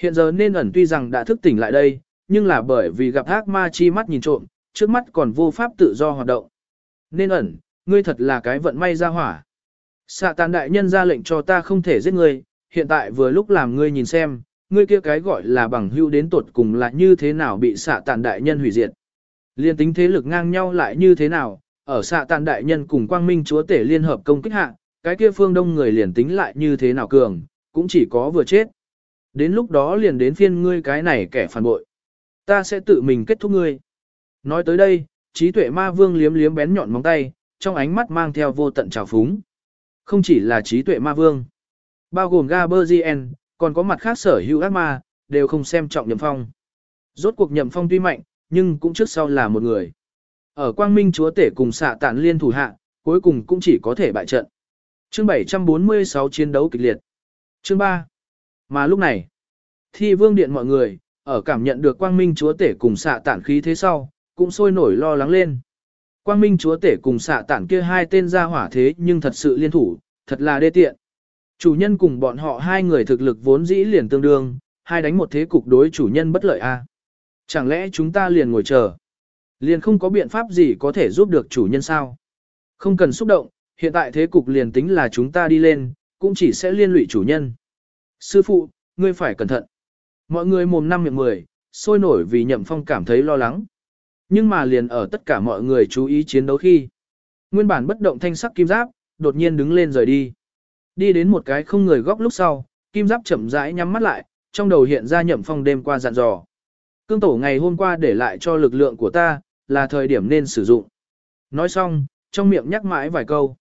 Hiện giờ nên ẩn tuy rằng đã thức tỉnh lại đây, nhưng là bởi vì gặp ác ma chi mắt nhìn trộm, trước mắt còn vô pháp tự do hoạt động. Nên ẩn, ngươi thật là cái vận may ra hỏa. Xạ tàn đại nhân ra lệnh cho ta không thể giết ngươi, hiện tại vừa lúc làm ngươi nhìn xem, ngươi kia cái gọi là bằng hưu đến tột cùng là như thế nào bị xạ tàn đại nhân hủy diệt. Liên tính thế lực ngang nhau lại như thế nào, ở xạ tàn đại nhân cùng quang minh chúa tể liên hợp công kích hạ, cái kia phương đông người liền tính lại như thế nào cường, cũng chỉ có vừa chết. Đến lúc đó liền đến phiên ngươi cái này kẻ phản bội. Ta sẽ tự mình kết thúc ngươi. Nói tới đây, trí tuệ ma vương liếm liếm bén nhọn móng tay, trong ánh mắt mang theo vô tận trào phúng. Không chỉ là trí tuệ ma vương, bao gồm Gaberzien, còn có mặt khác sở hữu ác ma, đều không xem trọng nhậm phong. Rốt cuộc nhậm phong tuy mạnh, nhưng cũng trước sau là một người. Ở quang minh chúa tể cùng xạ tản liên thủ hạ, cuối cùng cũng chỉ có thể bại trận. Chương 746 chiến đấu kịch liệt. Chương 3. Mà lúc này, thi vương điện mọi người, ở cảm nhận được quang minh chúa tể cùng xạ tản khí thế sau, cũng sôi nổi lo lắng lên. Quang minh chúa tể cùng xạ tản kia hai tên ra hỏa thế nhưng thật sự liên thủ, thật là đê tiện. Chủ nhân cùng bọn họ hai người thực lực vốn dĩ liền tương đương, hai đánh một thế cục đối chủ nhân bất lợi a. Chẳng lẽ chúng ta liền ngồi chờ? Liền không có biện pháp gì có thể giúp được chủ nhân sao? Không cần xúc động, hiện tại thế cục liền tính là chúng ta đi lên, cũng chỉ sẽ liên lụy chủ nhân. Sư phụ, ngươi phải cẩn thận. Mọi người mồm năm miệng mười, sôi nổi vì nhậm phong cảm thấy lo lắng. Nhưng mà liền ở tất cả mọi người chú ý chiến đấu khi. Nguyên bản bất động thanh sắc kim giáp, đột nhiên đứng lên rời đi. Đi đến một cái không người góc lúc sau, kim giáp chậm rãi nhắm mắt lại, trong đầu hiện ra nhậm phong đêm qua dặn dò. Cương tổ ngày hôm qua để lại cho lực lượng của ta, là thời điểm nên sử dụng. Nói xong, trong miệng nhắc mãi vài câu.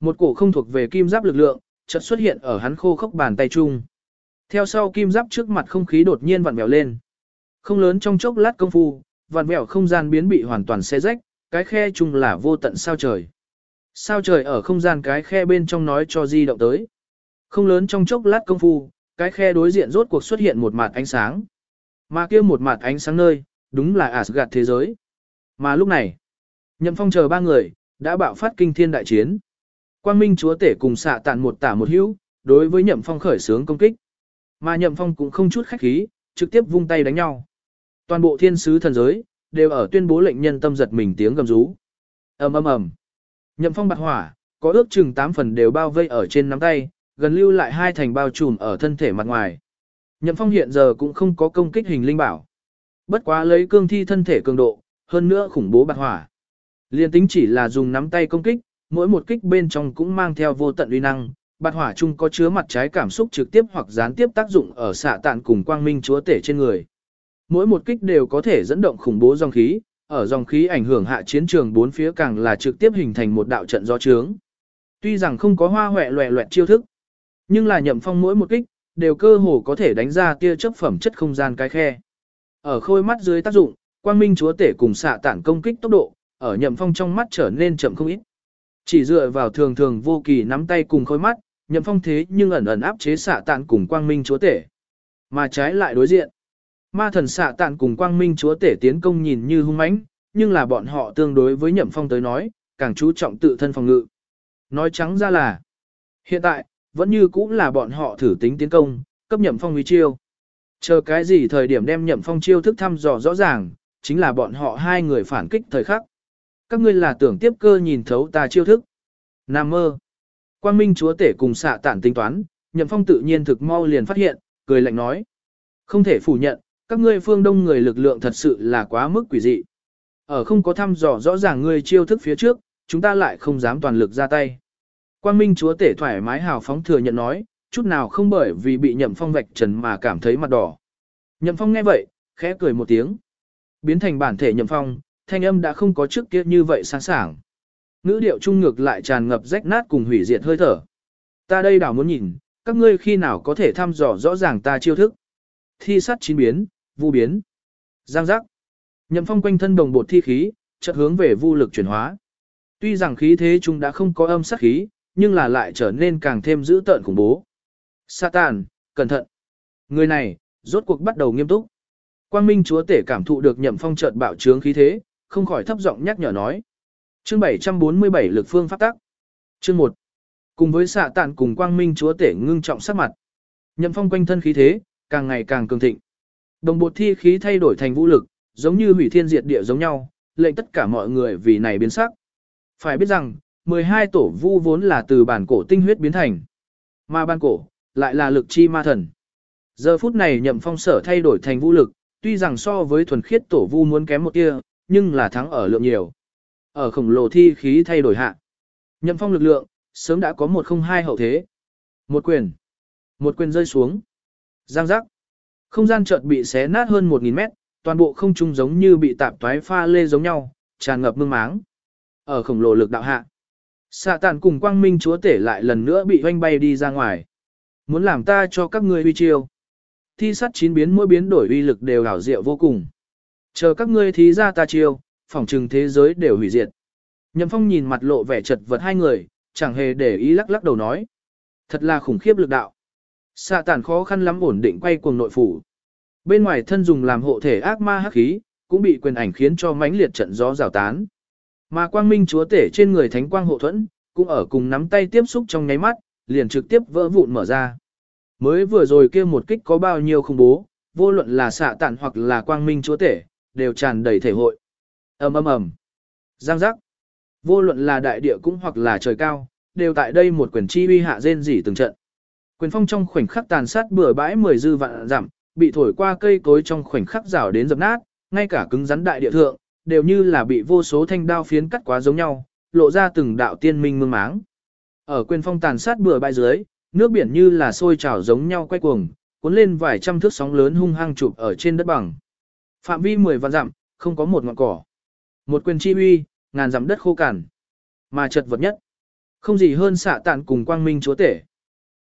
Một cổ không thuộc về kim giáp lực lượng, chợt xuất hiện ở hắn khô khốc bàn tay chung. Theo sau kim giáp trước mặt không khí đột nhiên vặn vẹo lên. Không lớn trong chốc lát công phu, vạn vẹo không gian biến bị hoàn toàn xé rách, cái khe chung là vô tận sao trời. Sao trời ở không gian cái khe bên trong nói cho di động tới. Không lớn trong chốc lát công phu, cái khe đối diện rốt cuộc xuất hiện một mặt ánh sáng. Mà kia một mặt ánh sáng nơi, đúng là Asgard thế giới. Mà lúc này, Nhậm Phong chờ ba người, đã bạo phát kinh thiên đại chiến. Quang Minh chúa tể cùng xạ tàn một tả một hữu, đối với Nhậm Phong khởi sướng công kích. Mà Nhậm Phong cũng không chút khách khí, trực tiếp vung tay đánh nhau. Toàn bộ thiên sứ thần giới, đều ở tuyên bố lệnh nhân tâm giật mình tiếng gầm rú. ầm ầm ầm. Nhậm Phong bạc hỏa, có ước chừng 8 phần đều bao vây ở trên nắm tay, gần lưu lại hai thành bao trùm ở thân thể mặt ngoài. Nhậm Phong hiện giờ cũng không có công kích hình linh bảo. Bất quá lấy cương thi thân thể cường độ, hơn nữa khủng bố bạc hỏa. Liên tính chỉ là dùng nắm tay công kích, mỗi một kích bên trong cũng mang theo vô tận uy năng, bạc hỏa chung có chứa mặt trái cảm xúc trực tiếp hoặc gián tiếp tác dụng ở xạ tạn cùng quang minh chúa tể trên người. Mỗi một kích đều có thể dẫn động khủng bố dòng khí, ở dòng khí ảnh hưởng hạ chiến trường bốn phía càng là trực tiếp hình thành một đạo trận gió trướng. Tuy rằng không có hoa hoẹ loẹ loẹt chiêu thức, nhưng là nhậm phong mỗi một kích, đều cơ hồ có thể đánh ra tia chấp phẩm chất không gian cái khe. Ở khôi mắt dưới tác dụng, quang minh chúa tể cùng xạ tản công kích tốc độ, ở nhậm phong trong mắt trở nên chậm không ít. Chỉ dựa vào thường thường vô kỳ nắm tay cùng khôi mắt, nhậm phong thế nhưng ẩn ẩn áp chế xạ tản cùng quang minh chúa tể. Mà trái lại đối diện. Ma thần xạ tản cùng quang minh chúa tể tiến công nhìn như hung mãnh, nhưng là bọn họ tương đối với nhậm phong tới nói, càng chú trọng tự thân phòng ngự. Nói trắng ra là, hiện tại, vẫn như cũng là bọn họ thử tính tiến công, cấp nhậm phong uy chiêu. Chờ cái gì thời điểm đem nhậm phong chiêu thức thăm dò rõ ràng, chính là bọn họ hai người phản kích thời khắc. Các ngươi là tưởng tiếp cơ nhìn thấu ta chiêu thức. Nam mơ. Quang Minh chúa tể cùng xạ tản tính toán, nhậm phong tự nhiên thực mau liền phát hiện, cười lạnh nói. Không thể phủ nhận, các ngươi phương đông người lực lượng thật sự là quá mức quỷ dị. Ở không có thăm dò rõ ràng ngươi chiêu thức phía trước, chúng ta lại không dám toàn lực ra tay. Quang Minh chúa tể thoải mái hào phóng thừa nhận nói, chút nào không bởi vì bị nhậm phong vạch trần mà cảm thấy mặt đỏ. Nhậm phong nghe vậy, khẽ cười một tiếng. Biến thành bản thể nhậm phong, thanh âm đã không có trước kia như vậy sáng sảng. Ngữ điệu trung ngược lại tràn ngập rách nát cùng hủy diệt hơi thở. Ta đây đảo muốn nhìn, các ngươi khi nào có thể thăm dò rõ ràng ta chiêu thức. Thi sắt chín biến, vu biến. Giang giác. Nhậm phong quanh thân đồng bột thi khí, chợt hướng về vu lực chuyển hóa. Tuy rằng khí thế chúng đã không có âm sát khí, nhưng là lại trở nên càng thêm dữ tợn khủng bố. Satan, cẩn thận. Người này, rốt cuộc bắt đầu nghiêm túc. Quang Minh Chúa Tể cảm thụ được nhậm phong chợt bạo trướng khí thế, không khỏi thấp giọng nhắc nhở nói. Chương 747 lực phương pháp tắc. Chương 1. Cùng với xạ tạn cùng Quang Minh Chúa Tể ngưng trọng sắc mặt. Nhậm phong quanh thân khí thế, càng ngày càng cường thịnh. Đồng bột thi khí thay đổi thành vũ lực, giống như hủy thiên diệt địa giống nhau, lệnh tất cả mọi người vì này biến sắc. Phải biết rằng, 12 tổ vu vốn là từ bản cổ tinh huyết biến thành. Mà bản cổ, lại là lực chi ma thần. Giờ phút này nhậm phong sở thay đổi thành vũ lực, tuy rằng so với thuần khiết tổ vu muốn kém một tia, nhưng là thắng ở lượng nhiều. Ở khổng lồ thi khí thay đổi hạ. Nhậm phong lực lượng, sớm đã có một không hai hậu thế. Một quyền. Một quyền rơi xuống. Giang giác. Không gian chợt bị xé nát hơn 1.000 mét, toàn bộ không trung giống như bị tạp toái pha lê giống nhau, tràn ngập mương máng. Ở khổng lồ lực đạo hạ. Xạ tàn cùng quang minh chúa tể lại lần nữa bị hoanh bay đi ra ngoài. Muốn làm ta cho các ngươi uy chiêu. Thi sắt chín biến mỗi biến đổi uy lực đều đảo diệu vô cùng. Chờ các ngươi thí ra ta chiêu, phỏng trừng thế giới đều hủy diệt. Nhậm phong nhìn mặt lộ vẻ chật vật hai người, chẳng hề để ý lắc lắc đầu nói. Thật là khủng khiếp lực đạo. Xạ tản khó khăn lắm ổn định quay cuồng nội phủ. Bên ngoài thân dùng làm hộ thể ác ma hắc khí, cũng bị quyền ảnh khiến cho mãnh liệt trận gió rào tán. Mà quang minh chúa tể trên người thánh quang hộ thuẫn, cũng ở cùng nắm tay tiếp xúc trong nháy mắt, liền trực tiếp vỡ vụn mở ra. Mới vừa rồi kia một kích có bao nhiêu không bố, vô luận là xạ tản hoặc là quang minh chúa tể, đều tràn đầy thể hội. ầm ầm ầm, giang giác. Vô luận là đại địa cũng hoặc là trời cao, đều tại đây một quyền chi uy hạ rên rỉ từng trận. Quyền phong trong khoảnh khắc tàn sát bừa bãi mười dư vạn dặm, bị thổi qua cây cối trong khoảnh khắc rào đến dập nát, ngay cả cứng rắn đại địa thượng, đều như là bị vô số thanh đao phiến cắt quá giống nhau, lộ ra từng đạo tiên minh mương máng. Ở quyền phong tàn sát bừa bãi dưới, nước biển như là sôi trào giống nhau quay cuồng, cuốn lên vài trăm thước sóng lớn hung hăng chụp ở trên đất bằng. Phạm vi 10 vạn dặm, không có một ngọn cỏ. Một quyền chi uy, ngàn dặm đất khô cằn. Mà chật vật nhất, không gì hơn xạ tạn cùng quang minh chúa tể.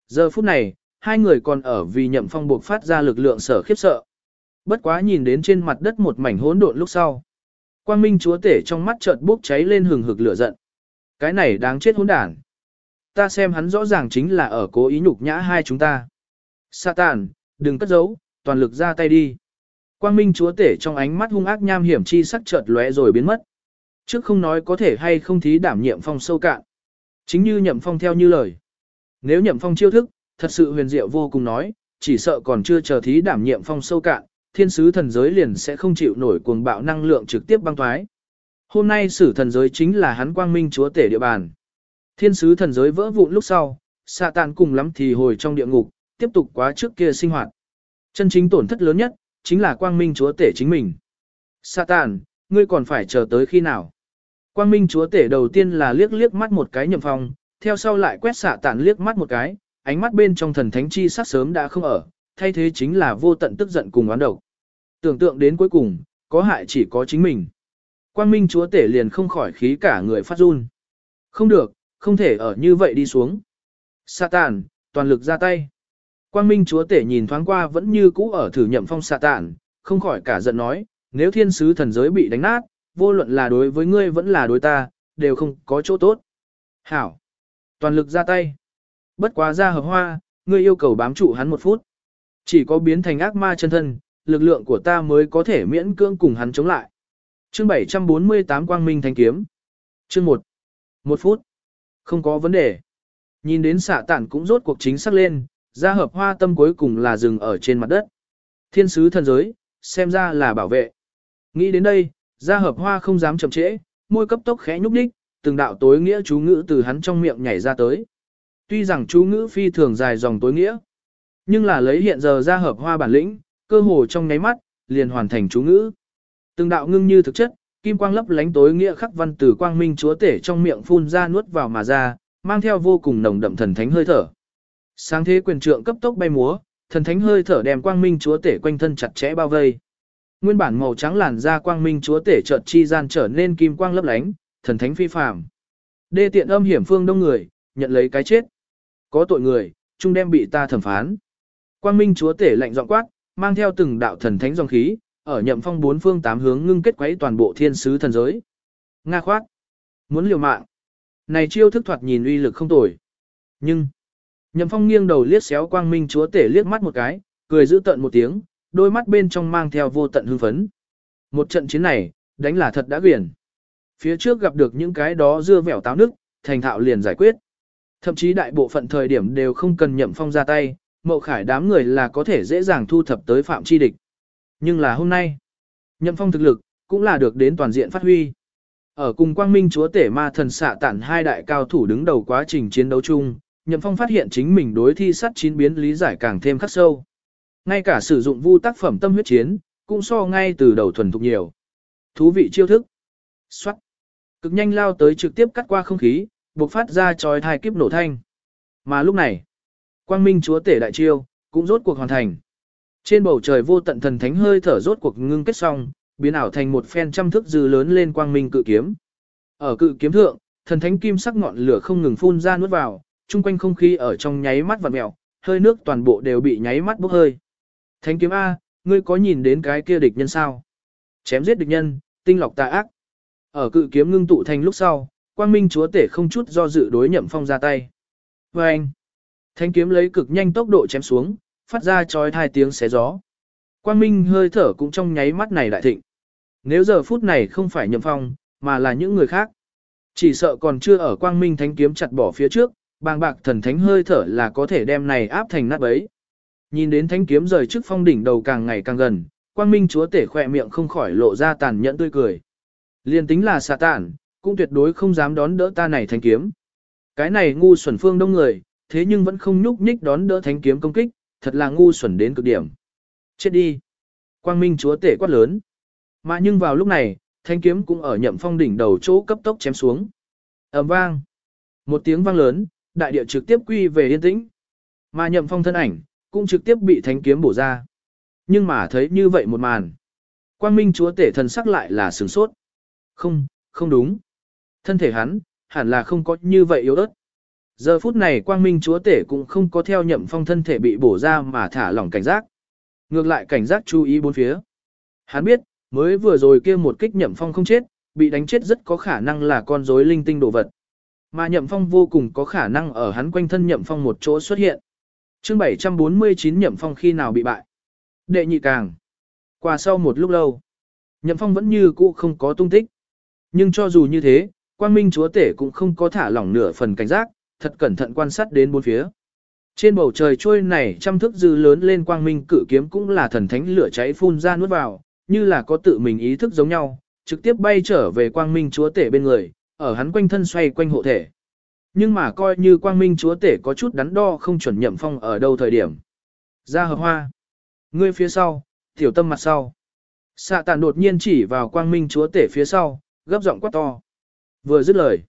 Giờ phút này, hai người còn ở vì nhậm phong buộc phát ra lực lượng sở khiếp sợ. Bất quá nhìn đến trên mặt đất một mảnh hỗn độn lúc sau. Quang minh chúa tể trong mắt chợt bốc cháy lên hừng hực lửa giận. Cái này đáng chết hỗn đản. Ta xem hắn rõ ràng chính là ở cố ý nhục nhã hai chúng ta. Satan, đừng cất giấu, toàn lực ra tay đi. Quang minh chúa tể trong ánh mắt hung ác nham hiểm chi sắc chợt lóe rồi biến mất. Trước không nói có thể hay không thí đảm nhiệm phong sâu cạn. Chính như nhậm phong theo như lời. Nếu nhậm phong chiêu thức, thật sự huyền diệu vô cùng nói, chỉ sợ còn chưa chờ thí đảm nhiệm phong sâu cạn, thiên sứ thần giới liền sẽ không chịu nổi cuồng bạo năng lượng trực tiếp băng thoái. Hôm nay sử thần giới chính là hắn quang minh chúa tể địa bàn. Thiên sứ thần giới vỡ vụn lúc sau, xạ tàn cùng lắm thì hồi trong địa ngục, tiếp tục quá trước kia sinh hoạt. Chân chính tổn thất lớn nhất, chính là quang minh chúa tể chính mình. Satan, ngươi còn phải chờ tới khi nào? Quang minh chúa tể đầu tiên là liếc liếc mắt một cái nhậm phong, theo sau lại quét xạ tản liếc mắt một cái, ánh mắt bên trong thần thánh chi sắc sớm đã không ở, thay thế chính là vô tận tức giận cùng oán độc. Tưởng tượng đến cuối cùng, có hại chỉ có chính mình. Quang minh chúa tể liền không khỏi khí cả người phát run. Không được, không thể ở như vậy đi xuống. Satan, toàn lực ra tay. Quang Minh Chúa Tể nhìn thoáng qua vẫn như cũ ở thử nhậm phong xạ tản, không khỏi cả giận nói, nếu thiên sứ thần giới bị đánh nát, vô luận là đối với ngươi vẫn là đối ta, đều không có chỗ tốt. Hảo! Toàn lực ra tay. Bất quá ra hợp hoa, ngươi yêu cầu bám trụ hắn một phút. Chỉ có biến thành ác ma chân thân, lực lượng của ta mới có thể miễn cưỡng cùng hắn chống lại. Chương 748 Quang Minh Thanh Kiếm Chương 1 Một phút. Không có vấn đề. Nhìn đến xạ tản cũng rốt cuộc chính xác lên, Gia hợp hoa tâm cuối cùng là dừng ở trên mặt đất. Thiên sứ thần giới, xem ra là bảo vệ. Nghĩ đến đây, gia hợp hoa không dám chậm trễ, môi cấp tốc khẽ nhúc đích, từng đạo tối nghĩa chú ngữ từ hắn trong miệng nhảy ra tới. Tuy rằng chú ngữ phi thường dài dòng tối nghĩa, nhưng là lấy hiện giờ ra hợp hoa bản lĩnh, cơ hồ trong nháy mắt, liền hoàn thành chú ngữ. Từng đạo ngưng như thực chất, kim quang lấp lánh tối nghĩa khắc văn từ quang minh chúa tể trong miệng phun ra nuốt vào mà ra, mang theo vô cùng nồng đậm thần thánh hơi thở. Sáng thế quyền trượng cấp tốc bay múa, thần thánh hơi thở đem quang minh chúa tể quanh thân chặt chẽ bao vây. Nguyên bản màu trắng làn da quang minh chúa tể chợt chi gian trở nên kim quang lấp lánh, thần thánh phi phàm. Đê tiện âm hiểm phương đông người, nhận lấy cái chết. Có tội người, chung đem bị ta thẩm phán. Quang minh chúa tể lạnh giọng quát, mang theo từng đạo thần thánh dòng khí, ở nhậm phong bốn phương tám hướng ngưng kết quấy toàn bộ thiên sứ thần giới. Nga khoát, muốn liều mạng. Này chiêu thức thoạt nhìn uy lực không tồi. Nhưng, Nhậm Phong nghiêng đầu liếc xéo Quang Minh Chúa Tể liếc mắt một cái, cười giữ tận một tiếng, đôi mắt bên trong mang theo vô tận hưng phấn. Một trận chiến này, đánh là thật đã quyển. Phía trước gặp được những cái đó dưa vẻo táo nước, thành thạo liền giải quyết. Thậm chí đại bộ phận thời điểm đều không cần Nhậm Phong ra tay, mậu khải đám người là có thể dễ dàng thu thập tới phạm chi địch. Nhưng là hôm nay, Nhậm Phong thực lực, cũng là được đến toàn diện phát huy. Ở cùng Quang Minh Chúa Tể Ma Thần xạ tản hai đại cao thủ đứng đầu quá trình chiến đấu chung, Nhậm Phong phát hiện chính mình đối thi sắt chín biến lý giải càng thêm khắc sâu. Ngay cả sử dụng vu tác phẩm tâm huyết chiến, cũng so ngay từ đầu thuần thục nhiều. Thú vị chiêu thức. Xoát. Cực nhanh lao tới trực tiếp cắt qua không khí, buộc phát ra chói thai kiếp nổ thanh. Mà lúc này, quang minh chúa tể đại chiêu, cũng rốt cuộc hoàn thành. Trên bầu trời vô tận thần thánh hơi thở rốt cuộc ngưng kết xong, biến ảo thành một phen trăm thước dư lớn lên quang minh cự kiếm. Ở cự kiếm thượng, thần thánh kim sắc ngọn lửa không ngừng phun ra nuốt vào, chung quanh không khí ở trong nháy mắt vặn mèo, hơi nước toàn bộ đều bị nháy mắt bốc hơi. Thánh kiếm A, ngươi có nhìn đến cái kia địch nhân sao? Chém giết địch nhân, tinh lọc tà ác. Ở cự kiếm ngưng tụ thành lúc sau, quang minh chúa tể không chút do dự đối nhậm phong ra tay. Và anh, thánh kiếm lấy cực nhanh tốc độ chém xuống, phát ra chói thai tiếng xé gió. Quang minh hơi thở cũng trong nháy mắt này đại thịnh. Nếu giờ phút này không phải nhậm phong, mà là những người khác. Chỉ sợ còn chưa ở quang minh thánh kiếm chặt bỏ phía trước, bàng bạc thần thánh hơi thở là có thể đem này áp thành nát bấy. Nhìn đến thánh kiếm rời trước phong đỉnh đầu càng ngày càng gần, quang minh chúa tể khỏe miệng không khỏi lộ ra tàn nhẫn tươi cười. Liên tính là xà tản, cũng tuyệt đối không dám đón đỡ ta này thanh kiếm. Cái này ngu xuẩn phương đông người, thế nhưng vẫn không nhúc nhích đón đỡ thánh kiếm công kích, thật là ngu xuẩn đến cực điểm. Chết đi! Quang Minh chúa tể quát lớn. Mà nhưng vào lúc này, thanh kiếm cũng ở nhậm phong đỉnh đầu chỗ cấp tốc chém xuống. ầm vang. Một tiếng vang lớn, đại địa trực tiếp quy về yên tĩnh. Mà nhậm phong thân ảnh, cũng trực tiếp bị thánh kiếm bổ ra. Nhưng mà thấy như vậy một màn. Quang Minh chúa tể thần sắc lại là sửng sốt. Không, không đúng. Thân thể hắn, hẳn là không có như vậy yếu ớt. Giờ phút này Quang Minh chúa tể cũng không có theo nhậm phong thân thể bị bổ ra mà thả lỏng cảnh giác. Ngược lại cảnh giác chú ý bốn phía. Hắn biết, mới vừa rồi kia một kích nhậm phong không chết, bị đánh chết rất có khả năng là con rối linh tinh đồ vật. Mà nhậm phong vô cùng có khả năng ở hắn quanh thân nhậm phong một chỗ xuất hiện. chương 749 nhậm phong khi nào bị bại. Đệ nhị càng. Qua sau một lúc lâu, nhậm phong vẫn như cũ không có tung tích. Nhưng cho dù như thế, quang minh chúa tể cũng không có thả lỏng nửa phần cảnh giác, thật cẩn thận quan sát đến bốn phía. Trên bầu trời trôi này trăm thước dư lớn lên quang minh cử kiếm cũng là thần thánh lửa cháy phun ra nuốt vào, như là có tự mình ý thức giống nhau, trực tiếp bay trở về quang minh chúa tể bên người, ở hắn quanh thân xoay quanh hộ thể. Nhưng mà coi như quang minh chúa tể có chút đắn đo không chuẩn nhậm phong ở đâu thời điểm. Ra hợp hoa. Ngươi phía sau, tiểu tâm mặt sau. Xạ tàn đột nhiên chỉ vào quang minh chúa tể phía sau, gấp giọng quát to. Vừa dứt lời.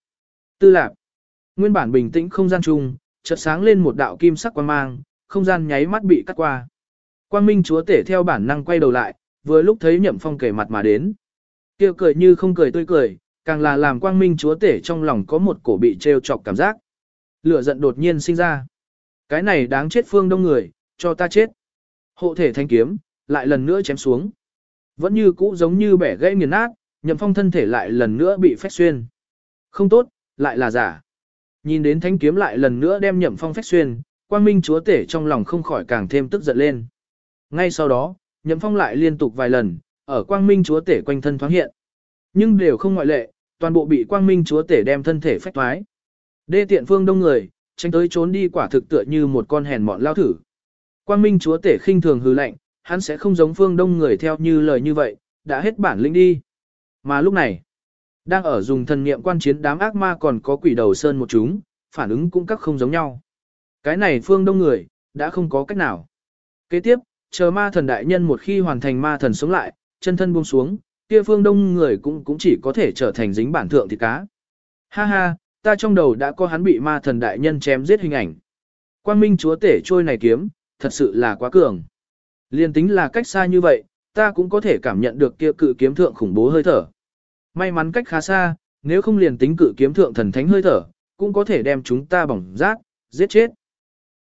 Tư lạc. Nguyên bản bình tĩnh không gian chung, chợt sáng lên một đạo kim sắc quang mang, không gian nháy mắt bị cắt qua. Quang minh chúa tể theo bản năng quay đầu lại, vừa lúc thấy nhậm phong kể mặt mà đến. kia cười như không cười tươi cười, càng là làm quang minh chúa tể trong lòng có một cổ bị trêu chọc cảm giác. Lửa giận đột nhiên sinh ra. Cái này đáng chết phương đông người, cho ta chết. Hộ thể thanh kiếm, lại lần nữa chém xuống. Vẫn như cũ giống như bẻ gãy nghiền nát, nhậm phong thân thể lại lần nữa bị phách xuyên. Không tốt, lại là giả. Nhìn đến thanh kiếm lại lần nữa đem nhậm phong phách xuyên, quang minh chúa tể trong lòng không khỏi càng thêm tức giận lên. Ngay sau đó, nhậm phong lại liên tục vài lần, ở quang minh chúa tể quanh thân thoáng hiện. Nhưng đều không ngoại lệ, toàn bộ bị quang minh chúa tể đem thân thể phách thoái. Đê tiện phương đông người, tránh tới trốn đi quả thực tựa như một con hèn mọn lao thử. Quang minh chúa tể khinh thường hư lạnh, hắn sẽ không giống phương đông người theo như lời như vậy, đã hết bản lĩnh đi. Mà lúc này, đang ở dùng thần niệm quan chiến đám ác ma còn có quỷ đầu sơn một chúng, phản ứng cũng các không giống nhau. Cái này phương đông người, đã không có cách nào. Kế tiếp, chờ ma thần đại nhân một khi hoàn thành ma thần sống lại, chân thân buông xuống, kia phương đông người cũng cũng chỉ có thể trở thành dính bản thượng thịt cá. Ha ha, ta trong đầu đã có hắn bị ma thần đại nhân chém giết hình ảnh. Quang minh chúa tể trôi này kiếm, thật sự là quá cường. Liên tính là cách xa như vậy, ta cũng có thể cảm nhận được kia cự kiếm thượng khủng bố hơi thở. May mắn cách khá xa, nếu không liền tính cự kiếm thượng thần thánh hơi thở, cũng có thể đem chúng ta bỏng rát, giết chết.